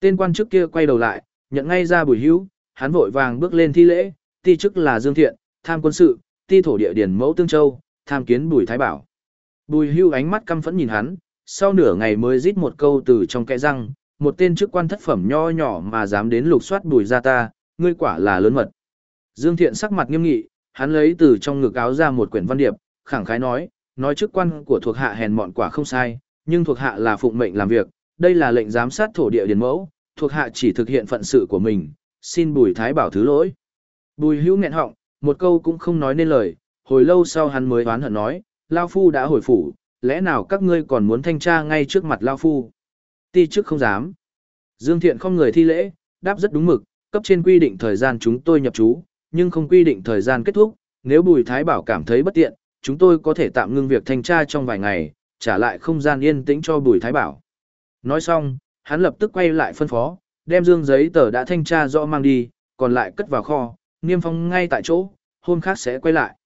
Tên quan chức kia quay đầu lại, nhận ngay ra Bùi Hưu, hắn vội vàng bước lên thi lễ, ti chức là Dương Thiện, tham quân sự, ti thổ địa điển mẫu Tương Châu, tham kiến Bùi Thái Bảo. Bùi Hưu ánh mắt căm phẫn nhìn hắn, sau nửa ngày mới rít một câu từ trong kẽ răng, một tên chức quan thất phẩm nho nhỏ mà dám đến lục soát bùi ra ta, ngươi quả là lớn mật. Dương Thiện sắc mặt nghiêm nghị, hắn lấy từ trong ngực áo ra một quyển văn điệp, khẳng khái nói, nói chức quan của thuộc hạ hèn mọn quả không sai, nhưng thuộc hạ là phụng mệnh làm việc, đây là lệnh giám sát thổ địa điền mẫu, thuộc hạ chỉ thực hiện phận sự của mình, xin bùi thái bảo thứ lỗi. Bùi hữu nghẹn họng, một câu cũng không nói nên lời, hồi lâu sau hắn mới oán hận nói, Lao Phu đã hồi phủ, lẽ nào các ngươi còn muốn thanh tra ngay trước mặt Lao Phu? Ti trước không dám. Dương Thiện không người thi lễ, đáp rất đúng mực, cấp trên quy định thời gian chúng tôi nhập trú, nhưng không quy định thời gian kết thúc, nếu Bùi Thái Bảo cảm thấy bất tiện, chúng tôi có thể tạm ngưng việc thanh tra trong vài ngày, trả lại không gian yên tĩnh cho Bùi Thái Bảo. Nói xong, hắn lập tức quay lại phân phó, đem dương giấy tờ đã thanh tra rõ mang đi, còn lại cất vào kho, niêm phong ngay tại chỗ, hôm khác sẽ quay lại.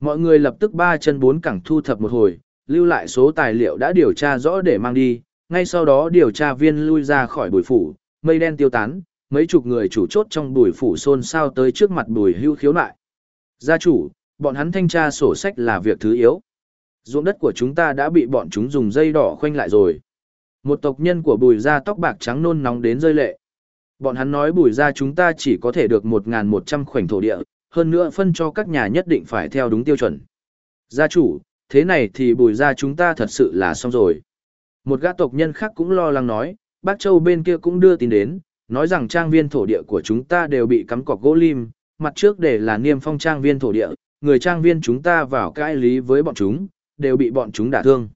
Mọi người lập tức ba chân bốn cẳng thu thập một hồi, lưu lại số tài liệu đã điều tra rõ để mang đi, ngay sau đó điều tra viên lui ra khỏi bùi phủ, mây đen tiêu tán, mấy chục người chủ chốt trong bùi phủ xôn xao tới trước mặt bùi hưu khiếu nại. Gia chủ, bọn hắn thanh tra sổ sách là việc thứ yếu. Ruộng đất của chúng ta đã bị bọn chúng dùng dây đỏ khoanh lại rồi. Một tộc nhân của bùi gia tóc bạc trắng nôn nóng đến rơi lệ. Bọn hắn nói bùi gia chúng ta chỉ có thể được 1.100 khoảnh thổ địa, hơn nữa phân cho các nhà nhất định phải theo đúng tiêu chuẩn. Gia chủ, thế này thì bùi gia chúng ta thật sự là xong rồi. Một gã tộc nhân khác cũng lo lắng nói, bác châu bên kia cũng đưa tin đến, nói rằng trang viên thổ địa của chúng ta đều bị cắm cọc gỗ lim, mặt trước để là niêm phong trang viên thổ địa, người trang viên chúng ta vào cãi lý với bọn chúng, đều bị bọn chúng đả thương.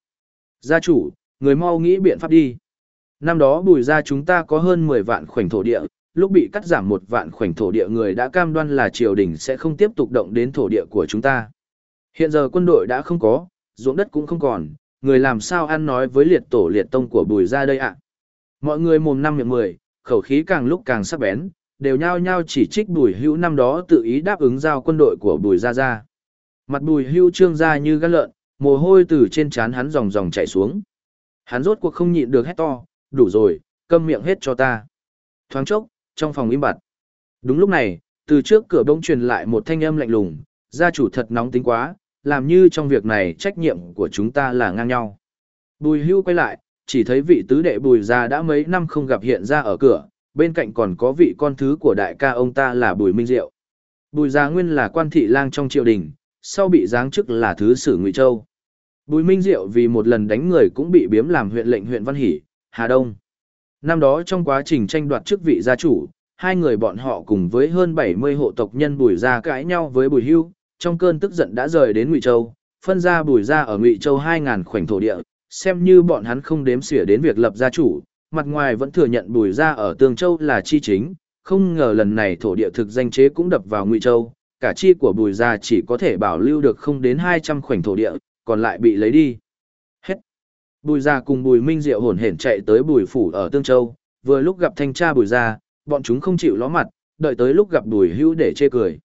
Gia chủ, người mau nghĩ biện pháp đi. Năm đó bùi ra chúng ta có hơn 10 vạn khoảnh thổ địa, lúc bị cắt giảm một vạn khoảnh thổ địa người đã cam đoan là triều đình sẽ không tiếp tục động đến thổ địa của chúng ta. Hiện giờ quân đội đã không có, ruộng đất cũng không còn, người làm sao ăn nói với liệt tổ liệt tông của bùi ra đây ạ. Mọi người mồm năm miệng mười, khẩu khí càng lúc càng sắc bén, đều nhao nhao chỉ trích bùi hữu năm đó tự ý đáp ứng giao quân đội của bùi Gia Gia. Mặt bùi hữu trương ra như gắt lợn, mồ hôi từ trên trán hắn ròng ròng chảy xuống. Hắn rốt cuộc không nhịn được hét to, đủ rồi, câm miệng hết cho ta. Thoáng chốc, trong phòng im bặt. Đúng lúc này, từ trước cửa bỗng truyền lại một thanh âm lạnh lùng, gia chủ thật nóng tính quá, làm như trong việc này trách nhiệm của chúng ta là ngang nhau. Bùi hưu quay lại, chỉ thấy vị tứ đệ bùi gia đã mấy năm không gặp hiện ra ở cửa, bên cạnh còn có vị con thứ của đại ca ông ta là bùi minh diệu. Bùi gia nguyên là quan thị lang trong triều đình, sau bị giáng chức là thứ sử ngụy châu. Bùi Minh Diệu vì một lần đánh người cũng bị biếm làm huyện lệnh huyện Văn Hỷ, Hà Đông. Năm đó trong quá trình tranh đoạt chức vị gia chủ, hai người bọn họ cùng với hơn 70 hộ tộc nhân Bùi gia cãi nhau với Bùi Hưu, trong cơn tức giận đã rời đến Ngụy Châu, phân ra Bùi gia ở Ngụy Châu 2000 khoảnh thổ địa, xem như bọn hắn không đếm xỉa đến việc lập gia chủ, mặt ngoài vẫn thừa nhận Bùi gia ở Tương Châu là chi chính, không ngờ lần này thổ địa thực danh chế cũng đập vào Ngụy Châu, cả chi của Bùi gia chỉ có thể bảo lưu được không đến 200 khoảnh thổ địa, còn lại bị lấy đi. Hết. Bùi gia cùng bùi minh diệu hồn hển chạy tới bùi phủ ở Tương Châu, vừa lúc gặp thanh tra bùi gia, bọn chúng không chịu ló mặt, đợi tới lúc gặp bùi hữu để chê cười.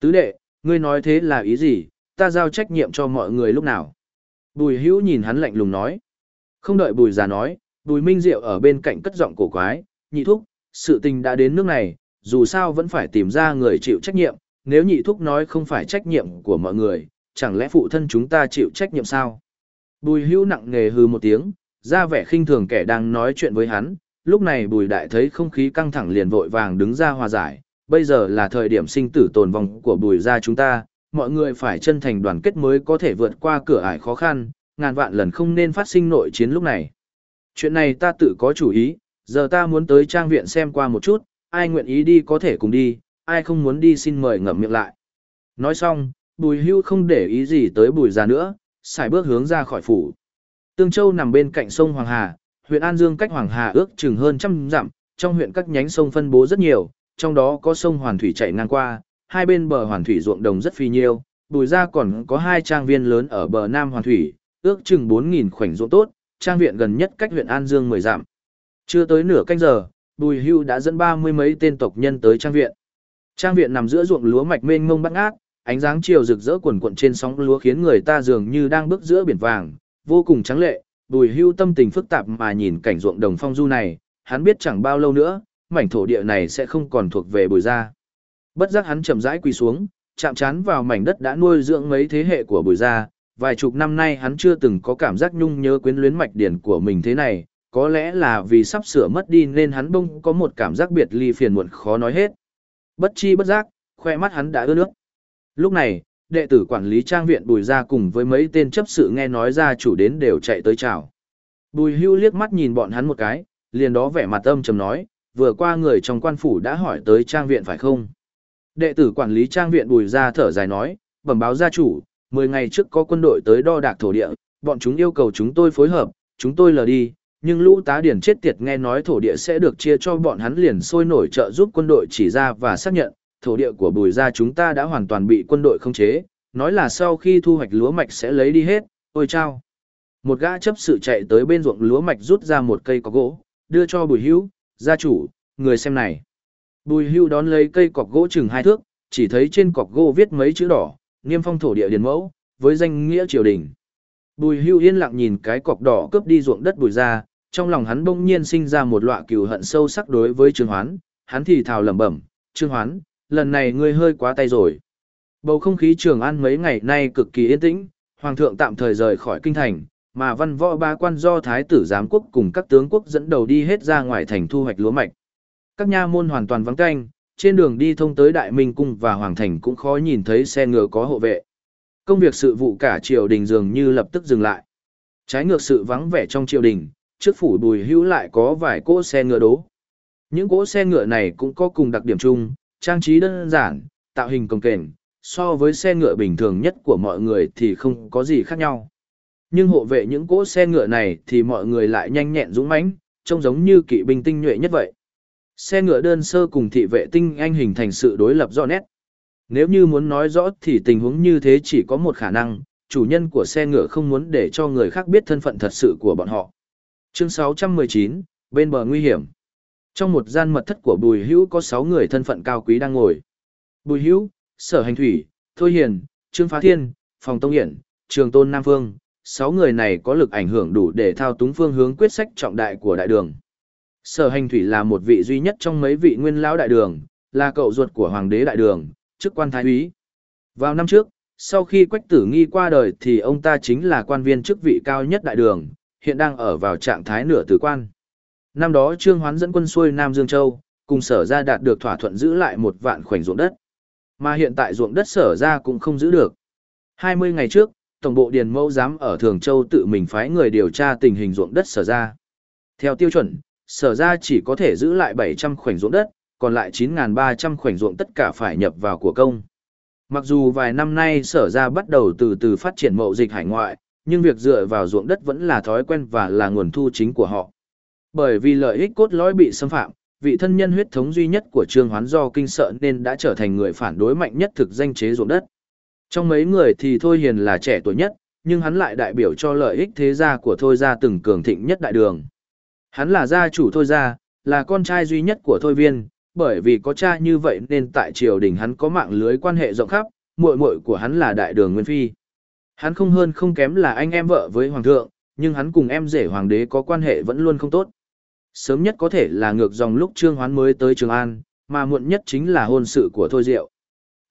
Tứ đệ, ngươi nói thế là ý gì, ta giao trách nhiệm cho mọi người lúc nào. Bùi hữu nhìn hắn lạnh lùng nói. Không đợi bùi già nói, bùi minh diệu ở bên cạnh cất giọng cổ quái, nhị thúc, sự tình đã đến nước này, dù sao vẫn phải tìm ra người chịu trách nhiệm, nếu nhị thúc nói không phải trách nhiệm của mọi người, chẳng lẽ phụ thân chúng ta chịu trách nhiệm sao? Bùi hữu nặng nề hư một tiếng, ra vẻ khinh thường kẻ đang nói chuyện với hắn, lúc này bùi đại thấy không khí căng thẳng liền vội vàng đứng ra hòa giải, bây giờ là thời điểm sinh tử tồn vong của bùi gia chúng ta, mọi người phải chân thành đoàn kết mới có thể vượt qua cửa ải khó khăn, ngàn vạn lần không nên phát sinh nội chiến lúc này. Chuyện này ta tự có chủ ý, giờ ta muốn tới trang viện xem qua một chút, ai nguyện ý đi có thể cùng đi, ai không muốn đi xin mời ngậm miệng lại. Nói xong, Bùi hưu không để ý gì tới bùi già nữa, xài bước hướng ra khỏi phủ. Tương Châu nằm bên cạnh sông Hoàng Hà, huyện An Dương cách Hoàng Hà ước chừng hơn trăm dặm, trong huyện các nhánh sông phân bố rất nhiều, trong đó có sông Hoàn Thủy chảy ngang qua, hai bên bờ Hoàn Thủy ruộng đồng rất phi nhiêu, bùi ra còn có hai trang viên lớn ở bờ Nam Hoàn Thủy, ước chừng 4.000 khoảnh ruộng tốt, trang viện gần nhất cách huyện An Dương 10 dặm. Chưa tới nửa canh giờ, bùi hưu đã dẫn ba mươi mấy tên tộc nhân tới trang viện. Trang viện nằm giữa ruộng lúa mạch mênh mông bát ngát, ánh dáng chiều rực rỡ quần quận trên sóng lúa khiến người ta dường như đang bước giữa biển vàng, vô cùng trắng lệ, bùi hưu tâm tình phức tạp mà nhìn cảnh ruộng đồng phong du này, hắn biết chẳng bao lâu nữa, mảnh thổ địa này sẽ không còn thuộc về bùi gia. Bất giác hắn chậm rãi quỳ xuống, chạm chán vào mảnh đất đã nuôi dưỡng mấy thế hệ của bùi gia, vài chục năm nay hắn chưa từng có cảm giác nhung nhớ quyến luyến mạch điển của mình thế này, có lẽ là vì sắp sửa mất đi nên hắn bông có một cảm giác biệt ly phiền muộn khó nói hết. Bất chi bất giác, khoe mắt hắn đã ướt nước. Lúc này, đệ tử quản lý trang viện Bùi Gia cùng với mấy tên chấp sự nghe nói ra chủ đến đều chạy tới chào. Bùi Hưu liếc mắt nhìn bọn hắn một cái, liền đó vẻ mặt âm trầm nói, vừa qua người trong quan phủ đã hỏi tới trang viện phải không? Đệ tử quản lý trang viện Bùi Gia thở dài nói, bẩm báo gia chủ, 10 ngày trước có quân đội tới đo đạc thổ địa, bọn chúng yêu cầu chúng tôi phối hợp, chúng tôi lờ đi, nhưng lũ tá điển chết tiệt nghe nói thổ địa sẽ được chia cho bọn hắn liền sôi nổi trợ giúp quân đội chỉ ra và xác nhận, thổ địa của bùi gia chúng ta đã hoàn toàn bị quân đội khống chế, nói là sau khi thu hoạch lúa mạch sẽ lấy đi hết, ôi chao. Một gã chấp sự chạy tới bên ruộng lúa mạch rút ra một cây có gỗ, đưa cho bùi hữu, gia chủ, người xem này. Bùi hưu đón lấy cây cọc gỗ chừng hai thước, chỉ thấy trên cọc gỗ viết mấy chữ đỏ, niêm phong thổ địa điền mẫu, với danh nghĩa triều đình. Bùi hưu yên lặng nhìn cái cọc đỏ cướp đi ruộng đất bùi ra, trong lòng hắn bỗng nhiên sinh ra một loại cừu hận sâu sắc đối với Trương Hoán, hắn thì thào lẩm bẩm, "Trương Hoán, lần này ngươi hơi quá tay rồi." Bầu không khí Trường An mấy ngày nay cực kỳ yên tĩnh, hoàng thượng tạm thời rời khỏi kinh thành, mà văn võ ba quan do thái tử giám quốc cùng các tướng quốc dẫn đầu đi hết ra ngoài thành thu hoạch lúa mạch. Các nha môn hoàn toàn vắng canh, trên đường đi thông tới Đại Minh cung và hoàng thành cũng khó nhìn thấy xe ngựa có hộ vệ. Công việc sự vụ cả triều đình dường như lập tức dừng lại. Trái ngược sự vắng vẻ trong triều đình, trước phủ bùi hữu lại có vài cỗ xe ngựa đố. Những cỗ xe ngựa này cũng có cùng đặc điểm chung, trang trí đơn giản, tạo hình công kềnh, so với xe ngựa bình thường nhất của mọi người thì không có gì khác nhau. Nhưng hộ vệ những cỗ xe ngựa này thì mọi người lại nhanh nhẹn dũng mãnh, trông giống như kỵ binh tinh nhuệ nhất vậy. Xe ngựa đơn sơ cùng thị vệ tinh anh hình thành sự đối lập rõ nét. Nếu như muốn nói rõ thì tình huống như thế chỉ có một khả năng, chủ nhân của xe ngựa không muốn để cho người khác biết thân phận thật sự của bọn họ. Chương 619, bên bờ nguy hiểm. Trong một gian mật thất của Bùi Hữu có 6 người thân phận cao quý đang ngồi. Bùi Hữu, Sở Hành Thủy, Thôi Hiền, Trương Phá Thiên, Phòng Tông Hiển, Trường Tôn Nam Phương. 6 người này có lực ảnh hưởng đủ để thao túng phương hướng quyết sách trọng đại của đại đường. Sở Hành Thủy là một vị duy nhất trong mấy vị nguyên lão đại đường, là cậu ruột của hoàng đế đại đường, chức quan thái úy. Vào năm trước, sau khi Quách Tử Nghi qua đời thì ông ta chính là quan viên chức vị cao nhất đại đường, hiện đang ở vào trạng thái nửa tử quan. Năm đó Trương Hoán dẫn quân xuôi Nam Dương Châu, cùng sở ra đạt được thỏa thuận giữ lại một vạn khoảnh ruộng đất. Mà hiện tại ruộng đất sở ra cũng không giữ được. 20 ngày trước, Tổng bộ Điền Mẫu giám ở Thường Châu tự mình phái người điều tra tình hình ruộng đất sở ra. Theo tiêu chuẩn, sở ra chỉ có thể giữ lại 700 khoảnh ruộng đất, còn lại 9.300 khoảnh ruộng tất cả phải nhập vào của công. Mặc dù vài năm nay sở ra bắt đầu từ từ phát triển mậu dịch hải ngoại, nhưng việc dựa vào ruộng đất vẫn là thói quen và là nguồn thu chính của họ. Bởi vì lợi ích cốt lõi bị xâm phạm, vị thân nhân huyết thống duy nhất của Trương Hoán do kinh sợ nên đã trở thành người phản đối mạnh nhất thực danh chế ruộng đất. Trong mấy người thì Thôi Hiền là trẻ tuổi nhất, nhưng hắn lại đại biểu cho lợi ích thế gia của Thôi gia từng cường thịnh nhất đại đường. Hắn là gia chủ Thôi gia, là con trai duy nhất của Thôi Viên, bởi vì có cha như vậy nên tại triều đình hắn có mạng lưới quan hệ rộng khắp, muội muội của hắn là đại đường Nguyên Phi. Hắn không hơn không kém là anh em vợ với hoàng thượng, nhưng hắn cùng em rể hoàng đế có quan hệ vẫn luôn không tốt. Sớm nhất có thể là ngược dòng lúc Trương Hoán mới tới Trường An, mà muộn nhất chính là hôn sự của Thôi Diệu.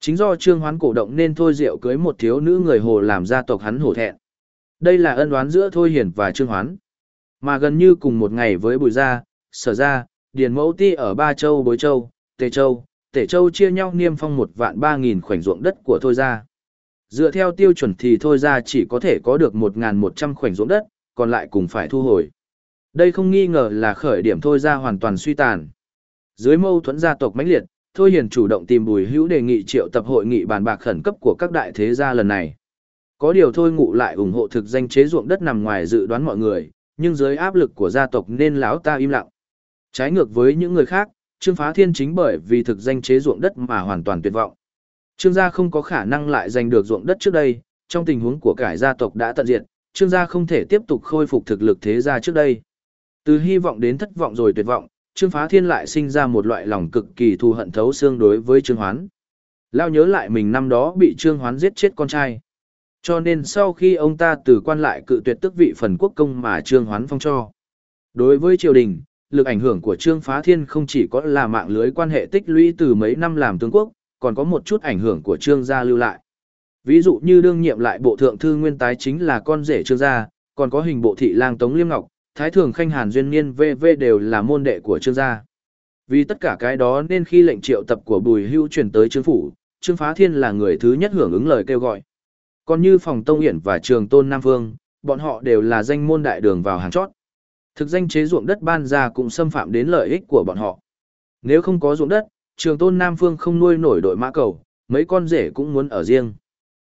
Chính do Trương Hoán cổ động nên Thôi Diệu cưới một thiếu nữ người Hồ làm gia tộc hắn hổ thẹn. Đây là ân oán giữa Thôi Hiển và Trương Hoán. Mà gần như cùng một ngày với Bùi Gia, Sở Gia, Điền Mẫu Ti ở Ba Châu Bối Châu, Tề Châu, Tể Châu chia nhau niêm phong một vạn ba nghìn khoảnh ruộng đất của Thôi Gia. Dựa theo tiêu chuẩn thì Thôi Gia chỉ có thể có được một một trăm khoảnh ruộng đất, còn lại cùng phải thu hồi. Đây không nghi ngờ là khởi điểm Thôi Gia hoàn toàn suy tàn. Dưới mâu thuẫn gia tộc mãnh liệt, Thôi Hiền chủ động tìm Bùi Hữu đề nghị triệu tập hội nghị bàn bạc khẩn cấp của các đại thế gia lần này. Có điều Thôi Ngụ lại ủng hộ thực danh chế ruộng đất nằm ngoài dự đoán mọi người, nhưng dưới áp lực của gia tộc nên lão ta im lặng. Trái ngược với những người khác, Trương Phá Thiên chính bởi vì thực danh chế ruộng đất mà hoàn toàn tuyệt vọng. Trương gia không có khả năng lại giành được ruộng đất trước đây, trong tình huống của cải gia tộc đã tận diệt, Trương gia không thể tiếp tục khôi phục thực lực thế gia trước đây. Từ hy vọng đến thất vọng rồi tuyệt vọng, Trương Phá Thiên lại sinh ra một loại lòng cực kỳ thù hận thấu xương đối với Trương Hoán. Lao nhớ lại mình năm đó bị Trương Hoán giết chết con trai. Cho nên sau khi ông ta từ quan lại cự tuyệt tức vị phần quốc công mà Trương Hoán phong cho. Đối với triều đình, lực ảnh hưởng của Trương Phá Thiên không chỉ có là mạng lưới quan hệ tích lũy từ mấy năm làm tướng quốc, còn có một chút ảnh hưởng của Trương gia lưu lại. Ví dụ như đương nhiệm lại bộ thượng thư nguyên tái chính là con rể Trương gia, còn có hình bộ thị lang Tống Liêm Ngọc, Thái thường Khanh Hàn Duyên Niên VV đều là môn đệ của Trương gia. Vì tất cả cái đó nên khi lệnh triệu tập của Bùi Hưu chuyển tới Trương phủ, Trương Phá Thiên là người thứ nhất hưởng ứng lời kêu gọi. Còn như phòng Tông Hiển và Trường Tôn Nam Vương, bọn họ đều là danh môn đại đường vào hàng chót. Thực danh chế ruộng đất ban ra cũng xâm phạm đến lợi ích của bọn họ. Nếu không có ruộng đất, Trường Tôn Nam Vương không nuôi nổi đội mã cầu, mấy con rể cũng muốn ở riêng.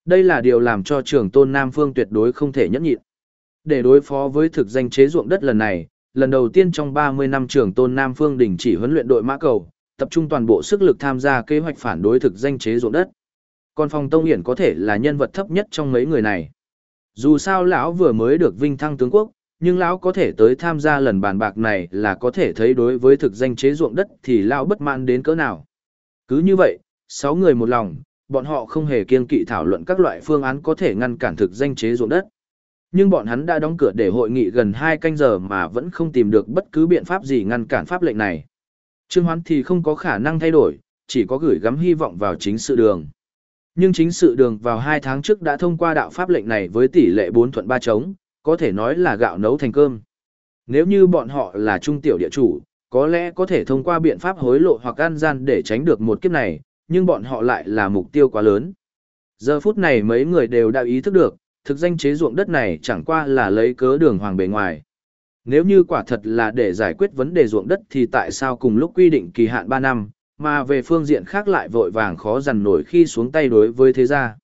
Đây là điều làm cho Trường Tôn Nam Phương tuyệt đối không thể nhẫn nhịn. Để đối phó với thực danh chế ruộng đất lần này, lần đầu tiên trong 30 năm Trường tôn Nam Phương đình chỉ huấn luyện đội mã cầu, tập trung toàn bộ sức lực tham gia kế hoạch phản đối thực danh chế ruộng đất. Còn Phong Tông Hiển có thể là nhân vật thấp nhất trong mấy người này. Dù sao lão vừa mới được vinh thăng tướng quốc, nhưng lão có thể tới tham gia lần bàn bạc này là có thể thấy đối với thực danh chế ruộng đất thì lão bất mãn đến cỡ nào. Cứ như vậy, sáu người một lòng, bọn họ không hề kiên kỵ thảo luận các loại phương án có thể ngăn cản thực danh chế ruộng đất. Nhưng bọn hắn đã đóng cửa để hội nghị gần 2 canh giờ mà vẫn không tìm được bất cứ biện pháp gì ngăn cản pháp lệnh này. Trương Hoán thì không có khả năng thay đổi, chỉ có gửi gắm hy vọng vào chính sự đường. Nhưng chính sự đường vào 2 tháng trước đã thông qua đạo pháp lệnh này với tỷ lệ 4 thuận 3 chống, có thể nói là gạo nấu thành cơm. Nếu như bọn họ là trung tiểu địa chủ, có lẽ có thể thông qua biện pháp hối lộ hoặc ăn gian để tránh được một kiếp này, nhưng bọn họ lại là mục tiêu quá lớn. Giờ phút này mấy người đều đã ý thức được, thực danh chế ruộng đất này chẳng qua là lấy cớ đường hoàng bề ngoài. Nếu như quả thật là để giải quyết vấn đề ruộng đất thì tại sao cùng lúc quy định kỳ hạn 3 năm, mà về phương diện khác lại vội vàng khó dằn nổi khi xuống tay đối với thế gia.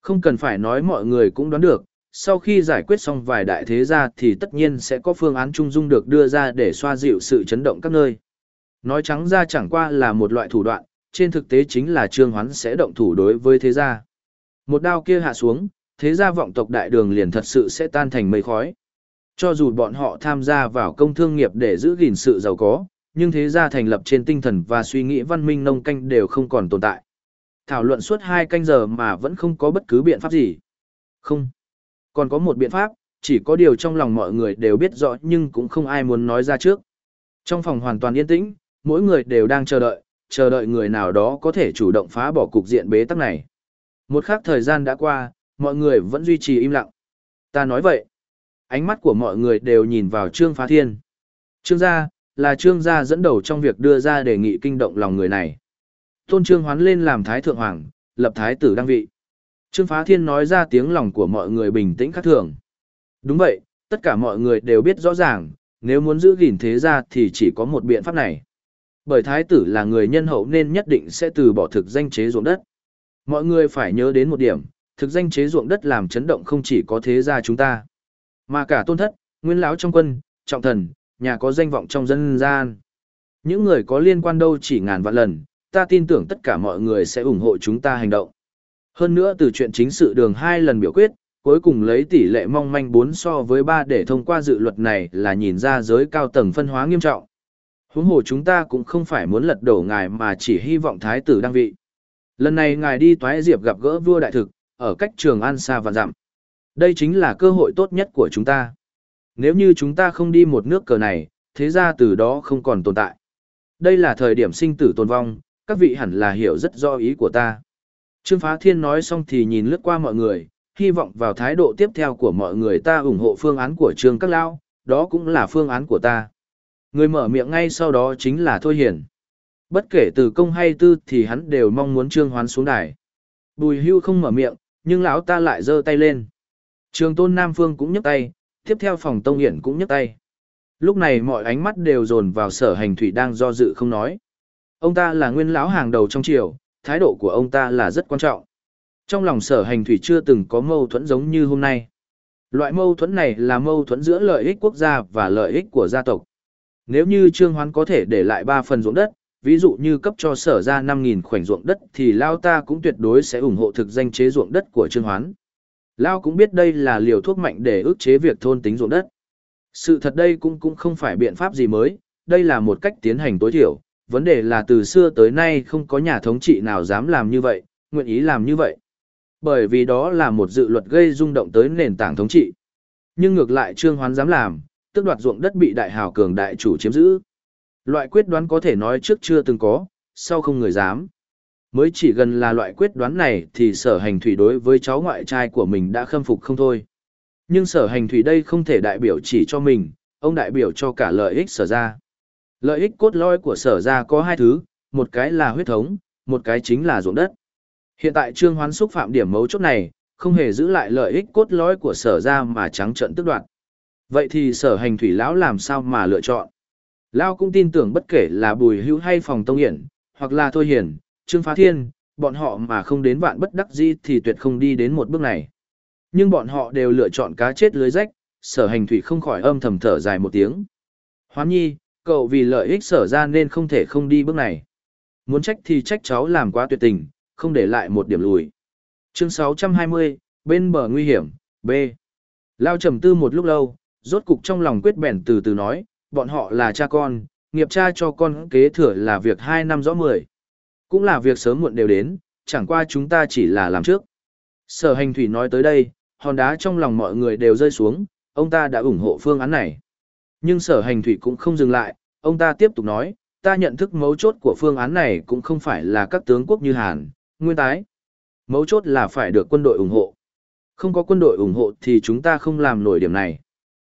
Không cần phải nói mọi người cũng đoán được, sau khi giải quyết xong vài đại thế gia thì tất nhiên sẽ có phương án trung dung được đưa ra để xoa dịu sự chấn động các nơi. Nói trắng ra chẳng qua là một loại thủ đoạn, trên thực tế chính là trương hoán sẽ động thủ đối với thế gia. Một đao kia hạ xuống, thế gia vọng tộc đại đường liền thật sự sẽ tan thành mây khói. Cho dù bọn họ tham gia vào công thương nghiệp để giữ gìn sự giàu có, nhưng thế gia thành lập trên tinh thần và suy nghĩ văn minh nông canh đều không còn tồn tại. Thảo luận suốt hai canh giờ mà vẫn không có bất cứ biện pháp gì. Không. Còn có một biện pháp, chỉ có điều trong lòng mọi người đều biết rõ nhưng cũng không ai muốn nói ra trước. Trong phòng hoàn toàn yên tĩnh, mỗi người đều đang chờ đợi, chờ đợi người nào đó có thể chủ động phá bỏ cục diện bế tắc này. Một khắc thời gian đã qua, mọi người vẫn duy trì im lặng. Ta nói vậy. Ánh mắt của mọi người đều nhìn vào Trương Phá Thiên. Trương gia, là Trương gia dẫn đầu trong việc đưa ra đề nghị kinh động lòng người này. Tôn Trương hoán lên làm Thái Thượng Hoàng, lập Thái tử đăng vị. Trương Phá Thiên nói ra tiếng lòng của mọi người bình tĩnh khác thường. Đúng vậy, tất cả mọi người đều biết rõ ràng, nếu muốn giữ gìn thế gia thì chỉ có một biện pháp này. Bởi thái tử là người nhân hậu nên nhất định sẽ từ bỏ thực danh chế ruộng đất. Mọi người phải nhớ đến một điểm, thực danh chế ruộng đất làm chấn động không chỉ có thế gia chúng ta, mà cả tôn thất, nguyên lão trong quân, trọng thần, nhà có danh vọng trong dân gian. Những người có liên quan đâu chỉ ngàn vạn lần, ta tin tưởng tất cả mọi người sẽ ủng hộ chúng ta hành động. Hơn nữa từ chuyện chính sự đường hai lần biểu quyết, cuối cùng lấy tỷ lệ mong manh 4 so với 3 để thông qua dự luật này là nhìn ra giới cao tầng phân hóa nghiêm trọng. Huống hồ chúng ta cũng không phải muốn lật đổ ngài mà chỉ hy vọng thái tử đăng vị. Lần này ngài đi toái diệp gặp gỡ vua đại thực, ở cách trường an xa và dặm. Đây chính là cơ hội tốt nhất của chúng ta. Nếu như chúng ta không đi một nước cờ này, thế ra từ đó không còn tồn tại. Đây là thời điểm sinh tử tồn vong, các vị hẳn là hiểu rất rõ ý của ta. Trương Phá Thiên nói xong thì nhìn lướt qua mọi người, hy vọng vào thái độ tiếp theo của mọi người ta ủng hộ phương án của Trương Các Lao, đó cũng là phương án của ta. Người mở miệng ngay sau đó chính là Thôi Hiền. Bất kể từ công hay tư thì hắn đều mong muốn Trương Hoán xuống đài. Bùi hưu không mở miệng, nhưng lão ta lại giơ tay lên. Trường tôn Nam Phương cũng nhấc tay, tiếp theo phòng Tông Hiển cũng nhấc tay. Lúc này mọi ánh mắt đều dồn vào sở hành thủy đang do dự không nói. Ông ta là nguyên lão hàng đầu trong triều, thái độ của ông ta là rất quan trọng. Trong lòng sở hành thủy chưa từng có mâu thuẫn giống như hôm nay. Loại mâu thuẫn này là mâu thuẫn giữa lợi ích quốc gia và lợi ích của gia tộc. Nếu như Trương Hoán có thể để lại ba phần ruộng đất, ví dụ như cấp cho sở ra 5.000 khoảnh ruộng đất thì Lao ta cũng tuyệt đối sẽ ủng hộ thực danh chế ruộng đất của Trương Hoán. Lao cũng biết đây là liều thuốc mạnh để ức chế việc thôn tính ruộng đất. Sự thật đây cũng cũng không phải biện pháp gì mới, đây là một cách tiến hành tối thiểu, vấn đề là từ xưa tới nay không có nhà thống trị nào dám làm như vậy, nguyện ý làm như vậy. Bởi vì đó là một dự luật gây rung động tới nền tảng thống trị. Nhưng ngược lại Trương Hoán dám làm, tức đoạt ruộng đất bị đại hào cường đại chủ chiếm giữ. Loại quyết đoán có thể nói trước chưa từng có, sau không người dám. Mới chỉ gần là loại quyết đoán này thì sở hành thủy đối với cháu ngoại trai của mình đã khâm phục không thôi. Nhưng sở hành thủy đây không thể đại biểu chỉ cho mình, ông đại biểu cho cả lợi ích sở ra. Lợi ích cốt lõi của sở ra có hai thứ, một cái là huyết thống, một cái chính là ruộng đất. Hiện tại Trương Hoán xúc phạm điểm mấu chốt này, không hề giữ lại lợi ích cốt lõi của sở ra mà trắng trận tức đoạt. Vậy thì sở hành thủy lão làm sao mà lựa chọn? Lão cũng tin tưởng bất kể là bùi hữu hay phòng tông hiển, hoặc là thôi hiển, trương phá thiên, bọn họ mà không đến vạn bất đắc dĩ thì tuyệt không đi đến một bước này. Nhưng bọn họ đều lựa chọn cá chết lưới rách, sở hành thủy không khỏi âm thầm thở dài một tiếng. Hoán nhi, cậu vì lợi ích sở ra nên không thể không đi bước này. Muốn trách thì trách cháu làm quá tuyệt tình, không để lại một điểm lùi. Chương 620, bên bờ nguy hiểm, B. Lao trầm tư một lúc lâu, rốt cục trong lòng quyết bèn từ từ nói, bọn họ là cha con, nghiệp cha cho con kế thừa là việc hai năm rõ mười. Cũng là việc sớm muộn đều đến, chẳng qua chúng ta chỉ là làm trước. Sở hành thủy nói tới đây, hòn đá trong lòng mọi người đều rơi xuống, ông ta đã ủng hộ phương án này. Nhưng sở hành thủy cũng không dừng lại, ông ta tiếp tục nói, ta nhận thức mấu chốt của phương án này cũng không phải là các tướng quốc như Hàn, Nguyên Tái. Mấu chốt là phải được quân đội ủng hộ. Không có quân đội ủng hộ thì chúng ta không làm nổi điểm này.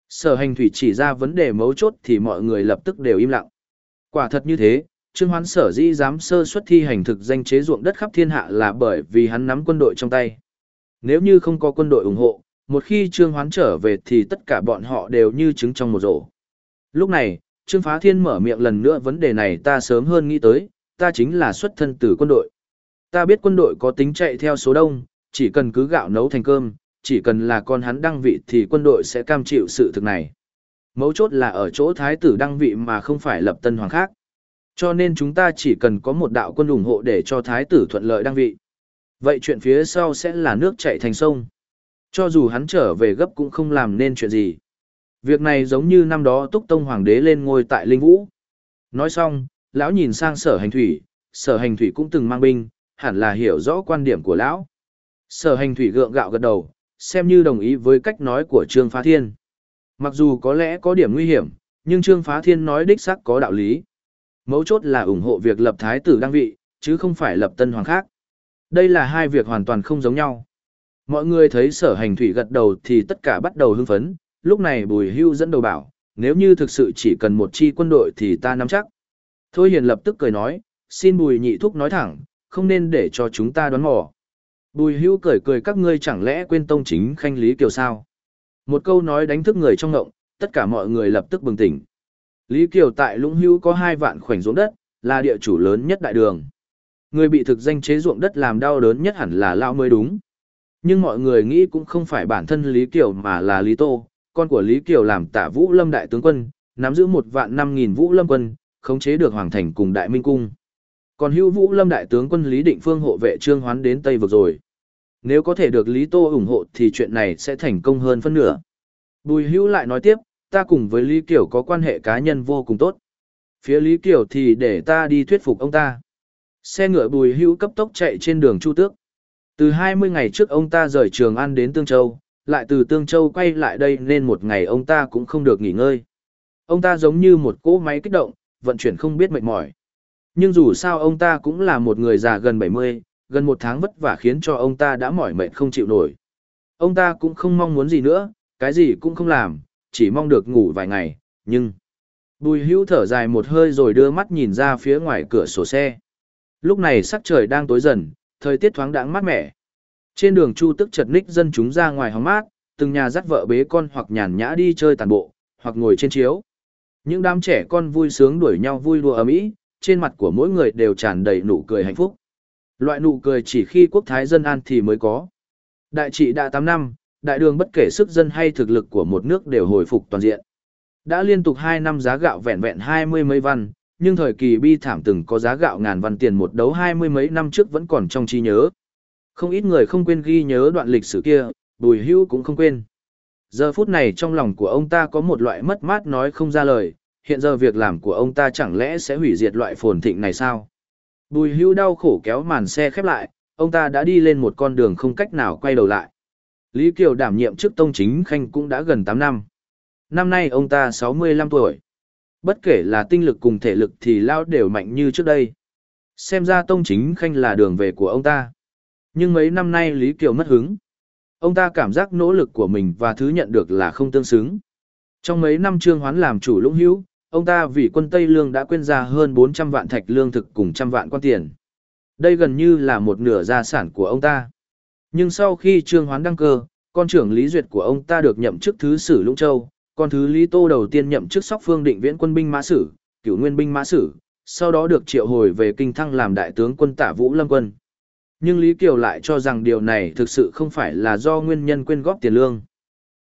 Sở hành thủy chỉ ra vấn đề mấu chốt thì mọi người lập tức đều im lặng. Quả thật như thế, Trương Hoán sở dĩ dám sơ xuất thi hành thực danh chế ruộng đất khắp thiên hạ là bởi vì hắn nắm quân đội trong tay. Nếu như không có quân đội ủng hộ, một khi Trương Hoán trở về thì tất cả bọn họ đều như trứng trong một rổ. Lúc này, Trương Phá Thiên mở miệng lần nữa vấn đề này ta sớm hơn nghĩ tới, ta chính là xuất thân từ quân đội. Ta biết quân đội có tính chạy theo số đông, chỉ cần cứ gạo nấu thành cơm, chỉ cần là con hắn đăng vị thì quân đội sẽ cam chịu sự thực này. Mấu chốt là ở chỗ thái tử đăng vị mà không phải lập tân hoàng khác. Cho nên chúng ta chỉ cần có một đạo quân ủng hộ để cho thái tử thuận lợi đăng vị. Vậy chuyện phía sau sẽ là nước chảy thành sông. Cho dù hắn trở về gấp cũng không làm nên chuyện gì. Việc này giống như năm đó Túc Tông Hoàng đế lên ngôi tại Linh Vũ. Nói xong, lão nhìn sang sở hành thủy, sở hành thủy cũng từng mang binh, hẳn là hiểu rõ quan điểm của lão. Sở hành thủy gượng gạo gật đầu, xem như đồng ý với cách nói của Trương Phá Thiên. Mặc dù có lẽ có điểm nguy hiểm, nhưng Trương Phá Thiên nói đích xác có đạo lý. Mấu chốt là ủng hộ việc lập thái tử đăng vị, chứ không phải lập tân hoàng khác. Đây là hai việc hoàn toàn không giống nhau. Mọi người thấy sở hành thủy gật đầu thì tất cả bắt đầu hưng phấn, lúc này bùi hưu dẫn đầu bảo, nếu như thực sự chỉ cần một chi quân đội thì ta nắm chắc. Thôi hiền lập tức cười nói, xin bùi nhị thúc nói thẳng, không nên để cho chúng ta đoán mò. Bùi hưu cười cười các ngươi chẳng lẽ quên tông chính khanh lý kiều sao. Một câu nói đánh thức người trong ngộng, tất cả mọi người lập tức bừng tỉnh. Lý Kiều tại Lũng Hưu có hai vạn khoảnh ruộng đất, là địa chủ lớn nhất đại đường. Người bị thực danh chế ruộng đất làm đau đớn nhất hẳn là Lao mới đúng. Nhưng mọi người nghĩ cũng không phải bản thân Lý Kiều mà là Lý Tô, con của Lý Kiều làm tả Vũ Lâm đại tướng quân, nắm giữ một vạn năm nghìn Vũ Lâm quân, khống chế được Hoàng Thành cùng Đại Minh Cung. Còn hữu Vũ Lâm đại tướng quân Lý Định Phương hộ vệ Trương Hoán đến Tây vực rồi. Nếu có thể được Lý Tô ủng hộ thì chuyện này sẽ thành công hơn phân nửa. Bùi hữu lại nói tiếp, ta cùng với Lý Kiều có quan hệ cá nhân vô cùng tốt. Phía Lý Kiều thì để ta đi thuyết phục ông ta. Xe ngựa bùi hữu cấp tốc chạy trên đường Chu Tước. Từ 20 ngày trước ông ta rời Trường An đến Tương Châu, lại từ Tương Châu quay lại đây nên một ngày ông ta cũng không được nghỉ ngơi. Ông ta giống như một cỗ máy kích động, vận chuyển không biết mệt mỏi. Nhưng dù sao ông ta cũng là một người già gần 70, gần một tháng vất vả khiến cho ông ta đã mỏi mệt không chịu nổi. Ông ta cũng không mong muốn gì nữa, cái gì cũng không làm, chỉ mong được ngủ vài ngày, nhưng... Bùi hữu thở dài một hơi rồi đưa mắt nhìn ra phía ngoài cửa sổ xe. Lúc này sắc trời đang tối dần, thời tiết thoáng đãng mát mẻ. Trên đường Chu tức chật ních dân chúng ra ngoài hóng mát, từng nhà dắt vợ bế con hoặc nhàn nhã đi chơi tàn bộ, hoặc ngồi trên chiếu. Những đám trẻ con vui sướng đuổi nhau vui đùa ấm ý, trên mặt của mỗi người đều tràn đầy nụ cười hạnh phúc. Loại nụ cười chỉ khi quốc thái dân an thì mới có. Đại trị đã 8 năm, đại đường bất kể sức dân hay thực lực của một nước đều hồi phục toàn diện. Đã liên tục 2 năm giá gạo vẹn vẹn 20 mấy văn, nhưng thời kỳ bi thảm từng có giá gạo ngàn văn tiền một đấu 20 mấy năm trước vẫn còn trong trí nhớ. Không ít người không quên ghi nhớ đoạn lịch sử kia, bùi hưu cũng không quên. Giờ phút này trong lòng của ông ta có một loại mất mát nói không ra lời, hiện giờ việc làm của ông ta chẳng lẽ sẽ hủy diệt loại phồn thịnh này sao? Bùi hưu đau khổ kéo màn xe khép lại, ông ta đã đi lên một con đường không cách nào quay đầu lại. Lý Kiều đảm nhiệm chức tông chính khanh cũng đã gần 8 năm. Năm nay ông ta 65 tuổi. Bất kể là tinh lực cùng thể lực thì lao đều mạnh như trước đây. Xem ra tông chính khanh là đường về của ông ta. Nhưng mấy năm nay Lý Kiều mất hứng. Ông ta cảm giác nỗ lực của mình và thứ nhận được là không tương xứng. Trong mấy năm trương hoán làm chủ lũng hữu, ông ta vì quân Tây Lương đã quên ra hơn 400 vạn thạch lương thực cùng trăm vạn quan tiền. Đây gần như là một nửa gia sản của ông ta. Nhưng sau khi Trương Hoán đăng cơ, con trưởng Lý Duyệt của ông ta được nhậm chức thứ sử Lũng Châu, con thứ Lý Tô đầu tiên nhậm chức sóc phương định viễn quân binh mã sử, cửu nguyên binh mã sử, sau đó được triệu hồi về kinh thăng làm đại tướng quân tả vũ lâm quân. Nhưng Lý Kiều lại cho rằng điều này thực sự không phải là do nguyên nhân quyên góp tiền lương.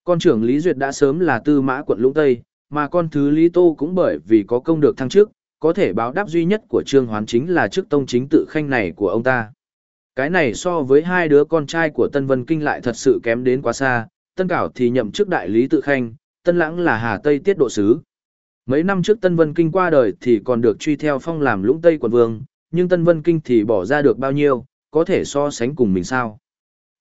Con trưởng Lý Duyệt đã sớm là tư mã quận Lũng Tây, mà con thứ Lý Tô cũng bởi vì có công được thăng chức, có thể báo đáp duy nhất của Trương Hoán chính là chức tông chính tự khanh này của ông ta. Cái này so với hai đứa con trai của Tân Vân Kinh lại thật sự kém đến quá xa, Tân Cảo thì nhậm chức đại lý tự khanh, Tân Lãng là Hà Tây tiết độ sứ. Mấy năm trước Tân Vân Kinh qua đời thì còn được truy theo phong làm lũng Tây quận vương, nhưng Tân Vân Kinh thì bỏ ra được bao nhiêu, có thể so sánh cùng mình sao.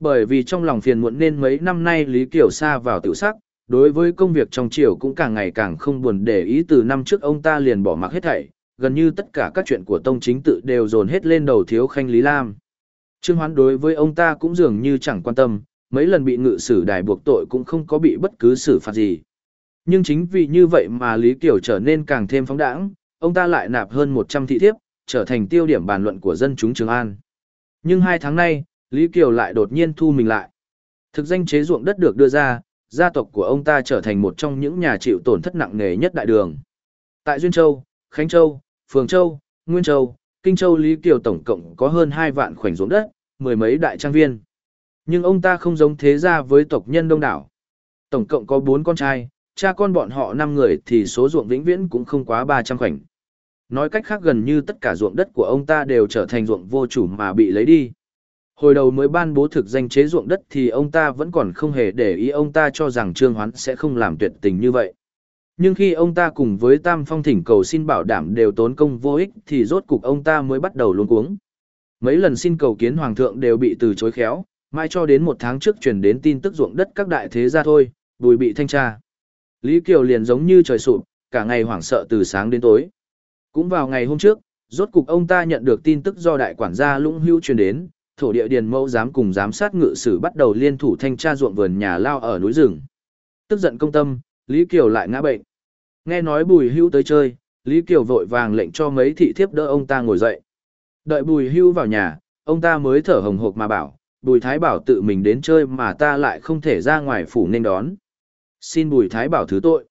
Bởi vì trong lòng phiền muộn nên mấy năm nay Lý Kiều xa vào tự sắc, đối với công việc trong triều cũng càng ngày càng không buồn để ý từ năm trước ông ta liền bỏ mặc hết thảy, gần như tất cả các chuyện của tông chính tự đều dồn hết lên đầu thiếu khanh Lý Lam. Trương Hoán đối với ông ta cũng dường như chẳng quan tâm, mấy lần bị ngự sử đài buộc tội cũng không có bị bất cứ xử phạt gì. Nhưng chính vì như vậy mà Lý Kiều trở nên càng thêm phóng đãng, ông ta lại nạp hơn 100 thị thiếp, trở thành tiêu điểm bàn luận của dân chúng Trường An. Nhưng hai tháng nay, Lý Kiều lại đột nhiên thu mình lại. Thực danh chế ruộng đất được đưa ra, gia tộc của ông ta trở thành một trong những nhà chịu tổn thất nặng nề nhất đại đường. Tại Duyên Châu, Khánh Châu, Phường Châu, Nguyên Châu, Kinh Châu Lý Kiều tổng cộng có hơn 2 vạn khoảnh ruộng đất, mười mấy đại trang viên. Nhưng ông ta không giống thế gia với tộc nhân đông đảo. Tổng cộng có 4 con trai, cha con bọn họ 5 người thì số ruộng vĩnh viễn cũng không quá 300 khoảnh. Nói cách khác gần như tất cả ruộng đất của ông ta đều trở thành ruộng vô chủ mà bị lấy đi. Hồi đầu mới ban bố thực danh chế ruộng đất thì ông ta vẫn còn không hề để ý ông ta cho rằng Trương Hoán sẽ không làm tuyệt tình như vậy. Nhưng khi ông ta cùng với Tam Phong thỉnh cầu xin bảo đảm đều tốn công vô ích thì rốt cục ông ta mới bắt đầu luống cuống. Mấy lần xin cầu kiến Hoàng thượng đều bị từ chối khéo, mai cho đến một tháng trước truyền đến tin tức ruộng đất các đại thế gia thôi, bùi bị thanh tra. Lý Kiều liền giống như trời sụp, cả ngày hoảng sợ từ sáng đến tối. Cũng vào ngày hôm trước, rốt cục ông ta nhận được tin tức do đại quản gia Lũng Hưu truyền đến, thổ địa điền mẫu giám cùng giám sát ngự sử bắt đầu liên thủ thanh tra ruộng vườn nhà lao ở núi rừng. Tức giận công tâm, Lý Kiều lại ngã bệnh. Nghe nói Bùi Hưu tới chơi, Lý Kiều vội vàng lệnh cho mấy thị thiếp đỡ ông ta ngồi dậy. Đợi Bùi Hưu vào nhà, ông ta mới thở hồng hộc mà bảo, Bùi Thái Bảo tự mình đến chơi mà ta lại không thể ra ngoài phủ nên đón. Xin Bùi Thái Bảo thứ tội.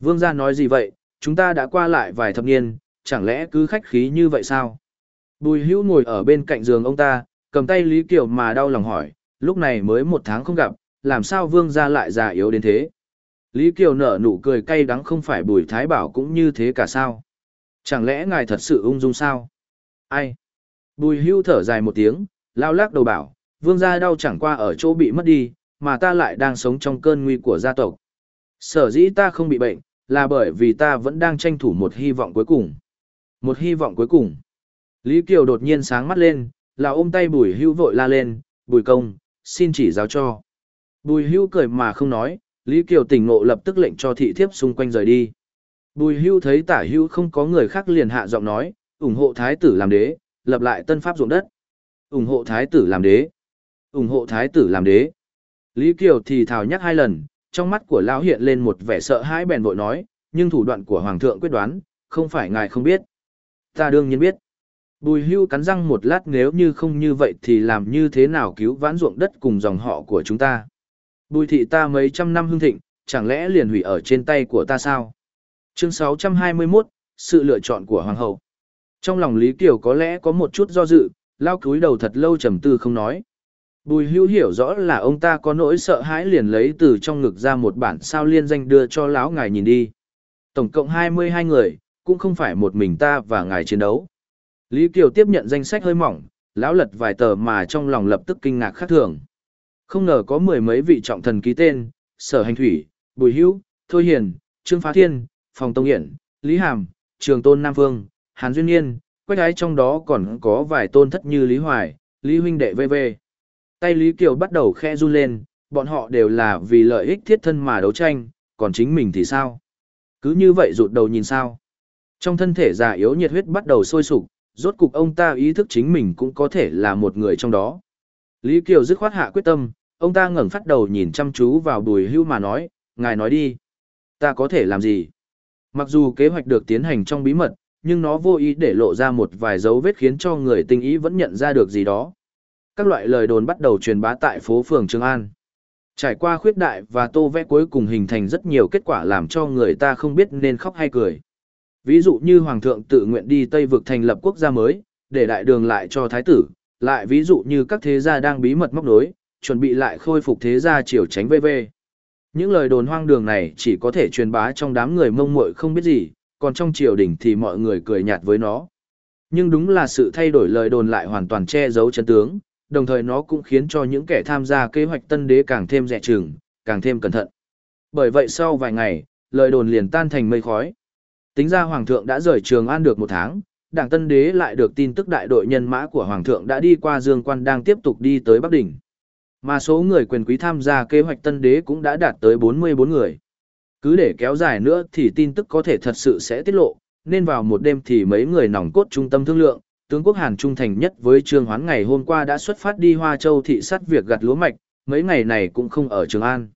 Vương gia nói gì vậy, chúng ta đã qua lại vài thập niên, chẳng lẽ cứ khách khí như vậy sao? Bùi Hưu ngồi ở bên cạnh giường ông ta, cầm tay Lý Kiều mà đau lòng hỏi, lúc này mới một tháng không gặp, làm sao vương gia lại già yếu đến thế? Lý Kiều nở nụ cười cay đắng không phải Bùi Thái Bảo cũng như thế cả sao? Chẳng lẽ ngài thật sự ung dung sao? Ai? Bùi hưu thở dài một tiếng, lao lắc đầu bảo, vương gia đau chẳng qua ở chỗ bị mất đi, mà ta lại đang sống trong cơn nguy của gia tộc. Sở dĩ ta không bị bệnh, là bởi vì ta vẫn đang tranh thủ một hy vọng cuối cùng. Một hy vọng cuối cùng. Lý Kiều đột nhiên sáng mắt lên, là ôm tay bùi hưu vội la lên, bùi công, xin chỉ giáo cho. Bùi hưu cười mà không nói, Lý Kiều tỉnh ngộ lập tức lệnh cho thị thiếp xung quanh rời đi. Bùi hưu thấy tả hưu không có người khác liền hạ giọng nói, ủng hộ thái tử làm đế, lập lại tân pháp ruộng đất. ủng hộ thái tử làm đế. ủng hộ thái tử làm đế. Lý Kiều thì thào nhắc hai lần, trong mắt của lão hiện lên một vẻ sợ hãi bèn vội nói, nhưng thủ đoạn của hoàng thượng quyết đoán, không phải ngài không biết. Ta đương nhiên biết. Bùi hưu cắn răng một lát nếu như không như vậy thì làm như thế nào cứu vãn ruộng đất cùng dòng họ của chúng ta. Bùi thị ta mấy trăm năm hương thịnh, chẳng lẽ liền hủy ở trên tay của ta sao? Chương 621, sự lựa chọn của hoàng hậu. Trong lòng Lý Kiều có lẽ có một chút do dự, lao cúi đầu thật lâu trầm tư không nói. Bùi hưu hiểu rõ là ông ta có nỗi sợ hãi liền lấy từ trong ngực ra một bản sao liên danh đưa cho lão ngài nhìn đi. Tổng cộng 22 người, cũng không phải một mình ta và ngài chiến đấu. Lý Kiều tiếp nhận danh sách hơi mỏng, lão lật vài tờ mà trong lòng lập tức kinh ngạc khác thường. Không ngờ có mười mấy vị trọng thần ký tên, Sở Hành Thủy, Bùi Hữu, Thôi Hiền, Trương Phá Thiên, Phòng Tông Hiển, Lý Hàm, Trường Tôn Nam Vương, Hàn Duyên Nhiên, quách ái trong đó còn có vài tôn thất như Lý Hoài, Lý Huynh Đệ v.v. Tay Lý Kiều bắt đầu khe run lên, bọn họ đều là vì lợi ích thiết thân mà đấu tranh, còn chính mình thì sao? Cứ như vậy rụt đầu nhìn sao? Trong thân thể già yếu nhiệt huyết bắt đầu sôi sục, rốt cục ông ta ý thức chính mình cũng có thể là một người trong đó. Lý Kiều dứt khoát hạ quyết tâm, ông ta ngẩng phát đầu nhìn chăm chú vào bùi hưu mà nói, ngài nói đi. Ta có thể làm gì? Mặc dù kế hoạch được tiến hành trong bí mật, nhưng nó vô ý để lộ ra một vài dấu vết khiến cho người tinh ý vẫn nhận ra được gì đó. Các loại lời đồn bắt đầu truyền bá tại phố phường Trường An. Trải qua khuyết đại và tô vẽ cuối cùng hình thành rất nhiều kết quả làm cho người ta không biết nên khóc hay cười. Ví dụ như Hoàng thượng tự nguyện đi Tây vực thành lập quốc gia mới, để đại đường lại cho thái tử, lại ví dụ như các thế gia đang bí mật móc nối, chuẩn bị lại khôi phục thế gia triều tránh VV. Những lời đồn hoang đường này chỉ có thể truyền bá trong đám người mông muội không biết gì, còn trong triều đình thì mọi người cười nhạt với nó. Nhưng đúng là sự thay đổi lời đồn lại hoàn toàn che giấu chân tướng, đồng thời nó cũng khiến cho những kẻ tham gia kế hoạch tân đế càng thêm dè chừng, càng thêm cẩn thận. Bởi vậy sau vài ngày, lời đồn liền tan thành mây khói. Tính ra Hoàng thượng đã rời Trường An được một tháng, đảng tân đế lại được tin tức đại đội nhân mã của Hoàng thượng đã đi qua Dương Quan đang tiếp tục đi tới Bắc Đỉnh. Mà số người quyền quý tham gia kế hoạch tân đế cũng đã đạt tới 44 người. Cứ để kéo dài nữa thì tin tức có thể thật sự sẽ tiết lộ, nên vào một đêm thì mấy người nòng cốt trung tâm thương lượng, tướng quốc Hàn trung thành nhất với Trương Hoán ngày hôm qua đã xuất phát đi Hoa Châu thị sát việc gặt lúa mạch, mấy ngày này cũng không ở Trường An.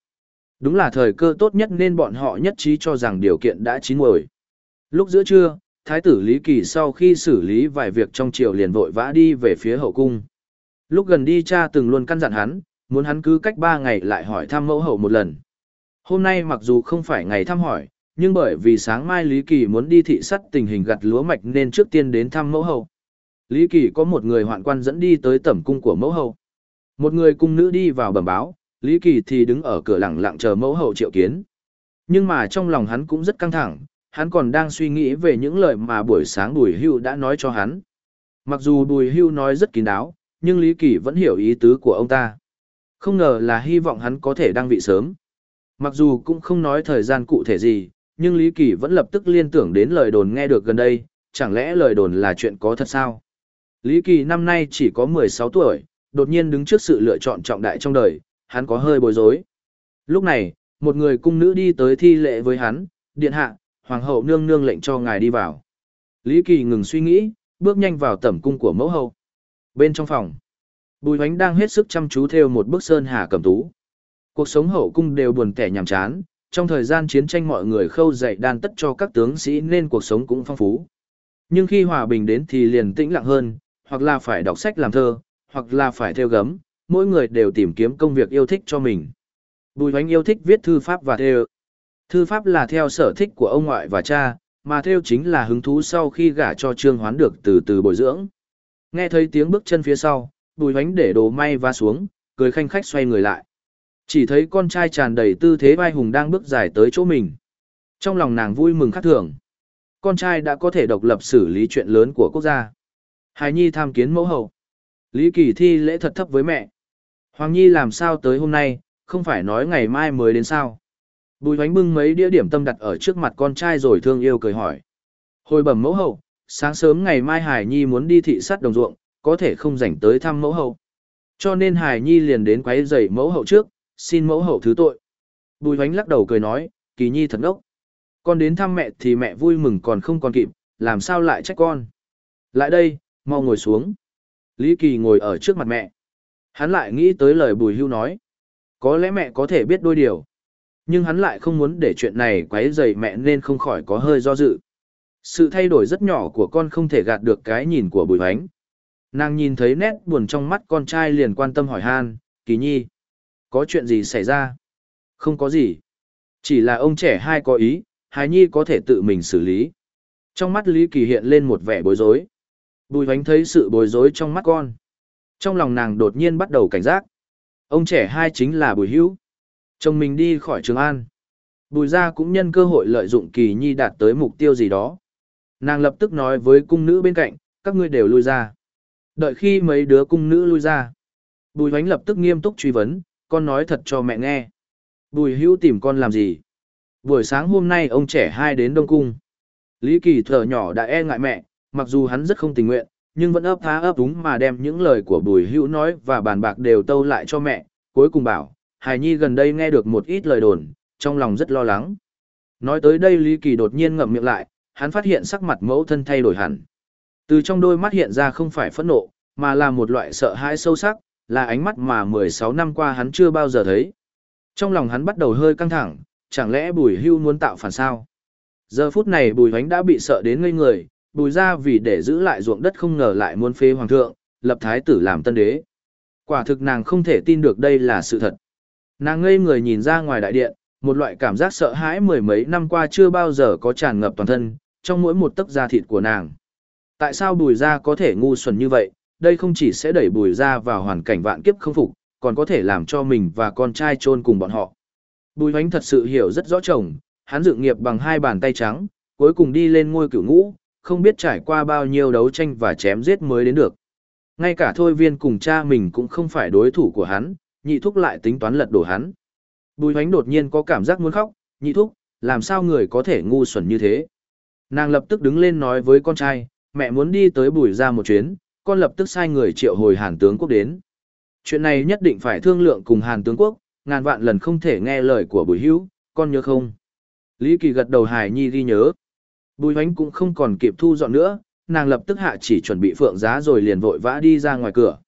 Đúng là thời cơ tốt nhất nên bọn họ nhất trí cho rằng điều kiện đã chín muồi. Lúc giữa trưa, Thái tử Lý Kỳ sau khi xử lý vài việc trong triều liền vội vã đi về phía hậu cung. Lúc gần đi cha từng luôn căn dặn hắn, muốn hắn cứ cách ba ngày lại hỏi thăm mẫu hậu một lần. Hôm nay mặc dù không phải ngày thăm hỏi, nhưng bởi vì sáng mai Lý Kỳ muốn đi thị sắt tình hình gặt lúa mạch nên trước tiên đến thăm mẫu hậu. Lý Kỳ có một người hoạn quan dẫn đi tới tẩm cung của mẫu hậu. Một người cung nữ đi vào bẩm báo, Lý Kỳ thì đứng ở cửa lặng lặng chờ mẫu hậu triệu kiến. Nhưng mà trong lòng hắn cũng rất căng thẳng, hắn còn đang suy nghĩ về những lời mà buổi sáng Bùi Hưu đã nói cho hắn. Mặc dù Bùi Hưu nói rất kín đáo, nhưng Lý Kỳ vẫn hiểu ý tứ của ông ta. Không ngờ là hy vọng hắn có thể đăng vị sớm. Mặc dù cũng không nói thời gian cụ thể gì, nhưng Lý Kỳ vẫn lập tức liên tưởng đến lời đồn nghe được gần đây, chẳng lẽ lời đồn là chuyện có thật sao? Lý Kỳ năm nay chỉ có 16 tuổi, đột nhiên đứng trước sự lựa chọn trọng đại trong đời, hắn có hơi bối rối. Lúc này, một người cung nữ đi tới thi lệ với hắn, điện hạ, hoàng hậu nương nương lệnh cho ngài đi vào. Lý Kỳ ngừng suy nghĩ, bước nhanh vào tẩm cung của mẫu hậu. Bên trong phòng, Bùi Hoánh đang hết sức chăm chú theo một bức sơn hà cầm tú. Cuộc sống hậu cung đều buồn tẻ nhàm chán, trong thời gian chiến tranh mọi người khâu dạy đan tất cho các tướng sĩ nên cuộc sống cũng phong phú. Nhưng khi hòa bình đến thì liền tĩnh lặng hơn, hoặc là phải đọc sách làm thơ, hoặc là phải theo gấm, mỗi người đều tìm kiếm công việc yêu thích cho mình. Bùi Hoánh yêu thích viết thư pháp và theo. Thư pháp là theo sở thích của ông ngoại và cha, mà theo chính là hứng thú sau khi gả cho Trương Hoán được từ từ bồi dưỡng. Nghe thấy tiếng bước chân phía sau, Bùi Hoánh để đồ may va xuống, cười khanh khách xoay người lại. Chỉ thấy con trai tràn đầy tư thế vai hùng đang bước dài tới chỗ mình. Trong lòng nàng vui mừng khắc thường. Con trai đã có thể độc lập xử lý chuyện lớn của quốc gia. Hải Nhi tham kiến mẫu hậu. Lý Kỳ thi lễ thật thấp với mẹ. Hoàng Nhi làm sao tới hôm nay, không phải nói ngày mai mới đến sao. Bùi hoánh bưng mấy đĩa điểm tâm đặt ở trước mặt con trai rồi thương yêu cười hỏi. Hồi bẩm mẫu hậu, sáng sớm ngày mai Hải Nhi muốn đi thị sát đồng ruộng, có thể không rảnh tới thăm mẫu hậu. Cho nên Hải Nhi liền đến quấy rầy mẫu hậu trước, xin mẫu hậu thứ tội. Bùi hoánh lắc đầu cười nói, kỳ nhi thật ngốc. Con đến thăm mẹ thì mẹ vui mừng còn không còn kịp, làm sao lại trách con. Lại đây, mau ngồi xuống. Lý Kỳ ngồi ở trước mặt mẹ. Hắn lại nghĩ tới lời bùi hưu nói. Có lẽ mẹ có thể biết đôi điều. Nhưng hắn lại không muốn để chuyện này quấy rầy mẹ nên không khỏi có hơi do dự. Sự thay đổi rất nhỏ của con không thể gạt được cái nhìn của bùi hoánh. Nàng nhìn thấy nét buồn trong mắt con trai liền quan tâm hỏi han, kỳ nhi. Có chuyện gì xảy ra? Không có gì. Chỉ là ông trẻ hai có ý, hài nhi có thể tự mình xử lý. Trong mắt Lý Kỳ hiện lên một vẻ bối rối. Bùi hoánh thấy sự bối rối trong mắt con. Trong lòng nàng đột nhiên bắt đầu cảnh giác. Ông trẻ hai chính là Bùi Hữu. Chồng mình đi khỏi Trường An. Bùi gia cũng nhân cơ hội lợi dụng kỳ nhi đạt tới mục tiêu gì đó. Nàng lập tức nói với cung nữ bên cạnh, các ngươi đều lui ra. Đợi khi mấy đứa cung nữ lui ra. Bùi hoánh lập tức nghiêm túc truy vấn, con nói thật cho mẹ nghe. Bùi hữu tìm con làm gì? Buổi sáng hôm nay ông trẻ hai đến Đông Cung. Lý Kỳ thở nhỏ đã e ngại mẹ, mặc dù hắn rất không tình nguyện, nhưng vẫn ấp thá ấp đúng mà đem những lời của bùi hữu nói và bàn bạc đều tâu lại cho mẹ, cuối cùng bảo, Hải Nhi gần đây nghe được một ít lời đồn, trong lòng rất lo lắng. Nói tới đây Lý Kỳ đột nhiên ngậm miệng lại, hắn phát hiện sắc mặt mẫu thân thay đổi hẳn. Từ trong đôi mắt hiện ra không phải phẫn nộ, mà là một loại sợ hãi sâu sắc, là ánh mắt mà 16 năm qua hắn chưa bao giờ thấy. Trong lòng hắn bắt đầu hơi căng thẳng, chẳng lẽ bùi hưu muốn tạo phản sao? Giờ phút này bùi hoánh đã bị sợ đến ngây người, bùi ra vì để giữ lại ruộng đất không ngờ lại muốn phê hoàng thượng, lập thái tử làm tân đế. Quả thực nàng không thể tin được đây là sự thật. Nàng ngây người nhìn ra ngoài đại điện, một loại cảm giác sợ hãi mười mấy năm qua chưa bao giờ có tràn ngập toàn thân, trong mỗi một tấc da thịt của nàng. Tại sao bùi ra có thể ngu xuẩn như vậy, đây không chỉ sẽ đẩy bùi ra vào hoàn cảnh vạn kiếp không phục, còn có thể làm cho mình và con trai chôn cùng bọn họ. Bùi hoánh thật sự hiểu rất rõ chồng, hắn dựng nghiệp bằng hai bàn tay trắng, cuối cùng đi lên ngôi cửu ngũ, không biết trải qua bao nhiêu đấu tranh và chém giết mới đến được. Ngay cả thôi viên cùng cha mình cũng không phải đối thủ của hắn, nhị thúc lại tính toán lật đổ hắn. Bùi hoánh đột nhiên có cảm giác muốn khóc, nhị thúc, làm sao người có thể ngu xuẩn như thế. Nàng lập tức đứng lên nói với con trai, mẹ muốn đi tới bùi ra một chuyến, con lập tức sai người triệu hồi hàn tướng quốc đến. Chuyện này nhất định phải thương lượng cùng hàn tướng quốc, ngàn vạn lần không thể nghe lời của bùi hữu, con nhớ không? Lý Kỳ gật đầu hài nhi ghi nhớ. Bùi hoánh cũng không còn kịp thu dọn nữa, nàng lập tức hạ chỉ chuẩn bị phượng giá rồi liền vội vã đi ra ngoài cửa.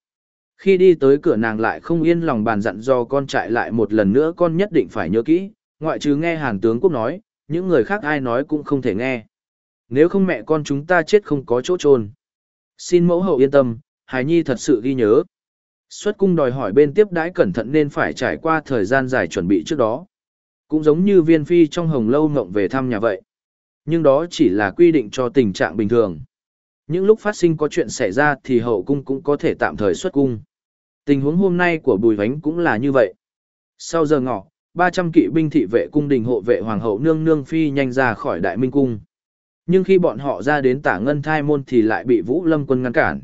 Khi đi tới cửa nàng lại không yên lòng bàn dặn do con trại lại một lần nữa con nhất định phải nhớ kỹ, ngoại trừ nghe hàn tướng quốc nói, những người khác ai nói cũng không thể nghe. Nếu không mẹ con chúng ta chết không có chỗ trôn. Xin mẫu hậu yên tâm, hài nhi thật sự ghi nhớ. Xuất cung đòi hỏi bên tiếp đãi cẩn thận nên phải trải qua thời gian dài chuẩn bị trước đó. Cũng giống như viên phi trong hồng lâu ngộng về thăm nhà vậy. Nhưng đó chỉ là quy định cho tình trạng bình thường. Những lúc phát sinh có chuyện xảy ra thì hậu cung cũng có thể tạm thời xuất cung. Tình huống hôm nay của Bùi Vánh cũng là như vậy. Sau giờ ngọ, 300 kỵ binh thị vệ cung đình hộ vệ hoàng hậu nương nương phi nhanh ra khỏi đại minh cung. Nhưng khi bọn họ ra đến tả ngân thai môn thì lại bị Vũ Lâm quân ngăn cản.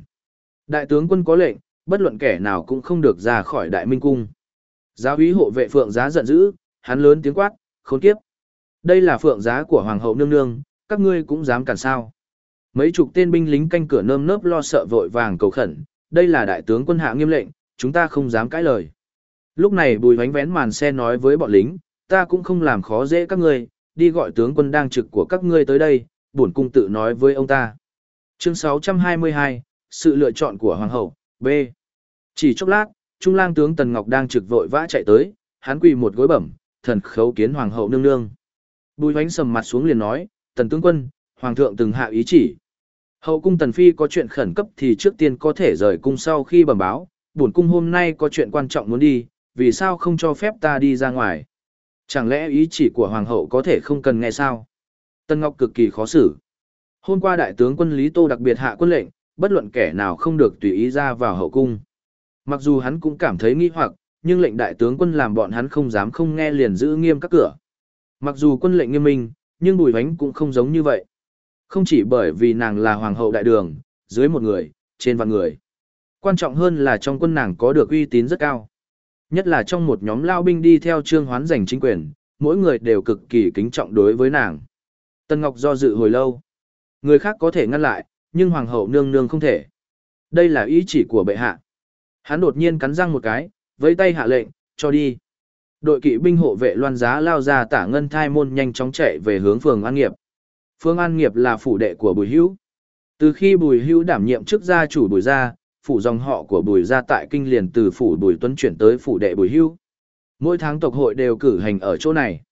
Đại tướng quân có lệnh, bất luận kẻ nào cũng không được ra khỏi đại minh cung. Giáo úy hộ vệ phượng giá giận dữ, hắn lớn tiếng quát, khốn kiếp. Đây là phượng giá của hoàng hậu nương nương, các ngươi cũng dám cản sao. Mấy chục tên binh lính canh cửa nơm nớp lo sợ vội vàng cầu khẩn, đây là đại tướng quân hạ nghiêm lệnh, chúng ta không dám cãi lời. Lúc này bùi vánh vén màn xe nói với bọn lính, ta cũng không làm khó dễ các ngươi, đi gọi tướng quân đang trực của các ngươi tới đây, bổn cung tự nói với ông ta. Chương 622, sự lựa chọn của hoàng hậu, B. Chỉ chốc lát, Trung lang tướng Tần Ngọc đang trực vội vã chạy tới, hắn quỳ một gối bẩm, thần khấu kiến hoàng hậu nương nương. Bùi vánh sầm mặt xuống liền nói, tần tướng quân, hoàng thượng từng hạ ý chỉ. Hậu cung tần phi có chuyện khẩn cấp thì trước tiên có thể rời cung sau khi bẩm báo, bổn cung hôm nay có chuyện quan trọng muốn đi, vì sao không cho phép ta đi ra ngoài? Chẳng lẽ ý chỉ của hoàng hậu có thể không cần nghe sao? Tân Ngọc cực kỳ khó xử. Hôm qua đại tướng quân Lý Tô đặc biệt hạ quân lệnh, bất luận kẻ nào không được tùy ý ra vào hậu cung. Mặc dù hắn cũng cảm thấy nghi hoặc, nhưng lệnh đại tướng quân làm bọn hắn không dám không nghe liền giữ nghiêm các cửa. Mặc dù quân lệnh nghiêm minh, nhưng Bùi Vánh cũng không giống như vậy. Không chỉ bởi vì nàng là hoàng hậu đại đường, dưới một người, trên vạn người. Quan trọng hơn là trong quân nàng có được uy tín rất cao. Nhất là trong một nhóm lao binh đi theo trương hoán giành chính quyền, mỗi người đều cực kỳ kính trọng đối với nàng. Tân Ngọc do dự hồi lâu. Người khác có thể ngăn lại, nhưng hoàng hậu nương nương không thể. Đây là ý chỉ của bệ hạ. Hắn đột nhiên cắn răng một cái, với tay hạ lệnh, cho đi. Đội kỵ binh hộ vệ loan giá lao ra tả ngân thai môn nhanh chóng chạy về hướng phường An Nghiệp. Phương An Nghiệp là phủ đệ của Bùi Hữu. Từ khi Bùi Hữu đảm nhiệm chức gia chủ Bùi gia, phủ dòng họ của Bùi gia tại kinh liền từ phủ Bùi Tuấn chuyển tới phủ đệ Bùi Hưu. Mỗi tháng tộc hội đều cử hành ở chỗ này.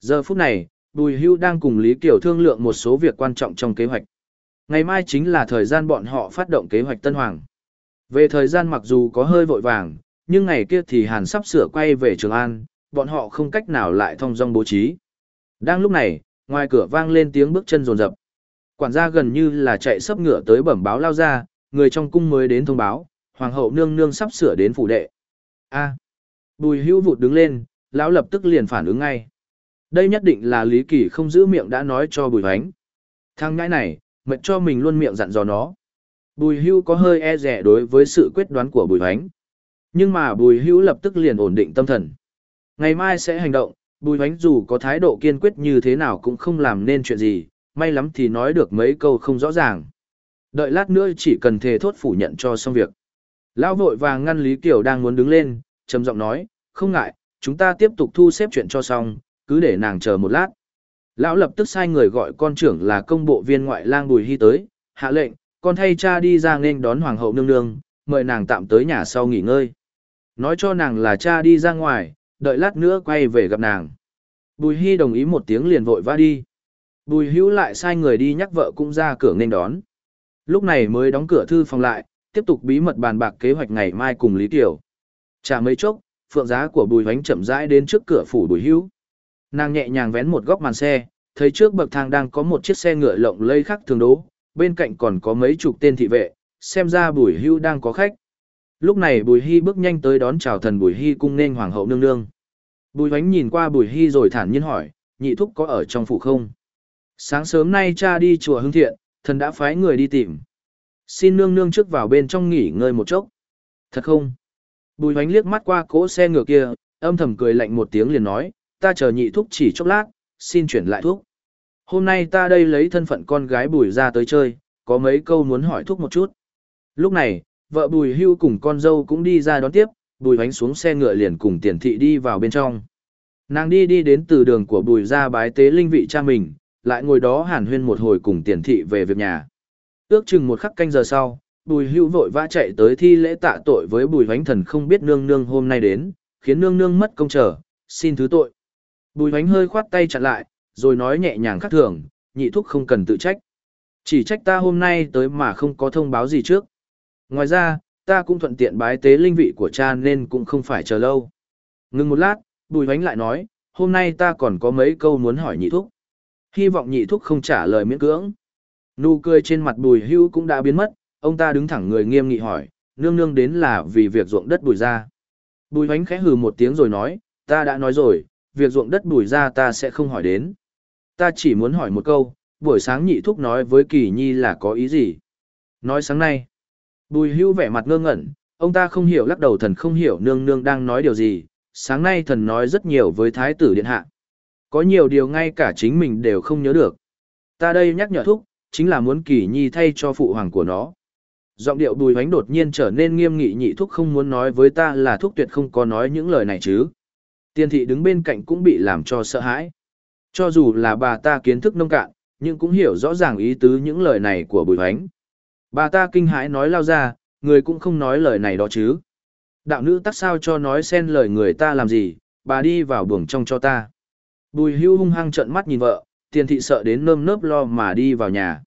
Giờ phút này, Bùi Hưu đang cùng Lý Kiều thương lượng một số việc quan trọng trong kế hoạch. Ngày mai chính là thời gian bọn họ phát động kế hoạch Tân Hoàng. Về thời gian mặc dù có hơi vội vàng, nhưng ngày kia thì Hàn sắp sửa quay về Trường An, bọn họ không cách nào lại thông dong bố trí. Đang lúc này, ngoài cửa vang lên tiếng bước chân rồn rập. Quản gia gần như là chạy sấp ngựa tới bẩm báo lao ra, người trong cung mới đến thông báo, hoàng hậu nương nương sắp sửa đến phủ đệ. A. Bùi Hữu vụt đứng lên, lão lập tức liền phản ứng ngay. Đây nhất định là Lý Kỳ không giữ miệng đã nói cho Bùi Hoánh. Thằng ngãi này, mệt cho mình luôn miệng dặn dò nó. Bùi Hữu có hơi e rẻ đối với sự quyết đoán của Bùi Hoánh. Nhưng mà Bùi Hữu lập tức liền ổn định tâm thần. Ngày mai sẽ hành động, Bùi Hoánh dù có thái độ kiên quyết như thế nào cũng không làm nên chuyện gì, may lắm thì nói được mấy câu không rõ ràng. Đợi lát nữa chỉ cần thề thốt phủ nhận cho xong việc. Lão vội vàng ngăn Lý Kiều đang muốn đứng lên, trầm giọng nói, không ngại, chúng ta tiếp tục thu xếp chuyện cho xong, cứ để nàng chờ một lát. Lão lập tức sai người gọi con trưởng là công bộ viên ngoại lang Bùi Hy tới, hạ lệnh, con thay cha đi ra nên đón hoàng hậu nương nương, mời nàng tạm tới nhà sau nghỉ ngơi. Nói cho nàng là cha đi ra ngoài, đợi lát nữa quay về gặp nàng. Bùi Hy đồng ý một tiếng liền vội vã đi. Bùi Hữu lại sai người đi nhắc vợ cũng ra cửa nên đón. Lúc này mới đóng cửa thư phòng lại, tiếp tục bí mật bàn bạc kế hoạch ngày mai cùng Lý Tiểu. Chả mấy chốc, phượng giá của Bùi Hoánh chậm rãi đến trước cửa phủ Bùi Hữu. Nàng nhẹ nhàng vén một góc màn xe, thấy trước bậc thang đang có một chiếc xe ngựa lộng lây khác thường đố, bên cạnh còn có mấy chục tên thị vệ, xem ra Bùi Hữu đang có khách. Lúc này Bùi Hy bước nhanh tới đón chào thần Bùi Hy cung nên hoàng hậu nương nương. Bùi hoánh nhìn qua bùi hy rồi thản nhiên hỏi, nhị thúc có ở trong phủ không? Sáng sớm nay cha đi chùa hưng thiện, thần đã phái người đi tìm. Xin nương nương trước vào bên trong nghỉ ngơi một chốc. Thật không? Bùi hoánh liếc mắt qua cỗ xe ngựa kia, âm thầm cười lạnh một tiếng liền nói, ta chờ nhị thuốc chỉ chốc lát, xin chuyển lại thuốc. Hôm nay ta đây lấy thân phận con gái bùi ra tới chơi, có mấy câu muốn hỏi thuốc một chút. Lúc này, vợ bùi hưu cùng con dâu cũng đi ra đón tiếp, bùi hoánh xuống xe ngựa liền cùng tiền thị đi vào bên trong. Nàng đi đi đến từ đường của bùi ra bái tế linh vị cha mình, lại ngồi đó hàn huyên một hồi cùng tiền thị về việc nhà. Ước chừng một khắc canh giờ sau, bùi hưu vội vã chạy tới thi lễ tạ tội với bùi hoánh thần không biết nương nương hôm nay đến, khiến nương nương mất công trở, xin thứ tội. Bùi hoánh hơi khoát tay chặn lại, rồi nói nhẹ nhàng khác thường, nhị thúc không cần tự trách. Chỉ trách ta hôm nay tới mà không có thông báo gì trước. Ngoài ra, ta cũng thuận tiện bái tế linh vị của cha nên cũng không phải chờ lâu. Ngừng một lát, bùi hoánh lại nói, hôm nay ta còn có mấy câu muốn hỏi nhị thúc. Hy vọng nhị thúc không trả lời miễn cưỡng. Nụ cười trên mặt bùi hưu cũng đã biến mất, ông ta đứng thẳng người nghiêm nghị hỏi, nương nương đến là vì việc ruộng đất bùi ra. Bùi hoánh khẽ hừ một tiếng rồi nói, ta đã nói rồi, việc ruộng đất bùi ra ta sẽ không hỏi đến. Ta chỉ muốn hỏi một câu, buổi sáng nhị thúc nói với kỳ nhi là có ý gì? Nói sáng nay, bùi hưu vẻ mặt ngơ ngẩn, ông ta không hiểu lắc đầu thần không hiểu nương nương đang nói điều gì, sáng nay thần nói rất nhiều với thái tử điện hạ. Có nhiều điều ngay cả chính mình đều không nhớ được. Ta đây nhắc nhở thúc, chính là muốn kỳ nhi thay cho phụ hoàng của nó. Giọng điệu bùi hoánh đột nhiên trở nên nghiêm nghị nhị thúc không muốn nói với ta là thúc tuyệt không có nói những lời này chứ. Tiên thị đứng bên cạnh cũng bị làm cho sợ hãi. Cho dù là bà ta kiến thức nông cạn, nhưng cũng hiểu rõ ràng ý tứ những lời này của bùi hoánh. Bà ta kinh hãi nói lao ra, người cũng không nói lời này đó chứ. Đạo nữ tắc sao cho nói xen lời người ta làm gì, bà đi vào buồng trong cho ta. Bùi hưu hung hăng trợn mắt nhìn vợ, tiền thị sợ đến nơm nớp lo mà đi vào nhà.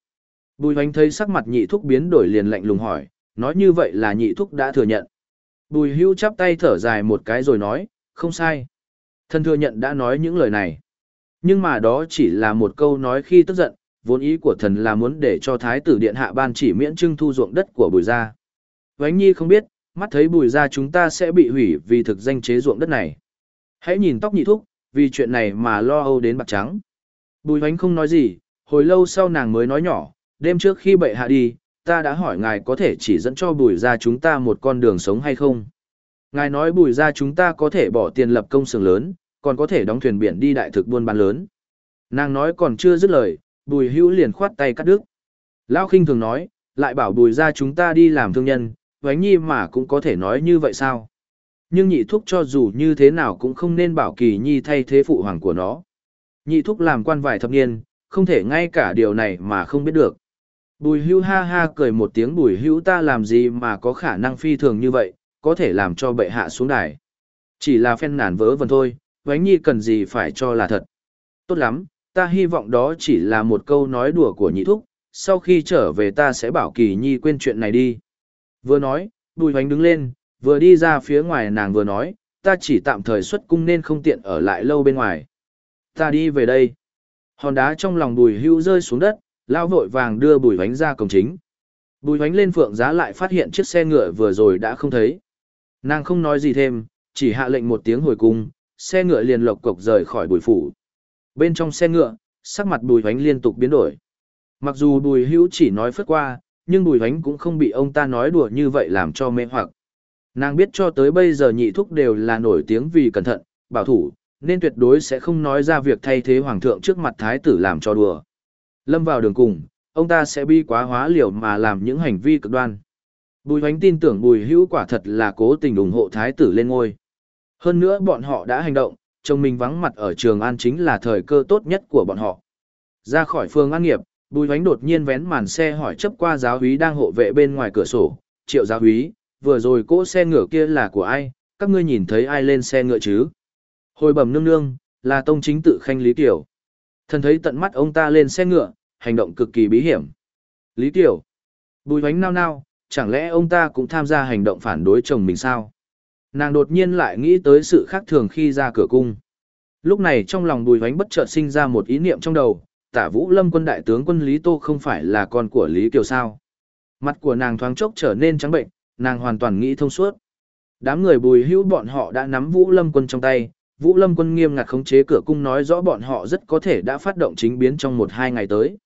Bùi hoánh thấy sắc mặt nhị thúc biến đổi liền lạnh lùng hỏi, nói như vậy là nhị thúc đã thừa nhận. Bùi hưu chắp tay thở dài một cái rồi nói, không sai. Thân thừa nhận đã nói những lời này. Nhưng mà đó chỉ là một câu nói khi tức giận, vốn ý của thần là muốn để cho thái tử điện hạ ban chỉ miễn trưng thu ruộng đất của bùi gia. Vánh nhi không biết, mắt thấy bùi gia chúng ta sẽ bị hủy vì thực danh chế ruộng đất này. Hãy nhìn tóc nhị thúc, vì chuyện này mà lo âu đến bạc trắng. Bùi Hoánh không nói gì, hồi lâu sau nàng mới nói nhỏ, đêm trước khi bệ hạ đi, ta đã hỏi ngài có thể chỉ dẫn cho bùi ra chúng ta một con đường sống hay không. Ngài nói bùi ra chúng ta có thể bỏ tiền lập công xưởng lớn, còn có thể đóng thuyền biển đi đại thực buôn bán lớn. Nàng nói còn chưa dứt lời, bùi hữu liền khoát tay cắt đứt. Lao khinh thường nói, lại bảo bùi ra chúng ta đi làm thương nhân, Hoánh nhi mà cũng có thể nói như vậy sao? Nhưng nhị thúc cho dù như thế nào cũng không nên bảo kỳ nhi thay thế phụ hoàng của nó. Nhị thúc làm quan vài thập niên, không thể ngay cả điều này mà không biết được. Bùi hữu ha ha cười một tiếng bùi hữu ta làm gì mà có khả năng phi thường như vậy, có thể làm cho bệ hạ xuống đài. Chỉ là phen nản vớ vẩn thôi, vánh nhi cần gì phải cho là thật. Tốt lắm, ta hy vọng đó chỉ là một câu nói đùa của nhị thúc, sau khi trở về ta sẽ bảo kỳ nhi quên chuyện này đi. Vừa nói, bùi vánh đứng lên, vừa đi ra phía ngoài nàng vừa nói, ta chỉ tạm thời xuất cung nên không tiện ở lại lâu bên ngoài. Ta đi về đây. Hòn đá trong lòng bùi hưu rơi xuống đất, lao vội vàng đưa bùi vánh ra cổng chính. Bùi vánh lên phượng giá lại phát hiện chiếc xe ngựa vừa rồi đã không thấy. Nàng không nói gì thêm, chỉ hạ lệnh một tiếng hồi cung, xe ngựa liền lộc cộc rời khỏi bùi phủ. Bên trong xe ngựa, sắc mặt bùi vánh liên tục biến đổi. Mặc dù bùi hữu chỉ nói phất qua, nhưng bùi vánh cũng không bị ông ta nói đùa như vậy làm cho mê hoặc. Nàng biết cho tới bây giờ nhị thúc đều là nổi tiếng vì cẩn thận, bảo thủ, nên tuyệt đối sẽ không nói ra việc thay thế hoàng thượng trước mặt thái tử làm cho đùa. Lâm vào đường cùng, ông ta sẽ bi quá hóa liều mà làm những hành vi cực đoan. Bùi hoánh tin tưởng bùi hữu quả thật là cố tình ủng hộ thái tử lên ngôi. Hơn nữa bọn họ đã hành động, chồng mình vắng mặt ở trường an chính là thời cơ tốt nhất của bọn họ. Ra khỏi phương an nghiệp, bùi hoánh đột nhiên vén màn xe hỏi chấp qua giáo húy đang hộ vệ bên ngoài cửa sổ. Triệu giáo húy, vừa rồi cỗ xe ngựa kia là của ai, các ngươi nhìn thấy ai lên xe ngựa chứ? Hồi bẩm nương nương, là tông chính tự khanh Lý Tiểu. Thần thấy tận mắt ông ta lên xe ngựa, hành động cực kỳ bí hiểm. Lý Tiểu. Bùi hoánh nao nao, chẳng lẽ ông ta cũng tham gia hành động phản đối chồng mình sao? Nàng đột nhiên lại nghĩ tới sự khác thường khi ra cửa cung. Lúc này trong lòng bùi hoánh bất chợt sinh ra một ý niệm trong đầu, tả vũ lâm quân đại tướng quân Lý Tô không phải là con của Lý Kiều sao. Mặt của nàng thoáng chốc trở nên trắng bệnh, nàng hoàn toàn nghĩ thông suốt. Đám người bùi hữu bọn họ đã nắm vũ lâm quân trong tay, Vũ Lâm quân nghiêm ngặt khống chế cửa cung nói rõ bọn họ rất có thể đã phát động chính biến trong một hai ngày tới.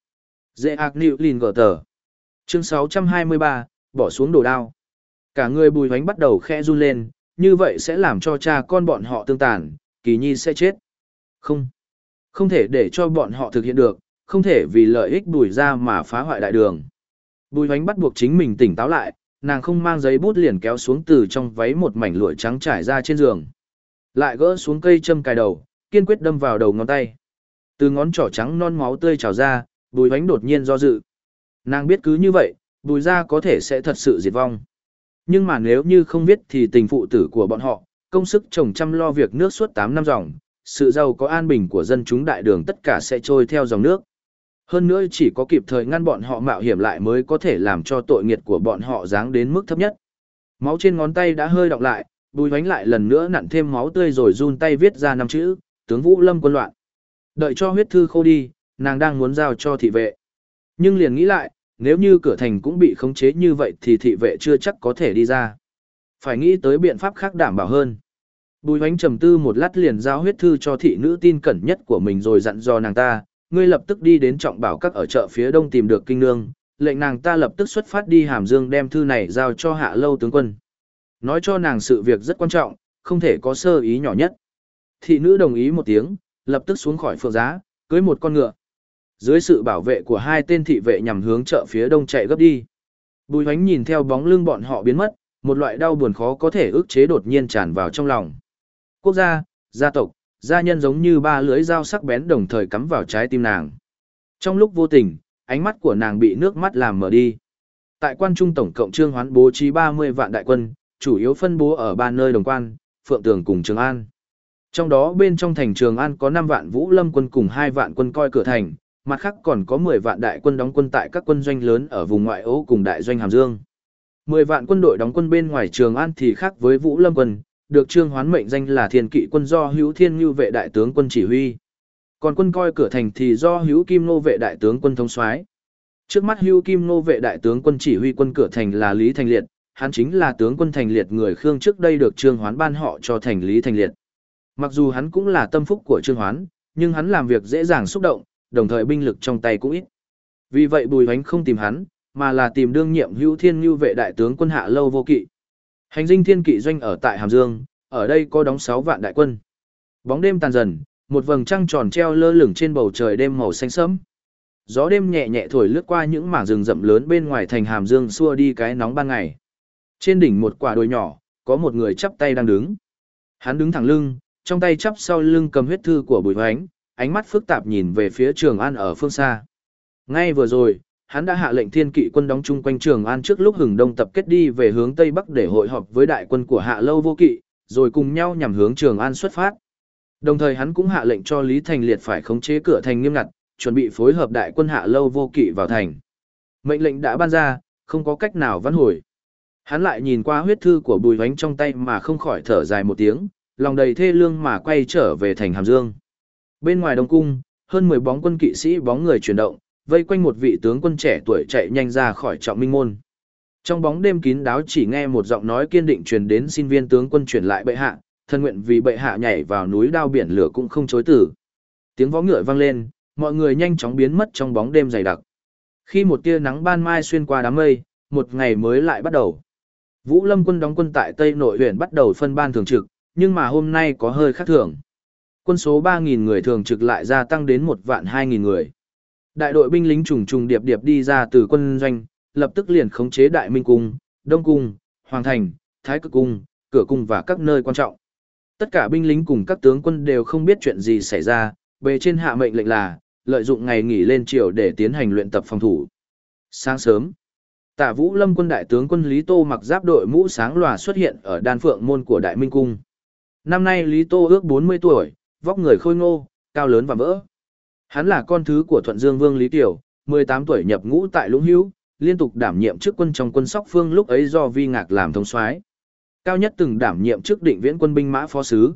Dễ ạc nịu lìn gỡ tờ. Chương 623, bỏ xuống đồ đao. Cả người bùi hoánh bắt đầu khẽ run lên, như vậy sẽ làm cho cha con bọn họ tương tàn, kỳ nhi sẽ chết. Không. Không thể để cho bọn họ thực hiện được, không thể vì lợi ích bùi ra mà phá hoại đại đường. Bùi hoánh bắt buộc chính mình tỉnh táo lại, nàng không mang giấy bút liền kéo xuống từ trong váy một mảnh lụa trắng trải ra trên giường. Lại gỡ xuống cây châm cài đầu, kiên quyết đâm vào đầu ngón tay. Từ ngón trỏ trắng non máu tươi trào ra, bùi bánh đột nhiên do dự. Nàng biết cứ như vậy, bùi ra có thể sẽ thật sự diệt vong. Nhưng mà nếu như không biết thì tình phụ tử của bọn họ, công sức trồng chăm lo việc nước suốt 8 năm dòng, sự giàu có an bình của dân chúng đại đường tất cả sẽ trôi theo dòng nước. Hơn nữa chỉ có kịp thời ngăn bọn họ mạo hiểm lại mới có thể làm cho tội nghiệt của bọn họ giáng đến mức thấp nhất. Máu trên ngón tay đã hơi đọng lại, bùi hoánh lại lần nữa nặn thêm máu tươi rồi run tay viết ra năm chữ, tướng Vũ Lâm quân loạn. Đợi cho huyết thư khô đi, nàng đang muốn giao cho thị vệ. Nhưng liền nghĩ lại, nếu như cửa thành cũng bị khống chế như vậy thì thị vệ chưa chắc có thể đi ra. Phải nghĩ tới biện pháp khác đảm bảo hơn. Bùi hoánh trầm tư một lát liền giao huyết thư cho thị nữ tin cẩn nhất của mình rồi dặn dò nàng ta, ngươi lập tức đi đến trọng bảo các ở chợ phía đông tìm được kinh nương, lệnh nàng ta lập tức xuất phát đi hàm dương đem thư này giao cho hạ lâu tướng quân. Nói cho nàng sự việc rất quan trọng, không thể có sơ ý nhỏ nhất. Thị nữ đồng ý một tiếng, lập tức xuống khỏi phượng giá, cưới một con ngựa. Dưới sự bảo vệ của hai tên thị vệ nhằm hướng chợ phía đông chạy gấp đi. Bùi hoánh nhìn theo bóng lưng bọn họ biến mất, một loại đau buồn khó có thể ức chế đột nhiên tràn vào trong lòng. Quốc gia, gia tộc, gia nhân giống như ba lưỡi dao sắc bén đồng thời cắm vào trái tim nàng. Trong lúc vô tình, ánh mắt của nàng bị nước mắt làm mở đi. Tại quan trung tổng cộng trương hoán bố trí 30 vạn đại quân, chủ yếu phân bố ở ba nơi đồng quan, Phượng Tường cùng Trường An. Trong đó bên trong thành Trường An có 5 vạn vũ lâm quân cùng 2 vạn quân coi cửa thành, mặt khác còn có 10 vạn đại quân đóng quân tại các quân doanh lớn ở vùng ngoại ô cùng đại doanh Hàm Dương. 10 vạn quân đội đóng quân bên ngoài Trường An thì khác với Vũ Lâm quân, được Trương Hoán mệnh danh là Thiên Kỵ quân do Hữu Thiên như vệ đại tướng quân chỉ huy. Còn quân coi cửa thành thì do Hữu Kim Nô vệ đại tướng quân thống soái. Trước mắt Hữu Kim Nô vệ đại tướng quân chỉ huy quân cửa thành là Lý Thành Liệt, hắn chính là tướng quân Thành Liệt người Khương trước đây được Trương Hoán ban họ cho thành Lý Thành Liệt. Mặc dù hắn cũng là tâm phúc của Trương Hoán, nhưng hắn làm việc dễ dàng xúc động, đồng thời binh lực trong tay cũng ít. Vì vậy Bùi Hoánh không tìm hắn, mà là tìm đương nhiệm Hữu Thiên như vệ đại tướng quân Hạ Lâu Vô Kỵ. Hành dinh thiên kỵ doanh ở tại Hàm Dương, ở đây có đóng 6 vạn đại quân. Bóng đêm tàn dần, một vầng trăng tròn treo lơ lửng trên bầu trời đêm màu xanh sẫm. Gió đêm nhẹ nhẹ thổi lướt qua những mảng rừng rậm lớn bên ngoài thành Hàm Dương xua đi cái nóng ban ngày. Trên đỉnh một quả đồi nhỏ, có một người chắp tay đang đứng. Hắn đứng thẳng lưng, trong tay chắp sau lưng cầm huyết thư của Bùi Hoánh, ánh mắt phức tạp nhìn về phía Trường An ở phương xa. Ngay vừa rồi, hắn đã hạ lệnh thiên kỵ quân đóng chung quanh Trường An trước lúc hừng đông tập kết đi về hướng Tây Bắc để hội họp với đại quân của Hạ Lâu Vô Kỵ, rồi cùng nhau nhằm hướng Trường An xuất phát. Đồng thời hắn cũng hạ lệnh cho Lý Thành Liệt phải khống chế cửa thành nghiêm ngặt, chuẩn bị phối hợp đại quân Hạ Lâu Vô Kỵ vào thành. Mệnh lệnh đã ban ra, không có cách nào vãn hồi. Hắn lại nhìn qua huyết thư của Bùi bánh trong tay mà không khỏi thở dài một tiếng, lòng đầy thê lương mà quay trở về thành Hàm Dương. Bên ngoài Đông cung, hơn 10 bóng quân kỵ sĩ bóng người chuyển động, vây quanh một vị tướng quân trẻ tuổi chạy nhanh ra khỏi trọng minh môn. Trong bóng đêm kín đáo chỉ nghe một giọng nói kiên định truyền đến xin viên tướng quân chuyển lại bệ hạ, thân nguyện vì bệ hạ nhảy vào núi đao biển lửa cũng không chối tử. Tiếng vó ngựa vang lên, mọi người nhanh chóng biến mất trong bóng đêm dày đặc. Khi một tia nắng ban mai xuyên qua đám mây, một ngày mới lại bắt đầu. Vũ Lâm quân đóng quân tại Tây Nội huyện bắt đầu phân ban thường trực, nhưng mà hôm nay có hơi khác thường. Quân số 3.000 người thường trực lại gia tăng đến một vạn 2.000 người. Đại đội binh lính trùng trùng điệp điệp đi ra từ quân doanh, lập tức liền khống chế Đại Minh Cung, Đông Cung, Hoàng Thành, Thái Cực Cung, Cửa Cung và các nơi quan trọng. Tất cả binh lính cùng các tướng quân đều không biết chuyện gì xảy ra, bề trên hạ mệnh lệnh là, lợi dụng ngày nghỉ lên triều để tiến hành luyện tập phòng thủ. Sáng sớm, Tạ Vũ Lâm quân đại tướng quân Lý Tô mặc giáp đội mũ sáng lòa xuất hiện ở đan phượng môn của Đại Minh Cung. Năm nay Lý Tô ước 40 tuổi, vóc người khôi ngô, cao lớn và vỡ. Hắn là con thứ của Thuận Dương Vương Lý Tiểu, 18 tuổi nhập ngũ tại Lũng Hữu, liên tục đảm nhiệm chức quân trong quân Sóc Phương lúc ấy do Vi Ngạc làm thống soái. Cao nhất từng đảm nhiệm chức định viễn quân binh mã phó sứ.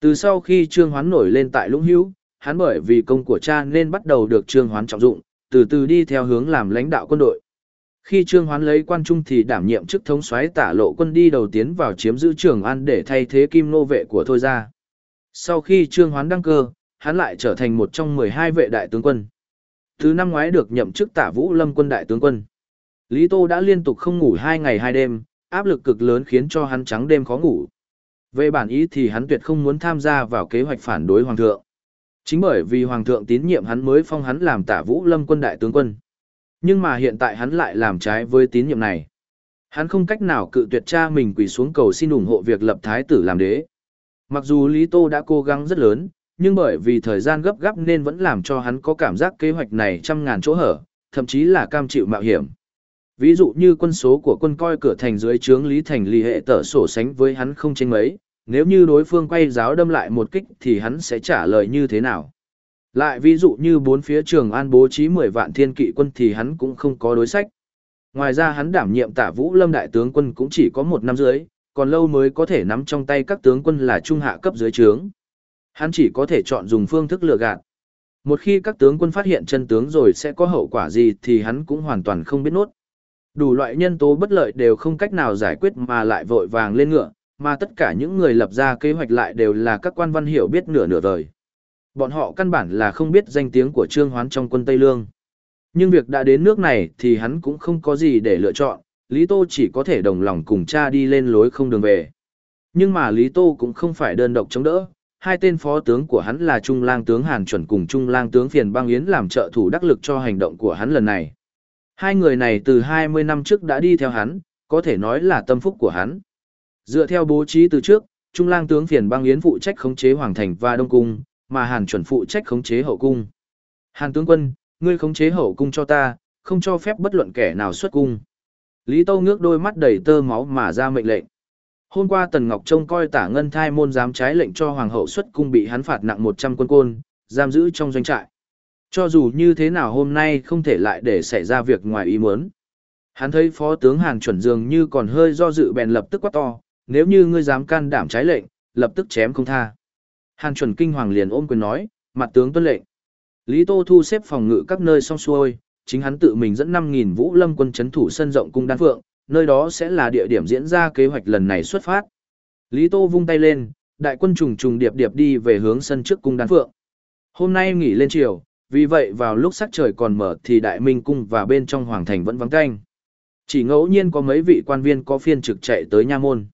Từ sau khi Trương Hoán nổi lên tại Lũng Hữu, hắn bởi vì công của cha nên bắt đầu được Trương Hoán trọng dụng, từ từ đi theo hướng làm lãnh đạo quân đội. Khi Trương Hoán lấy quan trung thì đảm nhiệm chức thống soái tả lộ quân đi đầu tiến vào chiếm giữ Trường An để thay thế Kim Nô vệ của Thôi gia. Sau khi Trương Hoán đăng cơ, hắn lại trở thành một trong 12 vệ đại tướng quân. Thứ năm ngoái được nhậm chức tả vũ lâm quân đại tướng quân. Lý Tô đã liên tục không ngủ hai ngày hai đêm, áp lực cực lớn khiến cho hắn trắng đêm khó ngủ. Về bản ý thì hắn tuyệt không muốn tham gia vào kế hoạch phản đối hoàng thượng. Chính bởi vì hoàng thượng tín nhiệm hắn mới phong hắn làm tả vũ lâm quân đại tướng quân. Nhưng mà hiện tại hắn lại làm trái với tín nhiệm này. Hắn không cách nào cự tuyệt cha mình quỳ xuống cầu xin ủng hộ việc lập thái tử làm đế. Mặc dù Lý Tô đã cố gắng rất lớn, nhưng bởi vì thời gian gấp gáp nên vẫn làm cho hắn có cảm giác kế hoạch này trăm ngàn chỗ hở, thậm chí là cam chịu mạo hiểm. Ví dụ như quân số của quân coi cửa thành dưới trướng Lý Thành lì hệ tở sổ sánh với hắn không chênh mấy, nếu như đối phương quay giáo đâm lại một kích thì hắn sẽ trả lời như thế nào. Lại ví dụ như bốn phía trường an bố trí 10 vạn thiên kỵ quân thì hắn cũng không có đối sách. Ngoài ra hắn đảm nhiệm tả vũ lâm đại tướng quân cũng chỉ có một năm dưới, còn lâu mới có thể nắm trong tay các tướng quân là trung hạ cấp dưới trướng. Hắn chỉ có thể chọn dùng phương thức lừa gạt. Một khi các tướng quân phát hiện chân tướng rồi sẽ có hậu quả gì thì hắn cũng hoàn toàn không biết nốt. Đủ loại nhân tố bất lợi đều không cách nào giải quyết mà lại vội vàng lên ngựa, mà tất cả những người lập ra kế hoạch lại đều là các quan văn hiểu biết nửa nửa vời. Bọn họ căn bản là không biết danh tiếng của Trương Hoán trong quân Tây Lương. Nhưng việc đã đến nước này thì hắn cũng không có gì để lựa chọn, Lý Tô chỉ có thể đồng lòng cùng cha đi lên lối không đường về. Nhưng mà Lý Tô cũng không phải đơn độc chống đỡ, hai tên phó tướng của hắn là Trung lang tướng Hàn Chuẩn cùng Trung lang tướng Phiền Bang Yến làm trợ thủ đắc lực cho hành động của hắn lần này. Hai người này từ 20 năm trước đã đi theo hắn, có thể nói là tâm phúc của hắn. Dựa theo bố trí từ trước, Trung lang tướng Phiền Bang Yến phụ trách khống chế Hoàng Thành và Đông Cung, mà Hàn Chuẩn phụ trách khống chế Hậu Cung. Hàn tướng quân, ngươi khống chế Hậu Cung cho ta, không cho phép bất luận kẻ nào xuất cung. Lý Tâu ngước đôi mắt đầy tơ máu mà ra mệnh lệnh. Hôm qua Tần Ngọc trông coi tả ngân thai môn dám trái lệnh cho Hoàng hậu xuất cung bị hắn phạt nặng 100 quân côn, giam giữ trong doanh trại. Cho dù như thế nào hôm nay không thể lại để xảy ra việc ngoài ý muốn. Hắn thấy phó tướng Hàn chuẩn dường như còn hơi do dự bèn lập tức quát to, nếu như ngươi dám can đảm trái lệnh, lập tức chém không tha. Hàn chuẩn kinh hoàng liền ôm quyền nói, mặt tướng tuân lệnh. Lý Tô thu xếp phòng ngự các nơi xong xuôi, chính hắn tự mình dẫn 5.000 vũ lâm quân chấn thủ sân rộng cung đan phượng, nơi đó sẽ là địa điểm diễn ra kế hoạch lần này xuất phát. Lý Tô vung tay lên, đại quân trùng trùng điệp điệp đi về hướng sân trước cung đan phượng. Hôm nay nghỉ lên chiều, vì vậy vào lúc sắc trời còn mở thì đại minh cung và bên trong hoàng thành vẫn vắng canh. Chỉ ngẫu nhiên có mấy vị quan viên có phiên trực chạy tới nha môn.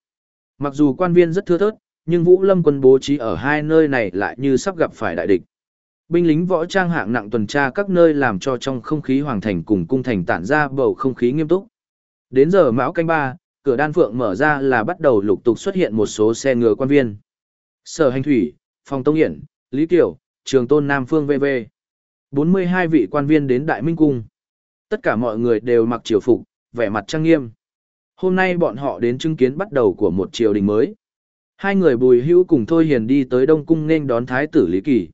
Mặc dù quan viên rất thưa thớt, nhưng Vũ Lâm quân bố trí ở hai nơi này lại như sắp gặp phải đại địch. Binh lính võ trang hạng nặng tuần tra các nơi làm cho trong không khí hoàng thành cùng cung thành tản ra bầu không khí nghiêm túc. Đến giờ mão canh ba, cửa đan phượng mở ra là bắt đầu lục tục xuất hiện một số xe ngựa quan viên. Sở hành thủy, phòng tông hiển, Lý Kiều, trường tôn Nam Phương VV. 42 vị quan viên đến Đại Minh Cung. Tất cả mọi người đều mặc triều phục, vẻ mặt trang nghiêm. Hôm nay bọn họ đến chứng kiến bắt đầu của một triều đình mới. Hai người bùi hữu cùng Thôi Hiền đi tới Đông Cung nên đón Thái tử Lý Kỳ.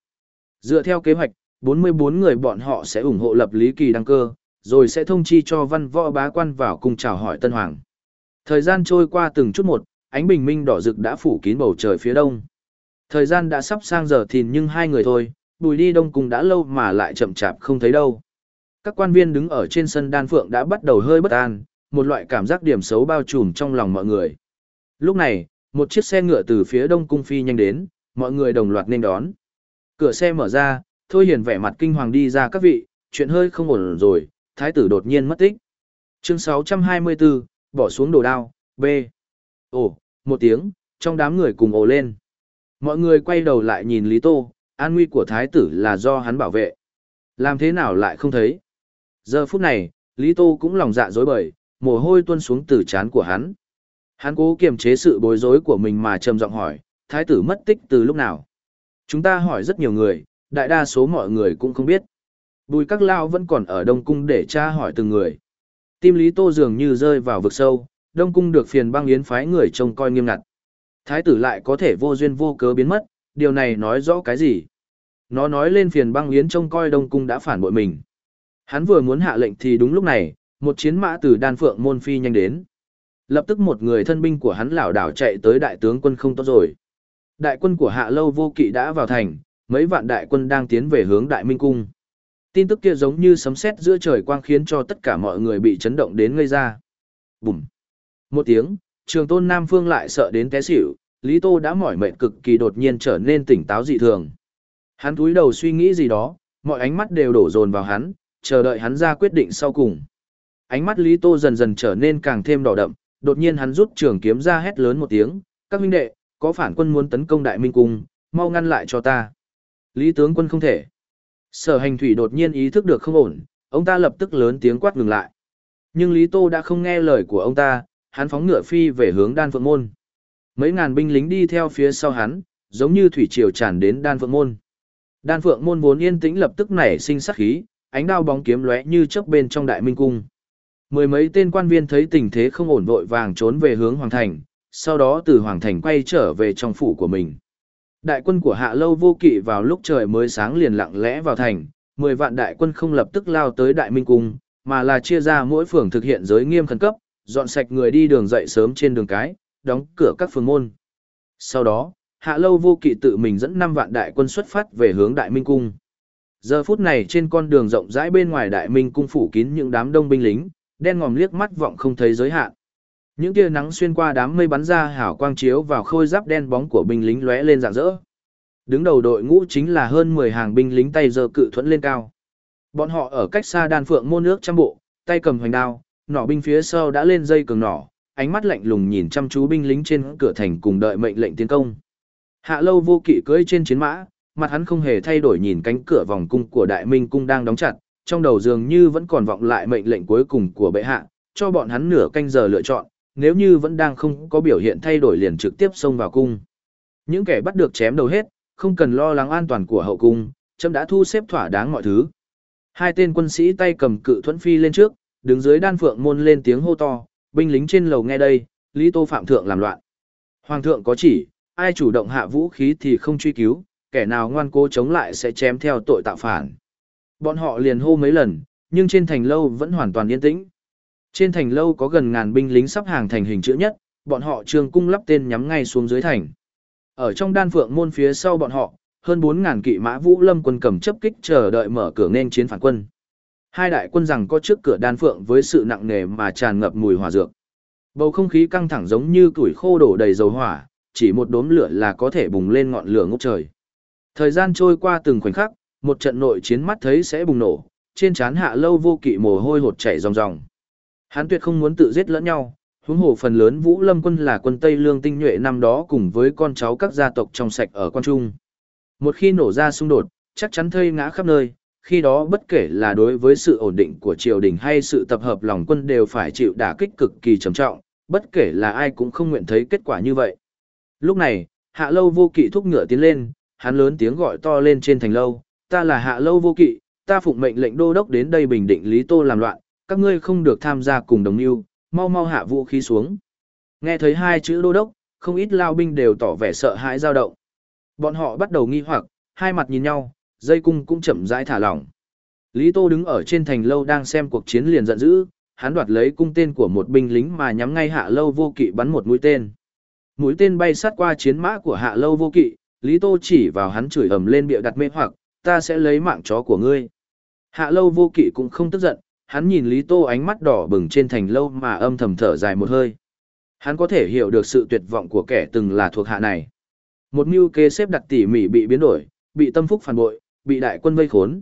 Dựa theo kế hoạch, 44 người bọn họ sẽ ủng hộ lập Lý Kỳ đăng cơ, rồi sẽ thông chi cho văn võ bá quan vào cùng chào hỏi Tân Hoàng. Thời gian trôi qua từng chút một, ánh bình minh đỏ rực đã phủ kín bầu trời phía đông. Thời gian đã sắp sang giờ thìn nhưng hai người thôi, bùi đi đông cùng đã lâu mà lại chậm chạp không thấy đâu. Các quan viên đứng ở trên sân đan phượng đã bắt đầu hơi bất an, một loại cảm giác điểm xấu bao trùm trong lòng mọi người. Lúc này, một chiếc xe ngựa từ phía đông cung phi nhanh đến, mọi người đồng loạt nên đón. Cửa xe mở ra, Thôi Hiền vẻ mặt kinh hoàng đi ra các vị, chuyện hơi không ổn rồi, thái tử đột nhiên mất tích. Chương 624, bỏ xuống đồ đao, B. Ồ, một tiếng, trong đám người cùng ồ lên. Mọi người quay đầu lại nhìn Lý Tô, an nguy của thái tử là do hắn bảo vệ. Làm thế nào lại không thấy? Giờ phút này, Lý Tô cũng lòng dạ dối bời, mồ hôi tuôn xuống từ trán của hắn. Hắn cố kiềm chế sự bối rối của mình mà trầm giọng hỏi, thái tử mất tích từ lúc nào? Chúng ta hỏi rất nhiều người, đại đa số mọi người cũng không biết. Bùi các lao vẫn còn ở Đông Cung để tra hỏi từng người. Tim Lý Tô dường như rơi vào vực sâu, Đông Cung được phiền băng yến phái người trông coi nghiêm ngặt. Thái tử lại có thể vô duyên vô cớ biến mất, điều này nói rõ cái gì? Nó nói lên phiền băng yến trông coi Đông Cung đã phản bội mình. Hắn vừa muốn hạ lệnh thì đúng lúc này, một chiến mã từ đan phượng môn phi nhanh đến. Lập tức một người thân binh của hắn lảo đảo chạy tới đại tướng quân không tốt rồi. Đại quân của hạ lâu vô kỵ đã vào thành, mấy vạn đại quân đang tiến về hướng đại minh cung. Tin tức kia giống như sấm sét giữa trời quang khiến cho tất cả mọi người bị chấn động đến ngây ra. Bùm! Một tiếng, trường tôn Nam Phương lại sợ đến té xỉu, Lý Tô đã mỏi mệt cực kỳ đột nhiên trở nên tỉnh táo dị thường. Hắn cúi đầu suy nghĩ gì đó, mọi ánh mắt đều đổ dồn vào hắn, chờ đợi hắn ra quyết định sau cùng. Ánh mắt Lý Tô dần dần trở nên càng thêm đỏ đậm, đột nhiên hắn rút trường kiếm ra hét lớn một tiếng, "Các huynh đệ, có phản quân muốn tấn công Đại Minh cung, mau ngăn lại cho ta." Lý tướng quân không thể. Sở Hành Thủy đột nhiên ý thức được không ổn, ông ta lập tức lớn tiếng quát ngừng lại. Nhưng Lý Tô đã không nghe lời của ông ta, hắn phóng ngựa phi về hướng Đan Phượng môn. Mấy ngàn binh lính đi theo phía sau hắn, giống như thủy triều tràn đến Đan Phượng môn. Đan Phượng môn vốn yên tĩnh lập tức nảy sinh sát khí, ánh đao bóng kiếm lóe như chớp bên trong Đại Minh cung. Mười mấy tên quan viên thấy tình thế không ổn vội vàng trốn về hướng Hoàng Thành, sau đó từ Hoàng Thành quay trở về trong phủ của mình. Đại quân của Hạ Lâu vô kỵ vào lúc trời mới sáng liền lặng lẽ vào thành, mười vạn đại quân không lập tức lao tới Đại Minh Cung, mà là chia ra mỗi phường thực hiện giới nghiêm khẩn cấp, dọn sạch người đi đường dậy sớm trên đường cái, đóng cửa các phường môn. Sau đó, Hạ Lâu vô kỵ tự mình dẫn 5 vạn đại quân xuất phát về hướng Đại Minh Cung. Giờ phút này trên con đường rộng rãi bên ngoài Đại Minh Cung phủ kín những đám đông binh lính, đen ngòm liếc mắt vọng không thấy giới hạn. Những tia nắng xuyên qua đám mây bắn ra hảo quang chiếu vào khôi giáp đen bóng của binh lính lóe lên rạng rỡ. Đứng đầu đội ngũ chính là hơn 10 hàng binh lính tay giơ cự thuẫn lên cao. Bọn họ ở cách xa đan phượng môn nước trăm bộ, tay cầm hoành đao, nỏ binh phía sau đã lên dây cường nỏ, ánh mắt lạnh lùng nhìn chăm chú binh lính trên cửa thành cùng đợi mệnh lệnh tiến công. Hạ lâu vô kỵ cưỡi trên chiến mã, mặt hắn không hề thay đổi nhìn cánh cửa vòng cung của đại minh cung đang đóng chặt, trong đầu dường như vẫn còn vọng lại mệnh lệnh cuối cùng của bệ hạ, cho bọn hắn nửa canh giờ lựa chọn, nếu như vẫn đang không có biểu hiện thay đổi liền trực tiếp xông vào cung. Những kẻ bắt được chém đầu hết, không cần lo lắng an toàn của hậu cung, chấm đã thu xếp thỏa đáng mọi thứ. Hai tên quân sĩ tay cầm cự thuẫn phi lên trước, đứng dưới đan phượng môn lên tiếng hô to, binh lính trên lầu nghe đây, Lý Tô Phạm Thượng làm loạn. Hoàng thượng có chỉ, ai chủ động hạ vũ khí thì không truy cứu, kẻ nào ngoan cố chống lại sẽ chém theo tội tạo phản. Bọn họ liền hô mấy lần, nhưng trên thành lâu vẫn hoàn toàn yên tĩnh. Trên thành lâu có gần ngàn binh lính sắp hàng thành hình chữ nhất, bọn họ trường cung lắp tên nhắm ngay xuống dưới thành. Ở trong đan phượng môn phía sau bọn họ, hơn 4.000 kỵ mã vũ lâm quân cầm chấp kích chờ đợi mở cửa nên chiến phản quân. Hai đại quân rằng có trước cửa đan phượng với sự nặng nề mà tràn ngập mùi hỏa dược. Bầu không khí căng thẳng giống như củi khô đổ đầy dầu hỏa, chỉ một đốm lửa là có thể bùng lên ngọn lửa ngốc trời. Thời gian trôi qua từng khoảnh khắc, một trận nội chiến mắt thấy sẽ bùng nổ, trên trán hạ lâu vô kỵ mồ hôi hột chảy ròng ròng. Hắn tuyệt không muốn tự giết lẫn nhau, huống hồ phần lớn Vũ Lâm quân là quân Tây Lương tinh nhuệ năm đó cùng với con cháu các gia tộc trong sạch ở quan trung. Một khi nổ ra xung đột, chắc chắn thây ngã khắp nơi, khi đó bất kể là đối với sự ổn định của triều đình hay sự tập hợp lòng quân đều phải chịu đả kích cực kỳ trầm trọng, bất kể là ai cũng không nguyện thấy kết quả như vậy. Lúc này, Hạ Lâu Vô Kỵ thúc ngựa tiến lên, hắn lớn tiếng gọi to lên trên thành lâu, ta là Hạ Lâu Vô Kỵ, ta phụng mệnh lệnh đô đốc đến đây bình định Lý Tô làm loạn, các ngươi không được tham gia cùng đồng mưu, mau mau hạ vũ khí xuống. Nghe thấy hai chữ đô đốc, không ít lao binh đều tỏ vẻ sợ hãi dao động. Bọn họ bắt đầu nghi hoặc, hai mặt nhìn nhau, dây cung cũng chậm rãi thả lỏng. Lý Tô đứng ở trên thành lâu đang xem cuộc chiến liền giận dữ, hắn đoạt lấy cung tên của một binh lính mà nhắm ngay hạ lâu vô kỵ bắn một mũi tên. Mũi tên bay sát qua chiến mã của hạ lâu vô kỵ, Lý Tô chỉ vào hắn chửi ầm lên bịa đặt mê hoặc, ta sẽ lấy mạng chó của ngươi. Hạ lâu vô kỵ cũng không tức giận, hắn nhìn Lý Tô ánh mắt đỏ bừng trên thành lâu mà âm thầm thở dài một hơi. Hắn có thể hiểu được sự tuyệt vọng của kẻ từng là thuộc hạ này. Một mưu kế xếp đặt tỉ mỉ bị biến đổi, bị tâm phúc phản bội, bị đại quân vây khốn.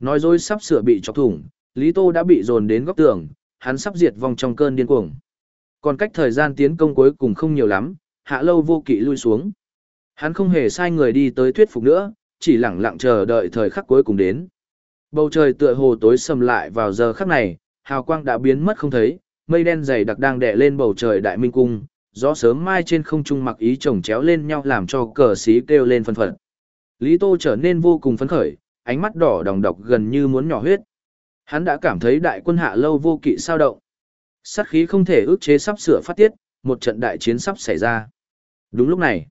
Nói dối sắp sửa bị chọc thủng, Lý Tô đã bị dồn đến góc tường, hắn sắp diệt vong trong cơn điên cuồng. Còn cách thời gian tiến công cuối cùng không nhiều lắm, hạ lâu vô kỵ lui xuống. Hắn không hề sai người đi tới thuyết phục nữa, chỉ lặng lặng chờ đợi thời khắc cuối cùng đến. Bầu trời tựa hồ tối sầm lại vào giờ khắc này, hào quang đã biến mất không thấy, mây đen dày đặc đang đè lên bầu trời đại minh cung, gió sớm mai trên không trung mặc ý chồng chéo lên nhau làm cho cờ xí kêu lên phân phật. Lý Tô trở nên vô cùng phấn khởi, ánh mắt đỏ đồng độc gần như muốn nhỏ huyết. Hắn đã cảm thấy đại quân hạ lâu vô kỵ sao động. Sát khí không thể ước chế sắp sửa phát tiết, một trận đại chiến sắp xảy ra. Đúng lúc này,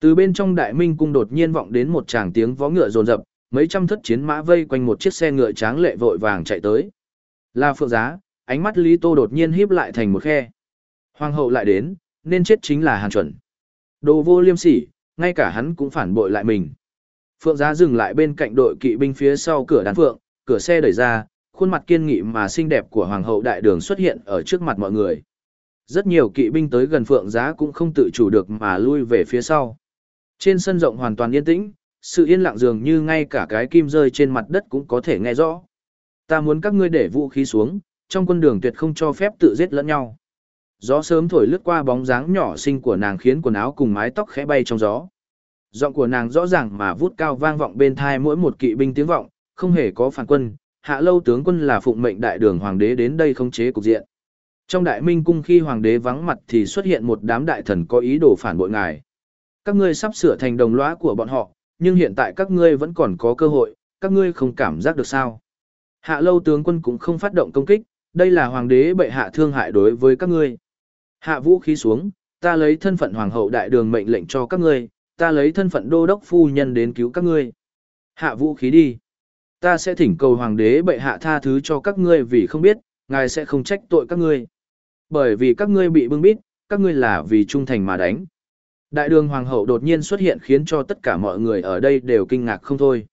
từ bên trong đại minh cung đột nhiên vọng đến một tràng tiếng vó ngựa rồn rập, mấy trăm thất chiến mã vây quanh một chiếc xe ngựa tráng lệ vội vàng chạy tới. La phượng giá, ánh mắt Lý Tô đột nhiên híp lại thành một khe. Hoàng hậu lại đến, nên chết chính là Hàn chuẩn. Đồ vô liêm sỉ, ngay cả hắn cũng phản bội lại mình. Phượng giá dừng lại bên cạnh đội kỵ binh phía sau cửa đàn phượng, cửa xe đẩy ra, khuôn mặt kiên nghị mà xinh đẹp của Hoàng hậu đại đường xuất hiện ở trước mặt mọi người. Rất nhiều kỵ binh tới gần phượng giá cũng không tự chủ được mà lui về phía sau. Trên sân rộng hoàn toàn yên tĩnh, sự yên lặng dường như ngay cả cái kim rơi trên mặt đất cũng có thể nghe rõ. Ta muốn các ngươi để vũ khí xuống, trong quân đường tuyệt không cho phép tự giết lẫn nhau. Gió sớm thổi lướt qua bóng dáng nhỏ xinh của nàng khiến quần áo cùng mái tóc khẽ bay trong gió. Giọng của nàng rõ ràng mà vút cao vang vọng bên thai mỗi một kỵ binh tiếng vọng, không hề có phản quân, hạ lâu tướng quân là phụng mệnh đại đường hoàng đế đến đây khống chế cục diện. Trong đại minh cung khi hoàng đế vắng mặt thì xuất hiện một đám đại thần có ý đồ phản bội ngài. Các ngươi sắp sửa thành đồng lõa của bọn họ, nhưng hiện tại các ngươi vẫn còn có cơ hội, các ngươi không cảm giác được sao. Hạ lâu tướng quân cũng không phát động công kích, đây là hoàng đế bệ hạ thương hại đối với các ngươi. Hạ vũ khí xuống, ta lấy thân phận hoàng hậu đại đường mệnh lệnh cho các ngươi, ta lấy thân phận đô đốc phu nhân đến cứu các ngươi. Hạ vũ khí đi. Ta sẽ thỉnh cầu hoàng đế bệ hạ tha thứ cho các ngươi vì không biết, ngài sẽ không trách tội các ngươi. Bởi vì các ngươi bị bưng bít, các ngươi là vì trung thành mà đánh. Đại đường hoàng hậu đột nhiên xuất hiện khiến cho tất cả mọi người ở đây đều kinh ngạc không thôi.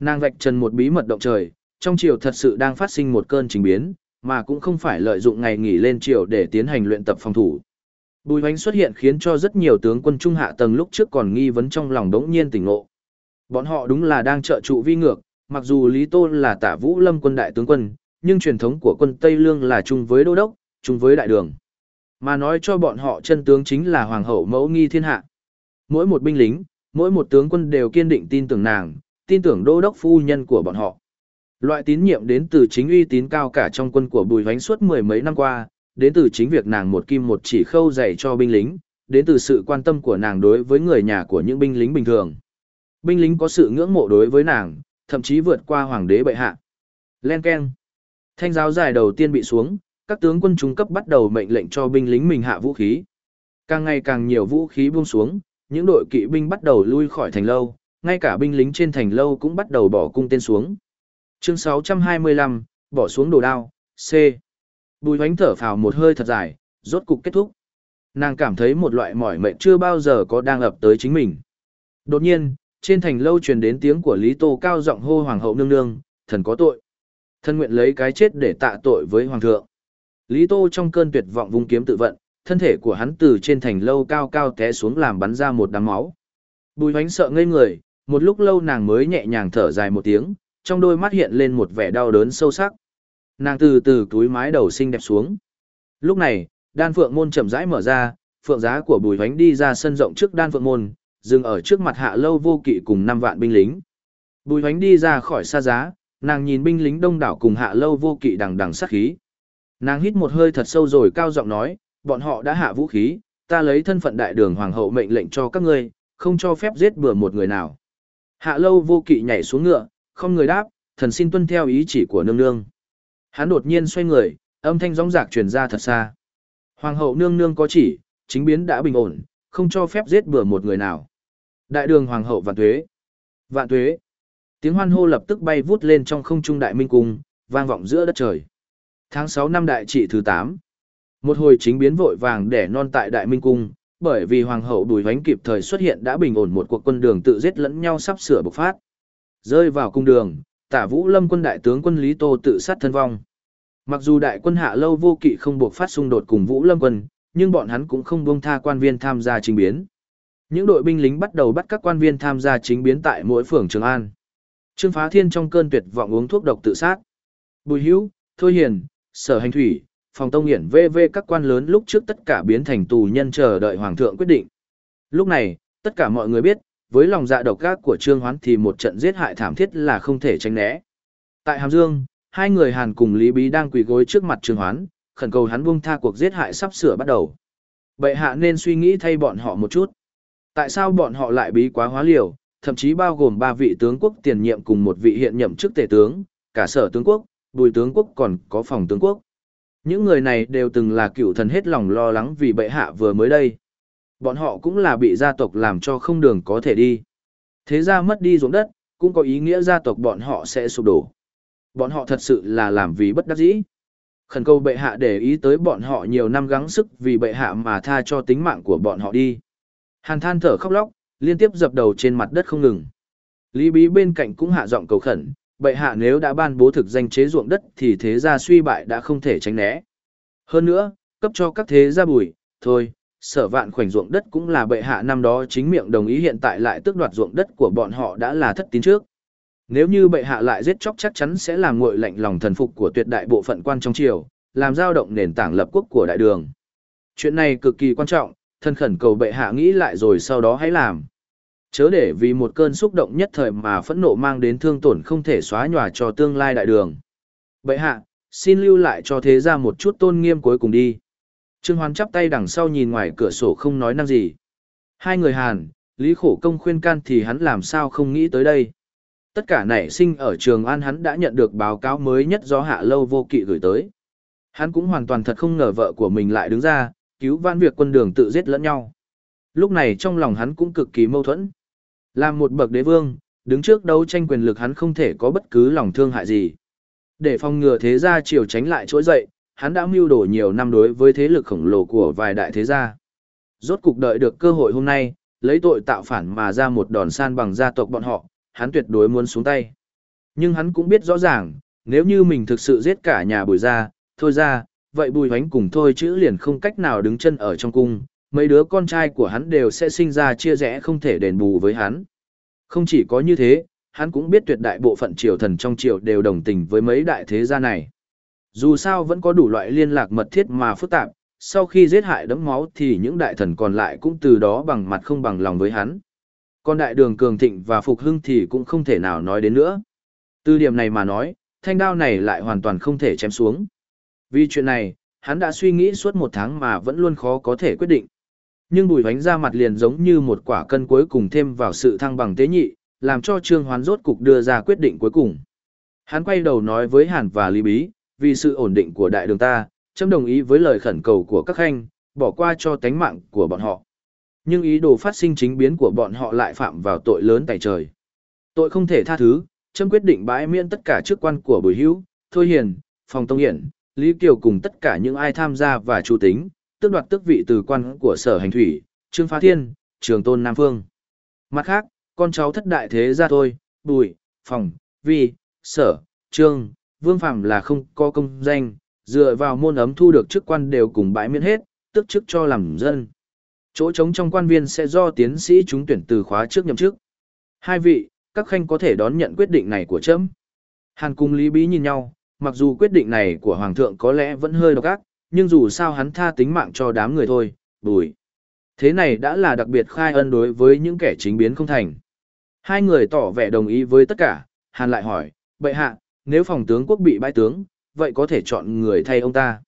Nàng vạch trần một bí mật động trời, trong triều thật sự đang phát sinh một cơn trình biến, mà cũng không phải lợi dụng ngày nghỉ lên triều để tiến hành luyện tập phòng thủ. Bùi hoánh xuất hiện khiến cho rất nhiều tướng quân trung hạ tầng lúc trước còn nghi vấn trong lòng đống nhiên tỉnh ngộ. Bọn họ đúng là đang trợ trụ vi ngược, mặc dù Lý Tôn là tả vũ lâm quân đại tướng quân, nhưng truyền thống của quân Tây Lương là chung với đô đốc, chung với đại đường. Mà nói cho bọn họ chân tướng chính là hoàng hậu mẫu nghi thiên hạ. Mỗi một binh lính, mỗi một tướng quân đều kiên định tin tưởng nàng, tin tưởng đô đốc phu nhân của bọn họ. Loại tín nhiệm đến từ chính uy tín cao cả trong quân của Bùi Vánh suốt mười mấy năm qua, đến từ chính việc nàng một kim một chỉ khâu dạy cho binh lính, đến từ sự quan tâm của nàng đối với người nhà của những binh lính bình thường. Binh lính có sự ngưỡng mộ đối với nàng, thậm chí vượt qua hoàng đế bệ hạ. Len Ken. Thanh giáo dài đầu tiên bị xuống, các tướng quân trung cấp bắt đầu mệnh lệnh cho binh lính mình hạ vũ khí. Càng ngày càng nhiều vũ khí buông xuống, những đội kỵ binh bắt đầu lui khỏi thành lâu, ngay cả binh lính trên thành lâu cũng bắt đầu bỏ cung tên xuống. Chương 625, bỏ xuống đồ đao, C. Bùi hoánh thở phào một hơi thật dài, rốt cục kết thúc. Nàng cảm thấy một loại mỏi mệt chưa bao giờ có đang ập tới chính mình. Đột nhiên, trên thành lâu truyền đến tiếng của Lý Tô cao giọng hô hoàng hậu nương nương, thần có tội. Thân nguyện lấy cái chết để tạ tội với hoàng thượng. Lý Tô trong cơn tuyệt vọng vung kiếm tự vận, thân thể của hắn từ trên thành lâu cao cao té xuống làm bắn ra một đám máu. Bùi hoánh sợ ngây người, một lúc lâu nàng mới nhẹ nhàng thở dài một tiếng, trong đôi mắt hiện lên một vẻ đau đớn sâu sắc. Nàng từ từ túi mái đầu xinh đẹp xuống. Lúc này, đan phượng môn chậm rãi mở ra, phượng giá của bùi hoánh đi ra sân rộng trước đan phượng môn, dừng ở trước mặt hạ lâu vô kỵ cùng năm vạn binh lính. Bùi hoánh đi ra khỏi xa giá, nàng nhìn binh lính đông đảo cùng hạ lâu vô kỵ đằng đằng sát khí. Nàng hít một hơi thật sâu rồi cao giọng nói, bọn họ đã hạ vũ khí, ta lấy thân phận đại đường hoàng hậu mệnh lệnh cho các ngươi, không cho phép giết bừa một người nào. Hạ lâu vô kỵ nhảy xuống ngựa, không người đáp, thần xin tuân theo ý chỉ của nương nương. Hắn đột nhiên xoay người, âm thanh rõng rạc truyền ra thật xa. Hoàng hậu nương nương có chỉ, chính biến đã bình ổn, không cho phép giết bừa một người nào. Đại đường hoàng hậu vạn tuế. Vạn tuế. Tiếng hoan hô lập tức bay vút lên trong không trung đại minh cung, vang vọng giữa đất trời. Tháng 6 năm đại trị thứ 8. Một hồi chính biến vội vàng để non tại đại minh cung, bởi vì hoàng hậu đùi vánh kịp thời xuất hiện đã bình ổn một cuộc quân đường tự giết lẫn nhau sắp sửa bộc phát. Rơi vào cung đường, tả vũ lâm quân đại tướng quân Lý Tô tự sát thân vong. Mặc dù đại quân hạ lâu vô kỵ không buộc phát xung đột cùng vũ lâm quân, nhưng bọn hắn cũng không buông tha quan viên tham gia chính biến. Những đội binh lính bắt đầu bắt các quan viên tham gia chính biến tại mỗi phường Trường An. Trương Phá Thiên trong cơn tuyệt vọng uống thuốc độc tự sát. Bùi Hữu, Thôi Hiền, Sở Hành Thủy, Phòng Tông Hiển VV các quan lớn lúc trước tất cả biến thành tù nhân chờ đợi Hoàng thượng quyết định. Lúc này, tất cả mọi người biết, với lòng dạ độc ác của Trương Hoán thì một trận giết hại thảm thiết là không thể tránh né. Tại Hàm Dương, hai người Hàn cùng Lý Bí đang quỳ gối trước mặt Trương Hoán, khẩn cầu hắn buông tha cuộc giết hại sắp sửa bắt đầu. Bệ hạ nên suy nghĩ thay bọn họ một chút. Tại sao bọn họ lại bí quá hóa liều, thậm chí bao gồm ba vị tướng quốc tiền nhiệm cùng một vị hiện nhậm chức tể tướng, cả sở tướng quốc, bùi tướng quốc còn có phòng tướng quốc. Những người này đều từng là cựu thần hết lòng lo lắng vì bệ hạ vừa mới đây. Bọn họ cũng là bị gia tộc làm cho không đường có thể đi. Thế ra mất đi ruộng đất, cũng có ý nghĩa gia tộc bọn họ sẽ sụp đổ. Bọn họ thật sự là làm vì bất đắc dĩ. Khẩn cầu bệ hạ để ý tới bọn họ nhiều năm gắng sức vì bệ hạ mà tha cho tính mạng của bọn họ đi. Hàn than thở khóc lóc, liên tiếp dập đầu trên mặt đất không ngừng. Lý bí bên cạnh cũng hạ giọng cầu khẩn, bệ hạ nếu đã ban bố thực danh chế ruộng đất thì thế gia suy bại đã không thể tránh né. Hơn nữa, Cấp cho các thế gia bùi, thôi, sở vạn khoảnh ruộng đất cũng là bệ hạ năm đó chính miệng đồng ý hiện tại lại tước đoạt ruộng đất của bọn họ đã là thất tín trước. Nếu như bệ hạ lại giết chóc chắc chắn sẽ làm nguội lạnh lòng thần phục của tuyệt đại bộ phận quan trong triều, làm dao động nền tảng lập quốc của đại đường. Chuyện này cực kỳ quan trọng, thân khẩn cầu bệ hạ nghĩ lại rồi sau đó hãy làm. Chớ để vì một cơn xúc động nhất thời mà phẫn nộ mang đến thương tổn không thể xóa nhòa cho tương lai đại đường. Bệ hạ, xin lưu lại cho thế gia một chút tôn nghiêm cuối cùng đi. Trương Hoán chắp tay đằng sau nhìn ngoài cửa sổ không nói năng gì. Hai người Hàn, Lý Khổ Công khuyên can thì hắn làm sao không nghĩ tới đây. Tất cả nảy sinh ở Trường An hắn đã nhận được báo cáo mới nhất do Hạ Lâu Vô Kỵ gửi tới. Hắn cũng hoàn toàn thật không ngờ vợ của mình lại đứng ra, cứu vãn việc quân đường tự giết lẫn nhau. Lúc này trong lòng hắn cũng cực kỳ mâu thuẫn. Làm một bậc đế vương, đứng trước đấu tranh quyền lực hắn không thể có bất cứ lòng thương hại gì. Để phòng ngừa thế gia triều tránh lại trỗi dậy, hắn đã mưu đồ nhiều năm đối với thế lực khổng lồ của vài đại thế gia. Rốt cục đợi được cơ hội hôm nay, lấy tội tạo phản mà ra một đòn san bằng gia tộc bọn họ, hắn tuyệt đối muốn xuống tay. Nhưng hắn cũng biết rõ ràng, nếu như mình thực sự giết cả nhà bùi gia, thôi ra, vậy bùi hoánh cùng thôi chữ liền không cách nào đứng chân ở trong cung, mấy đứa con trai của hắn đều sẽ sinh ra chia rẽ không thể đền bù với hắn. Không chỉ có như thế, hắn cũng biết tuyệt đại bộ phận triều thần trong triều đều đồng tình với mấy đại thế gia này. Dù sao vẫn có đủ loại liên lạc mật thiết mà phức tạp, sau khi giết hại đẫm máu thì những đại thần còn lại cũng từ đó bằng mặt không bằng lòng với hắn. Còn đại đường cường thịnh và phục hưng thì cũng không thể nào nói đến nữa. Từ điểm này mà nói, thanh đao này lại hoàn toàn không thể chém xuống. Vì chuyện này, hắn đã suy nghĩ suốt một tháng mà vẫn luôn khó có thể quyết định. Nhưng bùi bánh ra mặt liền giống như một quả cân cuối cùng thêm vào sự thăng bằng tế nhị, làm cho Trương Hoán rốt cục đưa ra quyết định cuối cùng. Hắn quay đầu nói với Hàn và Lý Bí, vì sự ổn định của đại đường ta, chấm đồng ý với lời khẩn cầu của các khanh, bỏ qua cho tánh mạng của bọn họ. Nhưng ý đồ phát sinh chính biến của bọn họ lại phạm vào tội lớn tại trời. Tội không thể tha thứ, chấm quyết định bãi miễn tất cả chức quan của Bùi Hữu, Thôi Hiền, Phòng Tông Hiển, Lý Kiều cùng tất cả những ai tham gia và chủ tính, tước đoạt tước vị từ quan của Sở Hành Thủy, Trương Phá Thiên, Trường Tôn Nam Phương. Mặt khác, con cháu thất đại thế ra thôi, Bùi, Phòng, Vi, Sở, Trương, Vương Phạm là không có công danh, dựa vào môn ấm thu được chức quan đều cùng bãi miễn hết, tức chức cho làm dân. Chỗ trống trong quan viên sẽ do tiến sĩ trúng tuyển từ khóa trước nhậm chức. Hai vị, các khanh có thể đón nhận quyết định này của trẫm. Hàn cùng Lý Bí nhìn nhau, mặc dù quyết định này của Hoàng thượng có lẽ vẫn hơi độc ác, nhưng dù sao hắn tha tính mạng cho đám người thôi, bùi. Thế này đã là đặc biệt khai ân đối với những kẻ chính biến không thành. Hai người tỏ vẻ đồng ý với tất cả, Hàn lại hỏi, bệ hạ, nếu phòng tướng quốc bị bãi tướng, vậy có thể chọn người thay ông ta.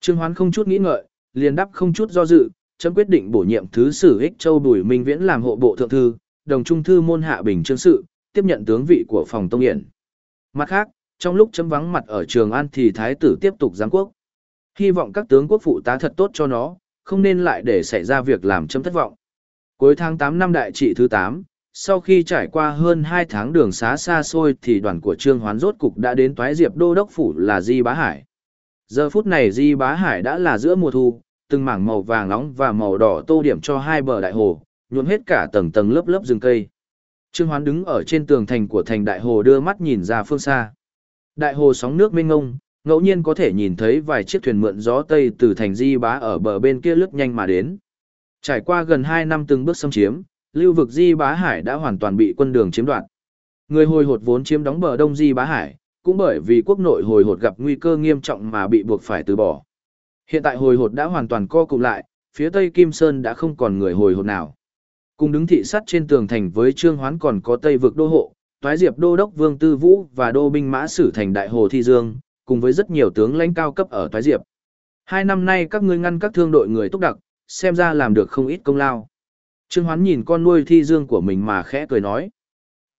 Trương Hoán không chút nghĩ ngợi, liền đáp không chút do dự, chấm quyết định bổ nhiệm thứ sử ích châu Bùi Minh Viễn làm hộ bộ thượng thư, đồng trung thư môn hạ bình trương sự, tiếp nhận tướng vị của phòng tông hiển. Mặt khác, trong lúc chấm vắng mặt ở Trường An thì thái tử tiếp tục giáng quốc. Hy vọng các tướng quốc phụ tá thật tốt cho nó, không nên lại để xảy ra việc làm chấm thất vọng. Cuối tháng 8 năm đại trị thứ 8, sau khi trải qua hơn 2 tháng đường xá xa xôi thì đoàn của Trương Hoán rốt cục đã đến toái diệp đô đốc phủ là Di Bá Hải. Giờ phút này Di Bá Hải đã là giữa mùa thu, từng mảng màu vàng nóng và màu đỏ tô điểm cho hai bờ đại hồ, nhuộm hết cả tầng tầng lớp lớp rừng cây. Trương Hoán đứng ở trên tường thành của thành đại hồ đưa mắt nhìn ra phương xa. Đại hồ sóng nước mênh ngông, ngẫu nhiên có thể nhìn thấy vài chiếc thuyền mượn gió tây từ thành Di Bá ở bờ bên kia lướt nhanh mà đến. Trải qua gần 2 năm từng bước xâm chiếm, lưu vực Di Bá Hải đã hoàn toàn bị quân đường chiếm đoạt. Người hồi hột vốn chiếm đóng bờ đông Di Bá Hải, cũng bởi vì quốc nội hồi hột gặp nguy cơ nghiêm trọng mà bị buộc phải từ bỏ. Hiện tại hồi hột đã hoàn toàn co cụm lại, phía tây Kim Sơn đã không còn người hồi hột nào. Cùng đứng thị sát trên tường thành với Trương Hoán còn có Tây vực đô hộ, Toái Diệp đô đốc Vương Tư Vũ và đô binh mã sử thành đại hồ Thi Dương, cùng với rất nhiều tướng lãnh cao cấp ở Toái Diệp. Hai năm nay các ngươi ngăn các thương đội người túc đặc, xem ra làm được không ít công lao. Trương Hoán nhìn con nuôi Thi Dương của mình mà khẽ cười nói.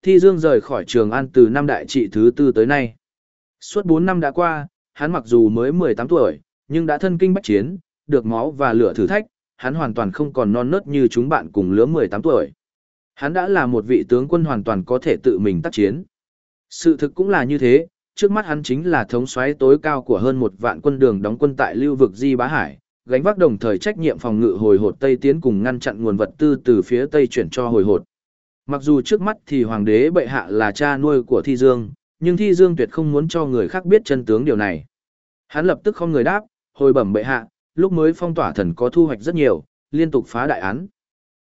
Thi Dương rời khỏi Trường An từ năm đại trị thứ tư tới nay. Suốt 4 năm đã qua, hắn mặc dù mới 18 tuổi, nhưng đã thân kinh bách chiến, được máu và lửa thử thách, hắn hoàn toàn không còn non nớt như chúng bạn cùng lứa 18 tuổi. Hắn đã là một vị tướng quân hoàn toàn có thể tự mình tác chiến. Sự thực cũng là như thế, trước mắt hắn chính là thống soái tối cao của hơn một vạn quân đường đóng quân tại lưu vực Di Bá Hải, gánh vác đồng thời trách nhiệm phòng ngự hồi hột Tây tiến cùng ngăn chặn nguồn vật tư từ phía Tây chuyển cho hồi hột. Mặc dù trước mắt thì hoàng đế bệ hạ là cha nuôi của Thi Dương, nhưng Thi Dương tuyệt không muốn cho người khác biết chân tướng điều này. Hắn lập tức không người đáp, hồi bẩm bệ hạ, lúc mới phong tỏa thần có thu hoạch rất nhiều, liên tục phá đại án.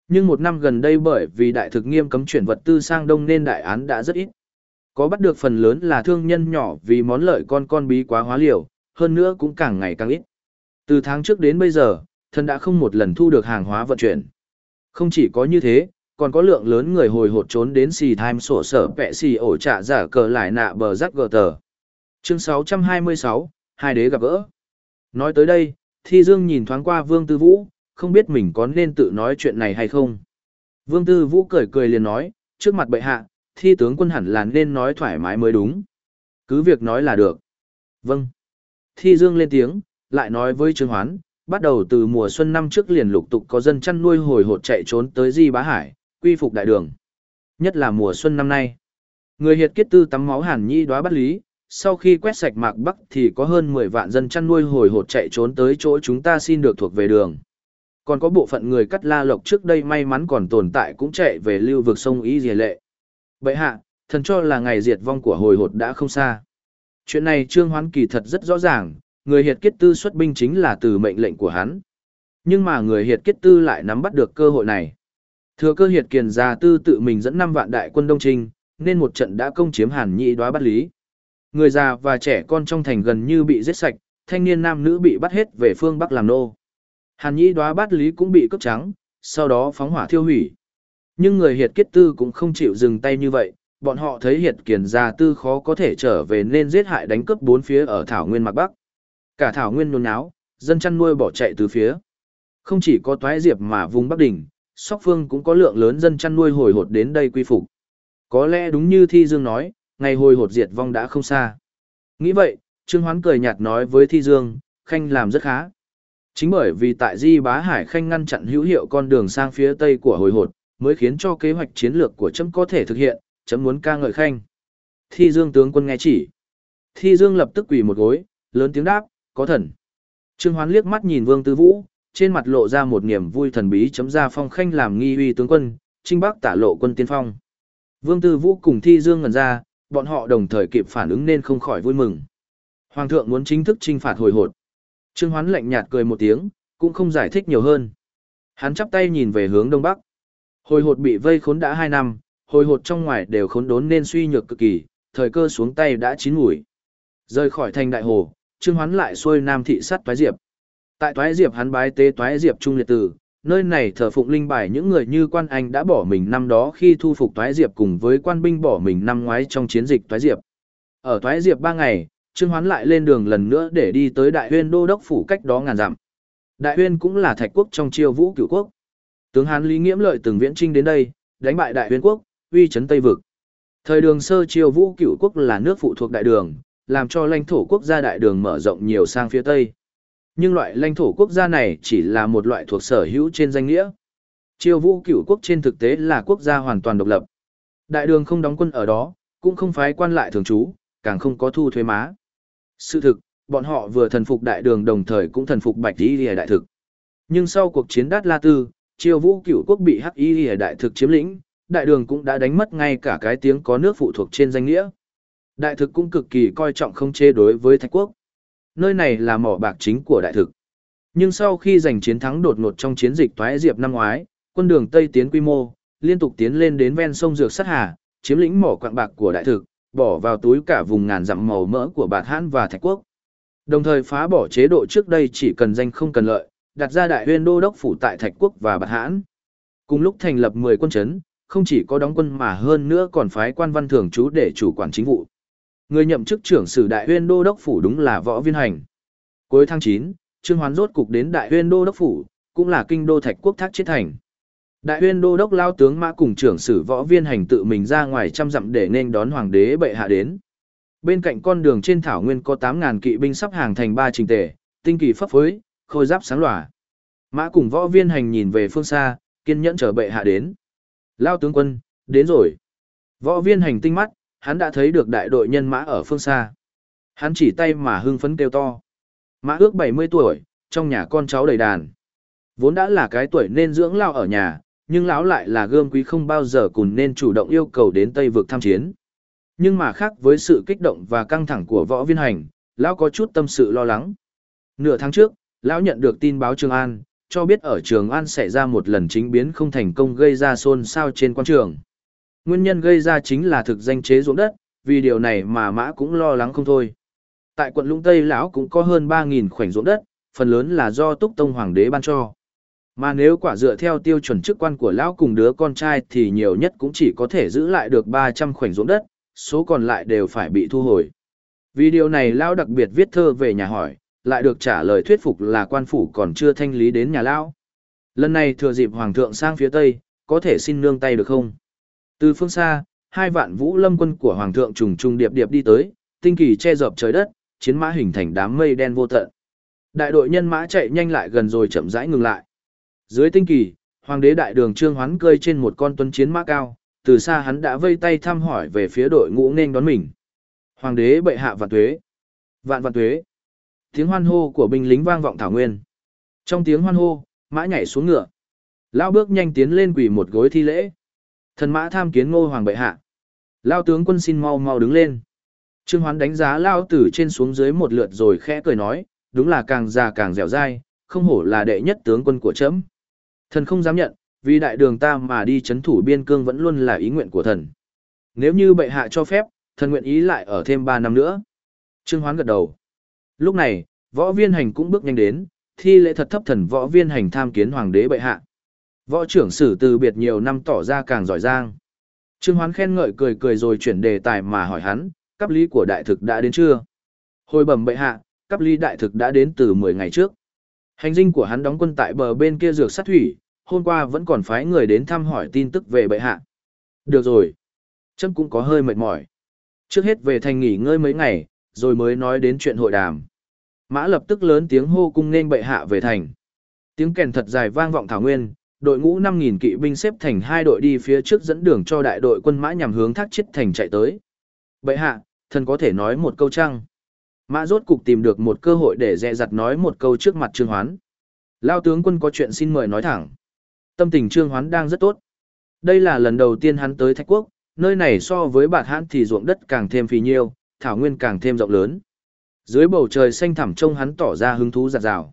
Nhưng một năm gần đây bởi vì đại thực nghiêm cấm chuyển vật tư sang đông nên đại án đã rất ít. Có bắt được phần lớn là thương nhân nhỏ vì món lợi con con bí quá hóa liều, hơn nữa cũng càng ngày càng ít. Từ tháng trước đến bây giờ, thần đã không một lần thu được hàng hóa vận chuyển. Không chỉ có như thế, còn có lượng lớn người hồi hột trốn đến xì time sổ sở vẹ xì ổ trả giả cờ lại nạ bờ rắc gờ tờ. Chương 626, hai đế gặp gỡ. Nói tới đây, Thi Dương nhìn thoáng qua Vương Tư Vũ, không biết mình có nên tự nói chuyện này hay không. Vương Tư Vũ cười cười liền nói, trước mặt bệ hạ, thi tướng quân hẳn là nên nói thoải mái mới đúng. Cứ việc nói là được. Vâng. Thi Dương lên tiếng, lại nói với Trương Hoán, bắt đầu từ mùa xuân năm trước liền lục tục có dân chăn nuôi hồi hột chạy trốn tới Di Bá Hải, quy phục đại đường. Nhất là mùa xuân năm nay. Người hiệt Kiết tư tắm máu hàn nhi đoá bắt lý, sau khi quét sạch mạc bắc thì có hơn 10 vạn dân chăn nuôi hồi hột chạy trốn tới chỗ chúng ta xin được thuộc về đường. Còn có bộ phận người cắt la lộc trước đây may mắn còn tồn tại cũng chạy về lưu vực sông Ý dì Lệ. Vậy hạ, thần cho là ngày diệt vong của hồi hột đã không xa. Chuyện này Trương Hoán kỳ thật rất rõ ràng, người hiệt kết tư xuất binh chính là từ mệnh lệnh của hắn. Nhưng mà người hiệt kết tư lại nắm bắt được cơ hội này. Thừa cơ hiệt kiền gia tư tự mình dẫn 5 vạn đại quân đông trinh, nên một trận đã công chiếm hàn nhị đoá bắt lý. Người già và trẻ con trong thành gần như bị giết sạch, thanh niên nam nữ bị bắt hết về phương Bắc làm nô. Hàn nhị đoá bắt lý cũng bị cướp trắng, sau đó phóng hỏa thiêu hủy. Nhưng người hiệt kết tư cũng không chịu dừng tay như vậy, bọn họ thấy hiệt kiền gia tư khó có thể trở về nên giết hại đánh cướp bốn phía ở Thảo Nguyên Mạc Bắc. Cả Thảo Nguyên nôn náo, dân chăn nuôi bỏ chạy từ phía. Không chỉ có toái diệp mà vùng Bắc Đỉnh, Sóc Phương cũng có lượng lớn dân chăn nuôi hồi hột đến đây quy phục. Có lẽ đúng như Thi Dương nói, ngày hồi hột diệt vong đã không xa. Nghĩ vậy, Trương Hoán cười nhạt nói với Thi Dương, Khanh làm rất khá. Chính bởi vì tại Di Bá Hải Khanh ngăn chặn hữu hiệu con đường sang phía tây của hồi hột, mới khiến cho kế hoạch chiến lược của chấm có thể thực hiện, chấm muốn ca ngợi Khanh. Thi Dương tướng quân nghe chỉ. Thi Dương lập tức quỳ một gối, lớn tiếng đáp, có thần. Trương Hoán liếc mắt nhìn Vương Tư Vũ, trên mặt lộ ra một niềm vui thần bí chấm ra phong khanh làm nghi uy tướng quân, trinh bắc tả lộ quân tiên phong. Vương Tư Vũ cùng Thi Dương ngẩn ra, bọn họ đồng thời kịp phản ứng nên không khỏi vui mừng. Hoàng thượng muốn chính thức trinh phạt hồi hột. Trương Hoán lạnh nhạt cười một tiếng, cũng không giải thích nhiều hơn. Hắn chắp tay nhìn về hướng đông bắc. Hồi hột bị vây khốn đã hai năm, hồi hột trong ngoài đều khốn đốn nên suy nhược cực kỳ, thời cơ xuống tay đã chín mùi. Rời khỏi thành đại hồ, Trương Hoán lại xuôi nam thị sát Toái Diệp. Tại Toái Diệp hắn bái tế Toái Diệp trung liệt tử, nơi này thờ phụng linh bài những người như quan anh đã bỏ mình năm đó khi thu phục Toái Diệp cùng với quan binh bỏ mình năm ngoái trong chiến dịch Toái Diệp. Ở Toái Diệp ba ngày, Trương Hoán lại lên đường lần nữa để đi tới Đại Huyên Đô đốc phủ cách đó ngàn dặm. Đại Huyên cũng là thạch quốc trong triều vũ cửu quốc. Tướng Hán Lý Nghiễm lợi từng viễn trinh đến đây, đánh bại Đại Huyên quốc, uy chấn Tây vực. Thời đường sơ triều vũ cửu quốc là nước phụ thuộc đại đường, làm cho lãnh thổ quốc gia đại đường mở rộng nhiều sang phía Tây. Nhưng loại lãnh thổ quốc gia này chỉ là một loại thuộc sở hữu trên danh nghĩa. Triều vũ cửu quốc trên thực tế là quốc gia hoàn toàn độc lập. Đại đường không đóng quân ở đó, cũng không phái quan lại thường trú, càng không có thu thuế má. Sự thực, bọn họ vừa thần phục đại đường đồng thời cũng thần phục bạch Lý lìa đại thực. Nhưng sau cuộc chiến đát la tư, triều vũ cửu quốc bị hắc y lìa đại thực chiếm lĩnh, đại đường cũng đã đánh mất ngay cả cái tiếng có nước phụ thuộc trên danh nghĩa. Đại thực cũng cực kỳ coi trọng không chê đối với Thạch Quốc. Nơi này là mỏ bạc chính của đại thực. Nhưng sau khi giành chiến thắng đột ngột trong chiến dịch toái diệp năm ngoái, quân đường Tây tiến quy mô, liên tục tiến lên đến ven sông Dược Sắt Hà, chiếm lĩnh mỏ quạng bạc của đại thực, bỏ vào túi cả vùng ngàn dặm màu mỡ của Bạt Hãn và Thạch Quốc. Đồng thời phá bỏ chế độ trước đây chỉ cần danh không cần lợi, đặt ra đại huyên đô đốc phủ tại Thạch Quốc và Bạc Hãn. Cùng lúc thành lập 10 quân chấn, không chỉ có đóng quân mà hơn nữa còn phái quan văn thường trú để chủ quản chính vụ. Người nhậm chức trưởng sử đại huyên đô đốc phủ đúng là võ viên hành. Cuối tháng 9, Trương Hoán rốt cục đến đại huyên đô đốc phủ, cũng là kinh đô thạch quốc thác chết thành. Đại huyên đô đốc lao tướng mã cùng trưởng sử võ viên hành tự mình ra ngoài trăm dặm để nên đón hoàng đế bệ hạ đến. Bên cạnh con đường trên thảo nguyên có 8.000 kỵ binh sắp hàng thành ba trình tề, tinh kỳ pháp phối, khôi giáp sáng lòa. Mã cùng võ viên hành nhìn về phương xa, kiên nhẫn chờ bệ hạ đến. Lao tướng quân, đến rồi. Võ viên hành tinh mắt, hắn đã thấy được đại đội nhân mã ở phương xa. Hắn chỉ tay mà hưng phấn kêu to. Mã ước 70 tuổi, trong nhà con cháu đầy đàn. Vốn đã là cái tuổi nên dưỡng lao ở nhà, nhưng lão lại là gươm quý không bao giờ cùng nên chủ động yêu cầu đến Tây vực tham chiến. Nhưng mà khác với sự kích động và căng thẳng của võ viên hành, lão có chút tâm sự lo lắng. Nửa tháng trước, lão nhận được tin báo Trường An, cho biết ở Trường An xảy ra một lần chính biến không thành công gây ra xôn xao trên quan trường. Nguyên nhân gây ra chính là thực danh chế ruộng đất, vì điều này mà mã cũng lo lắng không thôi. Tại quận Lũng Tây lão cũng có hơn 3.000 khoảnh ruộng đất, phần lớn là do Túc Tông Hoàng đế ban cho. Mà nếu quả dựa theo tiêu chuẩn chức quan của lão cùng đứa con trai thì nhiều nhất cũng chỉ có thể giữ lại được 300 khoảnh ruộng đất, số còn lại đều phải bị thu hồi. Vì điều này lão đặc biệt viết thơ về nhà hỏi, lại được trả lời thuyết phục là quan phủ còn chưa thanh lý đến nhà lão. Lần này thừa dịp hoàng thượng sang phía tây, có thể xin nương tay được không? Từ phương xa, hai vạn vũ lâm quân của hoàng thượng trùng trùng điệp điệp đi tới, tinh kỳ che dập trời đất, chiến mã hình thành đám mây đen vô tận. Đại đội nhân mã chạy nhanh lại gần rồi chậm rãi ngừng lại. Dưới tinh kỳ, hoàng đế đại đường trương hoán cơi trên một con tuấn chiến mã cao, từ xa hắn đã vây tay thăm hỏi về phía đội ngũ nên đón mình. Hoàng đế bệ hạ vạn tuế. Vạn vạn tuế. Tiếng hoan hô của binh lính vang vọng thảo nguyên. Trong tiếng hoan hô, mã nhảy xuống ngựa. Lao bước nhanh tiến lên quỳ một gối thi lễ. Thần mã tham kiến ngô hoàng bệ hạ. Lao tướng quân xin mau mau đứng lên. Trương Hoán đánh giá Lao tử trên xuống dưới một lượt rồi khẽ cười nói, đúng là càng già càng dẻo dai, không hổ là đệ nhất tướng quân của trẫm. Thần không dám nhận, vì đại đường ta mà đi chấn thủ biên cương vẫn luôn là ý nguyện của thần. Nếu như bệ hạ cho phép, thần nguyện ý lại ở thêm 3 năm nữa. Trương Hoán gật đầu. Lúc này, võ viên hành cũng bước nhanh đến, thi lễ thật thấp thần võ viên hành tham kiến hoàng đế bệ hạ. Võ trưởng sử từ biệt nhiều năm tỏ ra càng giỏi giang. Trương Hoán khen ngợi cười cười rồi chuyển đề tài mà hỏi hắn, cấp lý của đại thực đã đến chưa? Hồi bẩm bệ hạ, cấp lý đại thực đã đến từ 10 ngày trước. Hành dinh của hắn đóng quân tại bờ bên kia dược sát thủy, hôm qua vẫn còn phái người đến thăm hỏi tin tức về bệ hạ. Được rồi. Trâm cũng có hơi mệt mỏi. Trước hết về thành nghỉ ngơi mấy ngày, rồi mới nói đến chuyện hội đàm. Mã lập tức lớn tiếng hô cung nên bệ hạ về thành. Tiếng kèn thật dài vang vọng thảo nguyên, đội ngũ 5.000 kỵ binh xếp thành hai đội đi phía trước dẫn đường cho đại đội quân mã nhằm hướng thác chết thành chạy tới. Bệ hạ, thần có thể nói một câu chăng? Mã rốt cục tìm được một cơ hội để dè dặt nói một câu trước mặt Trương Hoán. Lao tướng quân có chuyện xin mời nói thẳng. Tâm tình Trương Hoán đang rất tốt. Đây là lần đầu tiên hắn tới Thạch Quốc, nơi này so với bạt hãn thì ruộng đất càng thêm phì nhiêu, thảo nguyên càng thêm rộng lớn. Dưới bầu trời xanh thẳm trông hắn tỏ ra hứng thú giặt rào.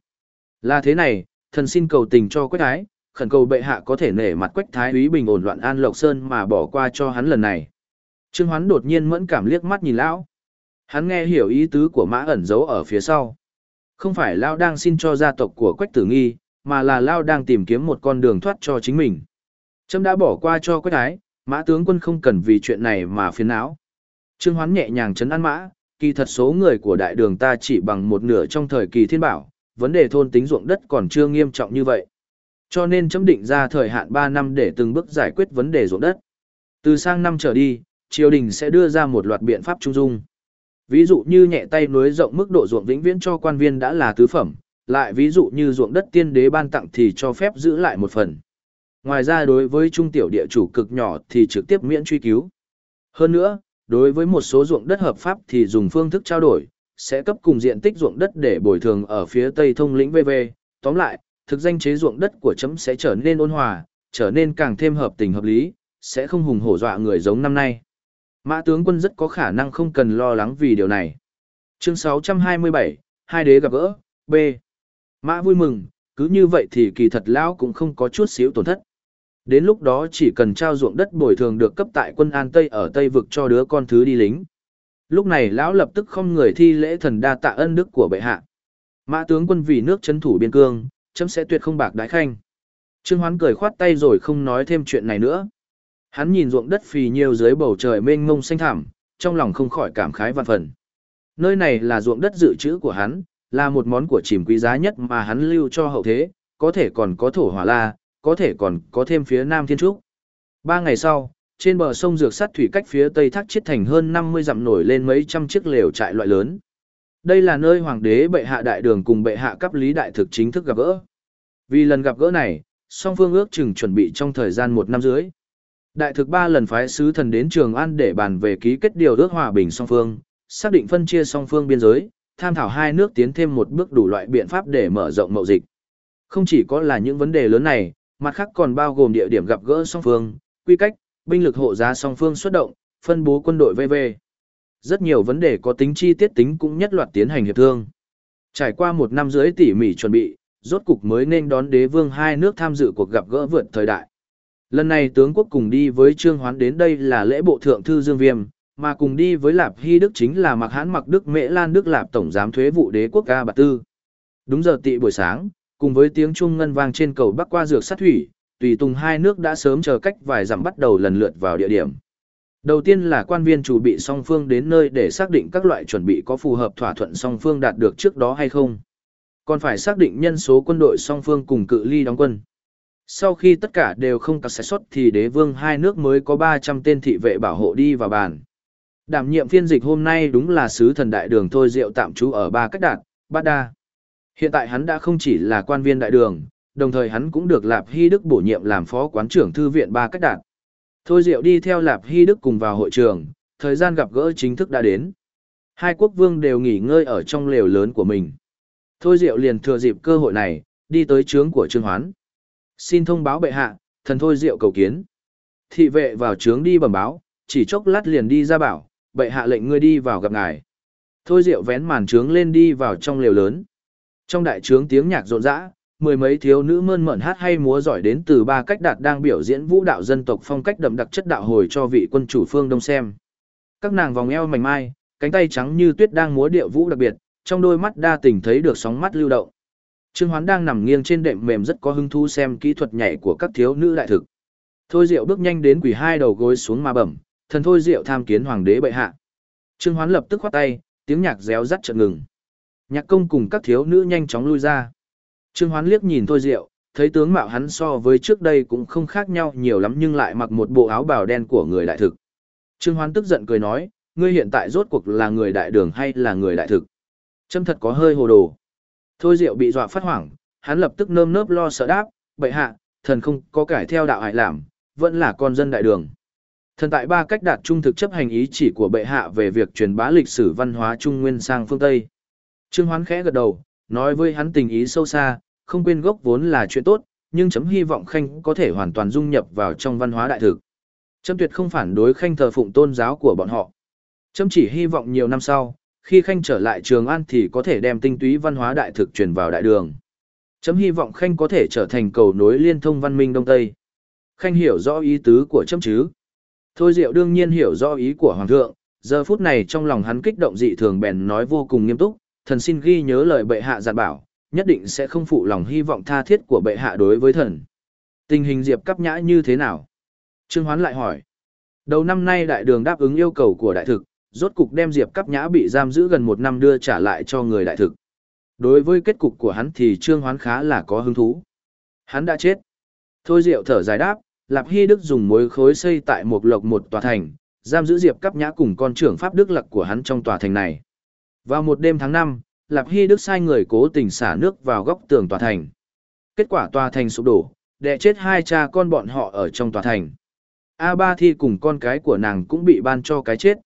Là thế này, thần xin cầu tình cho Quách Thái, khẩn cầu bệ hạ có thể nể mặt Quách Thái úy bình ổn loạn an Lộc Sơn mà bỏ qua cho hắn lần này. Trương Hoán đột nhiên mẫn cảm liếc mắt nhìn lão. Hắn nghe hiểu ý tứ của mã ẩn giấu ở phía sau. Không phải Lão đang xin cho gia tộc của Quách Tử Nghi, mà là Lão đang tìm kiếm một con đường thoát cho chính mình. Trâm đã bỏ qua cho Quách Thái, mã tướng quân không cần vì chuyện này mà phiền não. Trương Hoán nhẹ nhàng chấn an mã, kỳ thật số người của đại đường ta chỉ bằng một nửa trong thời kỳ thiên bảo, vấn đề thôn tính ruộng đất còn chưa nghiêm trọng như vậy. Cho nên chấm định ra thời hạn 3 năm để từng bước giải quyết vấn đề ruộng đất. Từ sang năm trở đi, triều đình sẽ đưa ra một loạt biện pháp trung dung. Ví dụ như nhẹ tay nối rộng mức độ ruộng vĩnh viễn cho quan viên đã là tứ phẩm, lại ví dụ như ruộng đất tiên đế ban tặng thì cho phép giữ lại một phần. Ngoài ra đối với trung tiểu địa chủ cực nhỏ thì trực tiếp miễn truy cứu. Hơn nữa, đối với một số ruộng đất hợp pháp thì dùng phương thức trao đổi, sẽ cấp cùng diện tích ruộng đất để bồi thường ở phía tây thông lĩnh VV. Tóm lại, thực danh chế ruộng đất của chấm sẽ trở nên ôn hòa, trở nên càng thêm hợp tình hợp lý, sẽ không hùng hổ dọa người giống năm nay. Mã tướng quân rất có khả năng không cần lo lắng vì điều này. Chương 627, hai đế gặp gỡ, B. Mã vui mừng, cứ như vậy thì kỳ thật lão cũng không có chút xíu tổn thất. Đến lúc đó chỉ cần trao ruộng đất bồi thường được cấp tại quân An Tây ở Tây vực cho đứa con thứ đi lính. Lúc này lão lập tức không người thi lễ thần đa tạ ân đức của bệ hạ. Mã tướng quân vì nước chấn thủ biên cương, chấm sẽ tuyệt không bạc đái khanh. Trương Hoán cười khoát tay rồi không nói thêm chuyện này nữa. Hắn nhìn ruộng đất phì nhiêu dưới bầu trời mênh mông xanh thẳm, trong lòng không khỏi cảm khái vạn phần. Nơi này là ruộng đất dự trữ của hắn, là một món của chìm quý giá nhất mà hắn lưu cho hậu thế, có thể còn có thổ hỏa la, có thể còn có thêm phía nam thiên trúc. Ba ngày sau, trên bờ sông Dược Sắt thủy cách phía tây thác chiết thành hơn 50 dặm nổi lên mấy trăm chiếc lều trại loại lớn. Đây là nơi hoàng đế bệ hạ đại đường cùng bệ hạ cấp lý đại thực chính thức gặp gỡ. Vì lần gặp gỡ này, song phương ước chừng chuẩn bị trong thời gian một năm dưới. Đại thực ba lần phái sứ thần đến Trường An để bàn về ký kết điều ước hòa bình song phương, xác định phân chia song phương biên giới, tham thảo hai nước tiến thêm một bước đủ loại biện pháp để mở rộng mậu dịch. Không chỉ có là những vấn đề lớn này, mặt khác còn bao gồm địa điểm gặp gỡ song phương, quy cách, binh lực hộ giá song phương xuất động, phân bố quân đội VV. Rất nhiều vấn đề có tính chi tiết tính cũng nhất loạt tiến hành hiệp thương. Trải qua một năm dưới tỉ mỉ chuẩn bị, rốt cục mới nên đón đế vương hai nước tham dự cuộc gặp gỡ vượt thời đại. Lần này tướng quốc cùng đi với Trương Hoán đến đây là lễ bộ thượng thư Dương Viêm, mà cùng đi với Lạp Hy Đức chính là Mạc Hãn Mặc Đức Mễ Lan Đức Lạp Tổng giám thuế vụ đế quốc a Bạc Tư. Đúng giờ tị buổi sáng, cùng với tiếng chuông ngân vang trên cầu bắc qua dược sát thủy, tùy tùng hai nước đã sớm chờ cách vài dặm bắt đầu lần lượt vào địa điểm. Đầu tiên là quan viên chủ bị song phương đến nơi để xác định các loại chuẩn bị có phù hợp thỏa thuận song phương đạt được trước đó hay không. Còn phải xác định nhân số quân đội song phương cùng cự ly đóng quân. Sau khi tất cả đều không có sai sót thì đế vương hai nước mới có 300 tên thị vệ bảo hộ đi vào bàn. Đảm nhiệm phiên dịch hôm nay đúng là sứ thần đại đường Thôi Diệu tạm trú ở ba cách đạt, Bát Đa. Hiện tại hắn đã không chỉ là quan viên đại đường, đồng thời hắn cũng được Lạp Hy Đức bổ nhiệm làm phó quán trưởng thư viện ba cách đạt. Thôi Diệu đi theo Lạp Hy Đức cùng vào hội trường, thời gian gặp gỡ chính thức đã đến. Hai quốc vương đều nghỉ ngơi ở trong lều lớn của mình. Thôi Diệu liền thừa dịp cơ hội này, đi tới trướng của Trương Hoán. Xin thông báo bệ hạ, thần Thôi Diệu cầu kiến. Thị vệ vào trướng đi bẩm báo, chỉ chốc lát liền đi ra bảo, bệ hạ lệnh ngươi đi vào gặp ngài. Thôi Diệu vén màn trướng lên đi vào trong lều lớn. Trong đại trướng tiếng nhạc rộn rã, mười mấy thiếu nữ mơn mởn hát hay múa giỏi đến từ ba cách đạt đang biểu diễn vũ đạo dân tộc phong cách đậm đặc chất đạo hồi cho vị quân chủ phương đông xem. Các nàng vòng eo mảnh mai, cánh tay trắng như tuyết đang múa điệu vũ đặc biệt, trong đôi mắt đa tình thấy được sóng mắt lưu động. Trương Hoán đang nằm nghiêng trên đệm mềm rất có hứng thú xem kỹ thuật nhảy của các thiếu nữ đại thực. Thôi Diệu bước nhanh đến quỳ hai đầu gối xuống ma bẩm, thần Thôi Diệu tham kiến hoàng đế bệ hạ. Trương Hoán lập tức khoát tay, tiếng nhạc réo rắt chợt ngừng. Nhạc công cùng các thiếu nữ nhanh chóng lui ra. Trương Hoán liếc nhìn Thôi Diệu, thấy tướng mạo hắn so với trước đây cũng không khác nhau nhiều lắm nhưng lại mặc một bộ áo bào đen của người đại thực. Trương Hoán tức giận cười nói, ngươi hiện tại rốt cuộc là người đại đường hay là người đại thực? Trâm thật có hơi hồ đồ. Thôi Diệu bị dọa phát hoảng, hắn lập tức nơm nớp lo sợ đáp, bệ hạ, thần không có cải theo đạo hại làm, vẫn là con dân đại đường. Thần tại ba cách đạt trung thực chấp hành ý chỉ của bệ hạ về việc truyền bá lịch sử văn hóa Trung Nguyên sang phương Tây. Trương Hoán khẽ gật đầu, nói với hắn tình ý sâu xa, không quên gốc vốn là chuyện tốt, nhưng chấm hy vọng Khanh có thể hoàn toàn dung nhập vào trong văn hóa đại thực. Chấm tuyệt không phản đối Khanh thờ phụng tôn giáo của bọn họ. Chấm chỉ hy vọng nhiều năm sau, khi Khanh trở lại Trường An thì có thể đem tinh túy văn hóa đại thực truyền vào đại đường. Chấm hy vọng Khanh có thể trở thành cầu nối liên thông văn minh Đông Tây. Khanh hiểu rõ ý tứ của chấm chứ. Thôi Diệu đương nhiên hiểu rõ ý của Hoàng thượng, giờ phút này trong lòng hắn kích động dị thường bèn nói vô cùng nghiêm túc, thần xin ghi nhớ lời bệ hạ dặn bảo, nhất định sẽ không phụ lòng hy vọng tha thiết của bệ hạ đối với thần. Tình hình Diệp Cáp Nhã như thế nào? Trương Hoán lại hỏi. Đầu năm nay đại đường đáp ứng yêu cầu của đại thực, rốt cục đem Diệp Cáp Nhã bị giam giữ gần một năm đưa trả lại cho người đại thực. Đối với kết cục của hắn thì Trương Hoán khá là có hứng thú. Hắn đã chết. Thôi Diệu thở dài đáp, Lạp Hy Đức dùng mối khối xây tại một lộc một tòa thành, giam giữ Diệp Cáp Nhã cùng con trưởng pháp Đức Lặc của hắn trong tòa thành này. Vào một đêm tháng 5, Lạp Hy Đức sai người cố tình xả nước vào góc tường tòa thành. Kết quả tòa thành sụp đổ, đè chết hai cha con bọn họ ở trong tòa thành. A Ba Thi cùng con cái của nàng cũng bị ban cho cái chết.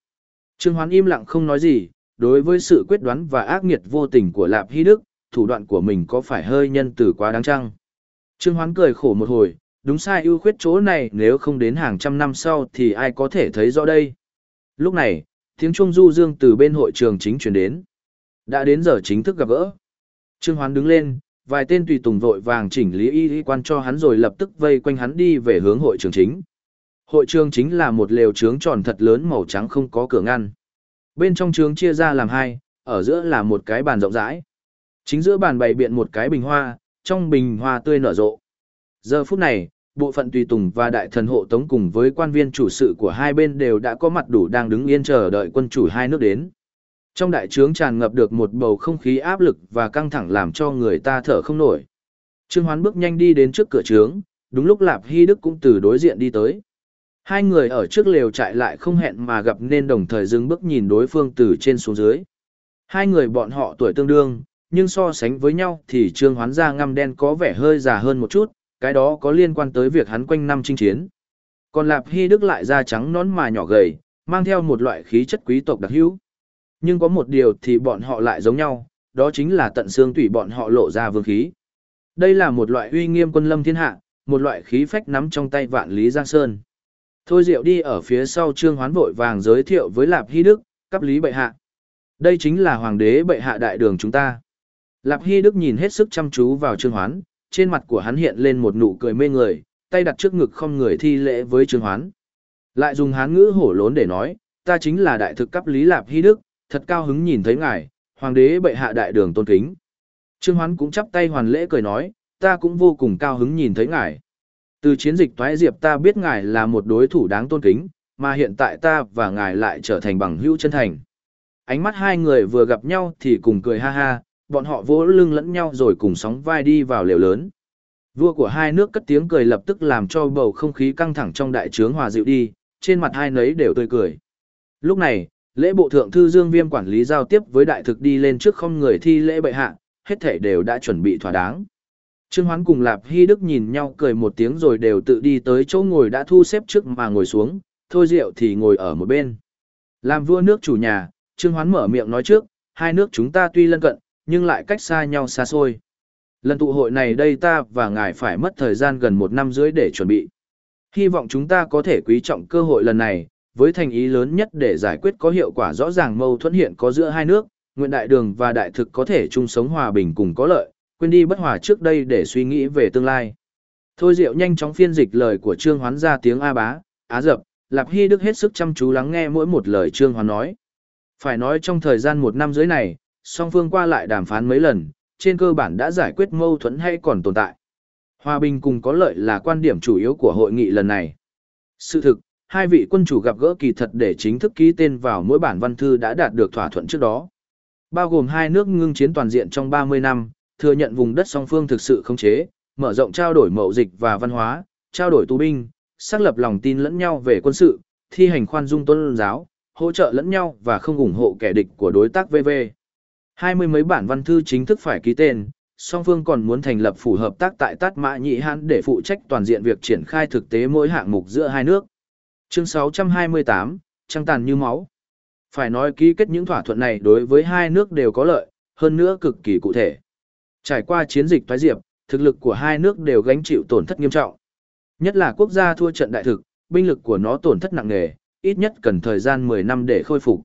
Trương Hoán im lặng không nói gì, đối với sự quyết đoán và ác nghiệt vô tình của Lạp Hy Đức, thủ đoạn của mình có phải hơi nhân từ quá đáng chăng? Trương Hoán cười khổ một hồi, đúng sai ưu khuyết chỗ này nếu không đến hàng trăm năm sau thì ai có thể thấy rõ đây. Lúc này, tiếng chuông du dương từ bên hội trường chính truyền đến. Đã đến giờ chính thức gặp gỡ. Trương Hoán đứng lên, vài tên tùy tùng vội vàng chỉnh lý y y quan cho hắn rồi lập tức vây quanh hắn đi về hướng hội trường chính. Hội trường chính là một lều trướng tròn thật lớn màu trắng không có cửa ngăn. Bên trong trướng chia ra làm hai, ở giữa là một cái bàn rộng rãi. Chính giữa bàn bày biện một cái bình hoa, trong bình hoa tươi nở rộ. Giờ phút này, bộ phận tùy tùng và đại thần hộ tống cùng với quan viên chủ sự của hai bên đều đã có mặt đủ đang đứng yên chờ đợi quân chủ hai nước đến. Trong đại trướng tràn ngập được một bầu không khí áp lực và căng thẳng làm cho người ta thở không nổi. Trương Hoán bước nhanh đi đến trước cửa trướng, đúng lúc Lạp Hy Đức cũng từ đối diện đi tới. Hai người ở trước lều chạy lại không hẹn mà gặp nên đồng thời dừng bước nhìn đối phương từ trên xuống dưới. Hai người bọn họ tuổi tương đương, nhưng so sánh với nhau thì Trương Hoán da ngăm đen có vẻ hơi già hơn một chút, cái đó có liên quan tới việc hắn quanh năm chinh chiến. Còn Lạp Hy Đức lại da trắng nón mà nhỏ gầy, mang theo một loại khí chất quý tộc đặc hữu. Nhưng có một điều thì bọn họ lại giống nhau, đó chính là tận xương tủy bọn họ lộ ra vương khí. Đây là một loại uy nghiêm quân lâm thiên hạ, một loại khí phách nắm trong tay vạn lý giang sơn. Thôi Diệu đi ở phía sau Trương Hoán vội vàng giới thiệu với Lạp Hy Đức, cấp lý bệ hạ. Đây chính là hoàng đế bệ hạ đại đường chúng ta. Lạp Hy Đức nhìn hết sức chăm chú vào Trương Hoán, trên mặt của hắn hiện lên một nụ cười mê người, tay đặt trước ngực không người thi lễ với Trương Hoán. Lại dùng hán ngữ hổ lốn để nói, ta chính là đại thực cấp Lý Lạp Hy Đức, thật cao hứng nhìn thấy ngài, hoàng đế bệ hạ đại đường tôn kính. Trương Hoán cũng chắp tay hoàn lễ cười nói, ta cũng vô cùng cao hứng nhìn thấy ngài. Từ chiến dịch toái diệp ta biết ngài là một đối thủ đáng tôn kính, mà hiện tại ta và ngài lại trở thành bằng hữu chân thành. Ánh mắt hai người vừa gặp nhau thì cùng cười ha ha, bọn họ vỗ lưng lẫn nhau rồi cùng sóng vai đi vào lều lớn. Vua của hai nước cất tiếng cười lập tức làm cho bầu không khí căng thẳng trong đại trướng hòa dịu đi, trên mặt hai nấy đều tươi cười. Lúc này, lễ bộ thượng thư Dương Viêm quản lý giao tiếp với đại thực đi lên trước không người thi lễ bệ hạ, hết thể đều đã chuẩn bị thỏa đáng. Trương Hoán cùng Lạp Hy Đức nhìn nhau cười một tiếng rồi đều tự đi tới chỗ ngồi đã thu xếp trước mà ngồi xuống, thôi rượu thì ngồi ở một bên. Làm vua nước chủ nhà, Trương Hoán mở miệng nói trước, hai nước chúng ta tuy lân cận, nhưng lại cách xa nhau xa xôi. Lần tụ hội này đây ta và ngài phải mất thời gian gần một năm rưỡi để chuẩn bị. Hy vọng chúng ta có thể quý trọng cơ hội lần này, với thành ý lớn nhất để giải quyết có hiệu quả rõ ràng mâu thuẫn hiện có giữa hai nước, nguyện đại đường và đại thực có thể chung sống hòa bình cùng có lợi, quên đi bất hòa trước đây để suy nghĩ về tương lai. Thôi Diệu nhanh chóng phiên dịch lời của Trương Hoán ra tiếng A bá, Á dập, Lạp Hy Đức hết sức chăm chú lắng nghe mỗi một lời Trương Hoán nói. Phải nói trong thời gian một năm dưới này, song phương qua lại đàm phán mấy lần, trên cơ bản đã giải quyết mâu thuẫn hay còn tồn tại. Hòa bình cùng có lợi là quan điểm chủ yếu của hội nghị lần này. Sự thực, hai vị quân chủ gặp gỡ kỳ thật để chính thức ký tên vào mỗi bản văn thư đã đạt được thỏa thuận trước đó. Bao gồm hai nước ngưng chiến toàn diện trong 30 năm, thừa nhận vùng đất song phương thực sự không chế, mở rộng trao đổi mậu dịch và văn hóa, trao đổi tù binh, xác lập lòng tin lẫn nhau về quân sự, thi hành khoan dung tôn giáo, hỗ trợ lẫn nhau và không ủng hộ kẻ địch của đối tác VV. Hai mươi mấy bản văn thư chính thức phải ký tên, song phương còn muốn thành lập phủ hợp tác tại Tát Mã Nhị Hãn để phụ trách toàn diện việc triển khai thực tế mỗi hạng mục giữa hai nước. Chương 628, trăng tàn như máu. Phải nói ký kết những thỏa thuận này đối với hai nước đều có lợi, hơn nữa cực kỳ cụ thể. Trải qua chiến dịch thoái diệp, thực lực của hai nước đều gánh chịu tổn thất nghiêm trọng. Nhất là quốc gia thua trận đại thực, binh lực của nó tổn thất nặng nề, ít nhất cần thời gian 10 năm để khôi phục.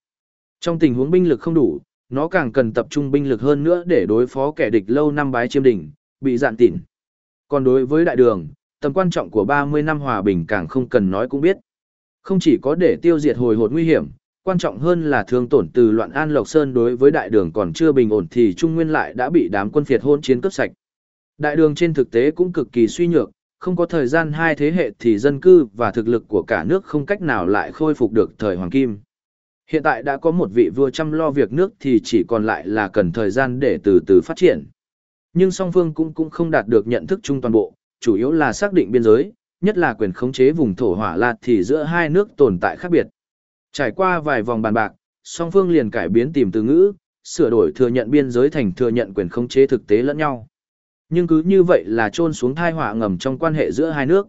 Trong tình huống binh lực không đủ, nó càng cần tập trung binh lực hơn nữa để đối phó kẻ địch lâu năm bái chiêm đỉnh, bị dạn tỉn. Còn đối với đại đường, tầm quan trọng của 30 năm hòa bình càng không cần nói cũng biết. Không chỉ có để tiêu diệt hồi hột nguy hiểm, quan trọng hơn là thương tổn từ loạn an lộc sơn đối với đại đường còn chưa bình ổn thì trung nguyên lại đã bị đám quân phiệt hôn chiến cướp sạch. Đại đường trên thực tế cũng cực kỳ suy nhược, không có thời gian hai thế hệ thì dân cư và thực lực của cả nước không cách nào lại khôi phục được thời hoàng kim. Hiện tại đã có một vị vua chăm lo việc nước thì chỉ còn lại là cần thời gian để từ từ phát triển. Nhưng song phương cũng cũng không đạt được nhận thức chung toàn bộ, chủ yếu là xác định biên giới, nhất là quyền khống chế vùng thổ hỏa lạt thì giữa hai nước tồn tại khác biệt. Trải qua vài vòng bàn bạc, song phương liền cải biến tìm từ ngữ, sửa đổi thừa nhận biên giới thành thừa nhận quyền khống chế thực tế lẫn nhau. Nhưng cứ như vậy là trôn xuống thai họa ngầm trong quan hệ giữa hai nước.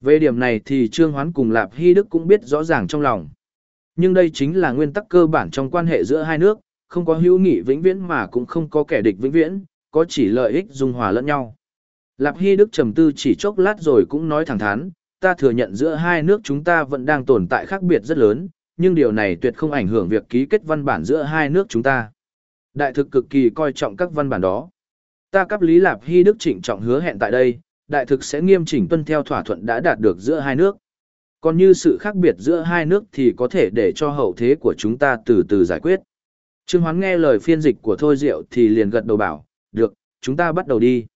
Về điểm này thì Trương Hoán cùng Lạp Hy Đức cũng biết rõ ràng trong lòng. Nhưng đây chính là nguyên tắc cơ bản trong quan hệ giữa hai nước, không có hữu nghị vĩnh viễn mà cũng không có kẻ địch vĩnh viễn, có chỉ lợi ích dung hòa lẫn nhau. Lạp Hy Đức trầm tư chỉ chốc lát rồi cũng nói thẳng thắn, ta thừa nhận giữa hai nước chúng ta vẫn đang tồn tại khác biệt rất lớn, nhưng điều này tuyệt không ảnh hưởng việc ký kết văn bản giữa hai nước chúng ta. Đại thực cực kỳ coi trọng các văn bản đó. Ta cấp Lý Lạp Hy Đức trịnh trọng hứa hẹn tại đây, đại thực sẽ nghiêm chỉnh tuân theo thỏa thuận đã đạt được giữa hai nước. Còn như sự khác biệt giữa hai nước thì có thể để cho hậu thế của chúng ta từ từ giải quyết. Trương Hoán nghe lời phiên dịch của Thôi Diệu thì liền gật đầu bảo, được, chúng ta bắt đầu đi.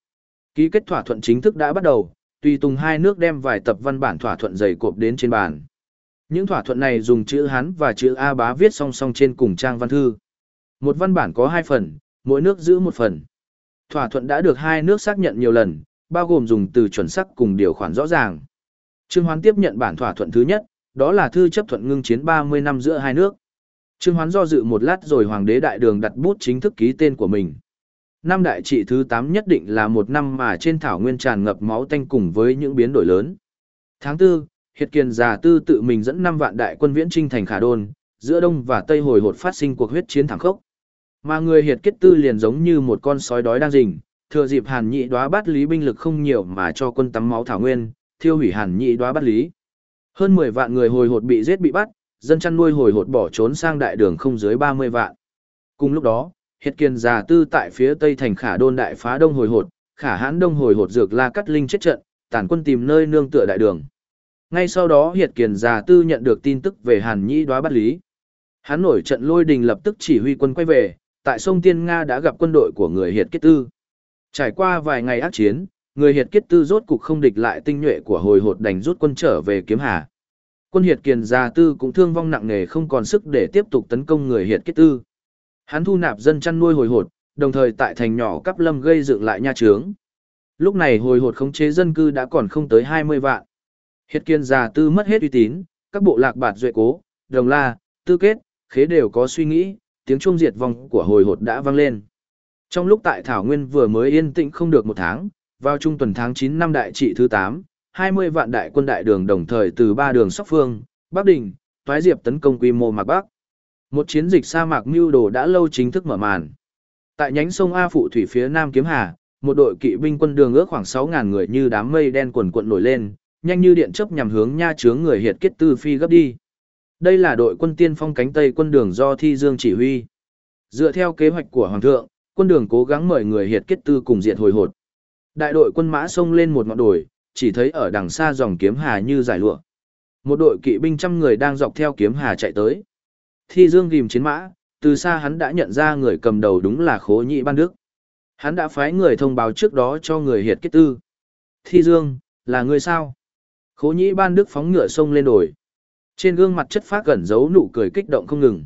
Ký kết thỏa thuận chính thức đã bắt đầu, tùy tùng hai nước đem vài tập văn bản thỏa thuận dày cộp đến trên bàn. Những thỏa thuận này dùng chữ Hán và chữ A bá viết song song trên cùng trang văn thư. Một văn bản có hai phần, mỗi nước giữ một phần. Thỏa thuận đã được hai nước xác nhận nhiều lần, bao gồm dùng từ chuẩn sắc cùng điều khoản rõ ràng. Trương Hoán tiếp nhận bản thỏa thuận thứ nhất, đó là thư chấp thuận ngưng chiến 30 năm giữa hai nước. Trương Hoán do dự một lát rồi Hoàng đế Đại Đường đặt bút chính thức ký tên của mình. Năm đại trị thứ 8 nhất định là một năm mà trên thảo nguyên tràn ngập máu tanh cùng với những biến đổi lớn. Tháng 4, Hiệt Kiền già tư tự mình dẫn 5 vạn đại quân viễn trinh thành Khả Đôn, giữa Đông và Tây hồi hột phát sinh cuộc huyết chiến thảm khốc. Mà người Hiệt kết tư liền giống như một con sói đói đang rình, thừa dịp Hàn Nhị đóa bắt lý binh lực không nhiều mà cho quân tắm máu thảo nguyên, thiêu hủy Hàn Nhị đóa bắt lý. Hơn 10 vạn người hồi hột bị giết bị bắt, dân chăn nuôi hồi hột bỏ trốn sang đại đường không dưới 30 vạn. Cùng lúc đó, Hiệt kiền già tư tại phía tây thành khả đôn đại phá đông hồi hột, khả hãn đông hồi hột dược la cắt linh chết trận, tản quân tìm nơi nương tựa đại đường. Ngay sau đó Hiệt kiền già tư nhận được tin tức về Hàn Nhĩ đoá bắt lý. Hắn nổi trận lôi đình lập tức chỉ huy quân quay về, tại sông Tiên Nga đã gặp quân đội của người Hiệt Kết Tư. Trải qua vài ngày ác chiến, người Hiệt Kết Tư rốt cục không địch lại tinh nhuệ của hồi hột đành rút quân trở về kiếm hà. Quân Hiệt Kiền Gia Tư cũng thương vong nặng nề không còn sức để tiếp tục tấn công người Hiệt Kết Tư. Hắn thu nạp dân chăn nuôi hồi hột, đồng thời tại thành nhỏ Cắp Lâm gây dựng lại nha trướng. Lúc này hồi hột khống chế dân cư đã còn không tới 20 vạn. Hiệt Kiền Gia Tư mất hết uy tín, các bộ lạc bạt duệ cố, đồng la, tư kết, khế đều có suy nghĩ, tiếng chuông diệt vong của hồi hột đã vang lên. Trong lúc tại Thảo Nguyên vừa mới yên tĩnh không được một tháng, vào trung tuần tháng 9 năm đại trị thứ 8, 20 vạn đại quân đại đường đồng thời từ ba đường Sóc Phương, Bắc Đình, Toái Diệp tấn công quy mô Mạc Bắc. Một chiến dịch sa mạc mưu đồ đã lâu chính thức mở màn. Tại nhánh sông A Phụ thủy phía Nam Kiếm Hà, một đội kỵ binh quân đường ước khoảng 6.000 người như đám mây đen quần cuộn nổi lên, nhanh như điện chớp nhằm hướng nha chướng người hiệt kết tư phi gấp đi. Đây là đội quân tiên phong cánh Tây quân đường do Thi Dương chỉ huy. Dựa theo kế hoạch của Hoàng thượng, quân đường cố gắng mời người hiệt kết tư cùng diện hồi hột. Đại đội quân mã xông lên một ngọn đồi, chỉ thấy ở đằng xa dòng kiếm hà như giải lụa. Một đội kỵ binh trăm người đang dọc theo kiếm hà chạy tới. Thi Dương ghim chiến mã, từ xa hắn đã nhận ra người cầm đầu đúng là Khố Nhị Ban Đức. Hắn đã phái người thông báo trước đó cho người hiệt kết tư. Thi Dương, là người sao? Khố Nhị Ban Đức phóng ngựa sông lên đồi. Trên gương mặt chất phát gần giấu nụ cười kích động không ngừng.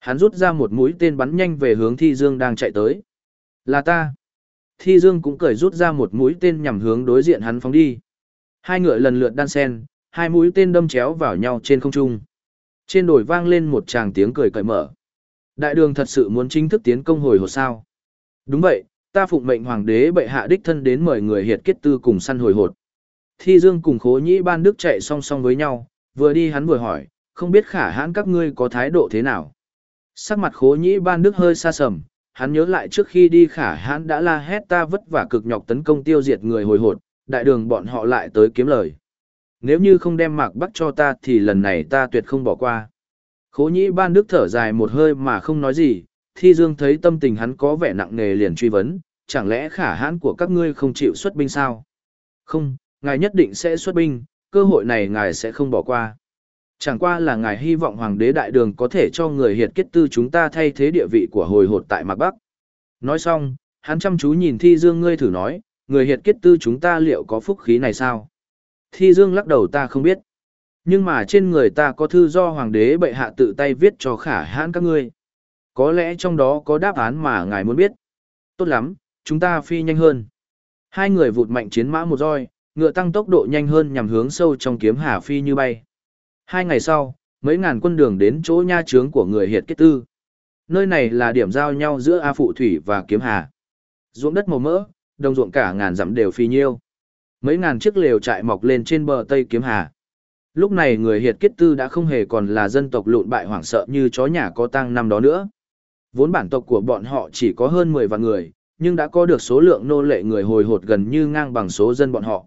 Hắn rút ra một mũi tên bắn nhanh về hướng Thi Dương đang chạy tới. Là ta. Thi Dương cũng cười rút ra một mũi tên nhằm hướng đối diện hắn phóng đi. Hai ngựa lần lượt đan sen, hai mũi tên đâm chéo vào nhau trên không trung. Trên đồi vang lên một tràng tiếng cười cởi mở. Đại đường thật sự muốn chính thức tiến công hồi hột sao. Đúng vậy, ta phụng mệnh hoàng đế bệ hạ đích thân đến mời người hiệt kết tư cùng săn hồi hột. Thi Dương cùng khố nhĩ ban đức chạy song song với nhau, vừa đi hắn vừa hỏi, không biết khả hãn các ngươi có thái độ thế nào. Sắc mặt khố nhĩ ban đức hơi xa sầm, hắn nhớ lại trước khi đi khả hãn đã la hét ta vất vả cực nhọc tấn công tiêu diệt người hồi hột, đại đường bọn họ lại tới kiếm lời. Nếu như không đem mạc bắc cho ta thì lần này ta tuyệt không bỏ qua. Khố nhĩ ban đức thở dài một hơi mà không nói gì, thi dương thấy tâm tình hắn có vẻ nặng nề liền truy vấn, chẳng lẽ khả hãn của các ngươi không chịu xuất binh sao? Không, ngài nhất định sẽ xuất binh, cơ hội này ngài sẽ không bỏ qua. Chẳng qua là ngài hy vọng hoàng đế đại đường có thể cho người hiệt kết tư chúng ta thay thế địa vị của hồi hột tại Mạc Bắc. Nói xong, hắn chăm chú nhìn Thi Dương ngươi thử nói, người hiệt kết tư chúng ta liệu có phúc khí này sao? Thi Dương lắc đầu ta không biết. Nhưng mà trên người ta có thư do hoàng đế bệ hạ tự tay viết cho khả hãn các ngươi. Có lẽ trong đó có đáp án mà ngài muốn biết. Tốt lắm, chúng ta phi nhanh hơn. Hai người vụt mạnh chiến mã một roi, ngựa tăng tốc độ nhanh hơn nhằm hướng sâu trong kiếm hà phi như bay. Hai ngày sau, mấy ngàn quân đường đến chỗ nha trướng của người hiệt kết tư. Nơi này là điểm giao nhau giữa A Phụ Thủy và Kiếm Hà. Ruộng đất màu mỡ, đồng ruộng cả ngàn dặm đều phi nhiêu. Mấy ngàn chiếc lều trại mọc lên trên bờ Tây Kiếm Hà. Lúc này người hiệt kết tư đã không hề còn là dân tộc lụn bại hoảng sợ như chó nhà có tăng năm đó nữa. Vốn bản tộc của bọn họ chỉ có hơn 10 vạn người, nhưng đã có được số lượng nô lệ người hồi hột gần như ngang bằng số dân bọn họ.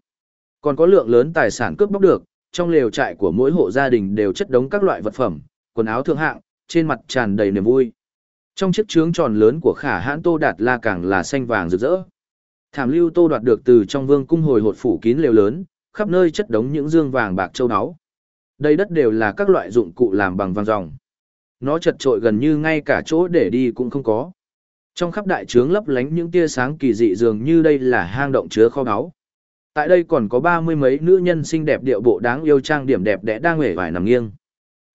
Còn có lượng lớn tài sản cướp bóc được, trong lều trại của mỗi hộ gia đình đều chất đống các loại vật phẩm, quần áo thượng hạng, trên mặt tràn đầy niềm vui. Trong chiếc trướng tròn lớn của khả hãn Tô Đạt La càng là xanh vàng rực rỡ. Thảm lưu Tô đoạt được từ trong vương cung hồi hột phủ kín lều lớn, khắp nơi chất đống những dương vàng bạc châu áo. Đây đất đều là các loại dụng cụ làm bằng vàng ròng. Nó chật trội gần như ngay cả chỗ để đi cũng không có. Trong khắp đại trướng lấp lánh những tia sáng kỳ dị dường như đây là hang động chứa kho báu. Tại đây còn có ba mươi mấy nữ nhân xinh đẹp điệu bộ đáng yêu trang điểm đẹp đẽ đang hề vải nằm nghiêng.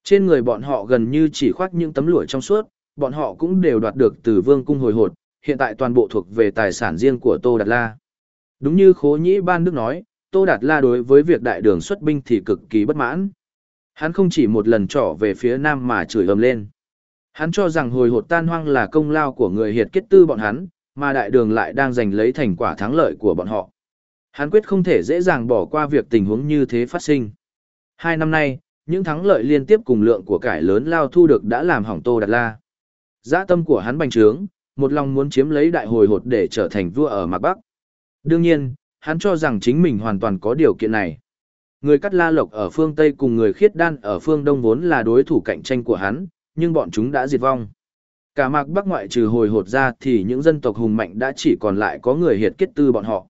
Trên người bọn họ gần như chỉ khoác những tấm lụa trong suốt, bọn họ cũng đều đoạt được từ vương cung hồi hột, hiện tại toàn bộ thuộc về tài sản riêng của Tô Đạt La. Đúng như Khố Nhĩ Ban Đức nói, Tô Đạt La đối với việc đại đường xuất binh thì cực kỳ bất mãn. Hắn không chỉ một lần trỏ về phía nam mà chửi ầm lên. Hắn cho rằng hồi hột tan hoang là công lao của người hiệt kết tư bọn hắn, mà đại đường lại đang giành lấy thành quả thắng lợi của bọn họ. Hắn quyết không thể dễ dàng bỏ qua việc tình huống như thế phát sinh. Hai năm nay, những thắng lợi liên tiếp cùng lượng của cải lớn lao thu được đã làm hỏng Tô Đạt La. Dã tâm của hắn bành trướng, một lòng muốn chiếm lấy đại hồi hột để trở thành vua ở Mạc Bắc. Đương nhiên, hắn cho rằng chính mình hoàn toàn có điều kiện này. Người cắt la lộc ở phương Tây cùng người khiết đan ở phương Đông vốn là đối thủ cạnh tranh của hắn, nhưng bọn chúng đã diệt vong. Cả mạc bắc ngoại trừ hồi hột ra thì những dân tộc hùng mạnh đã chỉ còn lại có người hiệt kết tư bọn họ.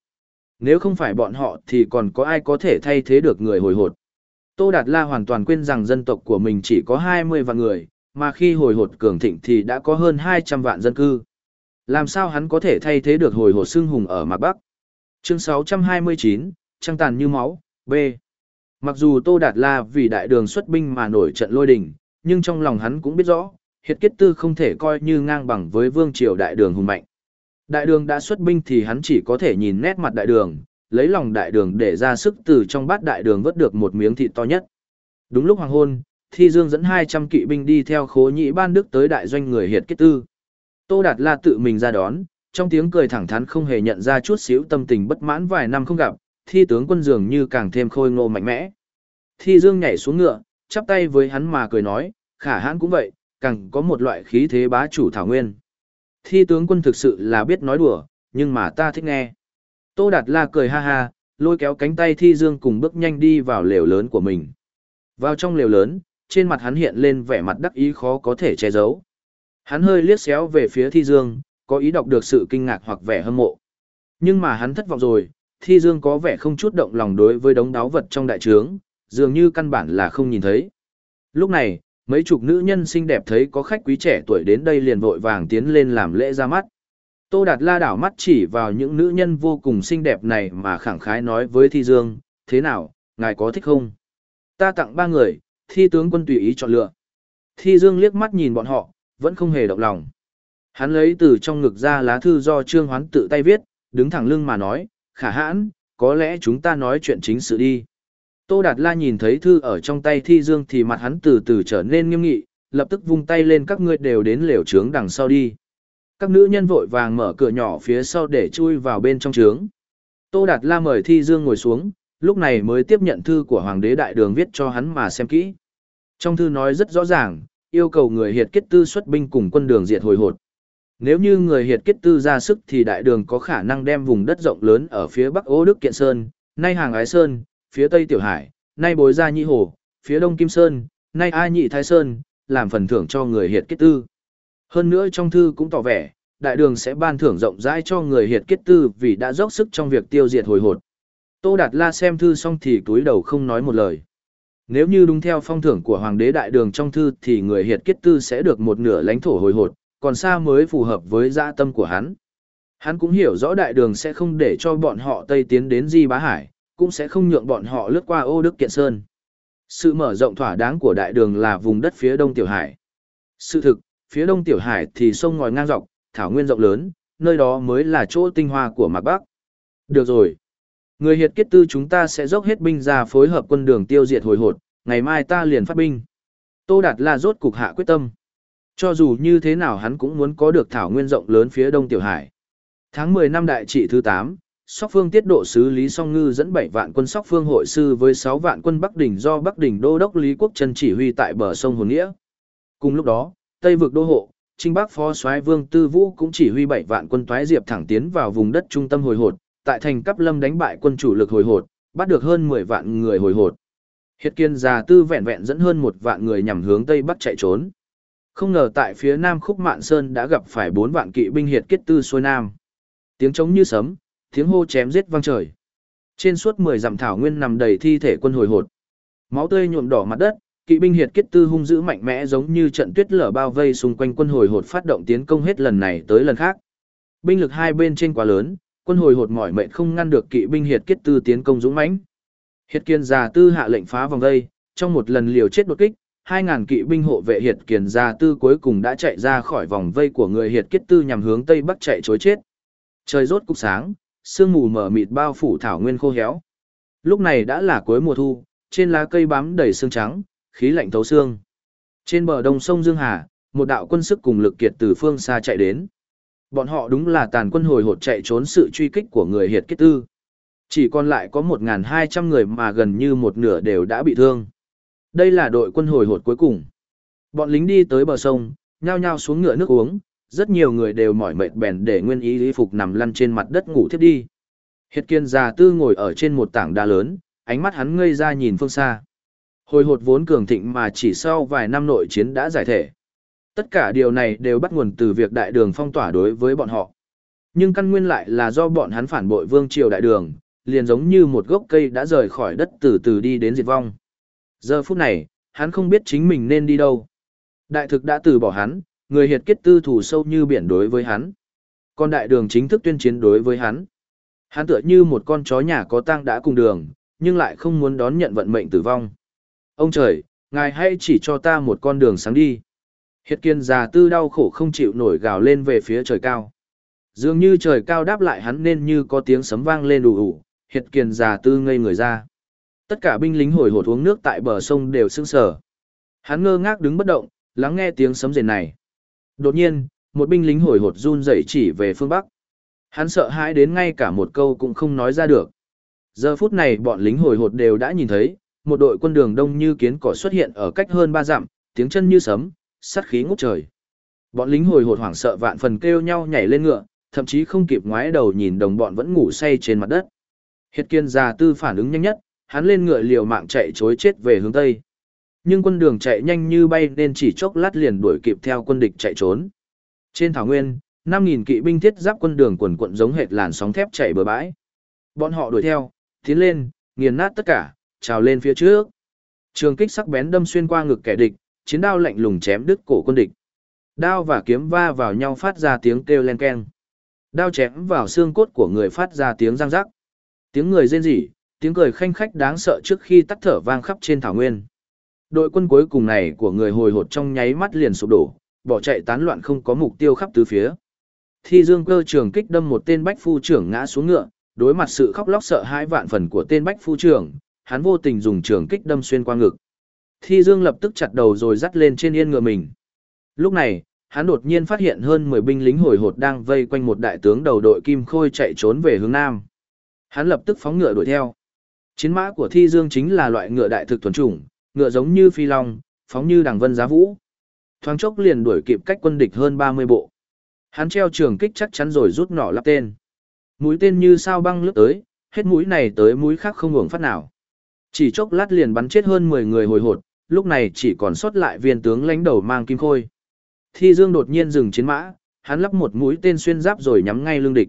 Nếu không phải bọn họ thì còn có ai có thể thay thế được người hồi hột. Tô Đạt La hoàn toàn quên rằng dân tộc của mình chỉ có 20 vạn người, mà khi hồi hột cường thịnh thì đã có hơn 200 vạn dân cư. Làm sao hắn có thể thay thế được hồi hột xương hùng ở Mạc Bắc? Chương 629, Trăng tàn như máu, B. Mặc dù Tô Đạt La vì đại đường xuất binh mà nổi trận lôi đình, nhưng trong lòng hắn cũng biết rõ, hiệt kết tư không thể coi như ngang bằng với vương triều đại đường hùng mạnh. Đại đường đã xuất binh thì hắn chỉ có thể nhìn nét mặt đại đường, lấy lòng đại đường để ra sức từ trong bát đại đường vớt được một miếng thịt to nhất. Đúng lúc hoàng hôn, Thi Dương dẫn 200 kỵ binh đi theo khố nhị ban đức tới đại doanh người hiệt kết tư. Tô Đạt La tự mình ra đón, trong tiếng cười thẳng thắn không hề nhận ra chút xíu tâm tình bất mãn vài năm không gặp, thi tướng quân dường như càng thêm khôi ngô mạnh mẽ. Thi Dương nhảy xuống ngựa, chắp tay với hắn mà cười nói, khả hãn cũng vậy, càng có một loại khí thế bá chủ thảo nguyên. Thi tướng quân thực sự là biết nói đùa, nhưng mà ta thích nghe. Tô Đạt La cười ha ha, lôi kéo cánh tay Thi Dương cùng bước nhanh đi vào lều lớn của mình. Vào trong lều lớn, trên mặt hắn hiện lên vẻ mặt đắc ý khó có thể che giấu. Hắn hơi liếc xéo về phía Thi Dương, có ý đọc được sự kinh ngạc hoặc vẻ hâm mộ. Nhưng mà hắn thất vọng rồi, Thi Dương có vẻ không chút động lòng đối với đống đáo vật trong đại trướng, dường như căn bản là không nhìn thấy. Lúc này, mấy chục nữ nhân xinh đẹp thấy có khách quý trẻ tuổi đến đây liền vội vàng tiến lên làm lễ ra mắt. Tô Đạt La đảo mắt chỉ vào những nữ nhân vô cùng xinh đẹp này mà khẳng khái nói với Thi Dương, thế nào, ngài có thích không? Ta tặng ba người, Thi tướng quân tùy ý chọn lựa. Thi Dương liếc mắt nhìn bọn họ, vẫn không hề động lòng. Hắn lấy từ trong ngực ra lá thư do Trương Hoán tự tay viết, đứng thẳng lưng mà nói, khả hãn, có lẽ chúng ta nói chuyện chính sự đi. Tô Đạt La nhìn thấy thư ở trong tay Thi Dương thì mặt hắn từ từ trở nên nghiêm nghị, lập tức vung tay lên các ngươi đều đến lều trướng đằng sau đi. Các nữ nhân vội vàng mở cửa nhỏ phía sau để chui vào bên trong trướng. Tô Đạt La mời Thi Dương ngồi xuống, lúc này mới tiếp nhận thư của Hoàng đế Đại Đường viết cho hắn mà xem kỹ. Trong thư nói rất rõ ràng, yêu cầu người hiệt kết tư xuất binh cùng quân đường diệt hồi hột. Nếu như người hiệt kết tư ra sức thì đại đường có khả năng đem vùng đất rộng lớn ở phía bắc Ô Đức Kiện Sơn, nay Hàng Ái Sơn, phía tây Tiểu Hải, nay Bối Gia Nhị Hồ, phía đông Kim Sơn, nay A Nhị Thái Sơn, làm phần thưởng cho người hiệt kết tư. Hơn nữa trong thư cũng tỏ vẻ, đại đường sẽ ban thưởng rộng rãi cho người hiệt kết tư vì đã dốc sức trong việc tiêu diệt hồi hột. Tô Đạt La xem thư xong thì túi đầu không nói một lời. Nếu như đúng theo phong thưởng của Hoàng đế Đại Đường trong thư thì người hiệt kết tư sẽ được một nửa lãnh thổ hồi hột, còn xa mới phù hợp với dạ tâm của hắn. Hắn cũng hiểu rõ Đại Đường sẽ không để cho bọn họ Tây tiến đến Di Bá Hải, cũng sẽ không nhượng bọn họ lướt qua ô Đức Kiện Sơn. Sự mở rộng thỏa đáng của Đại Đường là vùng đất phía đông Tiểu Hải. Sự thực, phía đông Tiểu Hải thì sông ngòi ngang dọc, thảo nguyên rộng lớn, nơi đó mới là chỗ tinh hoa của Mạc Bắc. Được rồi. Người hiệt kết tư chúng ta sẽ dốc hết binh ra phối hợp quân đường tiêu diệt hồi hột, ngày mai ta liền phát binh. Tô Đạt La rốt cục hạ quyết tâm. Cho dù như thế nào hắn cũng muốn có được thảo nguyên rộng lớn phía đông Tiểu Hải. Tháng 10 năm đại trị thứ 8, Sóc Phương tiết độ sứ Lý Song Ngư dẫn 7 vạn quân Sóc Phương hội sư với 6 vạn quân Bắc Đỉnh do Bắc Đỉnh Đô đốc Lý Quốc Trân chỉ huy tại bờ sông Hồn Nghĩa. Cùng lúc đó, Tây vực đô hộ, Trinh Bắc Phó soái Vương Tư Vũ cũng chỉ huy 7 vạn quân toái diệp thẳng tiến vào vùng đất trung tâm hồi hột, tại thành Cáp Lâm đánh bại quân chủ lực hồi hột, bắt được hơn 10 vạn người hồi hột. Hiệt kiên già tư vẹn vẹn dẫn hơn một vạn người nhằm hướng Tây Bắc chạy trốn. Không ngờ tại phía Nam Khúc Mạn Sơn đã gặp phải bốn vạn kỵ binh hiệt Kiết tư xuôi Nam. Tiếng trống như sấm, tiếng hô chém giết vang trời. Trên suốt 10 dặm thảo nguyên nằm đầy thi thể quân hồi hột. Máu tươi nhuộm đỏ mặt đất, kỵ binh hiệt kết tư hung dữ mạnh mẽ giống như trận tuyết lở bao vây xung quanh quân hồi hột phát động tiến công hết lần này tới lần khác. Binh lực hai bên trên quá lớn, quân hồi hột mỏi mệt không ngăn được kỵ binh hiệt kết tư tiến công dũng mãnh. Hiệt kiên già tư hạ lệnh phá vòng vây, trong một lần liều chết đột kích, 2000 kỵ binh hộ vệ hiệt kiền già tư cuối cùng đã chạy ra khỏi vòng vây của người hiệt kết tư nhằm hướng tây bắc chạy trối chết. Trời rốt cục sáng, sương mù mở mịt bao phủ thảo nguyên khô héo. Lúc này đã là cuối mùa thu, trên lá cây bám đầy sương trắng, khí lạnh thấu xương. Trên bờ đông sông Dương Hà, một đạo quân sức cùng lực kiệt từ phương xa chạy đến. Bọn họ đúng là tàn quân hồi hột chạy trốn sự truy kích của người hiệt kết tư. Chỉ còn lại có 1.200 người mà gần như một nửa đều đã bị thương. Đây là đội quân hồi hột cuối cùng. Bọn lính đi tới bờ sông, nhao nhao xuống ngựa nước uống, rất nhiều người đều mỏi mệt bèn để nguyên ý lý phục nằm lăn trên mặt đất ngủ thiếp đi. Hiệt kiên già tư ngồi ở trên một tảng đá lớn, ánh mắt hắn ngây ra nhìn phương xa. Hồi hột vốn cường thịnh mà chỉ sau vài năm nội chiến đã giải thể. Tất cả điều này đều bắt nguồn từ việc đại đường phong tỏa đối với bọn họ. Nhưng căn nguyên lại là do bọn hắn phản bội vương triều đại đường, liền giống như một gốc cây đã rời khỏi đất từ từ đi đến diệt vong. Giờ phút này, hắn không biết chính mình nên đi đâu. Đại thực đã từ bỏ hắn, người hiệt kết tư thủ sâu như biển đối với hắn. Còn đại đường chính thức tuyên chiến đối với hắn. Hắn tựa như một con chó nhà có tang đã cùng đường, nhưng lại không muốn đón nhận vận mệnh tử vong. Ông trời, ngài hãy chỉ cho ta một con đường sáng đi. Hiệt kiên già tư đau khổ không chịu nổi gào lên về phía trời cao. Dường như trời cao đáp lại hắn nên như có tiếng sấm vang lên đủ ủ, hiệt kiên già tư ngây người ra. Tất cả binh lính hồi hột uống nước tại bờ sông đều sững sờ. Hắn ngơ ngác đứng bất động, lắng nghe tiếng sấm rền này. Đột nhiên, một binh lính hồi hột run rẩy chỉ về phương Bắc. Hắn sợ hãi đến ngay cả một câu cũng không nói ra được. Giờ phút này bọn lính hồi hột đều đã nhìn thấy, một đội quân đường đông như kiến cỏ xuất hiện ở cách hơn ba dặm, tiếng chân như sấm, sát khí ngút trời. Bọn lính hồi hột hoảng sợ vạn phần kêu nhau nhảy lên ngựa, thậm chí không kịp ngoái đầu nhìn đồng bọn vẫn ngủ say trên mặt đất. Hiệt kiên già tư phản ứng nhanh nhất, hắn lên ngựa liều mạng chạy chối chết về hướng tây. Nhưng quân đường chạy nhanh như bay nên chỉ chốc lát liền đuổi kịp theo quân địch chạy trốn. Trên thảo nguyên, 5.000 kỵ binh thiết giáp quân đường quần quận giống hệt làn sóng thép chạy bờ bãi. Bọn họ đuổi theo, tiến lên, nghiền nát tất cả, trào lên phía trước. Trường kích sắc bén đâm xuyên qua ngực kẻ địch, chiến đao lạnh lùng chém đứt cổ quân địch. Đao và kiếm va vào nhau phát ra tiếng kêu len keng. Đao chém vào xương cốt của người phát ra tiếng răng rắc. Tiếng người rên rỉ, tiếng cười khanh khách đáng sợ trước khi tắt thở vang khắp trên thảo nguyên. Đội quân cuối cùng này của người hồi hột trong nháy mắt liền sụp đổ, bỏ chạy tán loạn không có mục tiêu khắp tứ phía. Thi Dương cơ trường kích đâm một tên bách phu trưởng ngã xuống ngựa, đối mặt sự khóc lóc sợ hãi vạn phần của tên bách phu trưởng, hắn vô tình dùng trường kích đâm xuyên qua ngực. Thi Dương lập tức chặt đầu rồi dắt lên trên yên ngựa mình. Lúc này, hắn đột nhiên phát hiện hơn 10 binh lính hồi hột đang vây quanh một đại tướng đầu đội kim khôi chạy trốn về hướng nam. Hắn lập tức phóng ngựa đuổi theo. Chiến mã của Thi Dương chính là loại ngựa đại thực thuần chủng, ngựa giống như phi long, phóng như đằng vân giá vũ. Thoáng chốc liền đuổi kịp cách quân địch hơn 30 bộ. Hắn treo trường kích chắc chắn rồi rút nỏ lắp tên. Mũi tên như sao băng lướt tới, hết mũi này tới mũi khác không ngừng phát nào. Chỉ chốc lát liền bắn chết hơn 10 người hồi hột, lúc này chỉ còn sót lại viên tướng lãnh đầu mang kim khôi. Thi Dương đột nhiên dừng chiến mã, hắn lắp một mũi tên xuyên giáp rồi nhắm ngay lưng địch.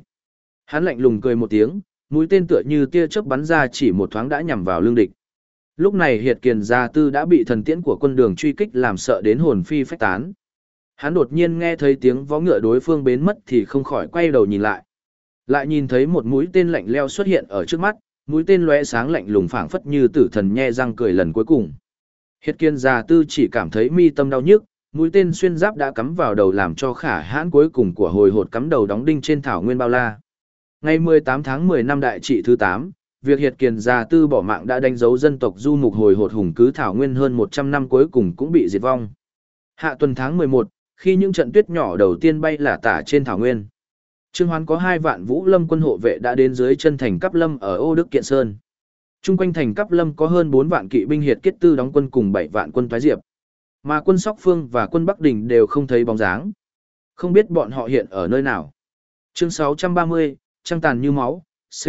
Hắn lạnh lùng cười một tiếng, mũi tên tựa như tia chớp bắn ra chỉ một thoáng đã nhằm vào lưng địch. Lúc này Hiệt Kiền Gia Tư đã bị thần tiễn của quân đường truy kích làm sợ đến hồn phi phách tán. Hắn đột nhiên nghe thấy tiếng vó ngựa đối phương bến mất thì không khỏi quay đầu nhìn lại. Lại nhìn thấy một mũi tên lạnh leo xuất hiện ở trước mắt, mũi tên lóe sáng lạnh lùng phảng phất như tử thần nhe răng cười lần cuối cùng. Hiệt Kiền Gia Tư chỉ cảm thấy mi tâm đau nhức, mũi tên xuyên giáp đã cắm vào đầu làm cho khả hãn cuối cùng của hồi hột cắm đầu đóng đinh trên thảo nguyên bao la. Ngày 18 tháng 10 năm đại trị thứ 8, việc hiệt kiền già tư bỏ mạng đã đánh dấu dân tộc du mục hồi hột hùng cứ thảo nguyên hơn 100 năm cuối cùng cũng bị diệt vong. Hạ tuần tháng 11, khi những trận tuyết nhỏ đầu tiên bay lả tả trên thảo nguyên. Trương Hoán có hai vạn vũ lâm quân hộ vệ đã đến dưới chân thành Cáp Lâm ở Ô Đức Kiện Sơn. Trung quanh thành Cáp Lâm có hơn 4 vạn kỵ binh hiệt kết tư đóng quân cùng 7 vạn quân Thoái Diệp. Mà quân Sóc Phương và quân Bắc Đình đều không thấy bóng dáng. Không biết bọn họ hiện ở nơi nào. Chương 630, trăng tàn như máu, C.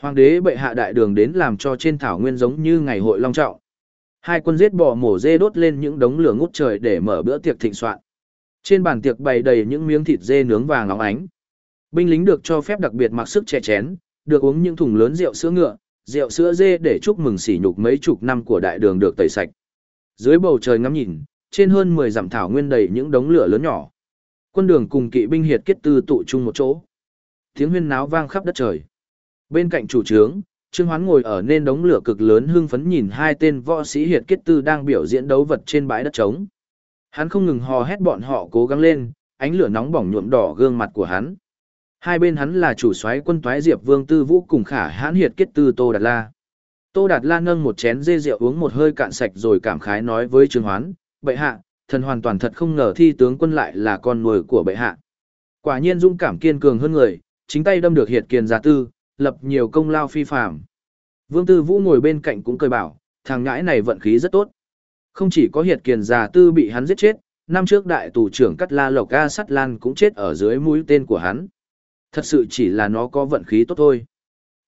Hoàng đế bệ hạ đại đường đến làm cho trên thảo nguyên giống như ngày hội long trọng. Hai quân giết bò mổ dê đốt lên những đống lửa ngút trời để mở bữa tiệc thịnh soạn. Trên bàn tiệc bày đầy những miếng thịt dê nướng vàng óng ánh. Binh lính được cho phép đặc biệt mặc sức chè chén, được uống những thùng lớn rượu sữa ngựa, rượu sữa dê để chúc mừng sỉ nhục mấy chục năm của đại đường được tẩy sạch. Dưới bầu trời ngắm nhìn, trên hơn 10 dặm thảo nguyên đầy những đống lửa lớn nhỏ. Quân đường cùng kỵ binh hiệt kết tư tụ chung một chỗ. Tiếng huyên náo vang khắp đất trời. Bên cạnh chủ trướng, Trương Hoán ngồi ở nên đống lửa cực lớn hưng phấn nhìn hai tên võ sĩ hiệt kết tư đang biểu diễn đấu vật trên bãi đất trống. Hắn không ngừng hò hét bọn họ cố gắng lên, ánh lửa nóng bỏng nhuộm đỏ gương mặt của hắn. Hai bên hắn là chủ soái quân toái Diệp Vương Tư Vũ cùng khả hãn hiệt kết tư Tô Đạt La. Tô Đạt La nâng một chén dê rượu uống một hơi cạn sạch rồi cảm khái nói với Trương Hoán, bệ hạ, thần hoàn toàn thật không ngờ thi tướng quân lại là con nuôi của bệ hạ. Quả nhiên dũng cảm kiên cường hơn người, chính tay đâm được hiệt kiền gia tư, lập nhiều công lao phi phàm. Vương Tư Vũ ngồi bên cạnh cũng cười bảo, thằng ngãi này vận khí rất tốt. Không chỉ có hiệt kiền già tư bị hắn giết chết, năm trước đại tù trưởng Cắt La Lộc A Sắt Lan cũng chết ở dưới mũi tên của hắn. Thật sự chỉ là nó có vận khí tốt thôi.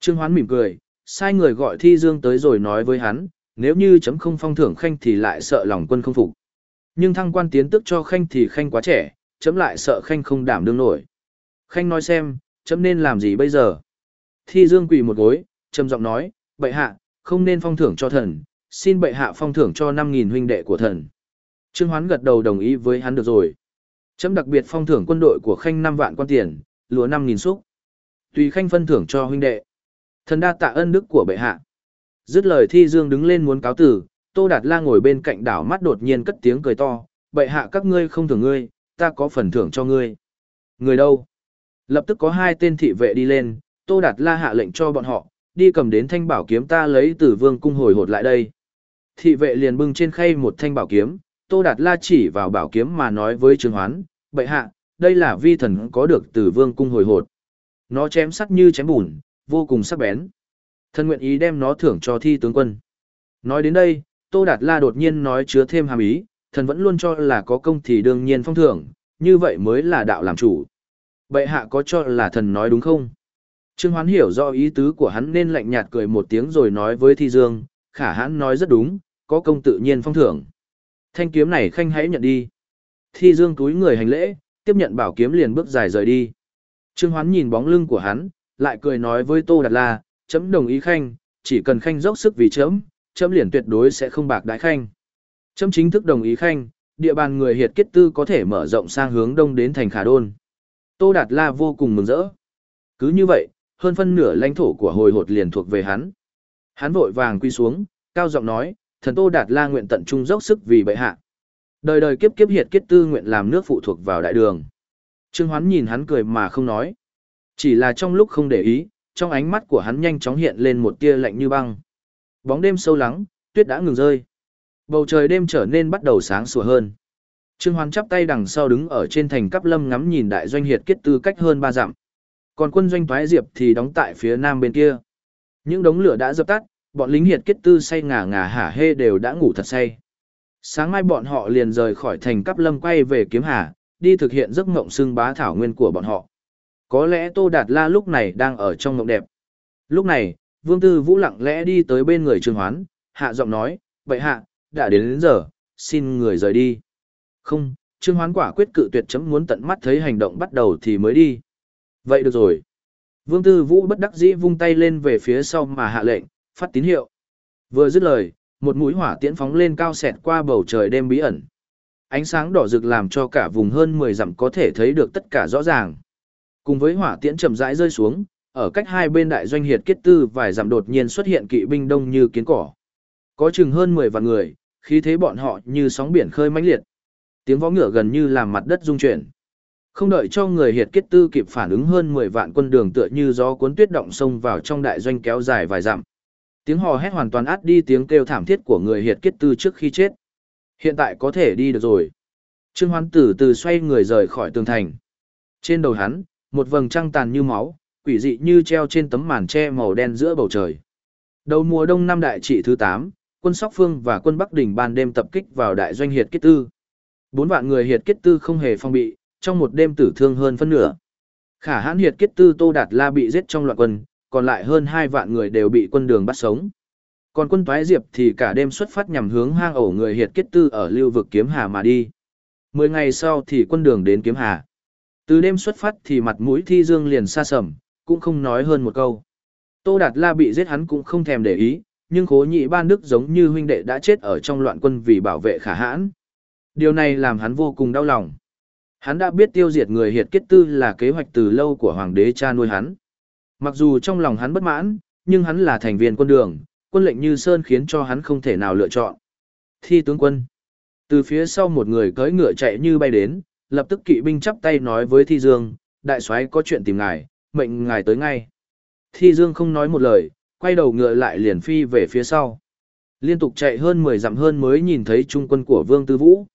Trương Hoán mỉm cười, sai người gọi Thi Dương tới rồi nói với hắn, nếu như chấm không phong thưởng khanh thì lại sợ lòng quân không phục. Nhưng thăng quan tiến tức cho khanh thì khanh quá trẻ, chấm lại sợ khanh không đảm đương nổi. Khanh nói xem, chấm nên làm gì bây giờ? Thi dương quỳ một gối, trầm giọng nói, bệ hạ, không nên phong thưởng cho thần, xin bệ hạ phong thưởng cho 5.000 huynh đệ của thần. Trương Hoán gật đầu đồng ý với hắn được rồi. Chấm đặc biệt phong thưởng quân đội của khanh 5 vạn quan tiền, lúa 5.000 xúc. Tùy khanh phân thưởng cho huynh đệ. Thần đa tạ ân đức của bệ hạ. Dứt lời Thi Dương đứng lên muốn cáo tử, Tô Đạt La ngồi bên cạnh đảo mắt đột nhiên cất tiếng cười to, bệ hạ các ngươi không thưởng ngươi, ta có phần thưởng cho ngươi. Người đâu? Lập tức có hai tên thị vệ đi lên, Tô Đạt La hạ lệnh cho bọn họ, đi cầm đến thanh bảo kiếm ta lấy từ vương cung hồi hột lại đây. Thị vệ liền bưng trên khay một thanh bảo kiếm, Tô Đạt La chỉ vào bảo kiếm mà nói với Trương Hoán, bệ hạ, đây là vi thần có được từ vương cung hồi hột. Nó chém sắt như chém bùn, vô cùng sắc bén. Thần nguyện ý đem nó thưởng cho thi tướng quân. Nói đến đây, Tô Đạt La đột nhiên nói chứa thêm hàm ý, thần vẫn luôn cho là có công thì đương nhiên phong thưởng, như vậy mới là đạo làm chủ. Bệ hạ có cho là thần nói đúng không? Trương Hoán hiểu rõ ý tứ của hắn nên lạnh nhạt cười một tiếng rồi nói với Thi Dương, khả hãn nói rất đúng, có công tự nhiên phong thưởng. Thanh kiếm này khanh hãy nhận đi. Thi Dương túi người hành lễ, tiếp nhận bảo kiếm liền bước dài rời đi. Trương Hoán nhìn bóng lưng của hắn, lại cười nói với Tô Đạt La, chấm đồng ý khanh, chỉ cần khanh dốc sức vì chấm, chấm liền tuyệt đối sẽ không bạc đái khanh. Chấm chính thức đồng ý khanh, địa bàn người hiệt kết tư có thể mở rộng sang hướng đông đến thành Khả Đôn. Tô Đạt La vô cùng mừng rỡ. Cứ như vậy, hơn phân nửa lãnh thổ của hồi hột liền thuộc về hắn. Hắn vội vàng quy xuống, cao giọng nói, thần Tô Đạt La nguyện tận trung dốc sức vì bệ hạ. Đời đời kiếp kiếp hiệt kết tư nguyện làm nước phụ thuộc vào đại đường. Trương Hoán nhìn hắn cười mà không nói. Chỉ là trong lúc không để ý, trong ánh mắt của hắn nhanh chóng hiện lên một tia lạnh như băng. Bóng đêm sâu lắng, tuyết đã ngừng rơi. Bầu trời đêm trở nên bắt đầu sáng sủa hơn. Trương Hoán chắp tay đằng sau đứng ở trên thành Cáp lâm ngắm nhìn đại doanh hiệt kết tư cách hơn ba dặm. Còn quân doanh thoái diệp thì đóng tại phía nam bên kia. Những đống lửa đã dập tắt, bọn lính hiệt kết tư say ngả ngả hả hê đều đã ngủ thật say. Sáng mai bọn họ liền rời khỏi thành cắp lâm quay về kiếm hà, đi thực hiện giấc mộng xưng bá thảo nguyên của bọn họ. Có lẽ Tô Đạt La lúc này đang ở trong mộng đẹp. Lúc này, Vương Tư Vũ lặng lẽ đi tới bên người Trương Hoán, hạ giọng nói, vậy hạ, đã đến đến giờ, xin người rời đi. Không, Trương Hoán quả quyết cự tuyệt chấm muốn tận mắt thấy hành động bắt đầu thì mới đi. Vậy được rồi. Vương Tư Vũ bất đắc dĩ vung tay lên về phía sau mà hạ lệnh, phát tín hiệu. Vừa dứt lời, một mũi hỏa tiễn phóng lên cao xẹt qua bầu trời đêm bí ẩn. Ánh sáng đỏ rực làm cho cả vùng hơn 10 dặm có thể thấy được tất cả rõ ràng. Cùng với hỏa tiễn chậm rãi rơi xuống, ở cách hai bên đại doanh hiệt kết tư vài dặm đột nhiên xuất hiện kỵ binh đông như kiến cỏ. Có chừng hơn 10 vạn người, khí thế bọn họ như sóng biển khơi mãnh liệt. Tiếng vó ngựa gần như làm mặt đất rung chuyển. Không đợi cho người hiệt kết tư kịp phản ứng hơn 10 vạn quân đường tựa như gió cuốn tuyết động sông vào trong đại doanh kéo dài vài dặm. Tiếng hò hét hoàn toàn át đi tiếng kêu thảm thiết của người hiệt kết tư trước khi chết. Hiện tại có thể đi được rồi. Trương Hoán từ từ xoay người rời khỏi tường thành. Trên đầu hắn, một vầng trăng tàn như máu, quỷ dị như treo trên tấm màn tre màu đen giữa bầu trời. Đầu mùa đông năm đại trị thứ 8, quân Sóc Phương và quân Bắc Đình ban đêm tập kích vào đại doanh hiệt kết tư. Bốn vạn người hiệt kết tư không hề phong bị, trong một đêm tử thương hơn phân nửa. Khả hãn hiệt kết tư Tô Đạt La bị giết trong loạn quân, còn lại hơn hai vạn người đều bị quân đường bắt sống. Còn quân Toái Diệp thì cả đêm xuất phát nhằm hướng hang ổ người hiệt kết tư ở lưu vực Kiếm Hà mà đi. Mười ngày sau thì quân đường đến Kiếm Hà. Từ đêm xuất phát thì mặt mũi thi dương liền xa sầm, cũng không nói hơn một câu. Tô Đạt La bị giết hắn cũng không thèm để ý, nhưng khố nhị ban đức giống như huynh đệ đã chết ở trong loạn quân vì bảo vệ khả hãn. Điều này làm hắn vô cùng đau lòng. Hắn đã biết tiêu diệt người hiệt kết tư là kế hoạch từ lâu của hoàng đế cha nuôi hắn. Mặc dù trong lòng hắn bất mãn, nhưng hắn là thành viên quân đường, quân lệnh như sơn khiến cho hắn không thể nào lựa chọn. Thi tướng quân. Từ phía sau một người cưỡi ngựa chạy như bay đến, lập tức kỵ binh chắp tay nói với Thi Dương, đại soái có chuyện tìm ngài, mệnh ngài tới ngay. Thi Dương không nói một lời, quay đầu ngựa lại liền phi về phía sau. Liên tục chạy hơn 10 dặm hơn mới nhìn thấy trung quân của Vương Tư Vũ.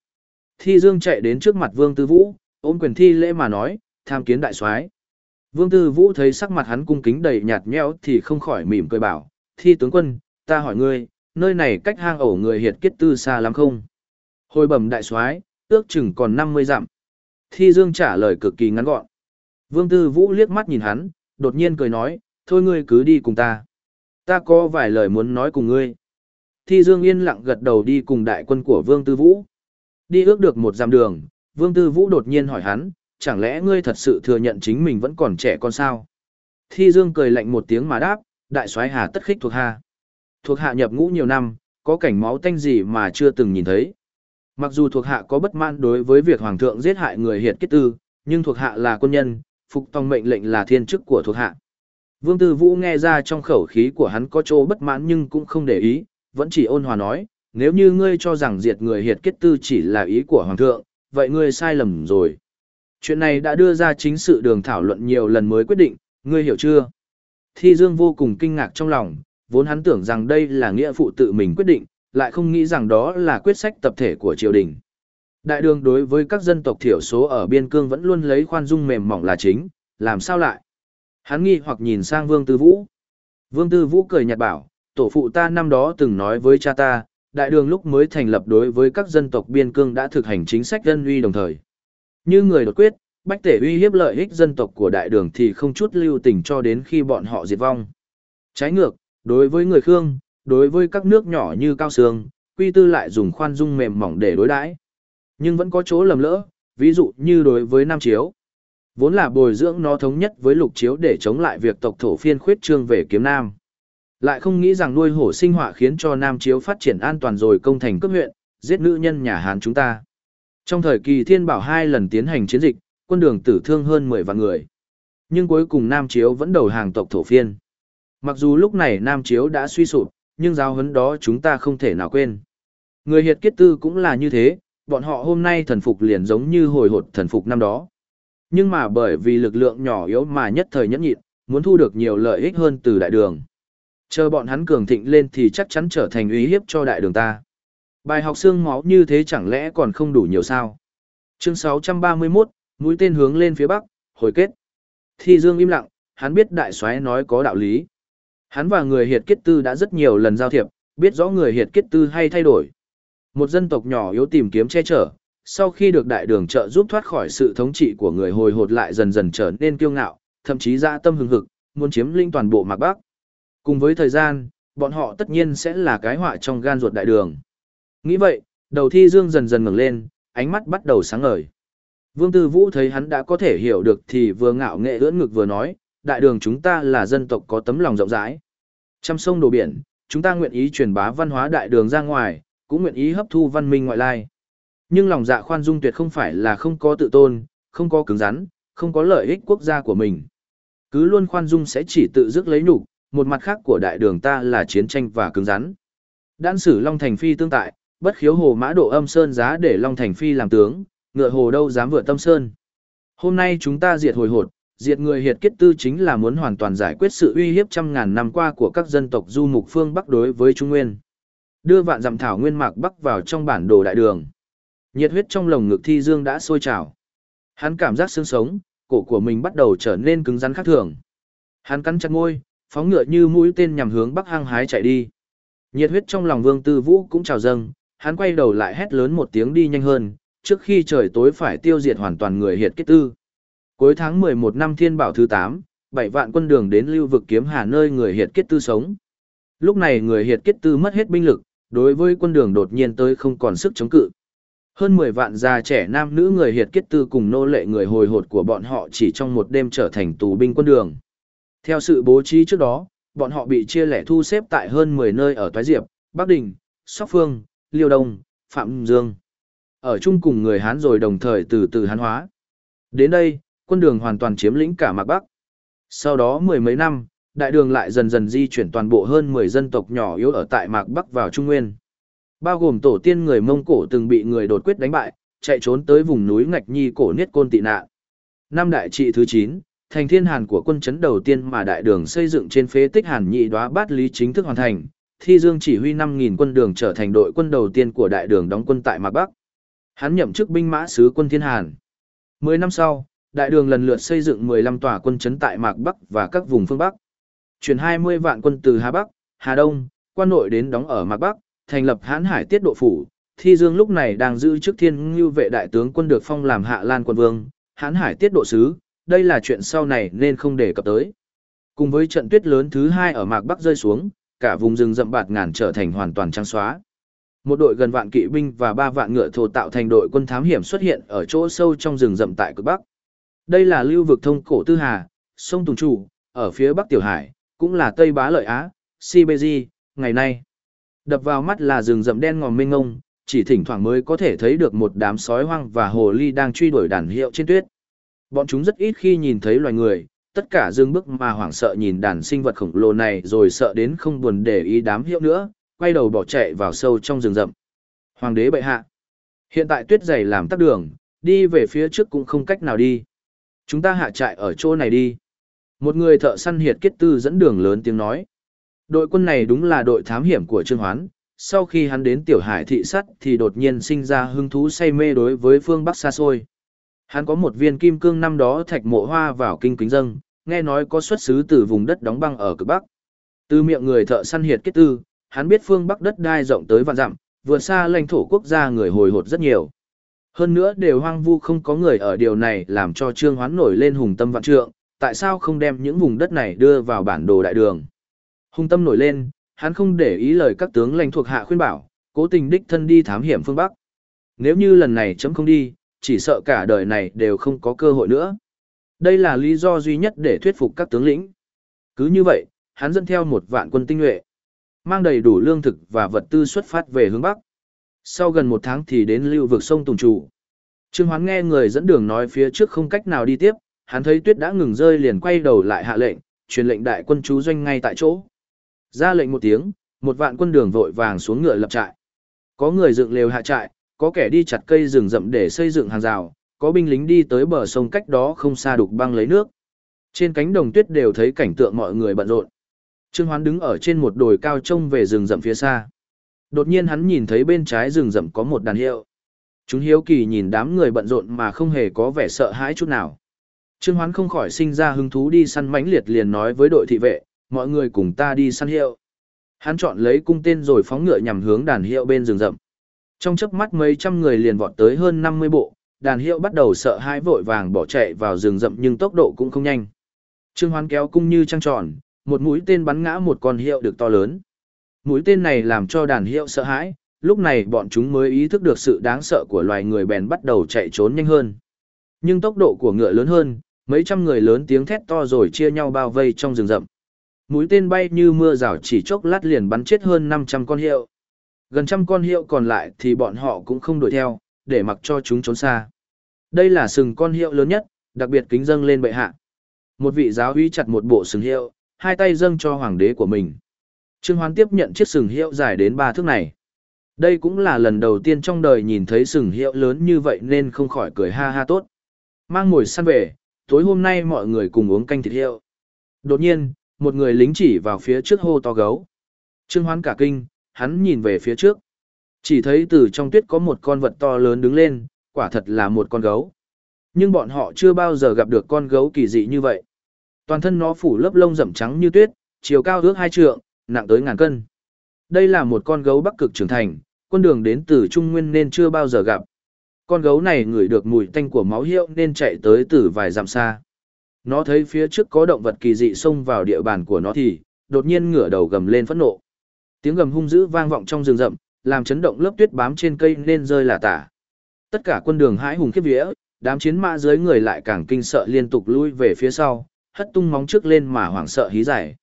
Thi Dương chạy đến trước mặt Vương Tư Vũ, ôm quyền thi lễ mà nói, tham kiến đại soái. Vương Tư Vũ thấy sắc mặt hắn cung kính đầy nhạt nhẽo thì không khỏi mỉm cười bảo, thi tướng quân, ta hỏi ngươi, nơi này cách hang ổ người hiệt kết tư xa lắm không? Hồi bẩm đại soái, ước chừng còn 50 dặm. Thi Dương trả lời cực kỳ ngắn gọn. Vương Tư Vũ liếc mắt nhìn hắn, đột nhiên cười nói, thôi ngươi cứ đi cùng ta. Ta có vài lời muốn nói cùng ngươi. Thi Dương yên lặng gật đầu đi cùng đại quân của Vương Tư Vũ. Đi ước được một dặm đường, Vương Tư Vũ đột nhiên hỏi hắn, chẳng lẽ ngươi thật sự thừa nhận chính mình vẫn còn trẻ con sao? Thi Dương cười lạnh một tiếng mà đáp, đại soái hà tất khích thuộc hạ. Thuộc hạ nhập ngũ nhiều năm, có cảnh máu tanh gì mà chưa từng nhìn thấy. Mặc dù thuộc hạ có bất mãn đối với việc hoàng thượng giết hại người hiệt kết tư, nhưng thuộc hạ là quân nhân, phục tòng mệnh lệnh là thiên chức của thuộc hạ. Vương Tư Vũ nghe ra trong khẩu khí của hắn có chỗ bất mãn nhưng cũng không để ý, vẫn chỉ ôn hòa nói, nếu như ngươi cho rằng diệt người hiệt kết tư chỉ là ý của hoàng thượng, vậy ngươi sai lầm rồi. Chuyện này đã đưa ra chính sự đường thảo luận nhiều lần mới quyết định, ngươi hiểu chưa? Thi Dương vô cùng kinh ngạc trong lòng, vốn hắn tưởng rằng đây là nghĩa phụ tự mình quyết định, lại không nghĩ rằng đó là quyết sách tập thể của triều đình. Đại đường đối với các dân tộc thiểu số ở biên cương vẫn luôn lấy khoan dung mềm mỏng là chính, làm sao lại? Hắn nghi hoặc nhìn sang Vương Tư Vũ. Vương Tư Vũ cười nhạt bảo, tổ phụ ta năm đó từng nói với cha ta, đại đường lúc mới thành lập đối với các dân tộc biên cương đã thực hành chính sách dân uy đồng thời. Như người đột quyết, bách tể uy hiếp lợi ích dân tộc của đại đường thì không chút lưu tình cho đến khi bọn họ diệt vong. Trái ngược, đối với người Khương, đối với các nước nhỏ như Cao Sương, quy tư lại dùng khoan dung mềm mỏng để đối đãi. Nhưng vẫn có chỗ lầm lỡ, ví dụ như đối với Nam Chiếu. Vốn là bồi dưỡng nó thống nhất với lục chiếu để chống lại việc tộc thổ phiên khuyết trương về kiếm Nam. Lại không nghĩ rằng nuôi hổ sinh họa khiến cho Nam Chiếu phát triển an toàn rồi công thành cấp huyện, giết nữ nhân nhà Hán chúng ta. Trong thời kỳ thiên bảo hai lần tiến hành chiến dịch, quân đường tử thương hơn 10 vạn người. Nhưng cuối cùng Nam Chiếu vẫn đầu hàng tộc thổ phiên. Mặc dù lúc này Nam Chiếu đã suy sụp, nhưng giáo huấn đó chúng ta không thể nào quên. Người hiệt Kiết tư cũng là như thế, bọn họ hôm nay thần phục liền giống như hồi hột thần phục năm đó. Nhưng mà bởi vì lực lượng nhỏ yếu mà nhất thời nhẫn nhịn, muốn thu được nhiều lợi ích hơn từ đại đường. Chờ bọn hắn cường thịnh lên thì chắc chắn trở thành uy hiếp cho đại đường ta. Bài học xương máu như thế chẳng lẽ còn không đủ nhiều sao? Chương 631, mũi tên hướng lên phía bắc, hồi kết. Thi Dương im lặng, hắn biết đại soái nói có đạo lý. Hắn và người hiệt kết tư đã rất nhiều lần giao thiệp, biết rõ người hiệt kết tư hay thay đổi. Một dân tộc nhỏ yếu tìm kiếm che chở, sau khi được đại đường trợ giúp thoát khỏi sự thống trị của người hồi hột lại dần dần trở nên kiêu ngạo, thậm chí ra tâm hừng hực, muốn chiếm linh toàn bộ mạc Bắc. Cùng với thời gian, bọn họ tất nhiên sẽ là cái họa trong gan ruột đại đường. Nghĩ vậy, đầu thi dương dần dần ngẩng lên, ánh mắt bắt đầu sáng ngời. Vương Tư Vũ thấy hắn đã có thể hiểu được thì vừa ngạo nghệ ưỡn ngực vừa nói, đại đường chúng ta là dân tộc có tấm lòng rộng rãi. Trăm sông đổ biển, chúng ta nguyện ý truyền bá văn hóa đại đường ra ngoài, cũng nguyện ý hấp thu văn minh ngoại lai. Nhưng lòng dạ khoan dung tuyệt không phải là không có tự tôn, không có cứng rắn, không có lợi ích quốc gia của mình. Cứ luôn khoan dung sẽ chỉ tự dứt lấy nhục, một mặt khác của đại đường ta là chiến tranh và cứng rắn. Đan sử Long Thành Phi tương tại, bất khiếu hồ mã độ âm sơn giá để Long Thành Phi làm tướng, ngựa hồ đâu dám vượt tâm sơn. Hôm nay chúng ta diệt hồi hột, diệt người hiệt kết tư chính là muốn hoàn toàn giải quyết sự uy hiếp trăm ngàn năm qua của các dân tộc du mục phương Bắc đối với Trung Nguyên. Đưa vạn dặm thảo nguyên mạc Bắc vào trong bản đồ đại đường. Nhiệt huyết trong lồng ngực thi dương đã sôi trào. Hắn cảm giác xương sống, cổ của mình bắt đầu trở nên cứng rắn khác thường. Hắn cắn chặt ngôi, phóng ngựa như mũi tên nhằm hướng bắc hăng hái chạy đi. Nhiệt huyết trong lòng Vương Tư Vũ cũng trào dâng, hắn quay đầu lại hét lớn một tiếng đi nhanh hơn, trước khi trời tối phải tiêu diệt hoàn toàn người hiệt kết tư. Cuối tháng 11 năm Thiên Bảo thứ 8, bảy vạn quân đường đến lưu vực kiếm hà nơi người hiệt kết tư sống. Lúc này người hiệt kết tư mất hết binh lực, đối với quân đường đột nhiên tới không còn sức chống cự. Hơn 10 vạn già trẻ nam nữ người hiệt kết tư cùng nô lệ người hồi hột của bọn họ chỉ trong một đêm trở thành tù binh quân đường. Theo sự bố trí trước đó, bọn họ bị chia lẻ thu xếp tại hơn 10 nơi ở Toái Diệp, Bắc Đình, Sóc Phương, Liêu Đông, Phạm Dương. Ở chung cùng người Hán rồi đồng thời từ từ Hán hóa. Đến đây, quân đường hoàn toàn chiếm lĩnh cả Mạc Bắc. Sau đó mười mấy năm, đại đường lại dần dần di chuyển toàn bộ hơn 10 dân tộc nhỏ yếu ở tại Mạc Bắc vào Trung Nguyên. Bao gồm tổ tiên người Mông Cổ từng bị người đột quyết đánh bại, chạy trốn tới vùng núi Ngạch Nhi cổ Niết Côn tị nạn. Năm đại trị thứ 9, thành thiên hàn của quân chấn đầu tiên mà đại đường xây dựng trên phế tích hàn nhị đoá bát lý chính thức hoàn thành. Thi Dương chỉ huy 5.000 quân đường trở thành đội quân đầu tiên của đại đường đóng quân tại Mạc Bắc. Hắn nhậm chức binh mã sứ quân thiên hàn. Mười năm sau, đại đường lần lượt xây dựng 15 tòa quân chấn tại Mạc Bắc và các vùng phương Bắc. Chuyển 20 vạn quân từ Hà Bắc, Hà Đông, quan nội đến đóng ở Mạc Bắc, thành lập hãn hải tiết độ phủ. Thi Dương lúc này đang giữ chức thiên ngưu vệ đại tướng quân được phong làm hạ lan quân vương, hãn hải tiết độ sứ, đây là chuyện sau này nên không đề cập tới. Cùng với trận tuyết lớn thứ hai ở Mạc Bắc rơi xuống, cả vùng rừng rậm bạt ngàn trở thành hoàn toàn trắng xóa. Một đội gần vạn kỵ binh và ba vạn ngựa thổ tạo thành đội quân thám hiểm xuất hiện ở chỗ sâu trong rừng rậm tại cực Bắc. Đây là lưu vực thông cổ Tư Hà, sông Tùng Trụ, ở phía Bắc Tiểu Hải, cũng là Tây Bá Lợi Á, Siberia, ngày nay. Đập vào mắt là rừng rậm đen ngòm mênh ngông, chỉ thỉnh thoảng mới có thể thấy được một đám sói hoang và hồ ly đang truy đuổi đàn hiệu trên tuyết. Bọn chúng rất ít khi nhìn thấy loài người, tất cả dừng bước mà hoảng sợ nhìn đàn sinh vật khổng lồ này rồi sợ đến không buồn để ý đám hiệu nữa, quay đầu bỏ chạy vào sâu trong rừng rậm. Hoàng đế bệ hạ. Hiện tại tuyết dày làm tắc đường, đi về phía trước cũng không cách nào đi. Chúng ta hạ trại ở chỗ này đi. Một người thợ săn hiệt kết tư dẫn đường lớn tiếng nói. Đội quân này đúng là đội thám hiểm của Trương Hoán. Sau khi hắn đến tiểu hải thị sắt thì đột nhiên sinh ra hứng thú say mê đối với phương Bắc xa xôi. Hắn có một viên kim cương năm đó thạch mộ hoa vào kinh kính dâng, nghe nói có xuất xứ từ vùng đất đóng băng ở cực Bắc. Từ miệng người thợ săn hiệt kết tư, hắn biết phương Bắc đất đai rộng tới vạn dặm, vượt xa lãnh thổ quốc gia người hồi hột rất nhiều. Hơn nữa đều hoang vu không có người ở điều này làm cho Trương Hoán nổi lên hùng tâm vạn trượng, tại sao không đem những vùng đất này đưa vào bản đồ đại đường. Hùng tâm nổi lên, hắn không để ý lời các tướng lãnh thuộc hạ khuyên bảo, cố tình đích thân đi thám hiểm phương Bắc. Nếu như lần này chấm không đi, chỉ sợ cả đời này đều không có cơ hội nữa. Đây là lý do duy nhất để thuyết phục các tướng lĩnh. Cứ như vậy, hắn dẫn theo một vạn quân tinh nhuệ, mang đầy đủ lương thực và vật tư xuất phát về hướng Bắc. Sau gần một tháng thì đến lưu vực sông Tùng Trụ. Trương Hoán nghe người dẫn đường nói phía trước không cách nào đi tiếp, hắn thấy tuyết đã ngừng rơi liền quay đầu lại hạ lệnh, truyền lệnh đại quân chú doanh ngay tại chỗ. Ra lệnh một tiếng, một vạn quân đường vội vàng xuống ngựa lập trại. Có người dựng lều hạ trại, có kẻ đi chặt cây rừng rậm để xây dựng hàng rào, có binh lính đi tới bờ sông cách đó không xa đục băng lấy nước. Trên cánh đồng tuyết đều thấy cảnh tượng mọi người bận rộn. Trương Hoán đứng ở trên một đồi cao trông về rừng rậm phía xa. Đột nhiên hắn nhìn thấy bên trái rừng rậm có một đàn hiệu. Chúng hiếu kỳ nhìn đám người bận rộn mà không hề có vẻ sợ hãi chút nào. Trương Hoán không khỏi sinh ra hứng thú đi săn mãnh liệt liền nói với đội thị vệ, mọi người cùng ta đi săn hiệu. Hắn chọn lấy cung tên rồi phóng ngựa nhằm hướng đàn hiệu bên rừng rậm. Trong chớp mắt mấy trăm người liền vọt tới hơn 50 bộ, đàn hiệu bắt đầu sợ hãi vội vàng bỏ chạy vào rừng rậm nhưng tốc độ cũng không nhanh. Trương Hoán kéo cung như trăng tròn, một mũi tên bắn ngã một con hiệu được to lớn. Mũi tên này làm cho đàn hiệu sợ hãi, lúc này bọn chúng mới ý thức được sự đáng sợ của loài người bèn bắt đầu chạy trốn nhanh hơn. Nhưng tốc độ của ngựa lớn hơn, mấy trăm người lớn tiếng thét to rồi chia nhau bao vây trong rừng rậm. Mũi tên bay như mưa rào chỉ chốc lát liền bắn chết hơn 500 con hiệu. Gần trăm con hiệu còn lại thì bọn họ cũng không đuổi theo, để mặc cho chúng trốn xa. Đây là sừng con hiệu lớn nhất, đặc biệt kính dâng lên bệ hạ. Một vị giáo uy chặt một bộ sừng hiệu, hai tay dâng cho hoàng đế của mình. Trương Hoán tiếp nhận chiếc sừng hiệu dài đến ba thước này. Đây cũng là lần đầu tiên trong đời nhìn thấy sừng hiệu lớn như vậy nên không khỏi cười ha ha tốt. Mang ngồi săn về, tối hôm nay mọi người cùng uống canh thịt hiệu. Đột nhiên, một người lính chỉ vào phía trước hô to gấu. Trương Hoán cả kinh, hắn nhìn về phía trước. Chỉ thấy từ trong tuyết có một con vật to lớn đứng lên, quả thật là một con gấu. Nhưng bọn họ chưa bao giờ gặp được con gấu kỳ dị như vậy. Toàn thân nó phủ lớp lông rậm trắng như tuyết, chiều cao ước hai trượng, nặng tới ngàn cân. Đây là một con gấu bắc cực trưởng thành, con đường đến từ Trung Nguyên nên chưa bao giờ gặp. Con gấu này ngửi được mùi tanh của máu hiệu nên chạy tới từ vài dặm xa. Nó thấy phía trước có động vật kỳ dị xông vào địa bàn của nó thì, đột nhiên ngửa đầu gầm lên phẫn nộ. Tiếng gầm hung dữ vang vọng trong rừng rậm, làm chấn động lớp tuyết bám trên cây nên rơi là tả. Tất cả quân đường hãi hùng khiếp vía, đám chiến mã dưới người lại càng kinh sợ liên tục lui về phía sau, hất tung móng trước lên mà hoảng sợ hí giải.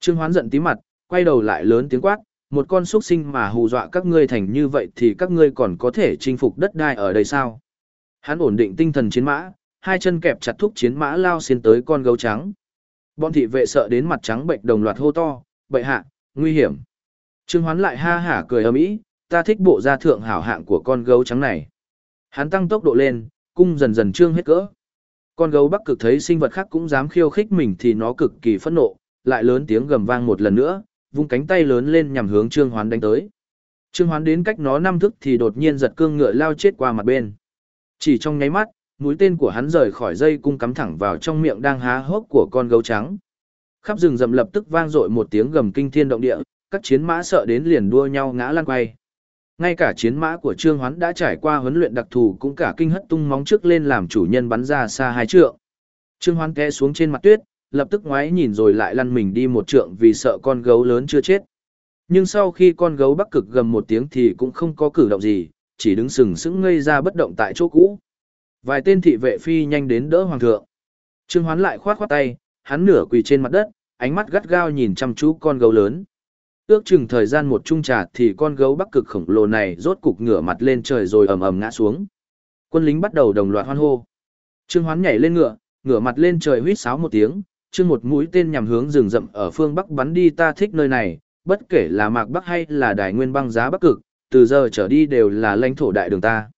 Trương Hoán giận tí mặt, quay đầu lại lớn tiếng quát, một con xuất sinh mà hù dọa các ngươi thành như vậy thì các ngươi còn có thể chinh phục đất đai ở đây sao? Hắn ổn định tinh thần chiến mã, hai chân kẹp chặt thúc chiến mã lao xiên tới con gấu trắng. Bọn thị vệ sợ đến mặt trắng bệnh đồng loạt hô to, bậy hạ, nguy hiểm. Trương Hoán lại ha hả cười ầm ĩ, ta thích bộ da thượng hảo hạng của con gấu trắng này. Hắn tăng tốc độ lên, cung dần dần trương hết cỡ. Con gấu bắc cực thấy sinh vật khác cũng dám khiêu khích mình thì nó cực kỳ phẫn nộ, lại lớn tiếng gầm vang một lần nữa, vung cánh tay lớn lên nhằm hướng Trương Hoán đánh tới. Trương Hoán đến cách nó năm thức thì đột nhiên giật cương ngựa lao chết qua mặt bên. Chỉ trong nháy mắt, mũi tên của hắn rời khỏi dây cung cắm thẳng vào trong miệng đang há hốc của con gấu trắng. Khắp rừng rậm lập tức vang dội một tiếng gầm kinh thiên động địa, các chiến mã sợ đến liền đua nhau ngã lăn quay. Ngay cả chiến mã của Trương Hoán đã trải qua huấn luyện đặc thù cũng cả kinh hất tung móng trước lên làm chủ nhân bắn ra xa hai trượng. Trương Hoán té xuống trên mặt tuyết, lập tức ngoái nhìn rồi lại lăn mình đi một trượng vì sợ con gấu lớn chưa chết. Nhưng sau khi con gấu bắc cực gầm một tiếng thì cũng không có cử động gì, chỉ đứng sừng sững ngây ra bất động tại chỗ cũ. Vài tên thị vệ phi nhanh đến đỡ hoàng thượng. Trương Hoán lại khoát khoát tay, hắn nửa quỳ trên mặt đất, ánh mắt gắt gao nhìn chăm chú con gấu lớn. Ước chừng thời gian một chung trà thì con gấu bắc cực khổng lồ này rốt cục ngửa mặt lên trời rồi ầm ầm ngã xuống. Quân lính bắt đầu đồng loạt hoan hô. Trương Hoán nhảy lên ngựa, ngửa mặt lên trời huýt sáo một tiếng, Trương một mũi tên nhằm hướng rừng rậm ở phương bắc bắn đi ta thích nơi này, bất kể là mạc bắc hay là đài nguyên băng giá bắc cực, từ giờ trở đi đều là lãnh thổ đại đường ta.